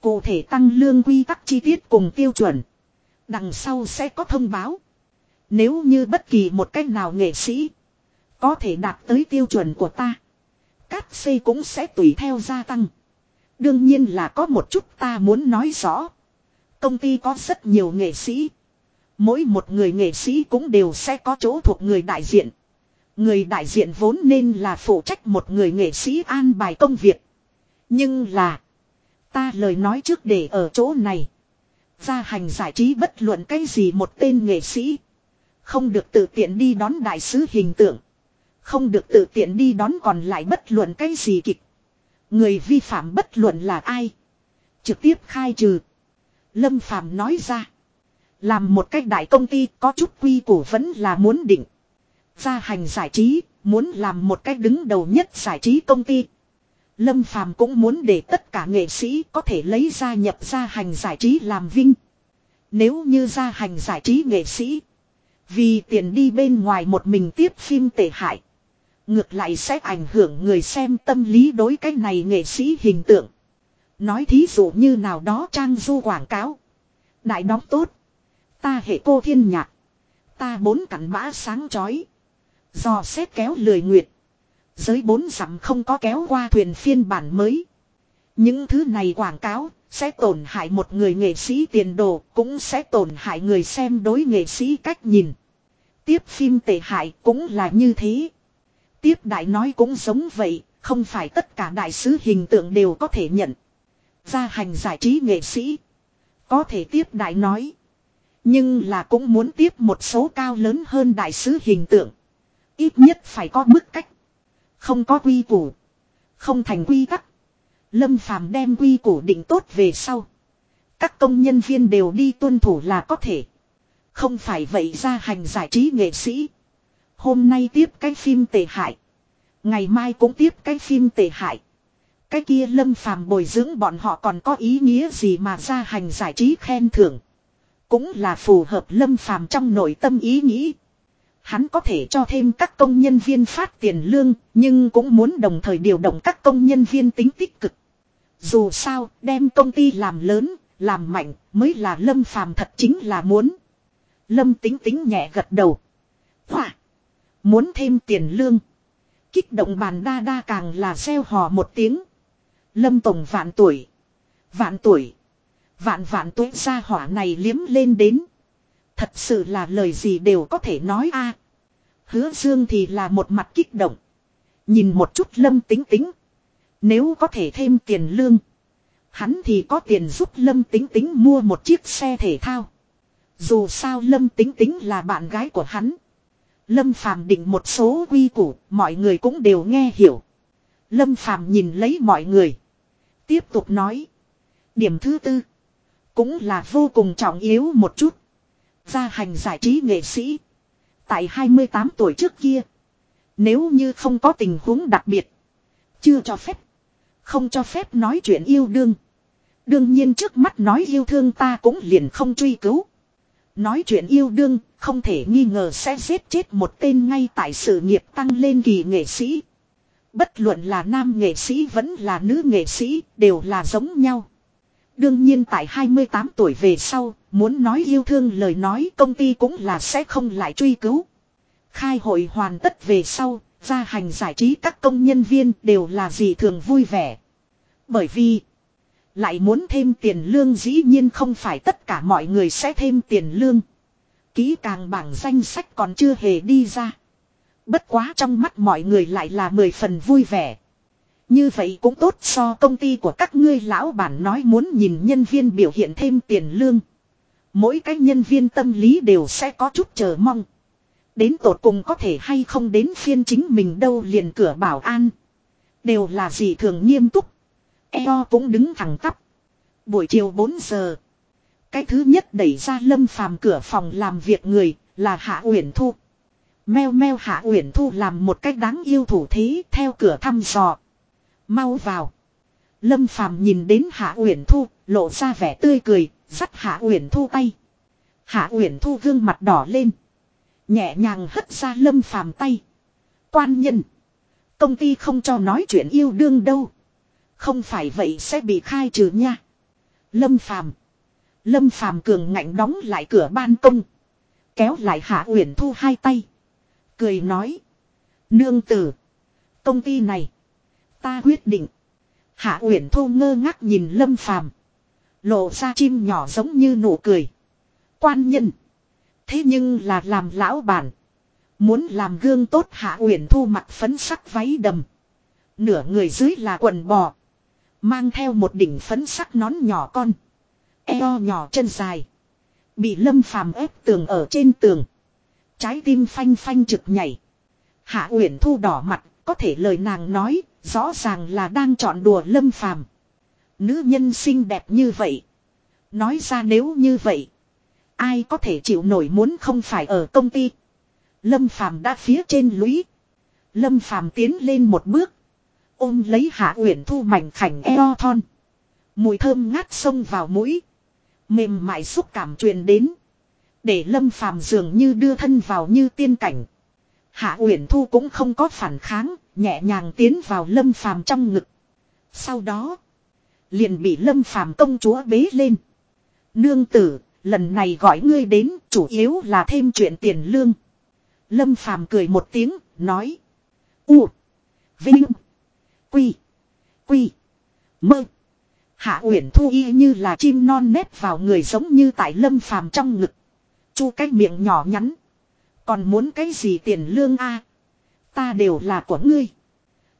Cụ thể tăng lương quy tắc chi tiết cùng tiêu chuẩn. Đằng sau sẽ có thông báo. Nếu như bất kỳ một cách nào nghệ sĩ. Có thể đạt tới tiêu chuẩn của ta. Cát xê cũng sẽ tùy theo gia tăng. Đương nhiên là có một chút ta muốn nói rõ. Công ty có rất nhiều nghệ sĩ. Mỗi một người nghệ sĩ cũng đều sẽ có chỗ thuộc người đại diện. Người đại diện vốn nên là phụ trách một người nghệ sĩ an bài công việc. Nhưng là. Ta lời nói trước để ở chỗ này. Gia hành giải trí bất luận cái gì một tên nghệ sĩ. Không được tự tiện đi đón đại sứ hình tượng. Không được tự tiện đi đón còn lại bất luận cái gì kịch. Người vi phạm bất luận là ai. Trực tiếp khai trừ. Lâm Phàm nói ra. Làm một cách đại công ty có chút quy củ vẫn là muốn định. Gia hành giải trí, muốn làm một cách đứng đầu nhất giải trí công ty. Lâm Phàm cũng muốn để tất cả nghệ sĩ có thể lấy ra nhập gia hành giải trí làm vinh. Nếu như gia hành giải trí nghệ sĩ. Vì tiền đi bên ngoài một mình tiếp phim tệ hại. Ngược lại sẽ ảnh hưởng người xem tâm lý đối cái này nghệ sĩ hình tượng. Nói thí dụ như nào đó trang du quảng cáo. Đại đóng tốt. Ta hệ cô thiên nhạc. Ta bốn cắn bã sáng chói. Do xét kéo lười nguyệt. Giới bốn dặm không có kéo qua thuyền phiên bản mới. Những thứ này quảng cáo sẽ tổn hại một người nghệ sĩ tiền đồ, cũng sẽ tổn hại người xem đối nghệ sĩ cách nhìn. Tiếp phim tệ hại cũng là như thế. Tiếp đại nói cũng giống vậy, không phải tất cả đại sứ hình tượng đều có thể nhận. Gia hành giải trí nghệ sĩ. Có thể tiếp đại nói. Nhưng là cũng muốn tiếp một số cao lớn hơn đại sứ hình tượng. Ít nhất phải có bức cách. Không có quy củ. Không thành quy tắc. Lâm phàm đem quy củ định tốt về sau. Các công nhân viên đều đi tuân thủ là có thể. Không phải vậy ra hành giải trí nghệ sĩ. Hôm nay tiếp cái phim tệ hại. Ngày mai cũng tiếp cái phim tệ hại. Cái kia lâm phàm bồi dưỡng bọn họ còn có ý nghĩa gì mà ra hành giải trí khen thưởng. Cũng là phù hợp lâm phàm trong nội tâm ý nghĩ. Hắn có thể cho thêm các công nhân viên phát tiền lương, nhưng cũng muốn đồng thời điều động các công nhân viên tính tích cực. Dù sao, đem công ty làm lớn, làm mạnh, mới là lâm phàm thật chính là muốn. Lâm tính tính nhẹ gật đầu. Hỏa! Muốn thêm tiền lương. Kích động bàn đa đa càng là xeo hò một tiếng. Lâm Tổng vạn tuổi. Vạn tuổi. Vạn vạn tuổi ra hỏa này liếm lên đến. Thật sự là lời gì đều có thể nói a. Hứa Dương thì là một mặt kích động. Nhìn một chút Lâm Tính Tính. Nếu có thể thêm tiền lương. Hắn thì có tiền giúp Lâm Tính Tính mua một chiếc xe thể thao. Dù sao Lâm Tính Tính là bạn gái của hắn. Lâm Phàm định một số quy củ, mọi người cũng đều nghe hiểu. Lâm Phàm nhìn lấy mọi người. Tiếp tục nói. Điểm thứ tư. Cũng là vô cùng trọng yếu một chút. Gia hành giải trí nghệ sĩ. Tại 28 tuổi trước kia. Nếu như không có tình huống đặc biệt. Chưa cho phép. Không cho phép nói chuyện yêu đương. Đương nhiên trước mắt nói yêu thương ta cũng liền không truy cứu. Nói chuyện yêu đương, không thể nghi ngờ sẽ giết chết một tên ngay tại sự nghiệp tăng lên kỳ nghệ sĩ. Bất luận là nam nghệ sĩ vẫn là nữ nghệ sĩ, đều là giống nhau. Đương nhiên tại 28 tuổi về sau, muốn nói yêu thương lời nói công ty cũng là sẽ không lại truy cứu. Khai hội hoàn tất về sau, gia hành giải trí các công nhân viên đều là gì thường vui vẻ. Bởi vì, lại muốn thêm tiền lương, dĩ nhiên không phải tất cả mọi người sẽ thêm tiền lương. Ký càng bảng danh sách còn chưa hề đi ra. Bất quá trong mắt mọi người lại là mười phần vui vẻ. Như vậy cũng tốt so công ty của các ngươi lão bản nói muốn nhìn nhân viên biểu hiện thêm tiền lương. Mỗi cái nhân viên tâm lý đều sẽ có chút chờ mong. Đến tột cùng có thể hay không đến phiên chính mình đâu liền cửa bảo an. Đều là gì thường nghiêm túc. Eo cũng đứng thẳng tắp. Buổi chiều 4 giờ. Cái thứ nhất đẩy ra lâm phàm cửa phòng làm việc người là Hạ Uyển Thu. Meo meo Hạ Uyển Thu làm một cách đáng yêu thủ thế theo cửa thăm dò. Mau vào. Lâm phàm nhìn đến Hạ Uyển Thu, lộ ra vẻ tươi cười, dắt Hạ Uyển Thu tay. Hạ Uyển Thu gương mặt đỏ lên. Nhẹ nhàng hất ra Lâm phàm tay. Quan nhân. Công ty không cho nói chuyện yêu đương đâu. Không phải vậy sẽ bị khai trừ nha. Lâm Phàm. Lâm Phàm cường ngạnh đóng lại cửa ban công. Kéo lại Hạ Uyển Thu hai tay. Cười nói. Nương tử. Công ty này. Ta quyết định. Hạ Uyển Thu ngơ ngác nhìn Lâm Phàm, lộ ra chim nhỏ giống như nụ cười. Quan nhân, thế nhưng là làm lão bản, muốn làm gương tốt Hạ Uyển Thu mặc phấn sắc váy đầm, nửa người dưới là quần bò, mang theo một đỉnh phấn sắc nón nhỏ con, eo nhỏ chân dài, bị Lâm Phàm ép tường ở trên tường, trái tim phanh phanh trực nhảy. Hạ Uyển Thu đỏ mặt, có thể lời nàng nói, rõ ràng là đang chọn đùa Lâm Phàm. Nữ nhân xinh đẹp như vậy, nói ra nếu như vậy, ai có thể chịu nổi muốn không phải ở công ty. Lâm Phàm đã phía trên lũy. Lâm Phàm tiến lên một bước, ôm lấy Hạ Uyển Thu mảnh khảnh eo thon. Mùi thơm ngát xông vào mũi, mềm mại xúc cảm truyền đến, để Lâm Phàm dường như đưa thân vào như tiên cảnh. Hạ Uyển Thu cũng không có phản kháng, nhẹ nhàng tiến vào Lâm Phàm trong ngực. Sau đó, liền bị Lâm Phàm công chúa bế lên. Nương tử, lần này gọi ngươi đến, chủ yếu là thêm chuyện tiền lương. Lâm Phàm cười một tiếng, nói: "U, Vinh, Quy, Quy, Mơ." Hạ Uyển Thu y như là chim non nếp vào người giống như tại Lâm Phàm trong ngực. Chu cái miệng nhỏ nhắn. Còn muốn cái gì tiền lương a? Ta đều là của ngươi.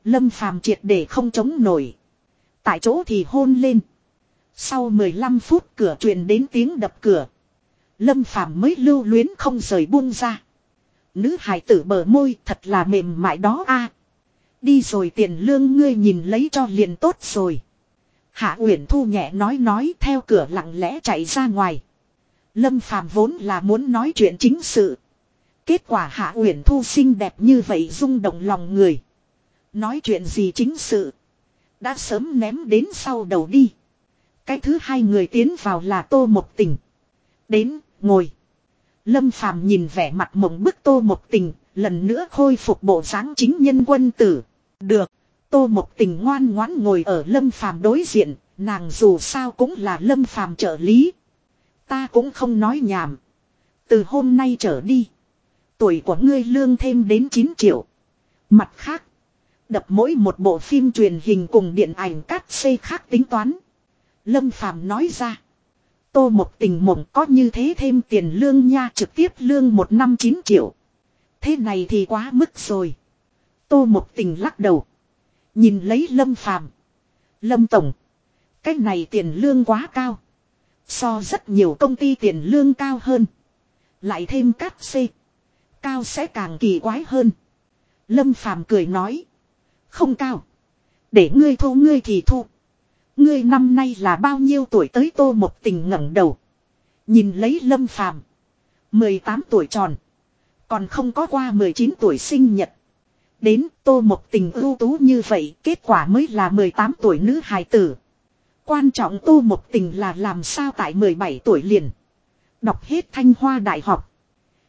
Lâm phàm triệt để không chống nổi. Tại chỗ thì hôn lên. Sau 15 phút cửa truyền đến tiếng đập cửa. Lâm phàm mới lưu luyến không rời buông ra. Nữ hài tử bờ môi thật là mềm mại đó a. Đi rồi tiền lương ngươi nhìn lấy cho liền tốt rồi. Hạ Uyển Thu nhẹ nói nói theo cửa lặng lẽ chạy ra ngoài. Lâm Phàm vốn là muốn nói chuyện chính sự. Kết quả Hạ Uyển Thu xinh đẹp như vậy rung động lòng người. Nói chuyện gì chính sự. Đã sớm ném đến sau đầu đi. Cái thứ hai người tiến vào là Tô Một Tình. Đến, ngồi. Lâm Phàm nhìn vẻ mặt mộng bức Tô Một Tình, lần nữa khôi phục bộ dáng chính nhân quân tử. Được, Tô mộc Tình ngoan ngoãn ngồi ở Lâm Phàm đối diện, nàng dù sao cũng là Lâm Phàm trợ lý. Ta cũng không nói nhảm. Từ hôm nay trở đi. Tuổi của ngươi lương thêm đến 9 triệu. Mặt khác. Đập mỗi một bộ phim truyền hình cùng điện ảnh cắt xê khác tính toán. Lâm Phàm nói ra. Tô một tình mộng có như thế thêm tiền lương nha trực tiếp lương một năm 9 triệu. Thế này thì quá mức rồi. Tô một tình lắc đầu. Nhìn lấy Lâm Phàm Lâm Tổng. Cái này tiền lương quá cao. So rất nhiều công ty tiền lương cao hơn. Lại thêm cắt xê. Cao sẽ càng kỳ quái hơn. Lâm Phàm cười nói. Không cao. Để ngươi thu ngươi thì thu. Ngươi năm nay là bao nhiêu tuổi tới tô một tình ngẩng đầu. Nhìn lấy Lâm Phàm 18 tuổi tròn. Còn không có qua 19 tuổi sinh nhật. Đến tô một tình ưu tú như vậy kết quả mới là 18 tuổi nữ hài tử. Quan trọng tô một tình là làm sao tại 17 tuổi liền. Đọc hết thanh hoa đại học.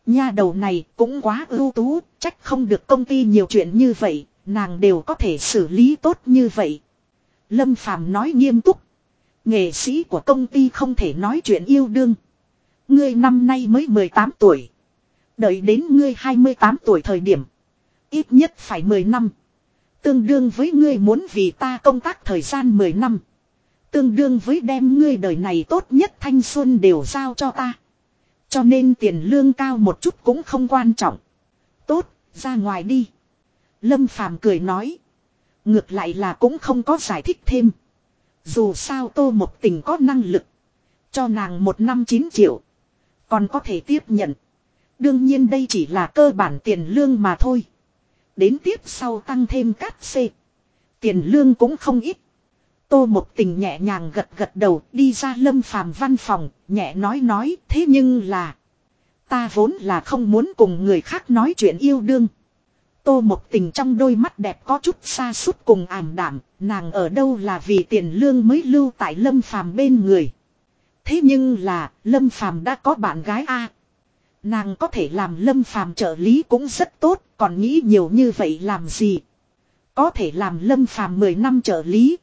Nha đầu này cũng quá ưu tú, trách không được công ty nhiều chuyện như vậy, nàng đều có thể xử lý tốt như vậy. Lâm Phàm nói nghiêm túc. Nghệ sĩ của công ty không thể nói chuyện yêu đương. Ngươi năm nay mới 18 tuổi. Đợi đến ngươi 28 tuổi thời điểm. Ít nhất phải 10 năm. Tương đương với ngươi muốn vì ta công tác thời gian 10 năm. Tương đương với đem ngươi đời này tốt nhất thanh xuân đều giao cho ta. Cho nên tiền lương cao một chút cũng không quan trọng. Tốt, ra ngoài đi. Lâm Phàm cười nói. Ngược lại là cũng không có giải thích thêm. Dù sao tô một tình có năng lực. Cho nàng một năm 9 triệu. Còn có thể tiếp nhận. Đương nhiên đây chỉ là cơ bản tiền lương mà thôi. Đến tiếp sau tăng thêm cát xê. Tiền lương cũng không ít. Tô Mộc tình nhẹ nhàng gật gật đầu đi ra lâm phàm văn phòng, nhẹ nói nói thế nhưng là. Ta vốn là không muốn cùng người khác nói chuyện yêu đương. Tô Mộc tình trong đôi mắt đẹp có chút xa suốt cùng ảm đảm, nàng ở đâu là vì tiền lương mới lưu tại lâm phàm bên người. Thế nhưng là, lâm phàm đã có bạn gái a Nàng có thể làm lâm phàm trợ lý cũng rất tốt, còn nghĩ nhiều như vậy làm gì. Có thể làm lâm phàm 10 năm trợ lý,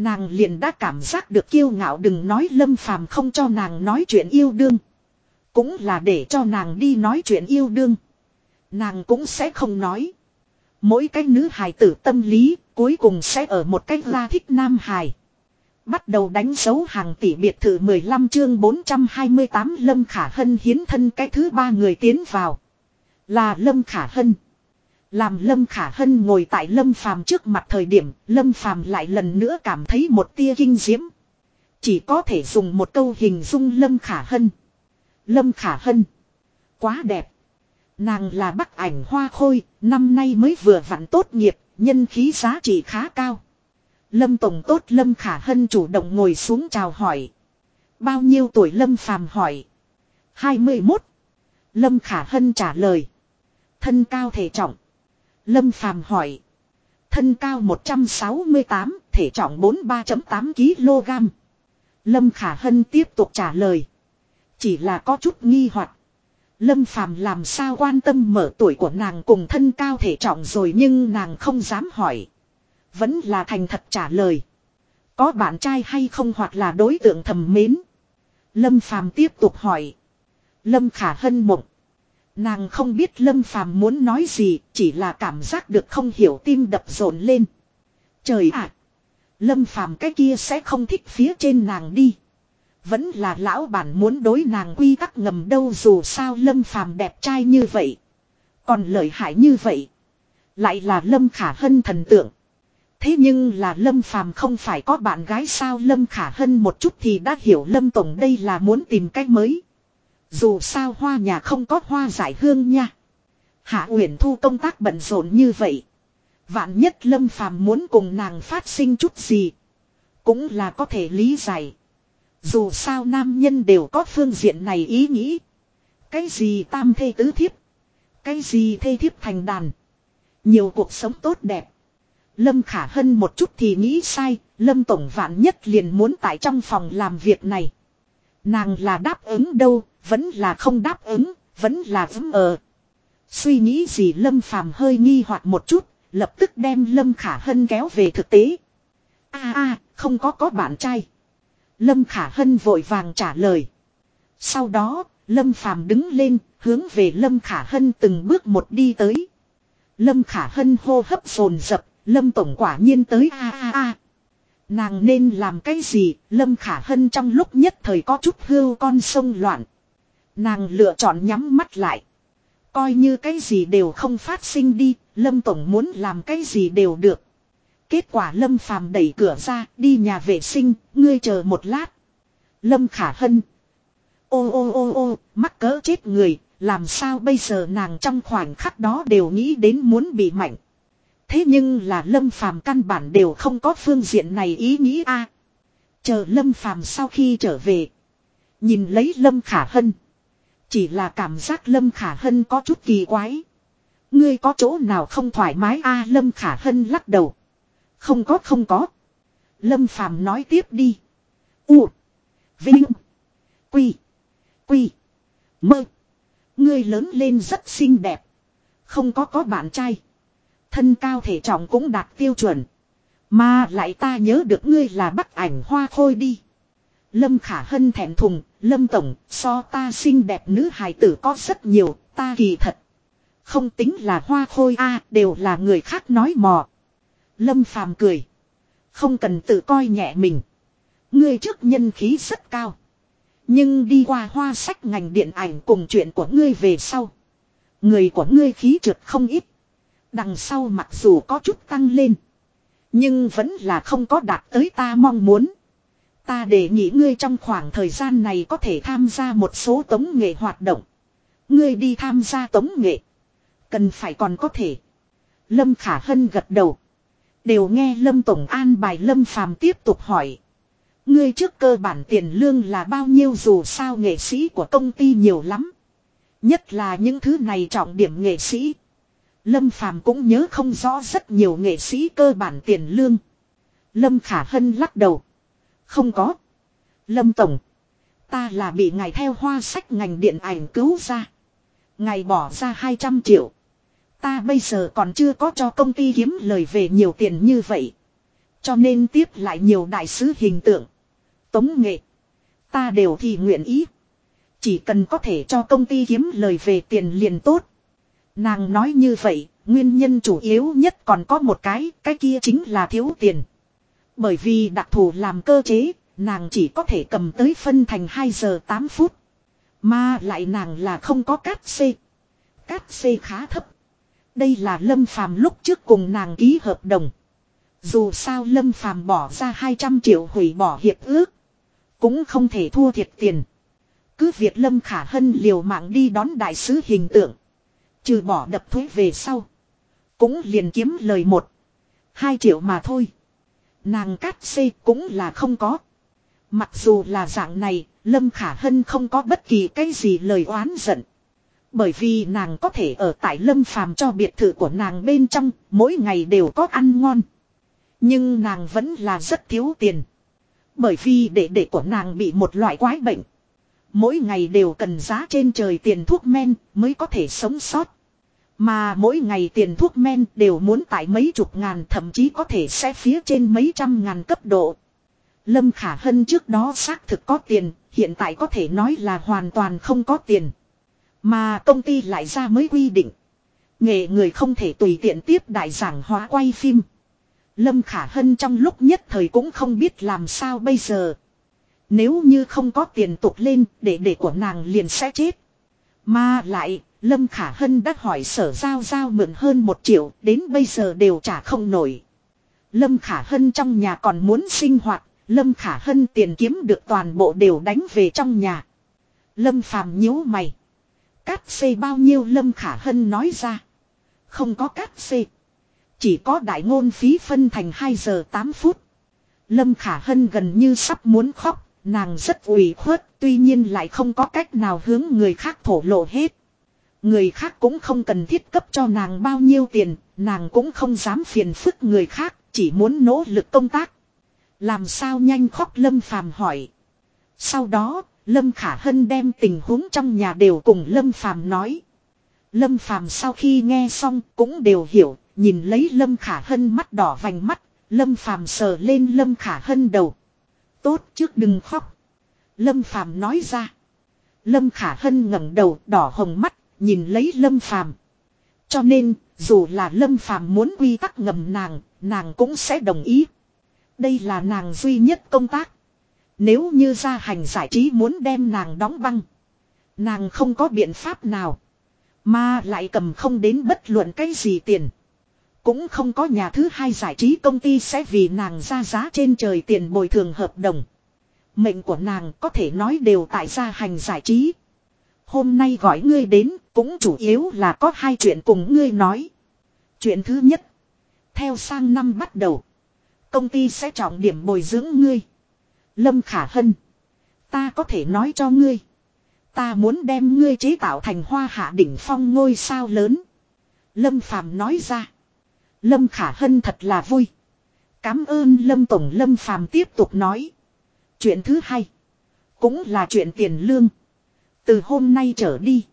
Nàng liền đã cảm giác được kiêu ngạo đừng nói lâm phàm không cho nàng nói chuyện yêu đương. Cũng là để cho nàng đi nói chuyện yêu đương. Nàng cũng sẽ không nói. Mỗi cái nữ hài tử tâm lý cuối cùng sẽ ở một cách la thích nam hài. Bắt đầu đánh dấu hàng tỷ biệt thự 15 chương 428 Lâm Khả Hân hiến thân cái thứ ba người tiến vào. Là Lâm Khả Hân. Làm Lâm Khả Hân ngồi tại Lâm Phàm trước mặt thời điểm, Lâm Phàm lại lần nữa cảm thấy một tia kinh diễm. Chỉ có thể dùng một câu hình dung Lâm Khả Hân. Lâm Khả Hân. Quá đẹp. Nàng là bắc ảnh hoa khôi, năm nay mới vừa vặn tốt nghiệp, nhân khí giá trị khá cao. Lâm Tổng tốt Lâm Khả Hân chủ động ngồi xuống chào hỏi. Bao nhiêu tuổi Lâm Phàm hỏi. 21. Lâm Khả Hân trả lời. Thân cao thể trọng. Lâm Phàm hỏi. Thân cao 168, thể trọng 43.8 kg. Lâm Khả Hân tiếp tục trả lời. Chỉ là có chút nghi hoặc. Lâm Phàm làm sao quan tâm mở tuổi của nàng cùng thân cao thể trọng rồi nhưng nàng không dám hỏi. Vẫn là thành thật trả lời. Có bạn trai hay không hoặc là đối tượng thầm mến. Lâm Phàm tiếp tục hỏi. Lâm Khả Hân mộng. Nàng không biết Lâm Phàm muốn nói gì, chỉ là cảm giác được không hiểu tim đập rộn lên. Trời ạ! Lâm Phàm cái kia sẽ không thích phía trên nàng đi. Vẫn là lão bản muốn đối nàng quy tắc ngầm đâu dù sao Lâm Phàm đẹp trai như vậy. Còn lợi hại như vậy. Lại là Lâm Khả Hân thần tượng. Thế nhưng là Lâm Phàm không phải có bạn gái sao Lâm Khả Hân một chút thì đã hiểu Lâm Tổng đây là muốn tìm cách mới. Dù sao hoa nhà không có hoa giải hương nha. Hạ Uyển Thu công tác bận rộn như vậy. Vạn nhất Lâm Phàm muốn cùng nàng phát sinh chút gì. Cũng là có thể lý giải. Dù sao nam nhân đều có phương diện này ý nghĩ. Cái gì tam thê tứ thiếp. Cái gì thê thiếp thành đàn. Nhiều cuộc sống tốt đẹp. Lâm Khả Hân một chút thì nghĩ sai. Lâm Tổng vạn nhất liền muốn tại trong phòng làm việc này. Nàng là đáp ứng đâu, vẫn là không đáp ứng, vẫn là vững ờ. Suy nghĩ gì Lâm Phàm hơi nghi hoặc một chút, lập tức đem Lâm Khả Hân kéo về thực tế. a a không có có bạn trai. Lâm Khả Hân vội vàng trả lời. Sau đó, Lâm Phàm đứng lên, hướng về Lâm Khả Hân từng bước một đi tới. Lâm Khả Hân hô hấp dồn dập, Lâm Tổng quả nhiên tới a a a. Nàng nên làm cái gì, Lâm Khả Hân trong lúc nhất thời có chút hưu con sông loạn. Nàng lựa chọn nhắm mắt lại. Coi như cái gì đều không phát sinh đi, Lâm Tổng muốn làm cái gì đều được. Kết quả Lâm Phàm đẩy cửa ra, đi nhà vệ sinh, ngươi chờ một lát. Lâm Khả Hân. Ô ô ô ô, mắc cỡ chết người, làm sao bây giờ nàng trong khoảnh khắc đó đều nghĩ đến muốn bị mạnh. Thế nhưng là Lâm Phàm căn bản đều không có phương diện này ý nghĩ a. Chờ Lâm Phàm sau khi trở về, nhìn lấy Lâm Khả Hân, chỉ là cảm giác Lâm Khả Hân có chút kỳ quái. Ngươi có chỗ nào không thoải mái a Lâm Khả Hân lắc đầu. Không có không có. Lâm Phàm nói tiếp đi. U. Vinh. Quy. Quy. Mơ. Ngươi lớn lên rất xinh đẹp. Không có có bạn trai. Thân cao thể trọng cũng đạt tiêu chuẩn. Mà lại ta nhớ được ngươi là bắc ảnh hoa khôi đi. Lâm Khả Hân thẹn thùng, Lâm Tổng, so ta xinh đẹp nữ hài tử có rất nhiều, ta kỳ thật. Không tính là hoa khôi a đều là người khác nói mò. Lâm Phàm cười. Không cần tự coi nhẹ mình. Ngươi trước nhân khí rất cao. Nhưng đi qua hoa sách ngành điện ảnh cùng chuyện của ngươi về sau. Người của ngươi khí trượt không ít. Đằng sau mặc dù có chút tăng lên. Nhưng vẫn là không có đạt tới ta mong muốn. Ta đề nghị ngươi trong khoảng thời gian này có thể tham gia một số tống nghệ hoạt động. Ngươi đi tham gia tống nghệ. Cần phải còn có thể. Lâm Khả Hân gật đầu. Đều nghe Lâm Tổng an bài Lâm Phàm tiếp tục hỏi. Ngươi trước cơ bản tiền lương là bao nhiêu dù sao nghệ sĩ của công ty nhiều lắm. Nhất là những thứ này trọng điểm nghệ sĩ. Lâm Phàm cũng nhớ không rõ rất nhiều nghệ sĩ cơ bản tiền lương. Lâm Khả Hân lắc đầu. Không có. Lâm Tổng. Ta là bị ngài theo hoa sách ngành điện ảnh cứu ra. Ngài bỏ ra 200 triệu. Ta bây giờ còn chưa có cho công ty kiếm lời về nhiều tiền như vậy. Cho nên tiếp lại nhiều đại sứ hình tượng. Tống nghệ. Ta đều thì nguyện ý. Chỉ cần có thể cho công ty kiếm lời về tiền liền tốt. Nàng nói như vậy, nguyên nhân chủ yếu nhất còn có một cái, cái kia chính là thiếu tiền. Bởi vì đặc thù làm cơ chế, nàng chỉ có thể cầm tới phân thành 2 giờ 8 phút. Mà lại nàng là không có cát C. Cát C khá thấp. Đây là Lâm Phàm lúc trước cùng nàng ký hợp đồng. Dù sao Lâm Phàm bỏ ra 200 triệu hủy bỏ hiệp ước. Cũng không thể thua thiệt tiền. Cứ việc Lâm Khả Hân liều mạng đi đón đại sứ hình tượng. Trừ bỏ đập thuế về sau. Cũng liền kiếm lời một. Hai triệu mà thôi. Nàng cát xê cũng là không có. Mặc dù là dạng này, Lâm Khả Hân không có bất kỳ cái gì lời oán giận. Bởi vì nàng có thể ở tại Lâm Phàm cho biệt thự của nàng bên trong, mỗi ngày đều có ăn ngon. Nhưng nàng vẫn là rất thiếu tiền. Bởi vì đệ đệ của nàng bị một loại quái bệnh. Mỗi ngày đều cần giá trên trời tiền thuốc men mới có thể sống sót. Mà mỗi ngày tiền thuốc men đều muốn tại mấy chục ngàn thậm chí có thể sẽ phía trên mấy trăm ngàn cấp độ. Lâm Khả Hân trước đó xác thực có tiền, hiện tại có thể nói là hoàn toàn không có tiền. Mà công ty lại ra mới quy định. Nghệ người không thể tùy tiện tiếp đại giảng hóa quay phim. Lâm Khả Hân trong lúc nhất thời cũng không biết làm sao bây giờ. Nếu như không có tiền tục lên để để của nàng liền sẽ chết. Mà lại, Lâm Khả Hân đã hỏi sở giao giao mượn hơn một triệu, đến bây giờ đều trả không nổi. Lâm Khả Hân trong nhà còn muốn sinh hoạt, Lâm Khả Hân tiền kiếm được toàn bộ đều đánh về trong nhà. Lâm Phàm nhíu mày. Cát xê bao nhiêu Lâm Khả Hân nói ra. Không có cát xê. Chỉ có đại ngôn phí phân thành 2 giờ 8 phút. Lâm Khả Hân gần như sắp muốn khóc, nàng rất ủy khuất, tuy nhiên lại không có cách nào hướng người khác thổ lộ hết. Người khác cũng không cần thiết cấp cho nàng bao nhiêu tiền, nàng cũng không dám phiền phức người khác, chỉ muốn nỗ lực công tác. Làm sao nhanh khóc Lâm Phàm hỏi. Sau đó, Lâm Khả Hân đem tình huống trong nhà đều cùng Lâm Phàm nói. Lâm Phàm sau khi nghe xong cũng đều hiểu, nhìn lấy Lâm Khả Hân mắt đỏ vành mắt, Lâm Phàm sờ lên Lâm Khả Hân đầu. Tốt trước đừng khóc. Lâm Phàm nói ra. Lâm Khả Hân ngẩng đầu đỏ hồng mắt, nhìn lấy Lâm Phàm. Cho nên, dù là Lâm Phàm muốn quy tắc ngầm nàng, nàng cũng sẽ đồng ý. Đây là nàng duy nhất công tác. Nếu như gia hành giải trí muốn đem nàng đóng băng. Nàng không có biện pháp nào. Mà lại cầm không đến bất luận cái gì tiền. Cũng không có nhà thứ hai giải trí công ty sẽ vì nàng ra giá trên trời tiền bồi thường hợp đồng. Mệnh của nàng có thể nói đều tại gia hành giải trí. Hôm nay gọi ngươi đến, cũng chủ yếu là có hai chuyện cùng ngươi nói. Chuyện thứ nhất. Theo sang năm bắt đầu. Công ty sẽ trọng điểm bồi dưỡng ngươi. Lâm Khả Hân. Ta có thể nói cho ngươi. Ta muốn đem ngươi chế tạo thành hoa hạ đỉnh phong ngôi sao lớn. Lâm Phàm nói ra. Lâm Khả Hân thật là vui. Cám ơn Lâm Tổng, Lâm Phàm tiếp tục nói. Chuyện thứ hai. Cũng là chuyện tiền lương. Từ hôm nay trở đi.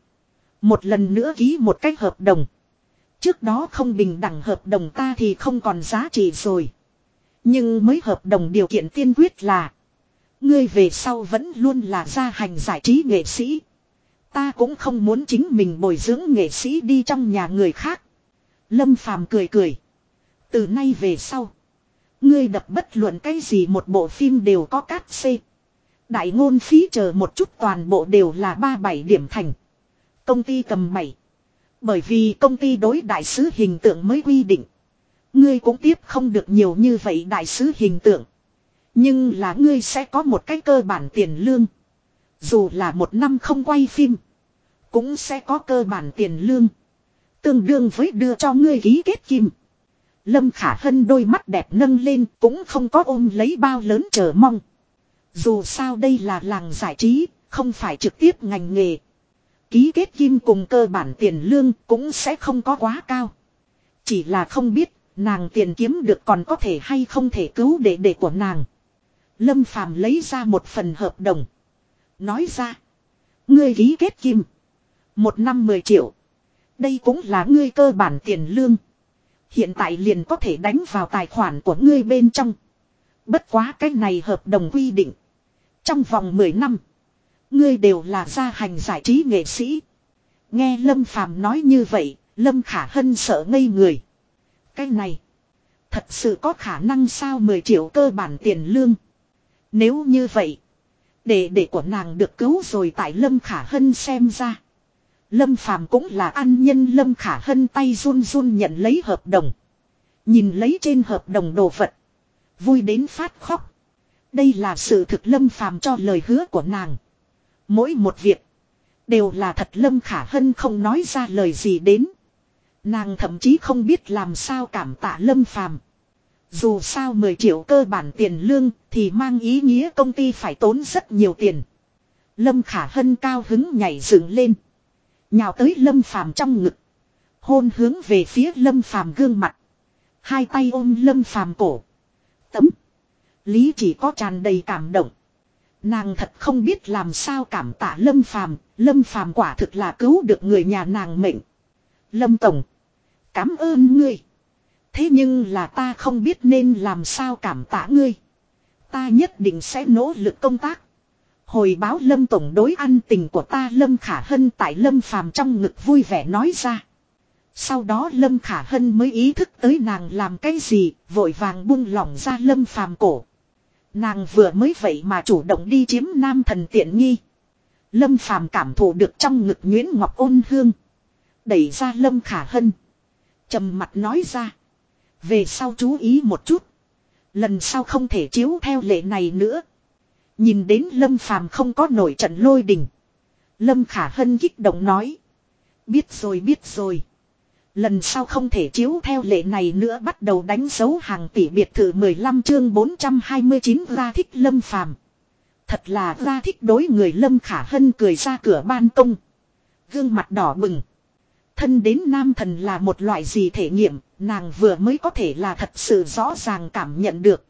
Một lần nữa ký một cách hợp đồng. Trước đó không bình đẳng hợp đồng ta thì không còn giá trị rồi. Nhưng mới hợp đồng điều kiện tiên quyết là. Ngươi về sau vẫn luôn là gia hành giải trí nghệ sĩ. Ta cũng không muốn chính mình bồi dưỡng nghệ sĩ đi trong nhà người khác. Lâm Phàm cười cười. Từ nay về sau. Ngươi đập bất luận cái gì một bộ phim đều có cát xê. Đại ngôn phí chờ một chút toàn bộ đều là ba bảy điểm thành. Công ty cầm bảy. Bởi vì công ty đối đại sứ hình tượng mới quy định. Ngươi cũng tiếp không được nhiều như vậy đại sứ hình tượng. Nhưng là ngươi sẽ có một cái cơ bản tiền lương. Dù là một năm không quay phim. Cũng sẽ có cơ bản tiền lương. Tương đương với đưa cho ngươi ký kết kim. Lâm Khả Hân đôi mắt đẹp nâng lên cũng không có ôm lấy bao lớn chờ mong. Dù sao đây là làng giải trí, không phải trực tiếp ngành nghề. Ký kết kim cùng cơ bản tiền lương cũng sẽ không có quá cao. Chỉ là không biết nàng tiền kiếm được còn có thể hay không thể cứu đệ đệ của nàng. Lâm Phàm lấy ra một phần hợp đồng. Nói ra. Ngươi ký kết kim. Một năm 10 triệu. Đây cũng là ngươi cơ bản tiền lương. Hiện tại liền có thể đánh vào tài khoản của ngươi bên trong. Bất quá cái này hợp đồng quy định. Trong vòng 10 năm. Ngươi đều là gia hành giải trí nghệ sĩ. Nghe Lâm Phàm nói như vậy. Lâm Khả Hân sợ ngây người. Cái này. Thật sự có khả năng sao 10 triệu cơ bản tiền lương. Nếu như vậy. Để để của nàng được cứu rồi tại Lâm Khả Hân xem ra. Lâm Phàm cũng là an nhân, Lâm Khả Hân tay run run nhận lấy hợp đồng. Nhìn lấy trên hợp đồng đồ vật. Vui đến phát khóc. Đây là sự thực Lâm Phàm cho lời hứa của nàng. Mỗi một việc. Đều là thật Lâm Khả Hân không nói ra lời gì đến. Nàng thậm chí không biết làm sao cảm tạ Lâm Phàm. Dù sao 10 triệu cơ bản tiền lương thì mang ý nghĩa công ty phải tốn rất nhiều tiền. Lâm Khả Hân cao hứng nhảy dựng lên. Nhào tới Lâm Phàm trong ngực. Hôn hướng về phía Lâm Phàm gương mặt. Hai tay ôm Lâm Phàm cổ. Tấm. Lý chỉ có tràn đầy cảm động. Nàng thật không biết làm sao cảm tạ Lâm Phàm, Lâm Phàm quả thực là cứu được người nhà nàng mệnh. Lâm Tổng. Cảm ơn ngươi. Thế nhưng là ta không biết nên làm sao cảm tạ ngươi. Ta nhất định sẽ nỗ lực công tác. Hồi báo Lâm Tổng đối ăn tình của ta Lâm Khả Hân tại Lâm Phàm trong ngực vui vẻ nói ra. Sau đó Lâm Khả Hân mới ý thức tới nàng làm cái gì, vội vàng buông lỏng ra Lâm Phàm cổ. Nàng vừa mới vậy mà chủ động đi chiếm nam thần tiện nghi. Lâm Phàm cảm thụ được trong ngực Nguyễn Ngọc ôn hương. Đẩy ra Lâm Khả Hân. trầm mặt nói ra. Về sau chú ý một chút. Lần sau không thể chiếu theo lệ này nữa. Nhìn đến Lâm Phàm không có nổi trận lôi đình. Lâm Khả Hân kích động nói. Biết rồi biết rồi. Lần sau không thể chiếu theo lệ này nữa bắt đầu đánh dấu hàng tỷ biệt thự 15 chương 429 ra thích Lâm Phàm Thật là ra thích đối người Lâm Khả Hân cười ra cửa ban công. Gương mặt đỏ bừng. Thân đến nam thần là một loại gì thể nghiệm, nàng vừa mới có thể là thật sự rõ ràng cảm nhận được.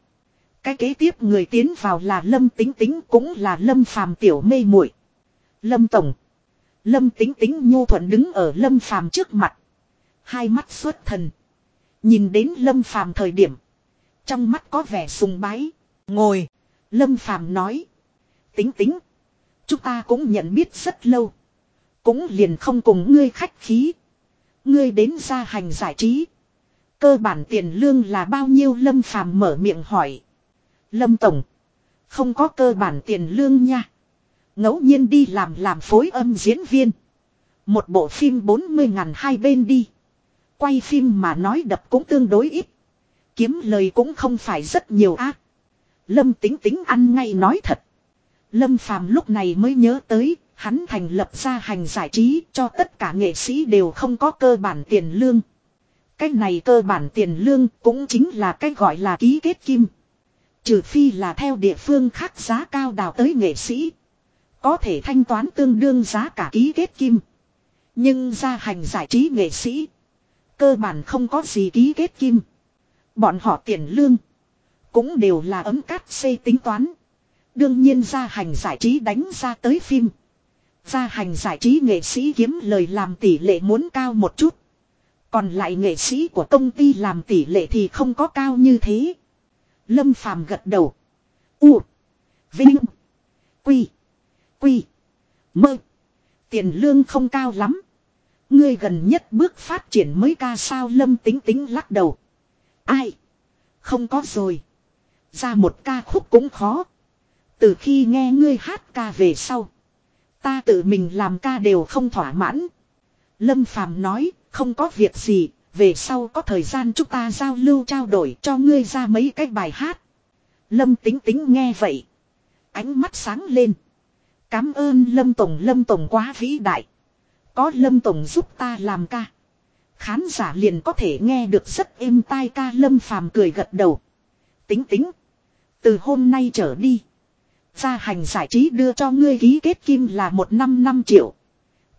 Cái kế tiếp người tiến vào là Lâm Tính Tính cũng là Lâm Phàm tiểu mê muội. Lâm Tổng. Lâm Tính Tính nhu thuận đứng ở Lâm Phàm trước mặt. Hai mắt xuất thần. Nhìn đến Lâm Phàm thời điểm. Trong mắt có vẻ sùng bái. Ngồi. Lâm Phàm nói. Tính tính. Chúng ta cũng nhận biết rất lâu. Cũng liền không cùng ngươi khách khí. Ngươi đến gia hành giải trí. Cơ bản tiền lương là bao nhiêu Lâm Phàm mở miệng hỏi. Lâm Tổng. Không có cơ bản tiền lương nha. ngẫu nhiên đi làm làm phối âm diễn viên. Một bộ phim 40 ngàn hai bên đi. Quay phim mà nói đập cũng tương đối ít. Kiếm lời cũng không phải rất nhiều ác. Lâm tính tính ăn ngay nói thật. Lâm Phàm lúc này mới nhớ tới, hắn thành lập ra hành giải trí cho tất cả nghệ sĩ đều không có cơ bản tiền lương. Cái này cơ bản tiền lương cũng chính là cái gọi là ký kết kim. Trừ phi là theo địa phương khác giá cao đào tới nghệ sĩ. Có thể thanh toán tương đương giá cả ký kết kim. Nhưng ra hành giải trí nghệ sĩ. Cơ bản không có gì ký kết kim. Bọn họ tiền lương. Cũng đều là ấm cát xây tính toán. Đương nhiên ra hành giải trí đánh ra tới phim. Ra hành giải trí nghệ sĩ kiếm lời làm tỷ lệ muốn cao một chút. Còn lại nghệ sĩ của công ty làm tỷ lệ thì không có cao như thế. Lâm Phàm gật đầu. U. Vinh. Quy. Quy. Mơ. Tiền lương không cao lắm. Ngươi gần nhất bước phát triển mới ca sao lâm tính tính lắc đầu. Ai? Không có rồi. Ra một ca khúc cũng khó. Từ khi nghe ngươi hát ca về sau. Ta tự mình làm ca đều không thỏa mãn. Lâm Phàm nói, không có việc gì, về sau có thời gian chúng ta giao lưu trao đổi cho ngươi ra mấy cái bài hát. Lâm tính tính nghe vậy. Ánh mắt sáng lên. Cám ơn Lâm Tổng Lâm Tổng quá vĩ đại. Có Lâm Tổng giúp ta làm ca. Khán giả liền có thể nghe được rất êm tai ca Lâm Phàm cười gật đầu. Tính tính. Từ hôm nay trở đi. Gia hành giải trí đưa cho ngươi ký kết kim là một năm năm triệu.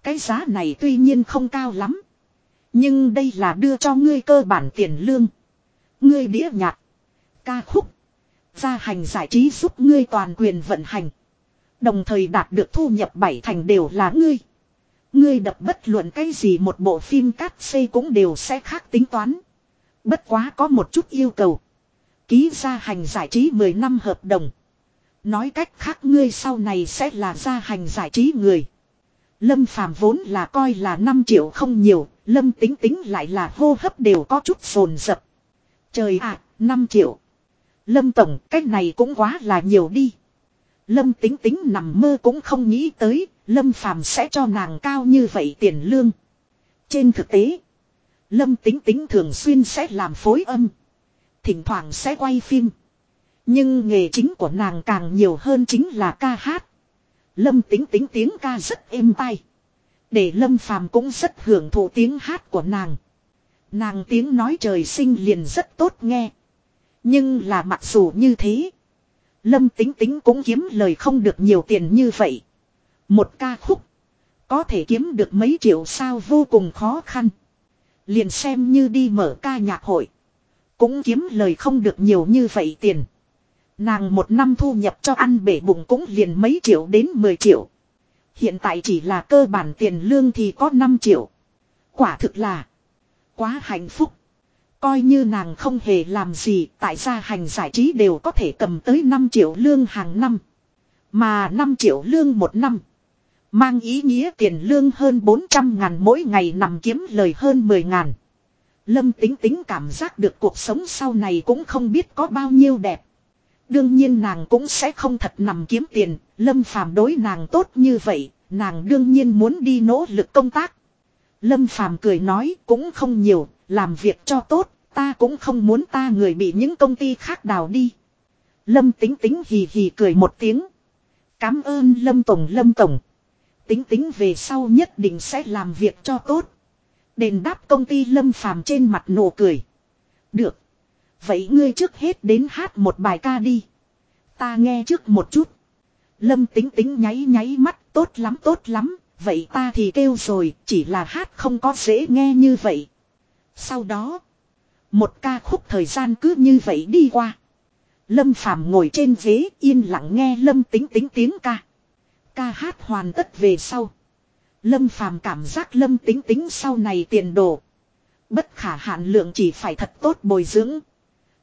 Cái giá này tuy nhiên không cao lắm. Nhưng đây là đưa cho ngươi cơ bản tiền lương. Ngươi đĩa nhạc. Ca khúc. Gia hành giải trí giúp ngươi toàn quyền vận hành. Đồng thời đạt được thu nhập bảy thành đều là ngươi. Ngươi đập bất luận cái gì một bộ phim cắt xây cũng đều sẽ khác tính toán. Bất quá có một chút yêu cầu. Ký gia hành giải trí 10 năm hợp đồng. Nói cách khác ngươi sau này sẽ là gia hành giải trí người. Lâm Phàm vốn là coi là 5 triệu không nhiều, Lâm tính tính lại là hô hấp đều có chút phồn dập. Trời ạ, à, 5 triệu. Lâm Tổng, cách này cũng quá là nhiều đi. Lâm tính tính nằm mơ cũng không nghĩ tới, Lâm Phàm sẽ cho nàng cao như vậy tiền lương. Trên thực tế, Lâm tính tính thường xuyên sẽ làm phối âm. Thỉnh thoảng sẽ quay phim. Nhưng nghề chính của nàng càng nhiều hơn chính là ca hát. Lâm tính tính tiếng ca rất êm tai. Để Lâm Phàm cũng rất hưởng thụ tiếng hát của nàng. Nàng tiếng nói trời sinh liền rất tốt nghe. Nhưng là mặc dù như thế. Lâm tính tính cũng kiếm lời không được nhiều tiền như vậy. Một ca khúc. Có thể kiếm được mấy triệu sao vô cùng khó khăn. Liền xem như đi mở ca nhạc hội. Cũng kiếm lời không được nhiều như vậy tiền. Nàng một năm thu nhập cho ăn bể bụng cũng liền mấy triệu đến 10 triệu. Hiện tại chỉ là cơ bản tiền lương thì có 5 triệu. Quả thực là quá hạnh phúc. Coi như nàng không hề làm gì, tại gia hành giải trí đều có thể cầm tới 5 triệu lương hàng năm. Mà 5 triệu lương một năm. Mang ý nghĩa tiền lương hơn 400 ngàn mỗi ngày nằm kiếm lời hơn 10 ngàn. Lâm tính tính cảm giác được cuộc sống sau này cũng không biết có bao nhiêu đẹp. Đương nhiên nàng cũng sẽ không thật nằm kiếm tiền, Lâm Phàm đối nàng tốt như vậy, nàng đương nhiên muốn đi nỗ lực công tác. Lâm Phàm cười nói cũng không nhiều, làm việc cho tốt, ta cũng không muốn ta người bị những công ty khác đào đi. Lâm tính tính hì hì cười một tiếng. Cám ơn Lâm Tổng Lâm Tổng. Tính tính về sau nhất định sẽ làm việc cho tốt. Đền đáp công ty Lâm Phàm trên mặt nụ cười. Được. Vậy ngươi trước hết đến hát một bài ca đi. Ta nghe trước một chút. Lâm tính tính nháy nháy mắt, tốt lắm tốt lắm. Vậy ta thì kêu rồi, chỉ là hát không có dễ nghe như vậy. Sau đó. Một ca khúc thời gian cứ như vậy đi qua. Lâm Phàm ngồi trên ghế, yên lặng nghe Lâm tính tính tiếng ca. Ca hát hoàn tất về sau. Lâm Phàm cảm giác Lâm tính tính sau này tiền đồ. Bất khả hạn lượng chỉ phải thật tốt bồi dưỡng.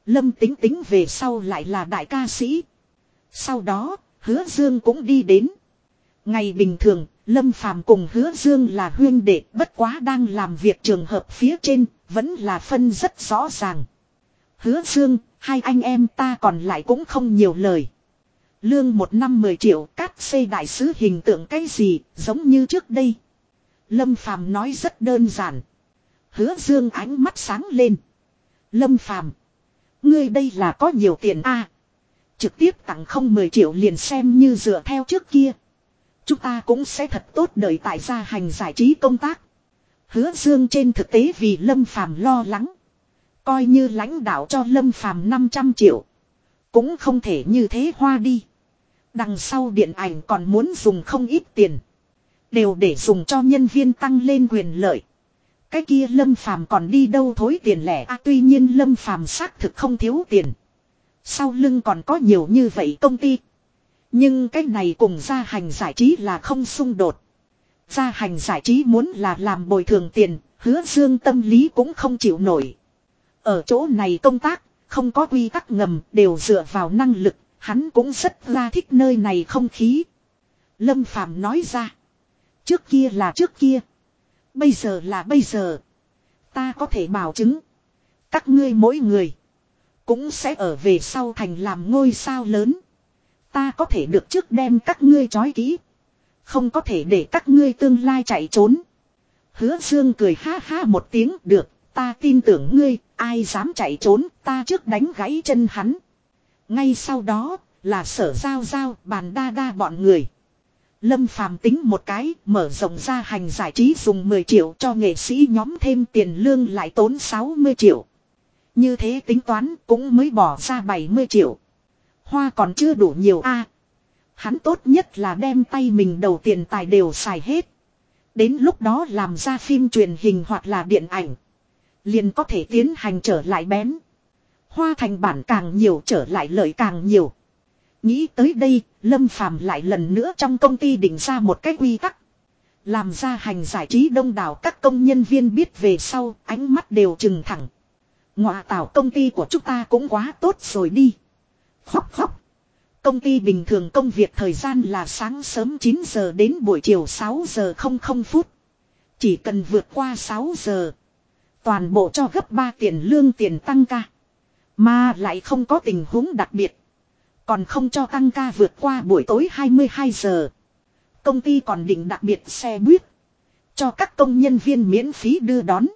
Lâm tính tính về sau lại là đại ca sĩ. Sau đó, hứa dương cũng đi đến. Ngày bình thường, Lâm Phàm cùng hứa dương là huyên đệ bất quá đang làm việc trường hợp phía trên, vẫn là phân rất rõ ràng. Hứa dương, hai anh em ta còn lại cũng không nhiều lời. Lương một năm 10 triệu cắt xây đại sứ hình tượng cái gì, giống như trước đây. Lâm Phàm nói rất đơn giản. Hứa dương ánh mắt sáng lên. Lâm Phàm Ngươi đây là có nhiều tiền a Trực tiếp tặng không 10 triệu liền xem như dựa theo trước kia. Chúng ta cũng sẽ thật tốt đợi tại gia hành giải trí công tác. Hứa Dương trên thực tế vì Lâm Phàm lo lắng. Coi như lãnh đạo cho Lâm Phàm 500 triệu. Cũng không thể như thế hoa đi. Đằng sau điện ảnh còn muốn dùng không ít tiền. Đều để dùng cho nhân viên tăng lên quyền lợi. Cái kia Lâm Phàm còn đi đâu thối tiền lẻ à tuy nhiên Lâm Phàm xác thực không thiếu tiền. Sau lưng còn có nhiều như vậy công ty. Nhưng cái này cùng gia hành giải trí là không xung đột. Gia hành giải trí muốn là làm bồi thường tiền, hứa dương tâm lý cũng không chịu nổi. Ở chỗ này công tác, không có quy tắc ngầm, đều dựa vào năng lực, hắn cũng rất ra thích nơi này không khí. Lâm Phàm nói ra. Trước kia là trước kia. Bây giờ là bây giờ. Ta có thể bảo chứng. Các ngươi mỗi người. Cũng sẽ ở về sau thành làm ngôi sao lớn. Ta có thể được trước đem các ngươi trói kỹ. Không có thể để các ngươi tương lai chạy trốn. Hứa Dương cười ha ha một tiếng, được. Ta tin tưởng ngươi. Ai dám chạy trốn, ta trước đánh gãy chân hắn. Ngay sau đó là sở giao giao bàn đa đa bọn người. Lâm Phàm tính một cái, mở rộng ra hành giải trí dùng 10 triệu cho nghệ sĩ nhóm thêm tiền lương lại tốn 60 triệu. Như thế tính toán cũng mới bỏ ra 70 triệu. Hoa còn chưa đủ nhiều a. hắn tốt nhất là đem tay mình đầu tiền tài đều xài hết. Đến lúc đó làm ra phim truyền hình hoặc là điện ảnh. Liền có thể tiến hành trở lại bén. Hoa thành bản càng nhiều trở lại lợi càng nhiều. Nghĩ tới đây, Lâm Phàm lại lần nữa trong công ty định ra một cái quy tắc. Làm ra hành giải trí đông đảo các công nhân viên biết về sau, ánh mắt đều trừng thẳng. Ngọa tạo công ty của chúng ta cũng quá tốt rồi đi. Khóc khóc. Công ty bình thường công việc thời gian là sáng sớm 9 giờ đến buổi chiều 6 giờ 00 phút. Chỉ cần vượt qua 6 giờ. Toàn bộ cho gấp 3 tiền lương tiền tăng ca. Mà lại không có tình huống đặc biệt. Còn không cho tăng ca vượt qua buổi tối 22 giờ. Công ty còn định đặc biệt xe buýt. Cho các công nhân viên miễn phí đưa đón.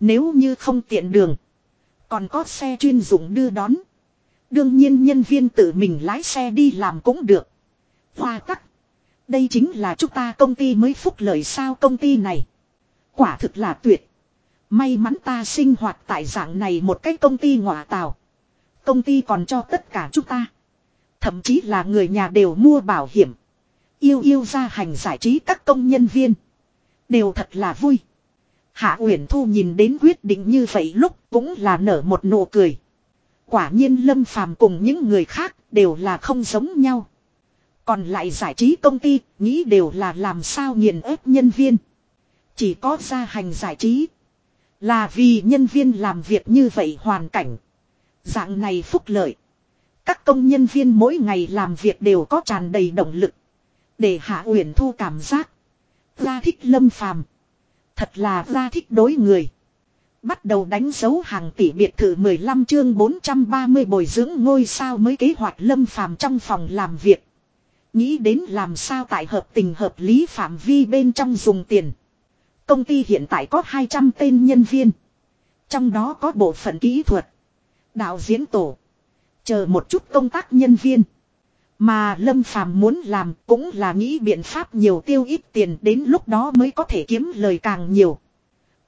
Nếu như không tiện đường. Còn có xe chuyên dụng đưa đón. Đương nhiên nhân viên tự mình lái xe đi làm cũng được. Hoa tắc. Đây chính là chúng ta công ty mới phúc lợi sao công ty này. Quả thực là tuyệt. May mắn ta sinh hoạt tại dạng này một cái công ty ngọa tàu. Công ty còn cho tất cả chúng ta. Thậm chí là người nhà đều mua bảo hiểm. Yêu yêu ra hành giải trí các công nhân viên. Đều thật là vui. Hạ Uyển Thu nhìn đến quyết định như vậy lúc cũng là nở một nụ cười. Quả nhiên Lâm Phàm cùng những người khác đều là không giống nhau. Còn lại giải trí công ty nghĩ đều là làm sao nghiền ép nhân viên. Chỉ có gia hành giải trí. Là vì nhân viên làm việc như vậy hoàn cảnh. Dạng này phúc lợi. Các công nhân viên mỗi ngày làm việc đều có tràn đầy động lực. Để Hạ Uyển Thu cảm giác. Ra thích lâm phàm. Thật là ra thích đối người. Bắt đầu đánh dấu hàng tỷ biệt thự 15 chương 430 bồi dưỡng ngôi sao mới kế hoạch lâm phàm trong phòng làm việc. Nghĩ đến làm sao tại hợp tình hợp lý phạm vi bên trong dùng tiền. Công ty hiện tại có 200 tên nhân viên. Trong đó có bộ phận kỹ thuật. Đạo diễn tổ. Chờ một chút công tác nhân viên. Mà Lâm Phàm muốn làm cũng là nghĩ biện pháp nhiều tiêu ít tiền đến lúc đó mới có thể kiếm lời càng nhiều.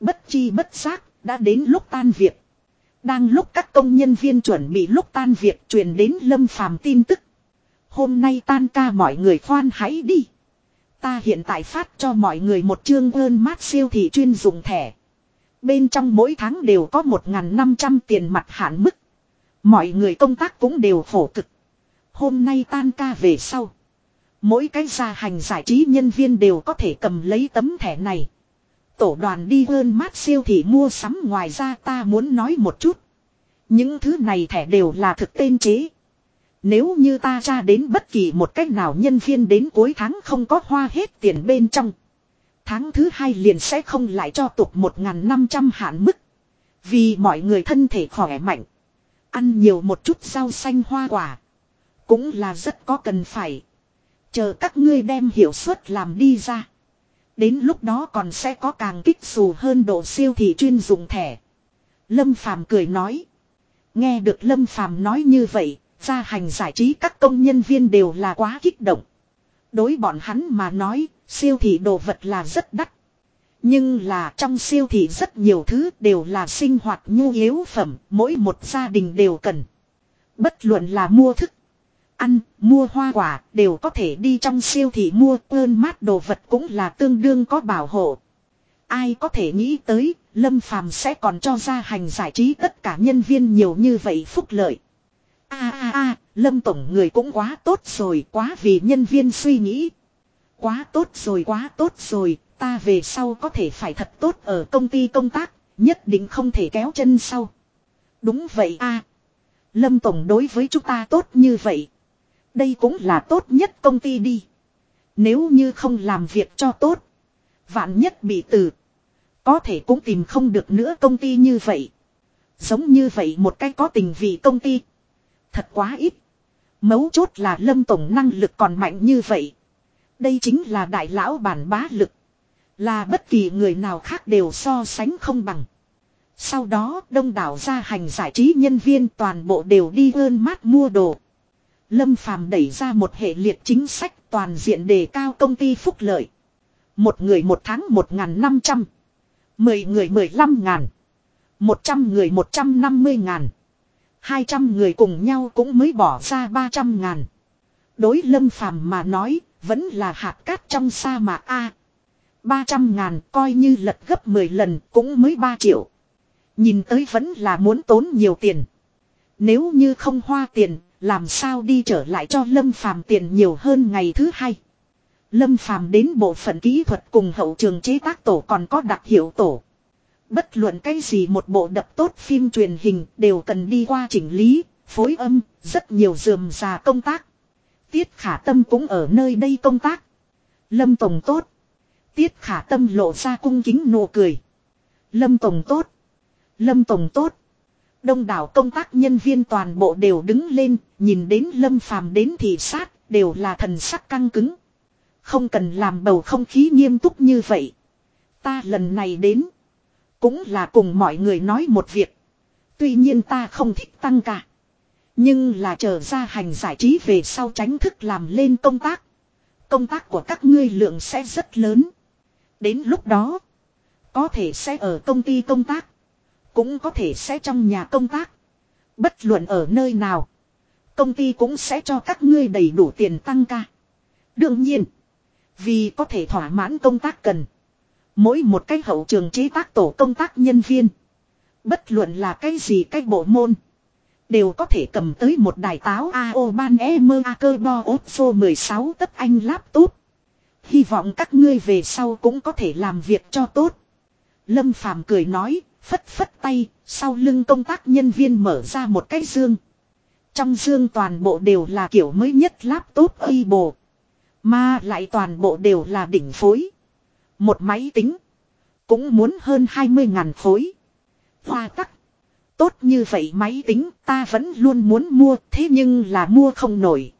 Bất chi bất giác, đã đến lúc tan việc. Đang lúc các công nhân viên chuẩn bị lúc tan việc truyền đến Lâm Phàm tin tức. Hôm nay tan ca mọi người khoan hãy đi. Ta hiện tại phát cho mọi người một chương ơn mát siêu thị chuyên dùng thẻ. Bên trong mỗi tháng đều có 1.500 tiền mặt hạn mức. Mọi người công tác cũng đều khổ cực. Hôm nay tan ca về sau. Mỗi cái gia hành giải trí nhân viên đều có thể cầm lấy tấm thẻ này. Tổ đoàn đi hơn mát siêu thị mua sắm ngoài ra ta muốn nói một chút. Những thứ này thẻ đều là thực tên chế. Nếu như ta ra đến bất kỳ một cách nào nhân viên đến cuối tháng không có hoa hết tiền bên trong. Tháng thứ hai liền sẽ không lại cho tục 1.500 hạn mức. Vì mọi người thân thể khỏe mạnh. Ăn nhiều một chút rau xanh hoa quả. Cũng là rất có cần phải. Chờ các ngươi đem hiệu suất làm đi ra. Đến lúc đó còn sẽ có càng kích xù hơn độ siêu thị chuyên dùng thẻ. Lâm Phàm cười nói. Nghe được Lâm Phàm nói như vậy, gia hành giải trí các công nhân viên đều là quá kích động. Đối bọn hắn mà nói, siêu thị đồ vật là rất đắt. Nhưng là trong siêu thị rất nhiều thứ đều là sinh hoạt nhu yếu phẩm, mỗi một gia đình đều cần. Bất luận là mua thức, ăn, mua hoa quả, đều có thể đi trong siêu thị mua ơn mát đồ vật cũng là tương đương có bảo hộ. Ai có thể nghĩ tới, Lâm Phàm sẽ còn cho ra hành giải trí tất cả nhân viên nhiều như vậy phúc lợi a a a Lâm Tổng người cũng quá tốt rồi, quá vì nhân viên suy nghĩ. Quá tốt rồi, quá tốt rồi, ta về sau có thể phải thật tốt ở công ty công tác, nhất định không thể kéo chân sau. Đúng vậy a Lâm Tổng đối với chúng ta tốt như vậy. Đây cũng là tốt nhất công ty đi. Nếu như không làm việc cho tốt. Vạn nhất bị từ. Có thể cũng tìm không được nữa công ty như vậy. Giống như vậy một cái có tình vị công ty. Thật quá ít. Mấu chốt là lâm tổng năng lực còn mạnh như vậy. Đây chính là đại lão bản bá lực. Là bất kỳ người nào khác đều so sánh không bằng. Sau đó, đông đảo gia hành giải trí nhân viên toàn bộ đều đi ơn mát mua đồ. Lâm Phàm đẩy ra một hệ liệt chính sách toàn diện đề cao công ty phúc lợi. Một người một tháng một ngàn năm trăm. Mười người mười lăm ngàn. Một trăm người một trăm năm mươi ngàn. Hai trăm người cùng nhau cũng mới bỏ ra ba trăm ngàn. Đối lâm phàm mà nói, vẫn là hạt cát trong sa mạc A. Ba trăm ngàn coi như lật gấp mười lần cũng mới ba triệu. Nhìn tới vẫn là muốn tốn nhiều tiền. Nếu như không hoa tiền, làm sao đi trở lại cho Lâm Phàm tiền nhiều hơn ngày thứ hai. Lâm Phàm đến bộ phận kỹ thuật cùng hậu trường chế tác tổ còn có đặc hiệu tổ. Bất luận cái gì một bộ đập tốt phim truyền hình đều cần đi qua chỉnh lý, phối âm, rất nhiều dườm già công tác. Tiết khả tâm cũng ở nơi đây công tác. Lâm Tổng tốt. Tiết khả tâm lộ ra cung kính nụ cười. Lâm Tổng tốt. Lâm Tổng tốt. Đông đảo công tác nhân viên toàn bộ đều đứng lên, nhìn đến Lâm Phàm đến thị sát, đều là thần sắc căng cứng. Không cần làm bầu không khí nghiêm túc như vậy. Ta lần này đến, cũng là cùng mọi người nói một việc. Tuy nhiên ta không thích tăng cả. Nhưng là chờ ra hành giải trí về sau tránh thức làm lên công tác. Công tác của các ngươi lượng sẽ rất lớn. Đến lúc đó, có thể sẽ ở công ty công tác. Cũng có thể sẽ trong nhà công tác. Bất luận ở nơi nào. Công ty cũng sẽ cho các ngươi đầy đủ tiền tăng ca. Đương nhiên. Vì có thể thỏa mãn công tác cần. Mỗi một cái hậu trường chế tác tổ công tác nhân viên. Bất luận là cái gì cái bộ môn. Đều có thể cầm tới một đài táo AO ban e a cơ bo ốt 16 tấp anh laptop. Hy vọng các ngươi về sau cũng có thể làm việc cho tốt. Lâm Phàm cười nói, phất phất tay, sau lưng công tác nhân viên mở ra một cái dương. Trong dương toàn bộ đều là kiểu mới nhất laptop y Apple. Mà lại toàn bộ đều là đỉnh phối. Một máy tính. Cũng muốn hơn 20 ngàn khối. Hoa tắc. Tốt như vậy máy tính ta vẫn luôn muốn mua, thế nhưng là mua không nổi.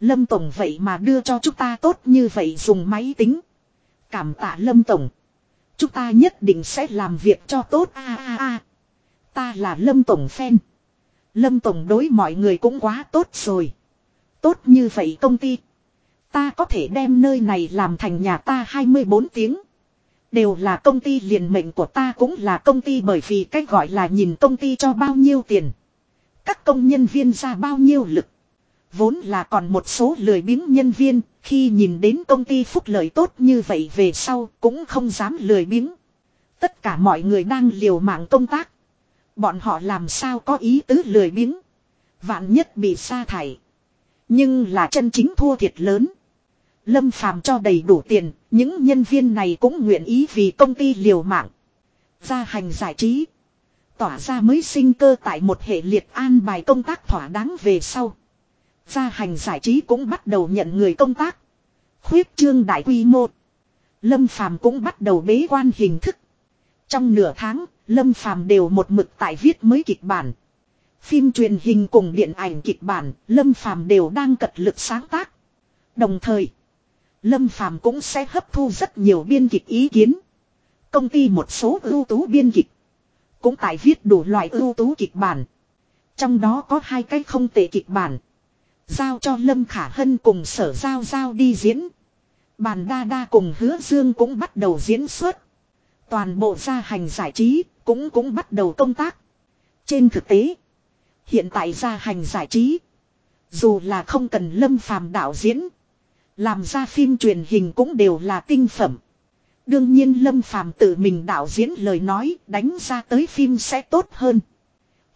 Lâm Tổng vậy mà đưa cho chúng ta tốt như vậy dùng máy tính. Cảm tạ Lâm Tổng. Chúng ta nhất định sẽ làm việc cho tốt a a a. Ta là Lâm Tổng fan. Lâm Tổng đối mọi người cũng quá tốt rồi. Tốt như vậy công ty. Ta có thể đem nơi này làm thành nhà ta 24 tiếng. Đều là công ty liền mệnh của ta cũng là công ty bởi vì cách gọi là nhìn công ty cho bao nhiêu tiền. Các công nhân viên ra bao nhiêu lực. Vốn là còn một số lười biếng nhân viên, khi nhìn đến công ty phúc lợi tốt như vậy về sau cũng không dám lười biếng. Tất cả mọi người đang liều mạng công tác. Bọn họ làm sao có ý tứ lười biếng. Vạn nhất bị sa thải. Nhưng là chân chính thua thiệt lớn. Lâm Phàm cho đầy đủ tiền, những nhân viên này cũng nguyện ý vì công ty liều mạng. Gia hành giải trí. Tỏa ra mới sinh cơ tại một hệ liệt an bài công tác thỏa đáng về sau. Gia hành giải trí cũng bắt đầu nhận người công tác. Khuyết trương đại quy mô. Lâm Phàm cũng bắt đầu bế quan hình thức. Trong nửa tháng, Lâm Phàm đều một mực tại viết mới kịch bản. Phim truyền hình cùng điện ảnh kịch bản, Lâm Phàm đều đang cật lực sáng tác. Đồng thời, Lâm Phàm cũng sẽ hấp thu rất nhiều biên kịch ý kiến. Công ty một số ưu tú biên kịch cũng tại viết đủ loại ưu tú kịch bản. Trong đó có hai cái không tệ kịch bản. Giao cho Lâm Khả Hân cùng sở giao giao đi diễn. Bàn đa đa cùng hứa dương cũng bắt đầu diễn xuất. Toàn bộ gia hành giải trí cũng cũng bắt đầu công tác. Trên thực tế, hiện tại gia hành giải trí. Dù là không cần lâm phàm đạo diễn. Làm ra phim truyền hình cũng đều là tinh phẩm. Đương nhiên lâm phàm tự mình đạo diễn lời nói đánh ra tới phim sẽ tốt hơn.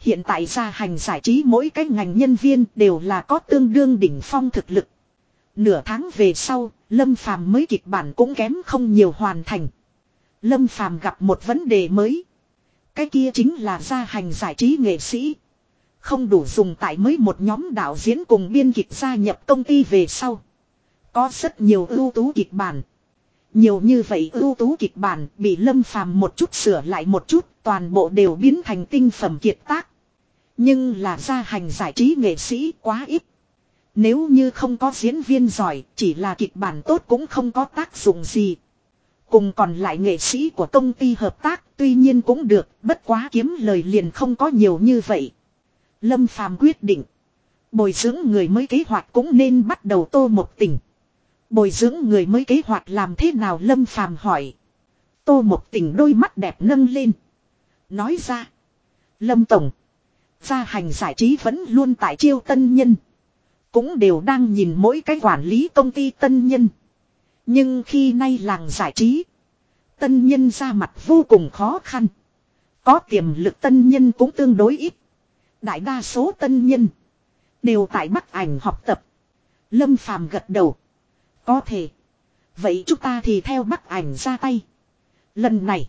Hiện tại gia hành giải trí mỗi cái ngành nhân viên đều là có tương đương đỉnh phong thực lực. Nửa tháng về sau, Lâm Phàm mới kịch bản cũng kém không nhiều hoàn thành. Lâm Phàm gặp một vấn đề mới. Cái kia chính là gia hành giải trí nghệ sĩ. Không đủ dùng tại mới một nhóm đạo diễn cùng biên kịch gia nhập công ty về sau. Có rất nhiều ưu tú kịch bản. Nhiều như vậy ưu tú kịch bản bị Lâm Phàm một chút sửa lại một chút, toàn bộ đều biến thành tinh phẩm kiệt tác. Nhưng là gia hành giải trí nghệ sĩ quá ít. Nếu như không có diễn viên giỏi, chỉ là kịch bản tốt cũng không có tác dụng gì. Cùng còn lại nghệ sĩ của công ty hợp tác tuy nhiên cũng được, bất quá kiếm lời liền không có nhiều như vậy. Lâm Phàm quyết định. Bồi dưỡng người mới kế hoạch cũng nên bắt đầu tô một tỉnh. Bồi dưỡng người mới kế hoạch làm thế nào Lâm Phàm hỏi. Tô một tình đôi mắt đẹp nâng lên. Nói ra. Lâm Tổng. Gia hành giải trí vẫn luôn tại chiêu tân nhân. Cũng đều đang nhìn mỗi cái quản lý công ty tân nhân. Nhưng khi nay làng giải trí. Tân nhân ra mặt vô cùng khó khăn. Có tiềm lực tân nhân cũng tương đối ít. Đại đa số tân nhân. Đều tại Bắc ảnh học tập. Lâm Phàm gật đầu. Có thể. Vậy chúng ta thì theo Bắc ảnh ra tay. Lần này.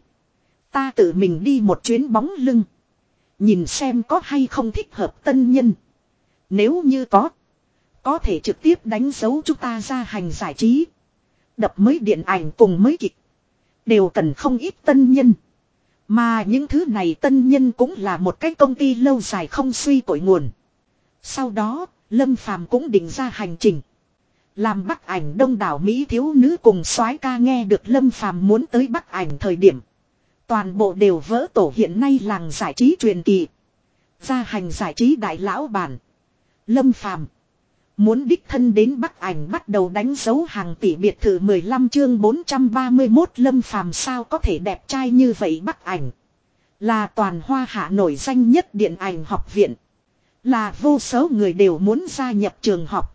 Ta tự mình đi một chuyến bóng lưng. Nhìn xem có hay không thích hợp tân nhân. Nếu như có. Có thể trực tiếp đánh dấu chúng ta ra hành giải trí. Đập mới điện ảnh cùng mới kịch. Đều cần không ít tân nhân. Mà những thứ này tân nhân cũng là một cái công ty lâu dài không suy cội nguồn. Sau đó, Lâm Phàm cũng định ra hành trình. Làm bắc ảnh đông đảo Mỹ thiếu nữ cùng soái ca nghe được Lâm Phàm muốn tới bắc ảnh thời điểm. Toàn bộ đều vỡ tổ hiện nay làng giải trí truyền kỳ. Gia hành giải trí đại lão bản. Lâm Phàm Muốn đích thân đến Bắc ảnh bắt đầu đánh dấu hàng tỷ biệt thự 15 chương 431 Lâm Phàm sao có thể đẹp trai như vậy Bắc ảnh. Là toàn hoa hạ nổi danh nhất điện ảnh học viện. Là vô số người đều muốn gia nhập trường học.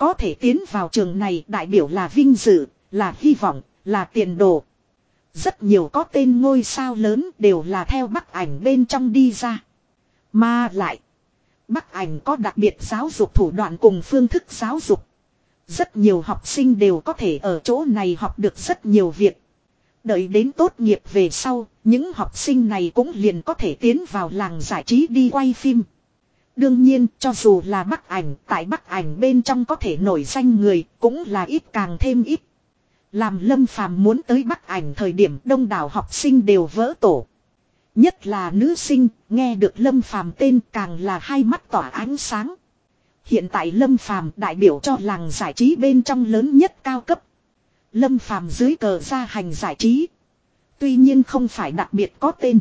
Có thể tiến vào trường này đại biểu là vinh dự, là hy vọng, là tiền đồ. Rất nhiều có tên ngôi sao lớn đều là theo bắc ảnh bên trong đi ra. Mà lại. Bắc ảnh có đặc biệt giáo dục thủ đoạn cùng phương thức giáo dục. Rất nhiều học sinh đều có thể ở chỗ này học được rất nhiều việc. Đợi đến tốt nghiệp về sau, những học sinh này cũng liền có thể tiến vào làng giải trí đi quay phim. Đương nhiên, cho dù là Bắc ảnh, tại Bắc ảnh bên trong có thể nổi danh người, cũng là ít càng thêm ít. Làm Lâm Phàm muốn tới Bắc ảnh thời điểm đông đảo học sinh đều vỡ tổ. Nhất là nữ sinh, nghe được Lâm Phàm tên càng là hai mắt tỏa ánh sáng. Hiện tại Lâm Phàm đại biểu cho làng giải trí bên trong lớn nhất cao cấp. Lâm Phàm dưới cờ ra hành giải trí. Tuy nhiên không phải đặc biệt có tên.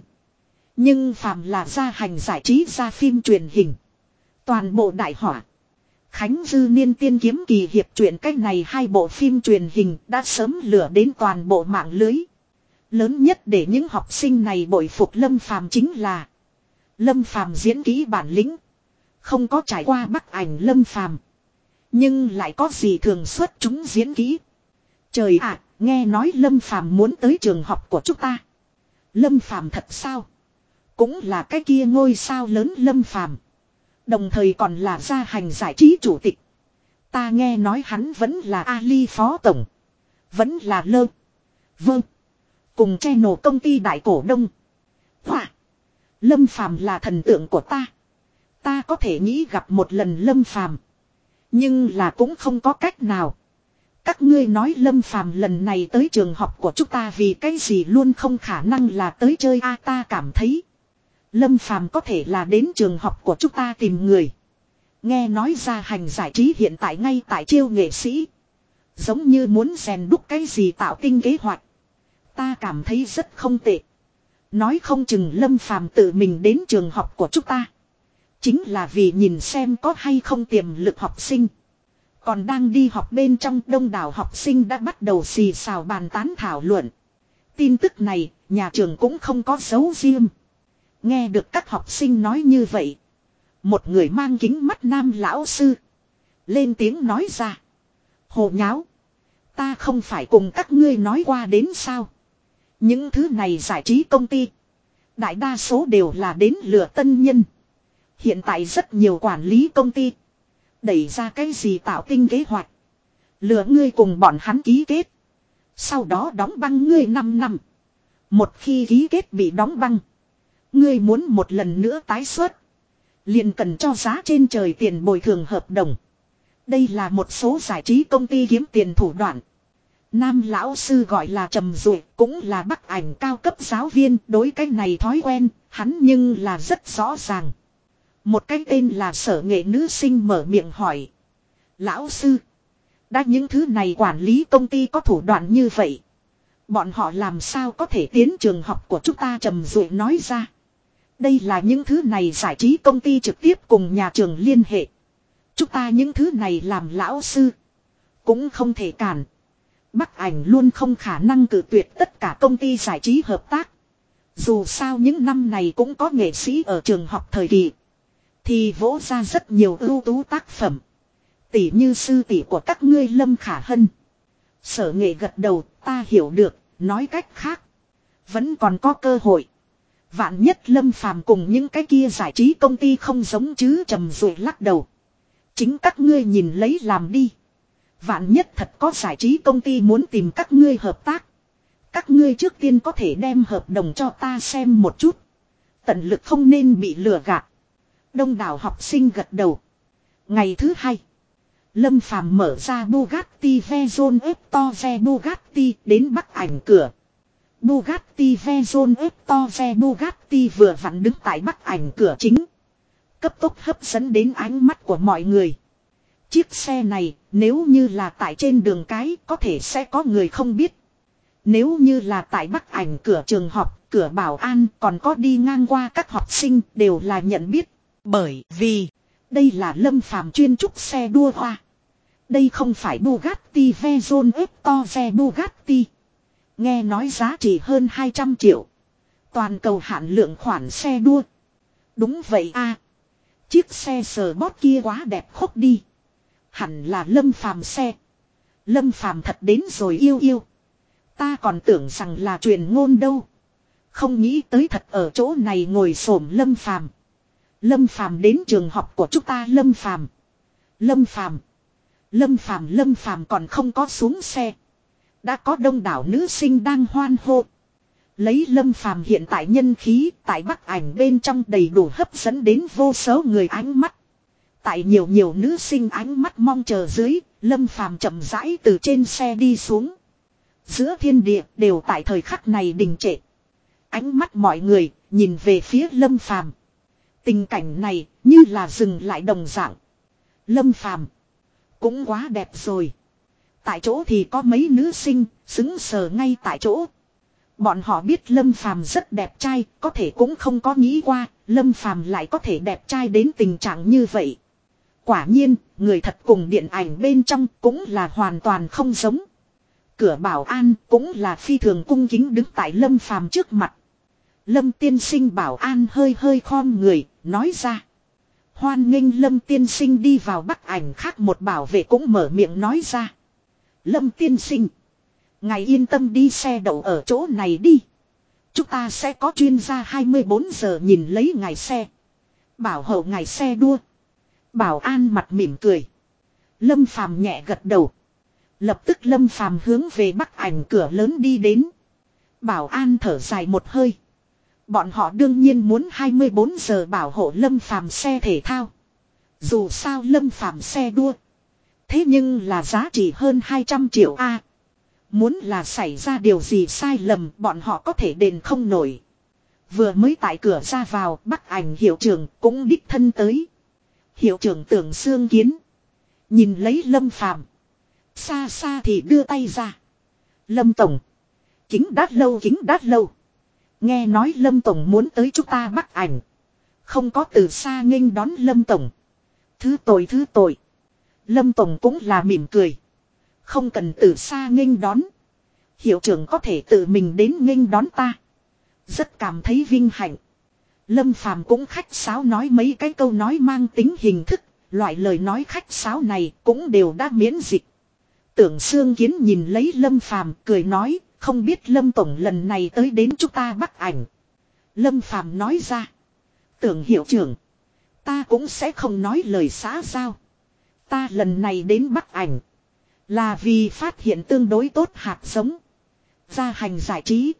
Nhưng Phàm là gia hành giải trí ra phim truyền hình. Toàn bộ đại hỏa. Khánh Dư Niên tiên kiếm kỳ hiệp truyện cách này hai bộ phim truyền hình đã sớm lửa đến toàn bộ mạng lưới. Lớn nhất để những học sinh này bội phục Lâm Phàm chính là Lâm Phàm diễn kỹ bản lĩnh, không có trải qua bắt ảnh Lâm Phàm, nhưng lại có gì thường xuất chúng diễn kỹ. Trời ạ, nghe nói Lâm Phàm muốn tới trường học của chúng ta. Lâm Phàm thật sao? Cũng là cái kia ngôi sao lớn Lâm Phàm. Đồng thời còn là gia hành giải trí chủ tịch. Ta nghe nói hắn vẫn là Ali phó tổng. Vẫn là lơ. Vâng. Cùng che nổ công ty đại cổ đông. Hỏa. Lâm Phàm là thần tượng của ta. Ta có thể nghĩ gặp một lần Lâm Phàm, nhưng là cũng không có cách nào. Các ngươi nói Lâm Phàm lần này tới trường học của chúng ta vì cái gì luôn không khả năng là tới chơi a ta cảm thấy. Lâm Phàm có thể là đến trường học của chúng ta tìm người. Nghe nói ra hành giải trí hiện tại ngay tại chiêu nghệ sĩ. Giống như muốn rèn đúc cái gì tạo tinh kế hoạch. Ta cảm thấy rất không tệ. Nói không chừng Lâm Phàm tự mình đến trường học của chúng ta. Chính là vì nhìn xem có hay không tiềm lực học sinh. Còn đang đi học bên trong đông đảo học sinh đã bắt đầu xì xào bàn tán thảo luận. Tin tức này, nhà trường cũng không có dấu riêng. Nghe được các học sinh nói như vậy. Một người mang kính mắt nam lão sư. Lên tiếng nói ra. Hồ nháo. Ta không phải cùng các ngươi nói qua đến sao. Những thứ này giải trí công ty. Đại đa số đều là đến lừa tân nhân. Hiện tại rất nhiều quản lý công ty. Đẩy ra cái gì tạo tinh kế hoạch. Lừa ngươi cùng bọn hắn ký kết. Sau đó đóng băng ngươi 5 năm. Một khi ký kết bị đóng băng. Ngươi muốn một lần nữa tái xuất. liền cần cho giá trên trời tiền bồi thường hợp đồng. Đây là một số giải trí công ty kiếm tiền thủ đoạn. Nam lão sư gọi là trầm rụi cũng là bắc ảnh cao cấp giáo viên đối cái này thói quen, hắn nhưng là rất rõ ràng. Một cái tên là sở nghệ nữ sinh mở miệng hỏi. Lão sư, đã những thứ này quản lý công ty có thủ đoạn như vậy. Bọn họ làm sao có thể tiến trường học của chúng ta trầm rụi nói ra. Đây là những thứ này giải trí công ty trực tiếp cùng nhà trường liên hệ. Chúng ta những thứ này làm lão sư. Cũng không thể cản. Bắc ảnh luôn không khả năng cử tuyệt tất cả công ty giải trí hợp tác. Dù sao những năm này cũng có nghệ sĩ ở trường học thời kỳ. Thì vỗ ra rất nhiều ưu tú tác phẩm. Tỷ như sư tỷ của các ngươi lâm khả hân. Sở nghệ gật đầu ta hiểu được, nói cách khác. Vẫn còn có cơ hội. Vạn nhất lâm phàm cùng những cái kia giải trí công ty không giống chứ, trầm rồi lắc đầu. Chính các ngươi nhìn lấy làm đi. Vạn nhất thật có giải trí công ty muốn tìm các ngươi hợp tác. Các ngươi trước tiên có thể đem hợp đồng cho ta xem một chút. Tận lực không nên bị lừa gạt. Đông đảo học sinh gật đầu. Ngày thứ hai. Lâm Phàm mở ra Bugatti Veyron Eptoze Bugatti đến bắc ảnh cửa. Bugatti Veyron Eptoze Bugatti vừa vặn đứng tại bắc ảnh cửa chính. Cấp tốc hấp dẫn đến ánh mắt của mọi người. Chiếc xe này nếu như là tại trên đường cái có thể sẽ có người không biết. Nếu như là tại bắc ảnh cửa trường học, cửa bảo an còn có đi ngang qua các học sinh đều là nhận biết. Bởi vì đây là lâm phàm chuyên trúc xe đua hoa. Đây không phải Bugatti Veyron Eptoze Bugatti. Nghe nói giá trị hơn 200 triệu. Toàn cầu hạn lượng khoản xe đua. Đúng vậy a Chiếc xe sờ bót kia quá đẹp khóc đi. Hẳn là lâm phàm xe. Lâm phàm thật đến rồi yêu yêu. Ta còn tưởng rằng là truyền ngôn đâu. Không nghĩ tới thật ở chỗ này ngồi xổm lâm phàm. Lâm phàm đến trường học của chúng ta lâm phàm. Lâm phàm. Lâm phàm lâm phàm còn không có xuống xe. Đã có đông đảo nữ sinh đang hoan hô. Lấy lâm phàm hiện tại nhân khí tại bắc ảnh bên trong đầy đủ hấp dẫn đến vô số người ánh mắt. Tại nhiều nhiều nữ sinh ánh mắt mong chờ dưới, lâm phàm chậm rãi từ trên xe đi xuống. Giữa thiên địa đều tại thời khắc này đình trệ. Ánh mắt mọi người nhìn về phía lâm phàm. Tình cảnh này như là dừng lại đồng dạng. Lâm phàm. Cũng quá đẹp rồi. Tại chỗ thì có mấy nữ sinh, xứng sờ ngay tại chỗ. Bọn họ biết Lâm Phàm rất đẹp trai, có thể cũng không có nghĩ qua, Lâm Phàm lại có thể đẹp trai đến tình trạng như vậy. Quả nhiên, người thật cùng điện ảnh bên trong cũng là hoàn toàn không giống. Cửa bảo an cũng là phi thường cung kính đứng tại Lâm Phàm trước mặt. Lâm tiên sinh bảo an hơi hơi khom người, nói ra. Hoan nghênh Lâm tiên sinh đi vào bắc ảnh khác một bảo vệ cũng mở miệng nói ra. Lâm tiên sinh. Ngài yên tâm đi xe đậu ở chỗ này đi. Chúng ta sẽ có chuyên gia 24 giờ nhìn lấy ngài xe. Bảo hộ ngài xe đua. Bảo an mặt mỉm cười. Lâm phàm nhẹ gật đầu. Lập tức lâm phàm hướng về bắc ảnh cửa lớn đi đến. Bảo an thở dài một hơi. Bọn họ đương nhiên muốn 24 giờ bảo hộ lâm phàm xe thể thao. Dù sao lâm phàm xe đua. Thế nhưng là giá trị hơn 200 triệu A. muốn là xảy ra điều gì sai lầm, bọn họ có thể đền không nổi. Vừa mới tại cửa ra vào, bắt ảnh hiệu trưởng cũng đích thân tới. Hiệu trưởng tưởng xương kiến. Nhìn lấy lâm phàm. Xa xa thì đưa tay ra. Lâm Tổng. Kính đát lâu, kính đát lâu. Nghe nói Lâm Tổng muốn tới chúng ta bắt ảnh. Không có từ xa nghênh đón Lâm Tổng. Thứ tội thứ tội. Lâm Tổng cũng là mỉm cười. Không cần từ xa nghênh đón. Hiệu trưởng có thể tự mình đến nghênh đón ta. Rất cảm thấy vinh hạnh. Lâm Phàm cũng khách sáo nói mấy cái câu nói mang tính hình thức. Loại lời nói khách sáo này cũng đều đã miễn dịch. Tưởng Sương Kiến nhìn lấy Lâm Phàm cười nói, không biết Lâm Tổng lần này tới đến chúng ta bắt ảnh. Lâm Phàm nói ra. Tưởng hiệu trưởng. Ta cũng sẽ không nói lời xã giao. Ta lần này đến Bắc ảnh. Là vì phát hiện tương đối tốt hạt giống. Gia hành giải trí.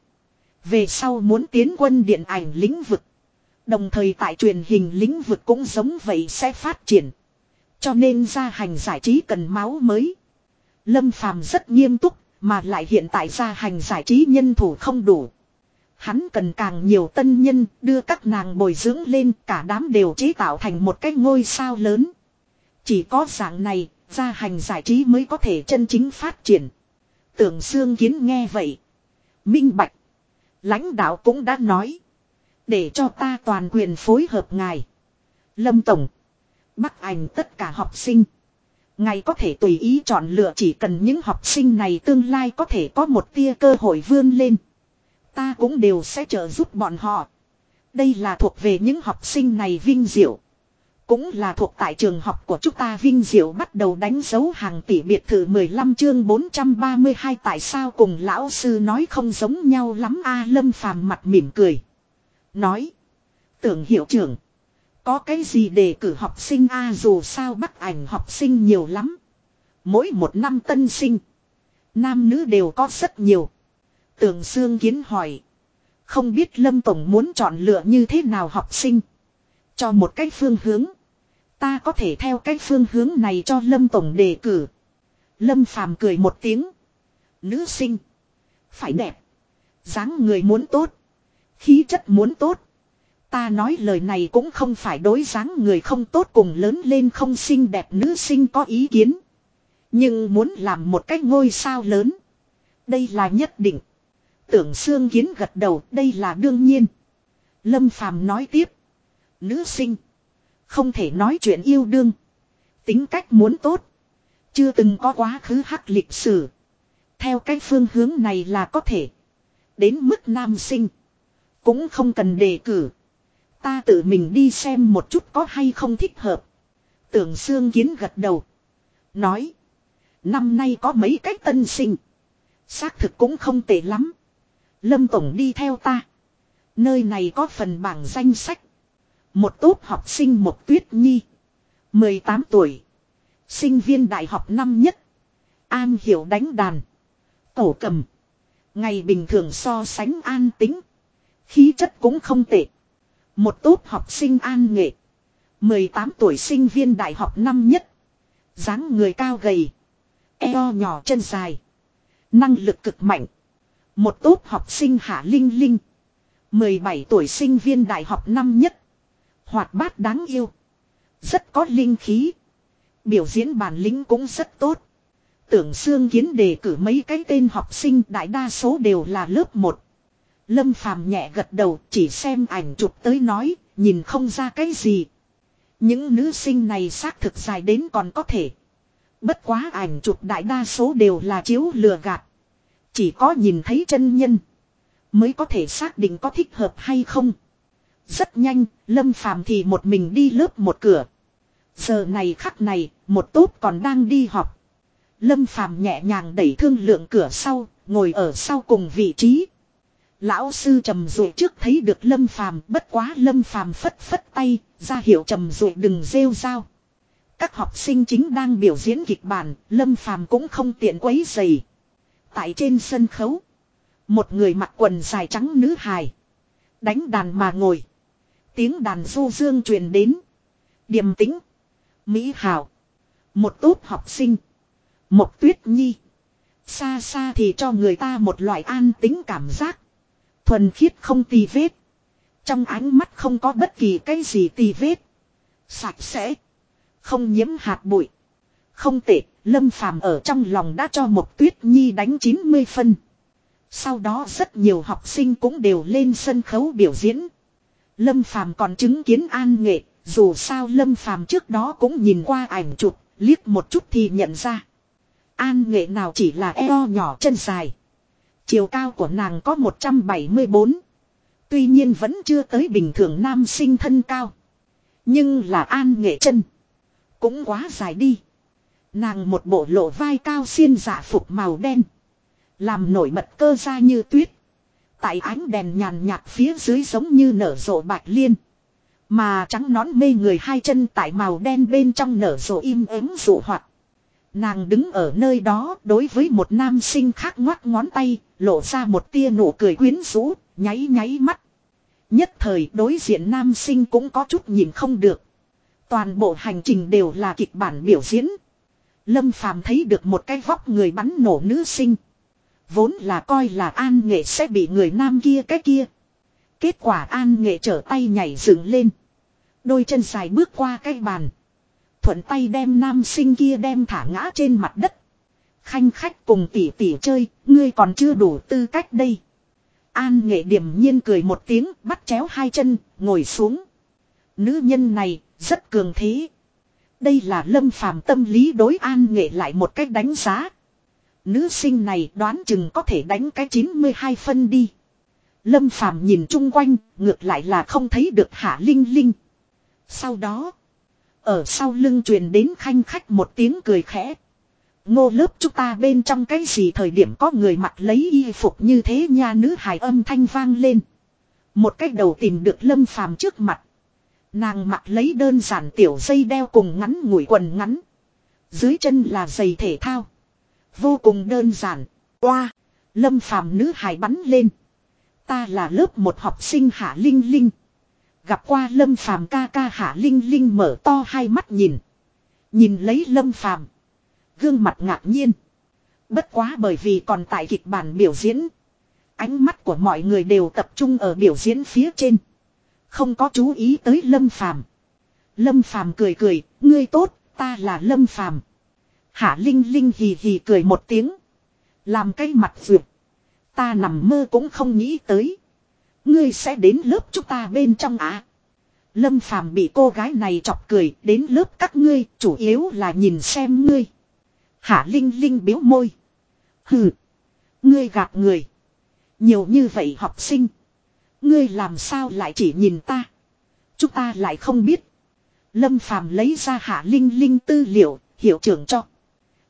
Về sau muốn tiến quân điện ảnh lĩnh vực. Đồng thời tại truyền hình lĩnh vực cũng giống vậy sẽ phát triển. Cho nên gia hành giải trí cần máu mới. Lâm Phàm rất nghiêm túc, mà lại hiện tại gia hành giải trí nhân thủ không đủ. Hắn cần càng nhiều tân nhân đưa các nàng bồi dưỡng lên cả đám đều chế tạo thành một cái ngôi sao lớn. Chỉ có dạng này, gia hành giải trí mới có thể chân chính phát triển. Tưởng xương Kiến nghe vậy. Minh Bạch. Lãnh đạo cũng đã nói. Để cho ta toàn quyền phối hợp ngài. Lâm Tổng. Bắc ảnh tất cả học sinh. Ngài có thể tùy ý chọn lựa chỉ cần những học sinh này tương lai có thể có một tia cơ hội vươn lên. Ta cũng đều sẽ trợ giúp bọn họ. Đây là thuộc về những học sinh này vinh diệu. Cũng là thuộc tại trường học của chúng ta Vinh Diệu bắt đầu đánh dấu hàng tỷ biệt thự 15 chương 432 tại sao cùng lão sư nói không giống nhau lắm a Lâm Phàm mặt mỉm cười. Nói. Tưởng hiệu trưởng. Có cái gì để cử học sinh a dù sao bắt ảnh học sinh nhiều lắm. Mỗi một năm tân sinh. Nam nữ đều có rất nhiều. Tưởng Sương Kiến hỏi. Không biết Lâm Tổng muốn chọn lựa như thế nào học sinh. Cho một cách phương hướng. Ta có thể theo cái phương hướng này cho Lâm Tổng đề cử. Lâm Phàm cười một tiếng. Nữ sinh. Phải đẹp. dáng người muốn tốt. Khí chất muốn tốt. Ta nói lời này cũng không phải đối dáng người không tốt cùng lớn lên không xinh đẹp nữ sinh có ý kiến. Nhưng muốn làm một cái ngôi sao lớn. Đây là nhất định. Tưởng xương kiến gật đầu, đây là đương nhiên. Lâm Phàm nói tiếp. Nữ sinh. Không thể nói chuyện yêu đương. Tính cách muốn tốt. Chưa từng có quá khứ hắc lịch sử. Theo cái phương hướng này là có thể. Đến mức nam sinh. Cũng không cần đề cử. Ta tự mình đi xem một chút có hay không thích hợp. Tưởng xương kiến gật đầu. Nói. Năm nay có mấy cách tân sinh. Xác thực cũng không tệ lắm. Lâm Tổng đi theo ta. Nơi này có phần bảng danh sách. Một tốt học sinh một tuyết nhi. 18 tuổi. Sinh viên đại học năm nhất. An hiểu đánh đàn. Cổ cầm. Ngày bình thường so sánh an tính. Khí chất cũng không tệ. Một tốt học sinh an nghệ. 18 tuổi sinh viên đại học năm nhất. dáng người cao gầy. Eo nhỏ chân dài. Năng lực cực mạnh. Một tốt học sinh hạ linh linh. 17 tuổi sinh viên đại học năm nhất. Hoạt bát đáng yêu. Rất có linh khí. Biểu diễn bản lĩnh cũng rất tốt. Tưởng xương kiến đề cử mấy cái tên học sinh đại đa số đều là lớp 1. Lâm phàm nhẹ gật đầu chỉ xem ảnh chụp tới nói, nhìn không ra cái gì. Những nữ sinh này xác thực dài đến còn có thể. Bất quá ảnh chụp đại đa số đều là chiếu lừa gạt. Chỉ có nhìn thấy chân nhân. Mới có thể xác định có thích hợp hay không. Rất nhanh, Lâm Phàm thì một mình đi lớp một cửa. Giờ này khắc này, một tốt còn đang đi học. Lâm Phàm nhẹ nhàng đẩy thương lượng cửa sau, ngồi ở sau cùng vị trí. Lão sư trầm rụi trước thấy được Lâm Phàm, bất quá Lâm Phàm phất phất tay, ra hiệu trầm rụi đừng rêu rao. Các học sinh chính đang biểu diễn kịch bản, Lâm Phàm cũng không tiện quấy dày. Tại trên sân khấu, một người mặc quần dài trắng nữ hài, đánh đàn mà ngồi. Tiếng đàn du dương truyền đến. Điềm tĩnh, mỹ hào, một tốt học sinh, một tuyết nhi. Xa xa thì cho người ta một loại an tính cảm giác. Thuần khiết không tì vết. Trong ánh mắt không có bất kỳ cái gì tì vết. Sạch sẽ. Không nhiễm hạt bụi. Không tệ, Lâm Phàm ở trong lòng đã cho một tuyết nhi đánh 90 phân. Sau đó rất nhiều học sinh cũng đều lên sân khấu biểu diễn. Lâm Phàm còn chứng kiến an nghệ, dù sao Lâm Phàm trước đó cũng nhìn qua ảnh chụp, liếc một chút thì nhận ra. An nghệ nào chỉ là eo nhỏ chân dài. Chiều cao của nàng có 174. Tuy nhiên vẫn chưa tới bình thường nam sinh thân cao. Nhưng là an nghệ chân. Cũng quá dài đi. Nàng một bộ lộ vai cao xiên dạ phục màu đen. Làm nổi bật cơ ra như tuyết. Tại ánh đèn nhàn nhạt phía dưới giống như nở rộ bạch liên. Mà trắng nón mê người hai chân tại màu đen bên trong nở rộ im ắng dụ hoạt. Nàng đứng ở nơi đó đối với một nam sinh khác ngoắt ngón tay, lộ ra một tia nụ cười quyến rũ, nháy nháy mắt. Nhất thời đối diện nam sinh cũng có chút nhìn không được. Toàn bộ hành trình đều là kịch bản biểu diễn. Lâm Phàm thấy được một cái vóc người bắn nổ nữ sinh. Vốn là coi là an nghệ sẽ bị người nam kia cái kia. Kết quả an nghệ trở tay nhảy dựng lên. Đôi chân dài bước qua cái bàn. Thuận tay đem nam sinh kia đem thả ngã trên mặt đất. Khanh khách cùng tỷ tỷ chơi, ngươi còn chưa đủ tư cách đây. An nghệ điểm nhiên cười một tiếng, bắt chéo hai chân, ngồi xuống. Nữ nhân này, rất cường thế. Đây là lâm phàm tâm lý đối an nghệ lại một cách đánh giá. Nữ sinh này đoán chừng có thể đánh cái 92 phân đi. Lâm phàm nhìn chung quanh, ngược lại là không thấy được hạ linh linh. Sau đó, ở sau lưng truyền đến khanh khách một tiếng cười khẽ. Ngô lớp chúng ta bên trong cái gì thời điểm có người mặc lấy y phục như thế nha nữ hài âm thanh vang lên. Một cách đầu tìm được lâm phàm trước mặt. Nàng mặc lấy đơn giản tiểu dây đeo cùng ngắn ngủi quần ngắn. Dưới chân là giày thể thao. Vô cùng đơn giản. Qua. Lâm phàm nữ hài bắn lên. Ta là lớp một học sinh hạ linh linh. Gặp qua Lâm Phàm ca ca Hạ Linh Linh mở to hai mắt nhìn. Nhìn lấy Lâm Phàm, gương mặt ngạc nhiên. Bất quá bởi vì còn tại kịch bản biểu diễn, ánh mắt của mọi người đều tập trung ở biểu diễn phía trên, không có chú ý tới Lâm Phàm. Lâm Phàm cười cười, ngươi tốt, ta là Lâm Phàm. Hạ Linh Linh hì hì cười một tiếng, làm cái mặt vượt. Ta nằm mơ cũng không nghĩ tới. Ngươi sẽ đến lớp chúng ta bên trong á. Lâm Phàm bị cô gái này chọc cười đến lớp các ngươi chủ yếu là nhìn xem ngươi. Hạ Linh Linh biếu môi. Hừ. Ngươi gạt người. Nhiều như vậy học sinh. Ngươi làm sao lại chỉ nhìn ta. Chúng ta lại không biết. Lâm Phàm lấy ra Hạ Linh Linh tư liệu, hiệu trưởng cho.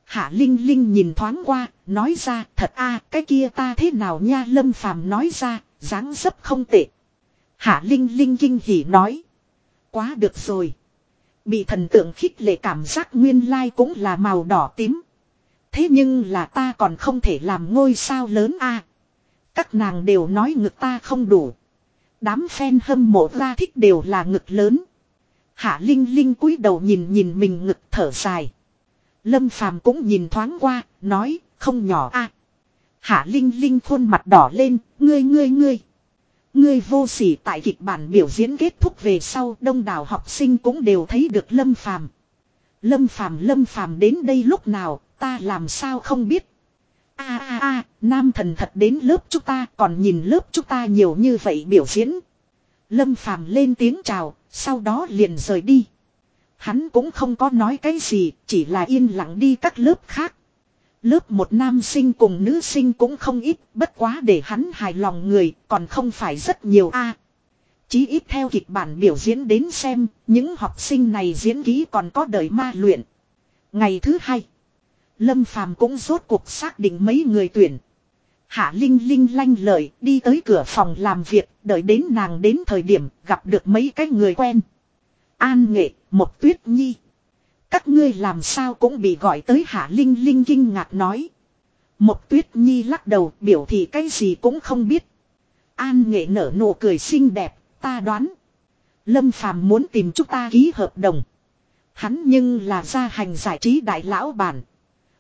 Hạ Linh Linh nhìn thoáng qua, nói ra, thật a, cái kia ta thế nào nha Lâm Phàm nói ra, dáng dấp không tệ. Hạ Linh Linh kinh hỉ nói. Quá được rồi. Bị thần tượng khích lệ cảm giác nguyên lai cũng là màu đỏ tím. Thế nhưng là ta còn không thể làm ngôi sao lớn a. Các nàng đều nói ngực ta không đủ. Đám fan hâm mộ ra thích đều là ngực lớn. Hạ Linh Linh cúi đầu nhìn nhìn mình ngực thở dài. Lâm Phàm cũng nhìn thoáng qua, nói, không nhỏ a. Hạ Linh Linh khuôn mặt đỏ lên, ngươi ngươi ngươi. Ngươi vô sỉ tại kịch bản biểu diễn kết thúc về sau, đông đảo học sinh cũng đều thấy được Lâm Phàm. Lâm Phàm Lâm Phàm đến đây lúc nào, ta làm sao không biết. A a a, nam thần thật đến lớp chúng ta, còn nhìn lớp chúng ta nhiều như vậy biểu diễn. Lâm Phàm lên tiếng chào, sau đó liền rời đi. Hắn cũng không có nói cái gì, chỉ là yên lặng đi các lớp khác. Lớp một nam sinh cùng nữ sinh cũng không ít, bất quá để hắn hài lòng người, còn không phải rất nhiều a. Chí ít theo kịch bản biểu diễn đến xem, những học sinh này diễn ký còn có đời ma luyện. Ngày thứ hai, Lâm Phàm cũng rốt cuộc xác định mấy người tuyển. Hạ Linh Linh lanh lợi đi tới cửa phòng làm việc, đợi đến nàng đến thời điểm gặp được mấy cái người quen. An Nghệ, một tuyết nhi. Các ngươi làm sao cũng bị gọi tới Hạ Linh Linh kinh ngạc nói. Một tuyết nhi lắc đầu biểu thị cái gì cũng không biết. An Nghệ nở nụ cười xinh đẹp, ta đoán. Lâm Phàm muốn tìm chúng ta ký hợp đồng. Hắn nhưng là gia hành giải trí đại lão bản.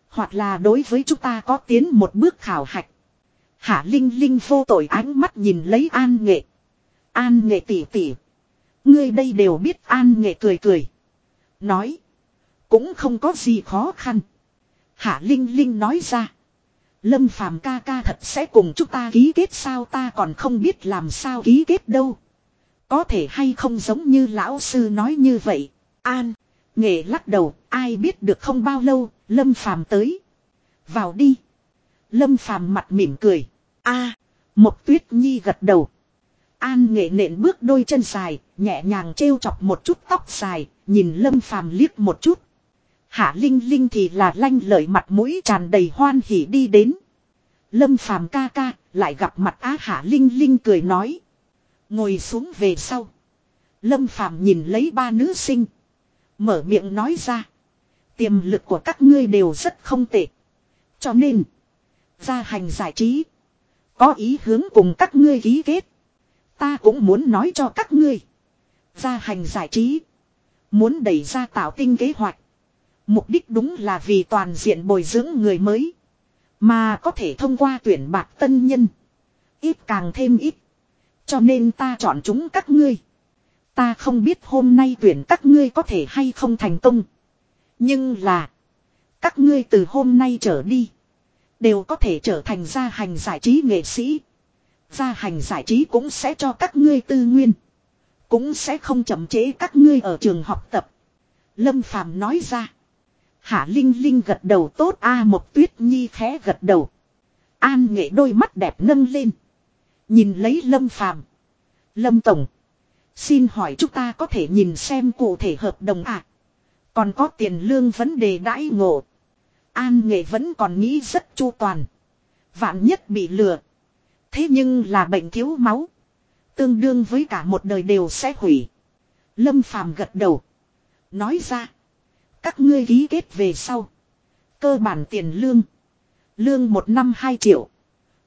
Hoặc là đối với chúng ta có tiến một bước khảo hạch. Hạ Linh Linh vô tội ánh mắt nhìn lấy An Nghệ. An Nghệ tỉ tỉ. Ngươi đây đều biết An Nghệ cười cười. Nói. Cũng không có gì khó khăn. Hạ Linh Linh nói ra. Lâm Phàm ca ca thật sẽ cùng chúng ta ký kết sao ta còn không biết làm sao ký kết đâu. Có thể hay không giống như lão sư nói như vậy. An. Nghệ lắc đầu. Ai biết được không bao lâu. Lâm Phàm tới. Vào đi. Lâm Phàm mặt mỉm cười. a Một tuyết nhi gật đầu. An nghệ nện bước đôi chân dài, nhẹ nhàng trêu chọc một chút tóc dài, nhìn Lâm Phàm liếc một chút. Hạ Linh Linh thì là lanh lợi mặt mũi tràn đầy hoan hỉ đi đến. Lâm Phàm ca ca, lại gặp mặt Á Hạ Linh Linh cười nói. Ngồi xuống về sau. Lâm Phàm nhìn lấy ba nữ sinh. Mở miệng nói ra. Tiềm lực của các ngươi đều rất không tệ. Cho nên. Gia hành giải trí. Có ý hướng cùng các ngươi ký kết. Ta cũng muốn nói cho các ngươi. Gia hành giải trí. Muốn đẩy ra tạo tinh kế hoạch. Mục đích đúng là vì toàn diện bồi dưỡng người mới. Mà có thể thông qua tuyển bạc tân nhân. Ít càng thêm ít. Cho nên ta chọn chúng các ngươi. Ta không biết hôm nay tuyển các ngươi có thể hay không thành công. Nhưng là. Các ngươi từ hôm nay trở đi. Đều có thể trở thành gia hành giải trí nghệ sĩ. Gia hành giải trí cũng sẽ cho các ngươi tư nguyên. Cũng sẽ không chậm chế các ngươi ở trường học tập. Lâm Phàm nói ra. Hạ Linh Linh gật đầu tốt, a một tuyết nhi khẽ gật đầu. An nghệ đôi mắt đẹp nâng lên. Nhìn lấy Lâm Phàm Lâm Tổng. Xin hỏi chúng ta có thể nhìn xem cụ thể hợp đồng à? Còn có tiền lương vấn đề đãi ngộ. An nghệ vẫn còn nghĩ rất chu toàn. Vạn nhất bị lừa. Thế nhưng là bệnh thiếu máu. Tương đương với cả một đời đều sẽ hủy. Lâm Phàm gật đầu. Nói ra. Các ngươi ký kết về sau. Cơ bản tiền lương. Lương một năm 2 triệu.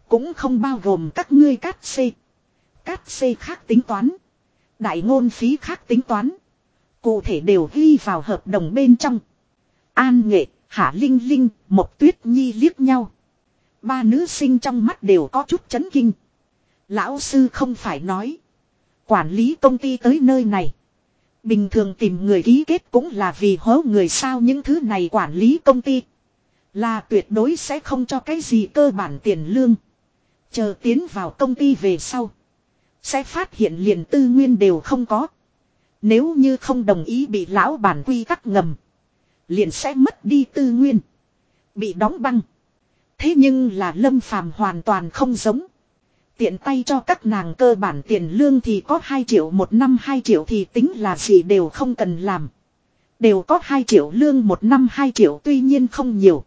Cũng không bao gồm các ngươi cát xê. Cát xê khác tính toán. Đại ngôn phí khác tính toán. Cụ thể đều ghi vào hợp đồng bên trong. An nghệ, hạ linh linh, một tuyết nhi liếc nhau. Ba nữ sinh trong mắt đều có chút chấn kinh. Lão sư không phải nói. Quản lý công ty tới nơi này. Bình thường tìm người ký kết cũng là vì hố người sao những thứ này quản lý công ty. Là tuyệt đối sẽ không cho cái gì cơ bản tiền lương. Chờ tiến vào công ty về sau. Sẽ phát hiện liền tư nguyên đều không có. Nếu như không đồng ý bị lão bản quy tắc ngầm. Liền sẽ mất đi tư nguyên. Bị đóng băng. Thế nhưng là lâm phàm hoàn toàn không giống. Tiện tay cho các nàng cơ bản tiền lương thì có 2 triệu, một năm 2 triệu thì tính là gì đều không cần làm. Đều có 2 triệu lương, một năm 2 triệu tuy nhiên không nhiều.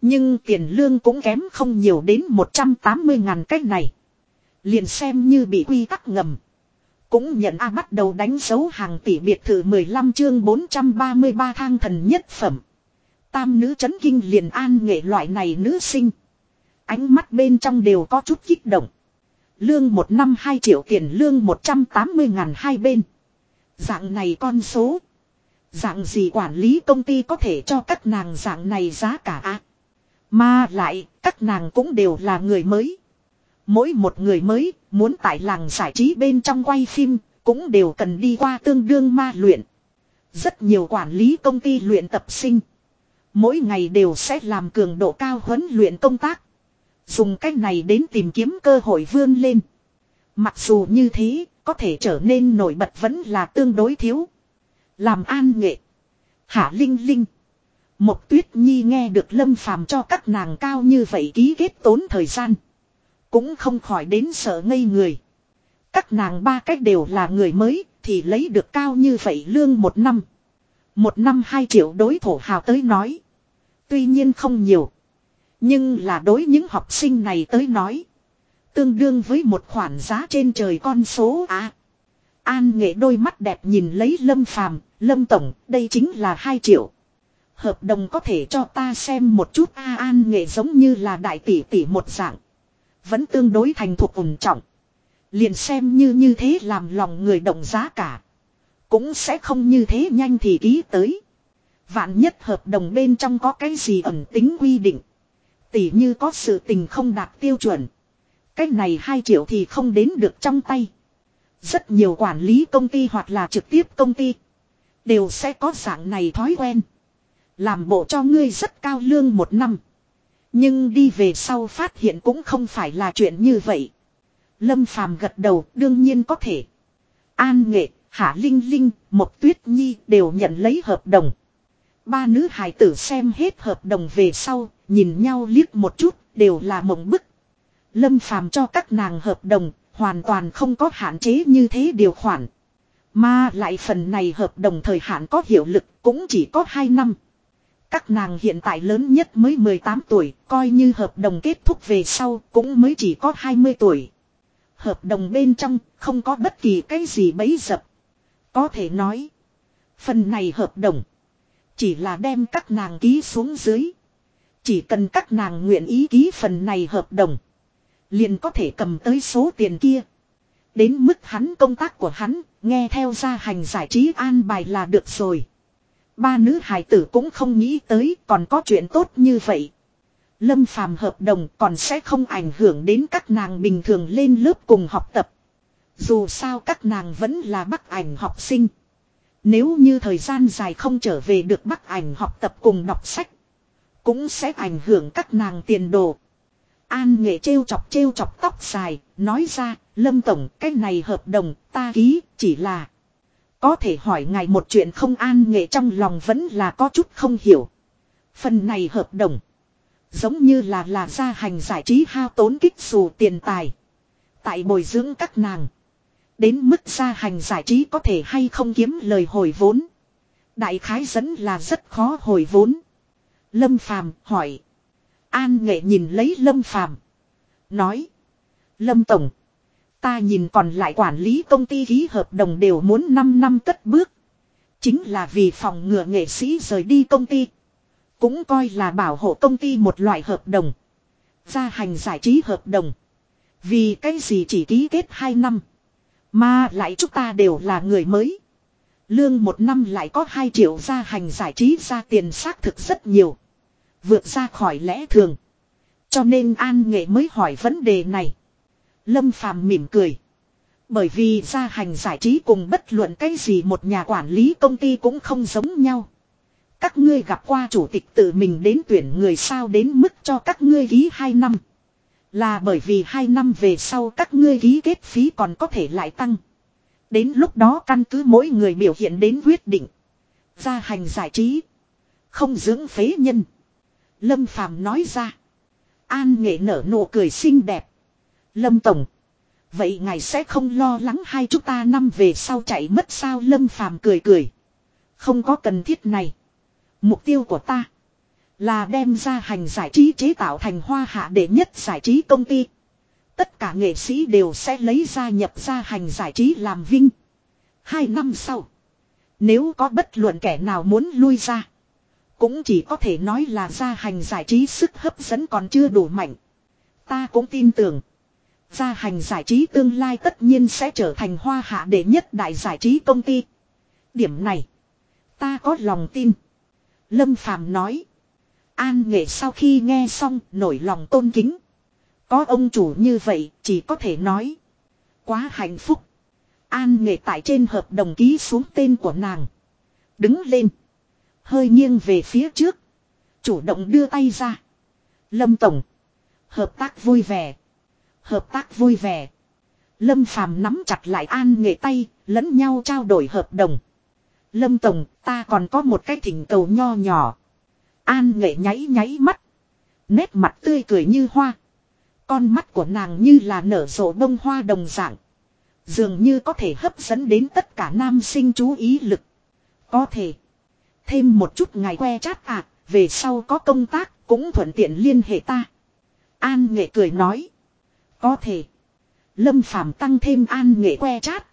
Nhưng tiền lương cũng kém không nhiều đến 180 ngàn cách này. Liền xem như bị quy tắc ngầm. Cũng nhận A bắt đầu đánh dấu hàng tỷ biệt thự 15 chương 433 thang thần nhất phẩm. Tam nữ chấn kinh liền an nghệ loại này nữ sinh. Ánh mắt bên trong đều có chút kích động. Lương một năm 2 triệu tiền lương 180 ngàn hai bên. Dạng này con số. Dạng gì quản lý công ty có thể cho các nàng dạng này giá cả á. Mà lại, các nàng cũng đều là người mới. Mỗi một người mới, muốn tại làng giải trí bên trong quay phim, cũng đều cần đi qua tương đương ma luyện. Rất nhiều quản lý công ty luyện tập sinh. Mỗi ngày đều sẽ làm cường độ cao huấn luyện công tác. Dùng cách này đến tìm kiếm cơ hội vươn lên. Mặc dù như thế, có thể trở nên nổi bật vẫn là tương đối thiếu. Làm an nghệ. Hạ Linh Linh. Một tuyết nhi nghe được lâm phàm cho các nàng cao như vậy ký kết tốn thời gian. Cũng không khỏi đến sợ ngây người. Các nàng ba cách đều là người mới thì lấy được cao như vậy lương một năm. Một năm hai triệu đối thổ hào tới nói. Tuy nhiên không nhiều. Nhưng là đối những học sinh này tới nói. Tương đương với một khoản giá trên trời con số á. An nghệ đôi mắt đẹp nhìn lấy lâm phàm, lâm tổng, đây chính là 2 triệu. Hợp đồng có thể cho ta xem một chút A an nghệ giống như là đại tỷ tỷ một dạng. Vẫn tương đối thành thuộc ủng trọng. Liền xem như như thế làm lòng người động giá cả. Cũng sẽ không như thế nhanh thì ký tới. Vạn nhất hợp đồng bên trong có cái gì ẩn tính quy định. Tỷ như có sự tình không đạt tiêu chuẩn. Cái này 2 triệu thì không đến được trong tay. Rất nhiều quản lý công ty hoặc là trực tiếp công ty. Đều sẽ có dạng này thói quen. Làm bộ cho ngươi rất cao lương một năm. Nhưng đi về sau phát hiện cũng không phải là chuyện như vậy. Lâm Phàm gật đầu đương nhiên có thể. An Nghệ, Hạ Linh Linh, mộc Tuyết Nhi đều nhận lấy hợp đồng. Ba nữ hài tử xem hết hợp đồng về sau, nhìn nhau liếc một chút, đều là mộng bức. Lâm Phàm cho các nàng hợp đồng, hoàn toàn không có hạn chế như thế điều khoản. Mà lại phần này hợp đồng thời hạn có hiệu lực cũng chỉ có 2 năm. Các nàng hiện tại lớn nhất mới 18 tuổi, coi như hợp đồng kết thúc về sau cũng mới chỉ có 20 tuổi. Hợp đồng bên trong không có bất kỳ cái gì bấy dập. Có thể nói, phần này hợp đồng chỉ là đem các nàng ký xuống dưới. Chỉ cần các nàng nguyện ý ký phần này hợp đồng. Liền có thể cầm tới số tiền kia. Đến mức hắn công tác của hắn, nghe theo gia hành giải trí an bài là được rồi. Ba nữ hài tử cũng không nghĩ tới còn có chuyện tốt như vậy. Lâm phàm hợp đồng còn sẽ không ảnh hưởng đến các nàng bình thường lên lớp cùng học tập. Dù sao các nàng vẫn là bắc ảnh học sinh. Nếu như thời gian dài không trở về được bắc ảnh học tập cùng đọc sách. Cũng sẽ ảnh hưởng các nàng tiền đồ. An nghệ trêu chọc trêu chọc tóc dài, nói ra, Lâm Tổng, cái này hợp đồng, ta ký, chỉ là... Có thể hỏi ngài một chuyện không an nghệ trong lòng vẫn là có chút không hiểu. Phần này hợp đồng. Giống như là là gia hành giải trí hao tốn kích dù tiền tài. Tại bồi dưỡng các nàng. Đến mức gia hành giải trí có thể hay không kiếm lời hồi vốn. Đại khái dẫn là rất khó hồi vốn. Lâm Phàm hỏi. An nghệ nhìn lấy Lâm Phàm Nói. Lâm Tổng. Ta nhìn còn lại quản lý công ty ký hợp đồng đều muốn 5 năm cất bước. Chính là vì phòng ngừa nghệ sĩ rời đi công ty. Cũng coi là bảo hộ công ty một loại hợp đồng. Gia hành giải trí hợp đồng. Vì cái gì chỉ ký kết 2 năm. Mà lại chúng ta đều là người mới. Lương một năm lại có 2 triệu ra hành giải trí ra tiền xác thực rất nhiều. Vượt ra khỏi lẽ thường. Cho nên An Nghệ mới hỏi vấn đề này. Lâm Phàm mỉm cười. Bởi vì gia hành giải trí cùng bất luận cái gì một nhà quản lý công ty cũng không giống nhau. Các ngươi gặp qua chủ tịch tự mình đến tuyển người sao đến mức cho các ngươi ký 2 năm. Là bởi vì 2 năm về sau các ngươi ký kết phí còn có thể lại tăng. Đến lúc đó căn cứ mỗi người biểu hiện đến quyết định. Gia hành giải trí. Không dưỡng phế nhân. Lâm Phàm nói ra. An nghệ nở nụ cười xinh đẹp. Lâm Tổng. Vậy ngài sẽ không lo lắng hai chúng ta năm về sau chạy mất sao Lâm Phàm cười cười. Không có cần thiết này. Mục tiêu của ta. Là đem ra hành giải trí chế tạo thành hoa hạ đệ nhất giải trí công ty. Tất cả nghệ sĩ đều sẽ lấy ra nhập ra hành giải trí làm vinh. Hai năm sau. Nếu có bất luận kẻ nào muốn lui ra. Cũng chỉ có thể nói là gia hành giải trí sức hấp dẫn còn chưa đủ mạnh. Ta cũng tin tưởng. Gia hành giải trí tương lai tất nhiên sẽ trở thành hoa hạ đệ nhất đại giải trí công ty. Điểm này. Ta có lòng tin. Lâm Phàm nói. An nghệ sau khi nghe xong nổi lòng tôn kính. Có ông chủ như vậy chỉ có thể nói. Quá hạnh phúc. An nghệ tại trên hợp đồng ký xuống tên của nàng. Đứng lên. Hơi nghiêng về phía trước. Chủ động đưa tay ra. Lâm Tổng. Hợp tác vui vẻ. Hợp tác vui vẻ. Lâm Phàm nắm chặt lại an nghệ tay, lẫn nhau trao đổi hợp đồng. Lâm Tổng, ta còn có một cái thỉnh cầu nho nhỏ. An nghệ nháy nháy mắt. Nét mặt tươi cười như hoa. Con mắt của nàng như là nở rộ bông hoa đồng dạng. Dường như có thể hấp dẫn đến tất cả nam sinh chú ý lực. Có thể. Thêm một chút ngày que chát à, về sau có công tác cũng thuận tiện liên hệ ta. An nghệ cười nói. Có thể. Lâm Phàm tăng thêm an nghệ que chát.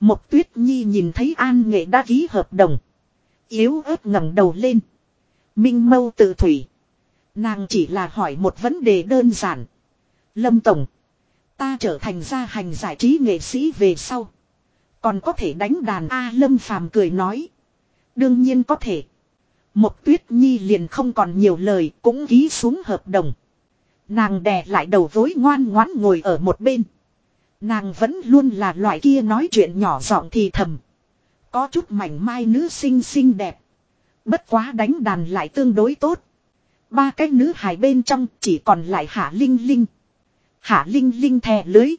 Một tuyết nhi nhìn thấy an nghệ đã ký hợp đồng. Yếu ớt ngẩng đầu lên. Minh mâu tự thủy. Nàng chỉ là hỏi một vấn đề đơn giản. Lâm Tổng. Ta trở thành gia hành giải trí nghệ sĩ về sau. Còn có thể đánh đàn A Lâm Phàm cười nói. Đương nhiên có thể. Một tuyết nhi liền không còn nhiều lời, cũng ký xuống hợp đồng. Nàng đè lại đầu vối ngoan ngoãn ngồi ở một bên. Nàng vẫn luôn là loại kia nói chuyện nhỏ giọng thì thầm. Có chút mảnh mai nữ xinh xinh đẹp. Bất quá đánh đàn lại tương đối tốt. Ba cái nữ hài bên trong chỉ còn lại Hạ Linh Linh. Hạ Linh Linh thè lưới.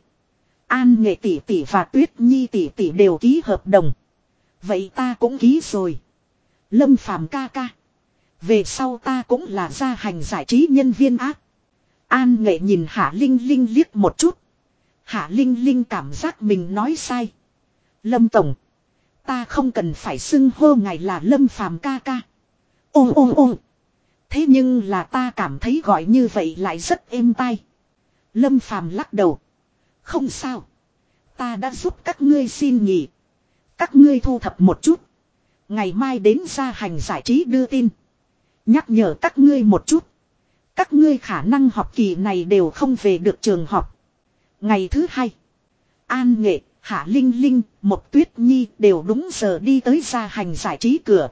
An nghệ tỷ tỷ và Tuyết Nhi tỷ tỷ đều ký hợp đồng. Vậy ta cũng ký rồi. Lâm Phàm ca ca. Về sau ta cũng là gia hành giải trí nhân viên ác. An nghệ nhìn Hạ Linh Linh liếc một chút. Hạ Linh Linh cảm giác mình nói sai. Lâm Tổng. Ta không cần phải xưng hô ngài là Lâm Phàm ca ca. Ô ô ô. Thế nhưng là ta cảm thấy gọi như vậy lại rất êm tai. Lâm Phàm lắc đầu. Không sao. Ta đã giúp các ngươi xin nghỉ. Các ngươi thu thập một chút. Ngày mai đến ra hành giải trí đưa tin. Nhắc nhở các ngươi một chút. Các ngươi khả năng học kỳ này đều không về được trường học. Ngày thứ hai. An Nghệ, Hạ Linh Linh, một Tuyết Nhi đều đúng giờ đi tới gia hành giải trí cửa.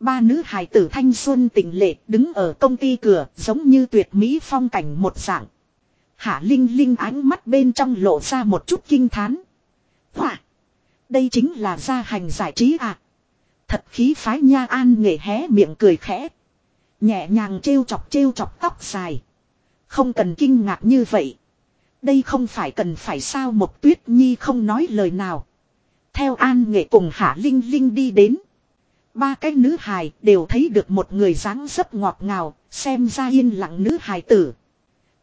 Ba nữ hài tử thanh xuân tỉnh lệ đứng ở công ty cửa giống như tuyệt mỹ phong cảnh một dạng. Hạ Linh Linh ánh mắt bên trong lộ ra một chút kinh thán. Hỏa! Đây chính là gia hành giải trí à? Thật khí phái nha an nghệ hé miệng cười khẽ. Nhẹ nhàng trêu chọc trêu chọc tóc dài. Không cần kinh ngạc như vậy. Đây không phải cần phải sao một tuyết nhi không nói lời nào. Theo an nghệ cùng hạ linh linh đi đến. Ba cái nữ hài đều thấy được một người dáng dấp ngọt ngào, xem ra yên lặng nữ hài tử.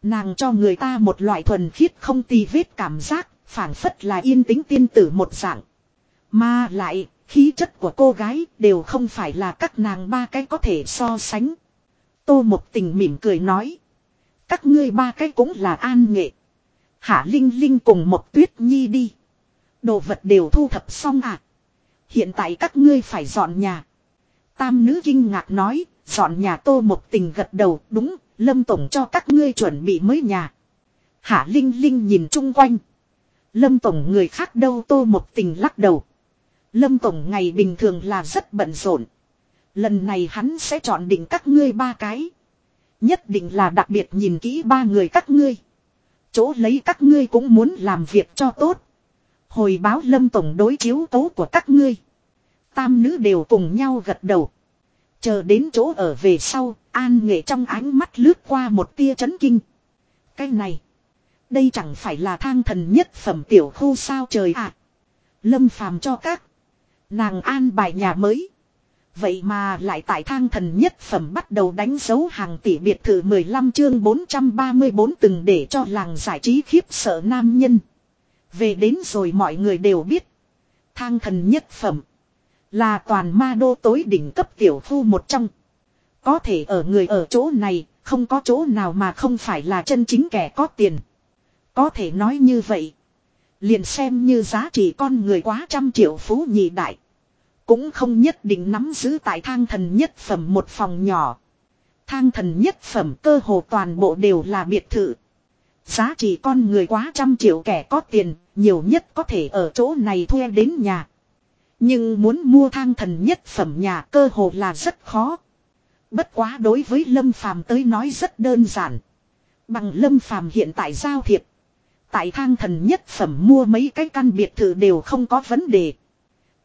Nàng cho người ta một loại thuần khiết không tì vết cảm giác, phản phất là yên tĩnh tiên tử một dạng. Mà lại, khí chất của cô gái đều không phải là các nàng ba cái có thể so sánh. Tô một tình mỉm cười nói. Các ngươi ba cái cũng là an nghệ. Hạ Linh Linh cùng một tuyết nhi đi. Đồ vật đều thu thập xong à. Hiện tại các ngươi phải dọn nhà. Tam nữ kinh ngạc nói, dọn nhà tô một tình gật đầu, đúng, lâm tổng cho các ngươi chuẩn bị mới nhà. Hạ Linh Linh nhìn chung quanh. Lâm Tổng người khác đâu tô một tình lắc đầu. Lâm Tổng ngày bình thường là rất bận rộn. Lần này hắn sẽ chọn định các ngươi ba cái. Nhất định là đặc biệt nhìn kỹ ba người các ngươi. Chỗ lấy các ngươi cũng muốn làm việc cho tốt. Hồi báo lâm tổng đối chiếu tố của các ngươi. Tam nữ đều cùng nhau gật đầu. Chờ đến chỗ ở về sau, an nghệ trong ánh mắt lướt qua một tia chấn kinh. Cái này, đây chẳng phải là thang thần nhất phẩm tiểu khu sao trời ạ. À. Lâm phàm cho các. Nàng an bài nhà mới. Vậy mà lại tại thang thần nhất phẩm bắt đầu đánh dấu hàng tỷ biệt thự 15 chương 434 từng để cho làng giải trí khiếp sợ nam nhân. Về đến rồi mọi người đều biết. Thang thần nhất phẩm. Là toàn ma đô tối đỉnh cấp tiểu khu một trong. Có thể ở người ở chỗ này, không có chỗ nào mà không phải là chân chính kẻ có tiền. Có thể nói như vậy. Liền xem như giá trị con người quá trăm triệu phú nhị đại. Cũng không nhất định nắm giữ tại thang thần nhất phẩm một phòng nhỏ. Thang thần nhất phẩm cơ hồ toàn bộ đều là biệt thự. Giá trị con người quá trăm triệu kẻ có tiền, nhiều nhất có thể ở chỗ này thuê đến nhà. Nhưng muốn mua thang thần nhất phẩm nhà cơ hồ là rất khó. Bất quá đối với Lâm Phàm tới nói rất đơn giản. Bằng Lâm Phàm hiện tại giao thiệp. Tại thang thần nhất phẩm mua mấy cái căn biệt thự đều không có vấn đề.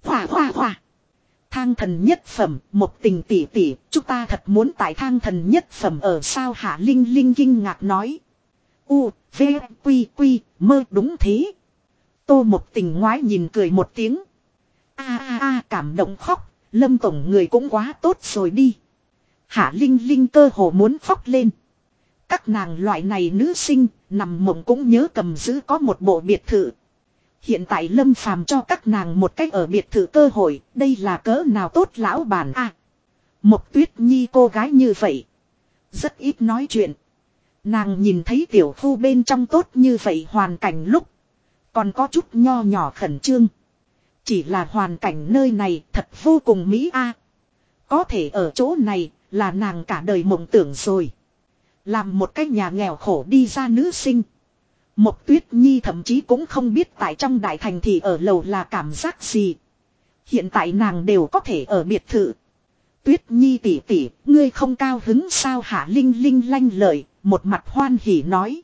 Hòa hòa hòa. Thang thần nhất phẩm, một tình tỷ tỷ, chúng ta thật muốn tại thang thần nhất phẩm ở sao hạ Linh Linh kinh ngạc nói. U, V, Quy, Quy, mơ đúng thế. Tô một tình ngoái nhìn cười một tiếng. a a a cảm động khóc, lâm tổng người cũng quá tốt rồi đi. Hạ Linh Linh cơ hồ muốn khóc lên. Các nàng loại này nữ sinh, nằm mộng cũng nhớ cầm giữ có một bộ biệt thự. Hiện tại Lâm Phàm cho các nàng một cách ở biệt thự cơ hội, đây là cỡ nào tốt lão bản a. một tuyết nhi cô gái như vậy. Rất ít nói chuyện. Nàng nhìn thấy tiểu khu bên trong tốt như vậy hoàn cảnh lúc. Còn có chút nho nhỏ khẩn trương. Chỉ là hoàn cảnh nơi này thật vô cùng mỹ a. Có thể ở chỗ này là nàng cả đời mộng tưởng rồi. Làm một cái nhà nghèo khổ đi ra nữ sinh. Một tuyết nhi thậm chí cũng không biết tại trong đại thành thì ở lầu là cảm giác gì. Hiện tại nàng đều có thể ở biệt thự. Tuyết nhi tỷ tỷ, ngươi không cao hứng sao hả linh linh lanh lợi, một mặt hoan hỉ nói.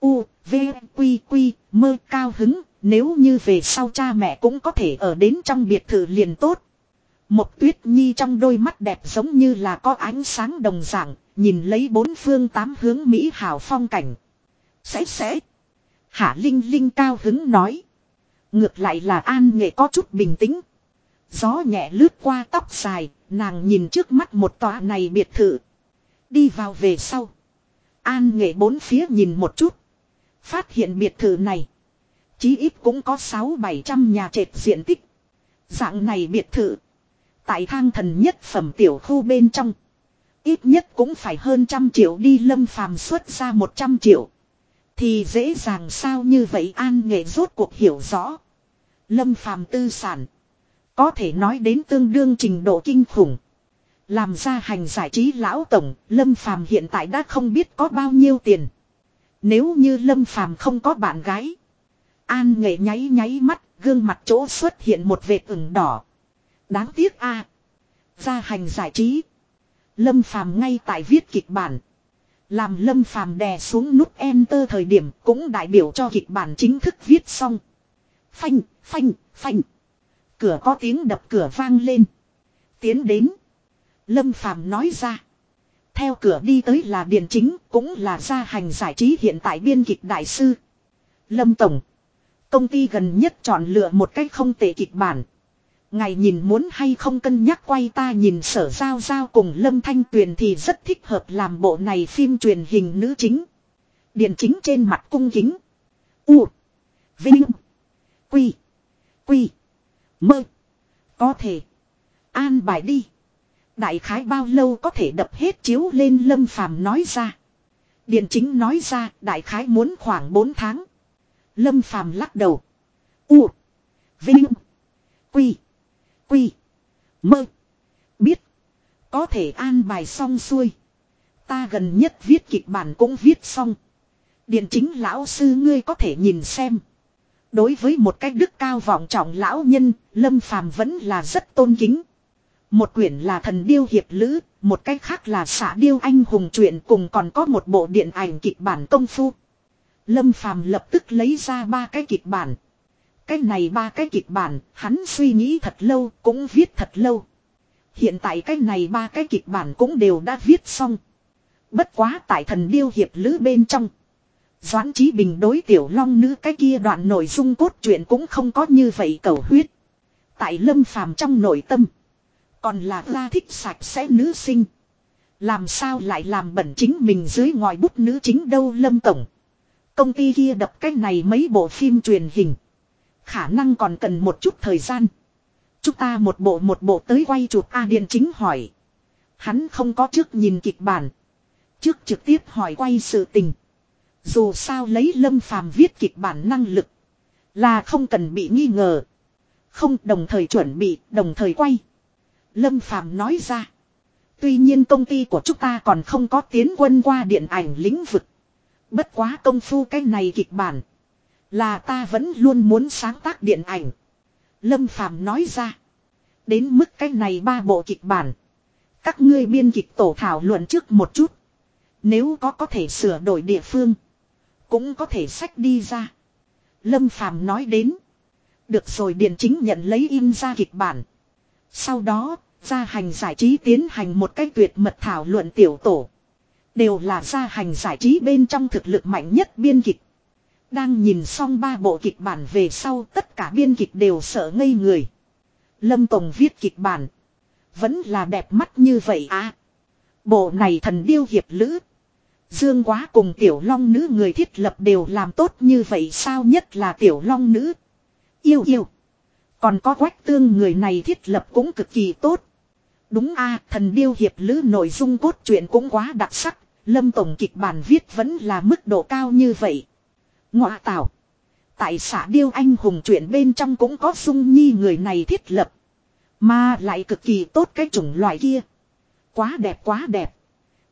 U, V, Quy, Quy, mơ cao hứng, nếu như về sau cha mẹ cũng có thể ở đến trong biệt thự liền tốt. Một tuyết nhi trong đôi mắt đẹp giống như là có ánh sáng đồng dạng, nhìn lấy bốn phương tám hướng Mỹ hảo phong cảnh. Sẽ sẽ. Hạ Linh Linh cao hứng nói. Ngược lại là An Nghệ có chút bình tĩnh. Gió nhẹ lướt qua tóc dài, nàng nhìn trước mắt một tòa này biệt thự. Đi vào về sau. An Nghệ bốn phía nhìn một chút. Phát hiện biệt thự này. Chí ít cũng có 6-700 nhà trệt diện tích. Dạng này biệt thự. Tại thang thần nhất phẩm tiểu khu bên trong. Ít nhất cũng phải hơn trăm triệu đi lâm phàm xuất ra 100 triệu. Thì dễ dàng sao như vậy an nghệ rốt cuộc hiểu rõ. Lâm phàm tư sản. Có thể nói đến tương đương trình độ kinh khủng. Làm ra hành giải trí lão tổng, Lâm Phàm hiện tại đã không biết có bao nhiêu tiền. Nếu như Lâm Phàm không có bạn gái. An nghệ nháy nháy mắt, gương mặt chỗ xuất hiện một vệt ửng đỏ. Đáng tiếc a Ra hành giải trí. Lâm Phàm ngay tại viết kịch bản. Làm lâm phàm đè xuống nút enter thời điểm cũng đại biểu cho kịch bản chính thức viết xong. Phanh, phanh, phanh. Cửa có tiếng đập cửa vang lên. Tiến đến. Lâm phàm nói ra. Theo cửa đi tới là điện chính cũng là gia hành giải trí hiện tại biên kịch đại sư. Lâm Tổng. Công ty gần nhất chọn lựa một cách không tệ kịch bản. Ngài nhìn muốn hay không cân nhắc quay ta nhìn sở giao giao cùng Lâm Thanh Tuyền thì rất thích hợp làm bộ này phim truyền hình nữ chính. Điện chính trên mặt cung kính. U. Vinh. Quy. Quy. Mơ. Có thể. An bài đi. Đại khái bao lâu có thể đập hết chiếu lên Lâm Phàm nói ra. Điện chính nói ra, đại khái muốn khoảng 4 tháng. Lâm Phàm lắc đầu. U. Vinh. Quy. Quy. Mơ. Biết. Có thể an bài xong xuôi. Ta gần nhất viết kịch bản cũng viết xong. Điện chính lão sư ngươi có thể nhìn xem. Đối với một cái đức cao vọng trọng lão nhân, Lâm Phàm vẫn là rất tôn kính. Một quyển là thần điêu hiệp lữ, một cách khác là xạ điêu anh hùng truyện cùng còn có một bộ điện ảnh kịch bản công phu. Lâm Phàm lập tức lấy ra ba cái kịch bản. Cái này ba cái kịch bản, hắn suy nghĩ thật lâu, cũng viết thật lâu. Hiện tại cái này ba cái kịch bản cũng đều đã viết xong. Bất quá tại thần điêu hiệp lữ bên trong. Doãn Chí Bình đối tiểu long nữ cái kia đoạn nội dung cốt truyện cũng không có như vậy cầu huyết. Tại lâm phàm trong nội tâm. Còn là ra thích sạch sẽ nữ sinh. Làm sao lại làm bẩn chính mình dưới ngoài bút nữ chính đâu lâm tổng. Công ty kia đập cái này mấy bộ phim truyền hình. Khả năng còn cần một chút thời gian. Chúng ta một bộ một bộ tới quay chụp A Điện chính hỏi. Hắn không có trước nhìn kịch bản. Trước trực tiếp hỏi quay sự tình. Dù sao lấy lâm phàm viết kịch bản năng lực. Là không cần bị nghi ngờ. Không đồng thời chuẩn bị, đồng thời quay. Lâm phàm nói ra. Tuy nhiên công ty của chúng ta còn không có tiến quân qua điện ảnh lĩnh vực. Bất quá công phu cái này kịch bản. Là ta vẫn luôn muốn sáng tác điện ảnh. Lâm Phàm nói ra. Đến mức cái này ba bộ kịch bản. Các ngươi biên kịch tổ thảo luận trước một chút. Nếu có có thể sửa đổi địa phương. Cũng có thể sách đi ra. Lâm Phàm nói đến. Được rồi điện Chính nhận lấy in ra kịch bản. Sau đó, gia hành giải trí tiến hành một cách tuyệt mật thảo luận tiểu tổ. Đều là gia hành giải trí bên trong thực lực mạnh nhất biên kịch. Đang nhìn xong ba bộ kịch bản về sau, tất cả biên kịch đều sợ ngây người. Lâm tổng viết kịch bản. Vẫn là đẹp mắt như vậy à. Bộ này thần điêu hiệp lữ. Dương quá cùng tiểu long nữ người thiết lập đều làm tốt như vậy sao nhất là tiểu long nữ. Yêu yêu. Còn có quách tương người này thiết lập cũng cực kỳ tốt. Đúng a, thần điêu hiệp lữ nội dung cốt truyện cũng quá đặc sắc. Lâm Tổng kịch bản viết vẫn là mức độ cao như vậy. Ngọa tạo. Tại xã điêu anh hùng chuyện bên trong cũng có sung nhi người này thiết lập. Mà lại cực kỳ tốt cái chủng loại kia. Quá đẹp quá đẹp.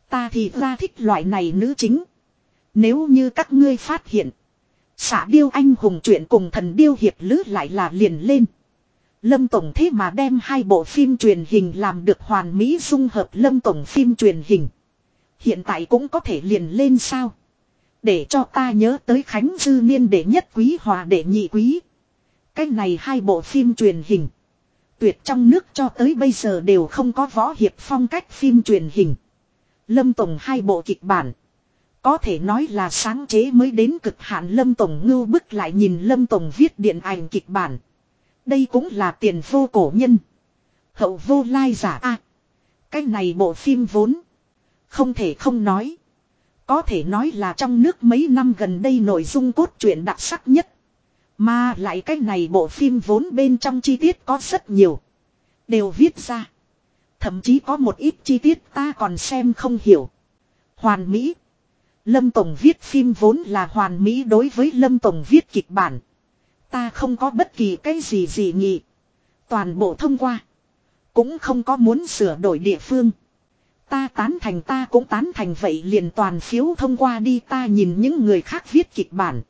Ta thì ra thích loại này nữ chính. Nếu như các ngươi phát hiện. Xã điêu anh hùng chuyện cùng thần điêu hiệp lữ lại là liền lên. Lâm Tổng thế mà đem hai bộ phim truyền hình làm được hoàn mỹ dung hợp Lâm Tổng phim truyền hình. Hiện tại cũng có thể liền lên sao. Để cho ta nhớ tới Khánh Dư Niên để nhất quý hòa để nhị quý. Cái này hai bộ phim truyền hình. Tuyệt trong nước cho tới bây giờ đều không có võ hiệp phong cách phim truyền hình. Lâm Tổng hai bộ kịch bản. Có thể nói là sáng chế mới đến cực hạn Lâm Tổng ngưu bức lại nhìn Lâm Tổng viết điện ảnh kịch bản. Đây cũng là tiền vô cổ nhân. Hậu vô lai giả a Cái này bộ phim vốn. Không thể không nói. Có thể nói là trong nước mấy năm gần đây nội dung cốt truyện đặc sắc nhất. Mà lại cái này bộ phim vốn bên trong chi tiết có rất nhiều. Đều viết ra. Thậm chí có một ít chi tiết ta còn xem không hiểu. Hoàn Mỹ. Lâm Tổng viết phim vốn là hoàn mỹ đối với Lâm Tổng viết kịch bản. Ta không có bất kỳ cái gì gì nhỉ. Toàn bộ thông qua. Cũng không có muốn sửa đổi địa phương. Ta tán thành, ta cũng tán thành vậy liền toàn phiếu thông qua đi, ta nhìn những người khác viết kịch bản.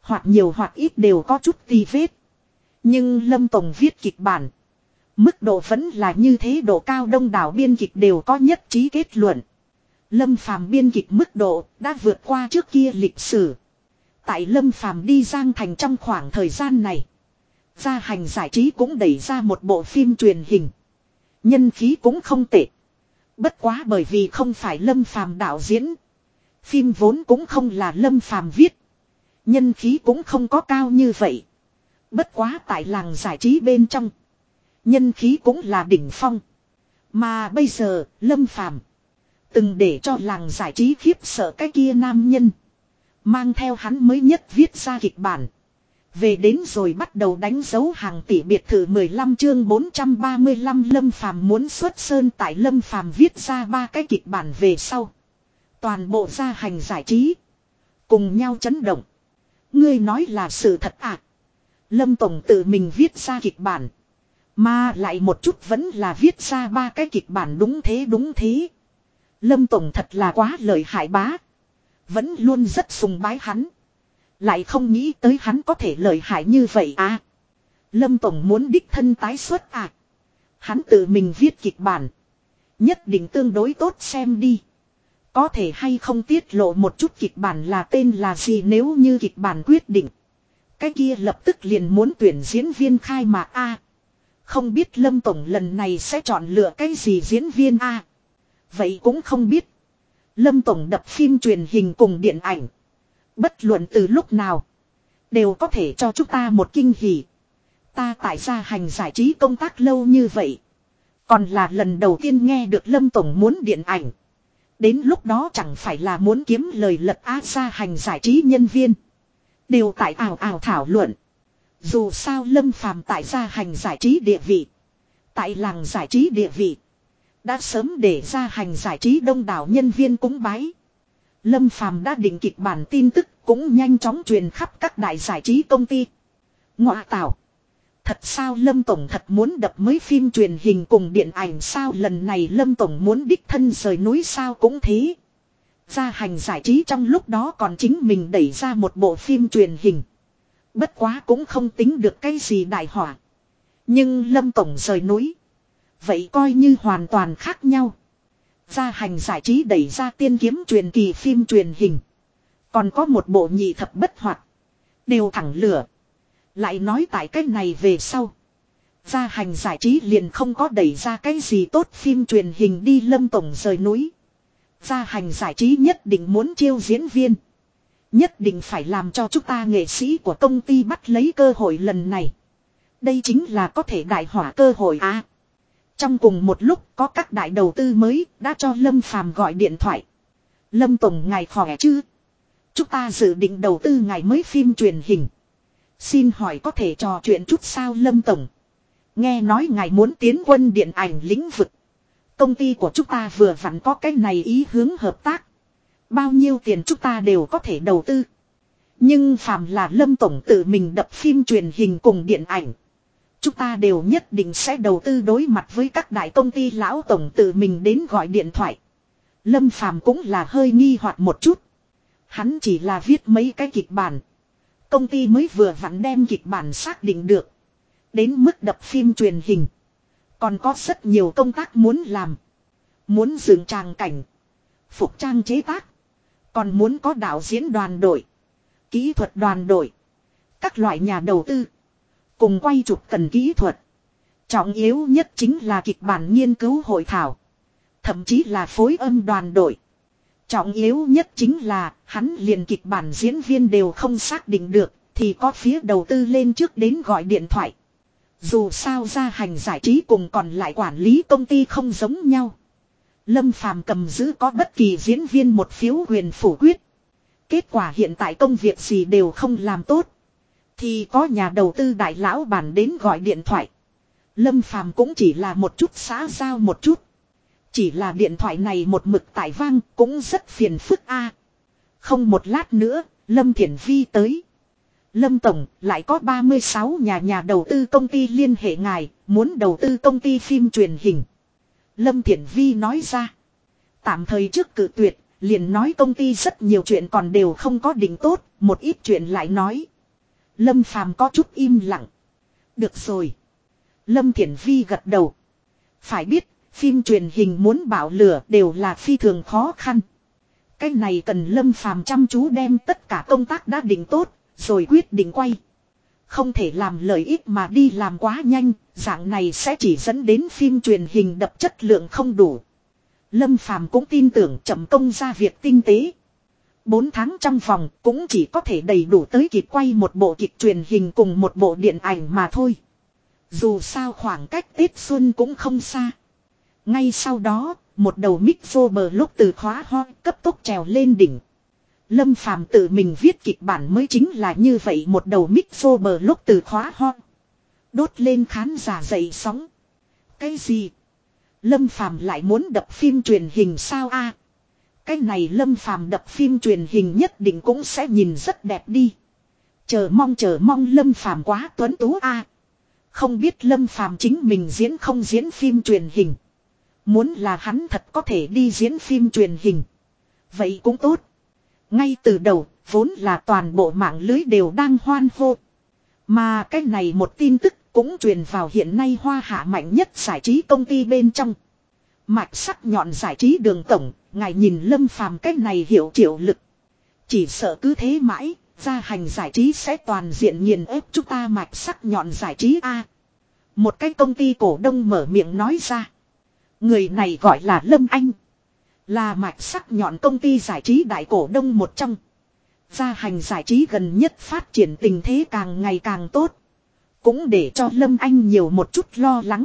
Hoặc nhiều hoặc ít đều có chút ti vết. Nhưng Lâm Tổng viết kịch bản. Mức độ vẫn là như thế, độ cao đông đảo biên kịch đều có nhất trí kết luận. Lâm Phàm biên kịch mức độ đã vượt qua trước kia lịch sử. Tại Lâm Phàm đi Giang Thành trong khoảng thời gian này. Gia hành giải trí cũng đẩy ra một bộ phim truyền hình. Nhân khí cũng không tệ. Bất quá bởi vì không phải Lâm Phàm đạo diễn. Phim vốn cũng không là Lâm Phàm viết. Nhân khí cũng không có cao như vậy. Bất quá tại làng giải trí bên trong. Nhân khí cũng là đỉnh phong. Mà bây giờ, Lâm Phàm Từng để cho làng giải trí khiếp sợ cái kia nam nhân. Mang theo hắn mới nhất viết ra kịch bản. Về đến rồi bắt đầu đánh dấu hàng tỷ biệt thự 15 chương 435 Lâm Phàm muốn xuất sơn tại Lâm Phàm viết ra ba cái kịch bản về sau. Toàn bộ gia hành giải trí. Cùng nhau chấn động. Ngươi nói là sự thật à. Lâm Tổng tự mình viết ra kịch bản. Mà lại một chút vẫn là viết ra ba cái kịch bản đúng thế đúng thế. Lâm Tổng thật là quá lợi hại bá. Vẫn luôn rất sùng bái hắn. Lại không nghĩ tới hắn có thể lợi hại như vậy à. Lâm Tổng muốn đích thân tái xuất à. Hắn tự mình viết kịch bản. Nhất định tương đối tốt xem đi. Có thể hay không tiết lộ một chút kịch bản là tên là gì nếu như kịch bản quyết định. Cái kia lập tức liền muốn tuyển diễn viên khai mạc A. Không biết Lâm Tổng lần này sẽ chọn lựa cái gì diễn viên A. Vậy cũng không biết. Lâm Tổng đập phim truyền hình cùng điện ảnh. Bất luận từ lúc nào. Đều có thể cho chúng ta một kinh hỉ. Ta tại gia hành giải trí công tác lâu như vậy. Còn là lần đầu tiên nghe được Lâm Tổng muốn điện ảnh. Đến lúc đó chẳng phải là muốn kiếm lời lật á gia hành giải trí nhân viên. Đều tại ảo ảo thảo luận. Dù sao Lâm Phàm tại gia hành giải trí địa vị. Tại làng giải trí địa vị. Đã sớm để ra hành giải trí đông đảo nhân viên cúng bái. Lâm Phàm đã định kịch bản tin tức, cũng nhanh chóng truyền khắp các đại giải trí công ty. Ngoại tạo. Thật sao Lâm Tổng thật muốn đập mới phim truyền hình cùng điện ảnh sao lần này Lâm Tổng muốn đích thân rời núi sao cũng thế. Gia hành giải trí trong lúc đó còn chính mình đẩy ra một bộ phim truyền hình. Bất quá cũng không tính được cái gì đại họa. Nhưng Lâm Tổng rời núi. Vậy coi như hoàn toàn khác nhau. Gia hành giải trí đẩy ra tiên kiếm truyền kỳ phim truyền hình. Còn có một bộ nhị thập bất hoạt. Đều thẳng lửa. Lại nói tại cách này về sau. Gia hành giải trí liền không có đẩy ra cái gì tốt phim truyền hình đi lâm tổng rời núi. Gia hành giải trí nhất định muốn chiêu diễn viên. Nhất định phải làm cho chúng ta nghệ sĩ của công ty bắt lấy cơ hội lần này. Đây chính là có thể đại hỏa cơ hội à. Trong cùng một lúc có các đại đầu tư mới đã cho Lâm Phàm gọi điện thoại. Lâm Tổng ngài khỏe chứ? Chúng ta dự định đầu tư ngày mới phim truyền hình. Xin hỏi có thể trò chuyện chút sao Lâm Tổng? Nghe nói ngài muốn tiến quân điện ảnh lĩnh vực. Công ty của chúng ta vừa vặn có cái này ý hướng hợp tác. Bao nhiêu tiền chúng ta đều có thể đầu tư. Nhưng phàm là Lâm Tổng tự mình đập phim truyền hình cùng điện ảnh. Chúng ta đều nhất định sẽ đầu tư đối mặt với các đại công ty lão tổng tự mình đến gọi điện thoại. Lâm Phàm cũng là hơi nghi hoặc một chút. Hắn chỉ là viết mấy cái kịch bản. Công ty mới vừa vặn đem kịch bản xác định được. Đến mức đập phim truyền hình. Còn có rất nhiều công tác muốn làm. Muốn dựng trang cảnh. Phục trang chế tác. Còn muốn có đạo diễn đoàn đội. Kỹ thuật đoàn đội. Các loại nhà đầu tư. Cùng quay chụp cần kỹ thuật. Trọng yếu nhất chính là kịch bản nghiên cứu hội thảo. Thậm chí là phối âm đoàn đội. Trọng yếu nhất chính là hắn liền kịch bản diễn viên đều không xác định được thì có phía đầu tư lên trước đến gọi điện thoại. Dù sao ra hành giải trí cùng còn lại quản lý công ty không giống nhau. Lâm Phàm cầm giữ có bất kỳ diễn viên một phiếu quyền phủ quyết. Kết quả hiện tại công việc gì đều không làm tốt. Thì có nhà đầu tư đại lão bản đến gọi điện thoại. Lâm Phàm cũng chỉ là một chút xã giao một chút. Chỉ là điện thoại này một mực tại vang cũng rất phiền phức a. Không một lát nữa, Lâm Thiển Vi tới. Lâm Tổng lại có 36 nhà nhà đầu tư công ty liên hệ ngài, muốn đầu tư công ty phim truyền hình. Lâm Thiển Vi nói ra. Tạm thời trước cử tuyệt, liền nói công ty rất nhiều chuyện còn đều không có định tốt, một ít chuyện lại nói. Lâm Phàm có chút im lặng. Được rồi. Lâm Thiển Vi gật đầu. Phải biết, phim truyền hình muốn bảo lửa đều là phi thường khó khăn. Cái này cần Lâm Phàm chăm chú đem tất cả công tác đã định tốt, rồi quyết định quay. Không thể làm lợi ích mà đi làm quá nhanh, dạng này sẽ chỉ dẫn đến phim truyền hình đập chất lượng không đủ. Lâm Phàm cũng tin tưởng chậm công ra việc tinh tế. Bốn tháng trong vòng cũng chỉ có thể đầy đủ tới kịp quay một bộ kịch truyền hình cùng một bộ điện ảnh mà thôi. Dù sao khoảng cách Tết Xuân cũng không xa. Ngay sau đó, một đầu mic vô bờ lúc từ khóa ho cấp tốc trèo lên đỉnh. Lâm Phàm tự mình viết kịch bản mới chính là như vậy một đầu mic vô bờ lúc từ khóa ho. Đốt lên khán giả dậy sóng. Cái gì? Lâm Phàm lại muốn đập phim truyền hình sao a? Cái này Lâm Phàm đập phim truyền hình nhất định cũng sẽ nhìn rất đẹp đi. Chờ mong chờ mong Lâm Phàm quá tuấn tú a. Không biết Lâm Phàm chính mình diễn không diễn phim truyền hình. Muốn là hắn thật có thể đi diễn phim truyền hình. Vậy cũng tốt. Ngay từ đầu, vốn là toàn bộ mạng lưới đều đang hoan hô. Mà cái này một tin tức cũng truyền vào hiện nay hoa hạ mạnh nhất giải trí công ty bên trong. Mạch sắc nhọn giải trí đường tổng, ngài nhìn lâm phàm cách này hiểu triệu lực. Chỉ sợ cứ thế mãi, gia hành giải trí sẽ toàn diện nghiền ép chúng ta mạch sắc nhọn giải trí A. một cái công ty cổ đông mở miệng nói ra. Người này gọi là Lâm Anh. Là mạch sắc nhọn công ty giải trí đại cổ đông một trong. Gia hành giải trí gần nhất phát triển tình thế càng ngày càng tốt. Cũng để cho Lâm Anh nhiều một chút lo lắng.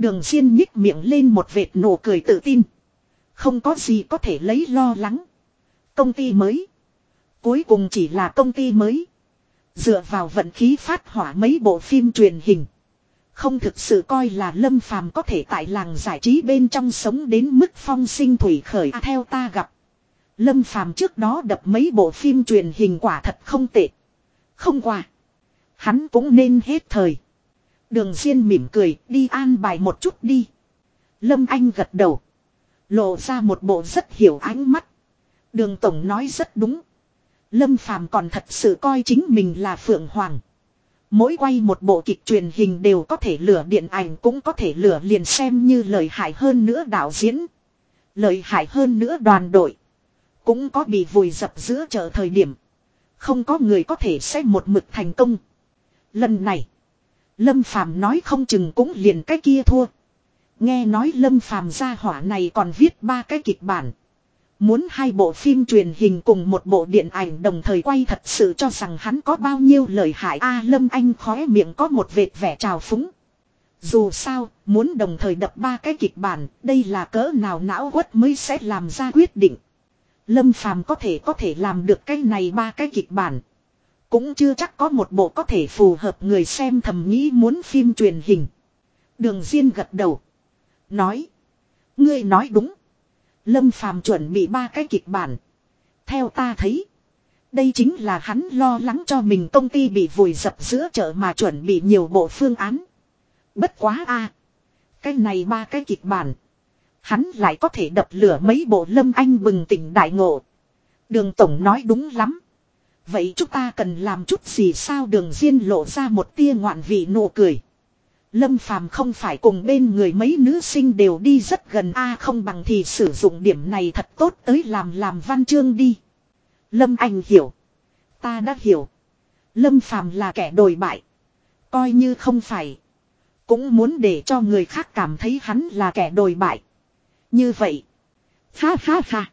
Đường Diên nhích miệng lên một vệt nụ cười tự tin. Không có gì có thể lấy lo lắng. Công ty mới. Cuối cùng chỉ là công ty mới. Dựa vào vận khí phát hỏa mấy bộ phim truyền hình. Không thực sự coi là lâm phàm có thể tại làng giải trí bên trong sống đến mức phong sinh thủy khởi à, theo ta gặp. Lâm phàm trước đó đập mấy bộ phim truyền hình quả thật không tệ. Không qua. Hắn cũng nên hết thời. Đường Diên mỉm cười, đi an bài một chút đi. Lâm Anh gật đầu. Lộ ra một bộ rất hiểu ánh mắt. Đường Tổng nói rất đúng. Lâm Phàm còn thật sự coi chính mình là Phượng Hoàng. Mỗi quay một bộ kịch truyền hình đều có thể lửa điện ảnh, cũng có thể lửa liền xem như lợi hại hơn nữa đạo diễn. Lợi hại hơn nữa đoàn đội. Cũng có bị vùi dập giữa chợ thời điểm. Không có người có thể sẽ một mực thành công. Lần này. Lâm Phàm nói không chừng cũng liền cái kia thua. Nghe nói Lâm Phàm gia hỏa này còn viết ba cái kịch bản. Muốn hai bộ phim truyền hình cùng một bộ điện ảnh đồng thời quay thật sự cho rằng hắn có bao nhiêu lời hại A à, Lâm Anh khóe miệng có một vệt vẻ trào phúng. Dù sao, muốn đồng thời đập ba cái kịch bản, đây là cỡ nào não quất mới sẽ làm ra quyết định. Lâm Phàm có thể có thể làm được cái này ba cái kịch bản. Cũng chưa chắc có một bộ có thể phù hợp người xem thầm nghĩ muốn phim truyền hình. Đường Diên gật đầu. Nói. Ngươi nói đúng. Lâm Phàm chuẩn bị ba cái kịch bản. Theo ta thấy. Đây chính là hắn lo lắng cho mình công ty bị vùi dập giữa chợ mà chuẩn bị nhiều bộ phương án. Bất quá a, Cái này ba cái kịch bản. Hắn lại có thể đập lửa mấy bộ lâm anh bừng tỉnh đại ngộ. Đường Tổng nói đúng lắm. Vậy chúng ta cần làm chút gì sao đường Diên lộ ra một tia ngoạn vị nụ cười. Lâm Phàm không phải cùng bên người mấy nữ sinh đều đi rất gần a không bằng thì sử dụng điểm này thật tốt tới làm làm văn chương đi. Lâm Anh hiểu. Ta đã hiểu. Lâm Phàm là kẻ đồi bại. Coi như không phải. Cũng muốn để cho người khác cảm thấy hắn là kẻ đồi bại. Như vậy. Ha ha ha.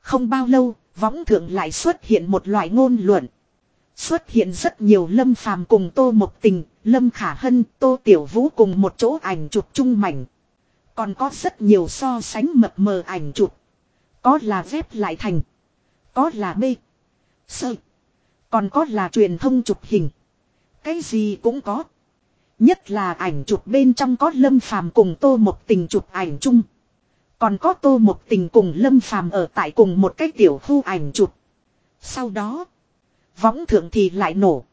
Không bao lâu, võng thượng lại xuất hiện một loại ngôn luận. Xuất hiện rất nhiều lâm phàm cùng tô một tình, lâm khả hân, tô tiểu vũ cùng một chỗ ảnh chụp chung mảnh. Còn có rất nhiều so sánh mập mờ ảnh chụp. Có là ghép lại thành. Có là bê. Sơ. Còn có là truyền thông chụp hình. Cái gì cũng có. Nhất là ảnh chụp bên trong có lâm phàm cùng tô một tình chụp ảnh chung. Còn có tô một tình cùng lâm phàm ở tại cùng một cái tiểu khu ảnh chụp. Sau đó. Võng thượng thì lại nổ.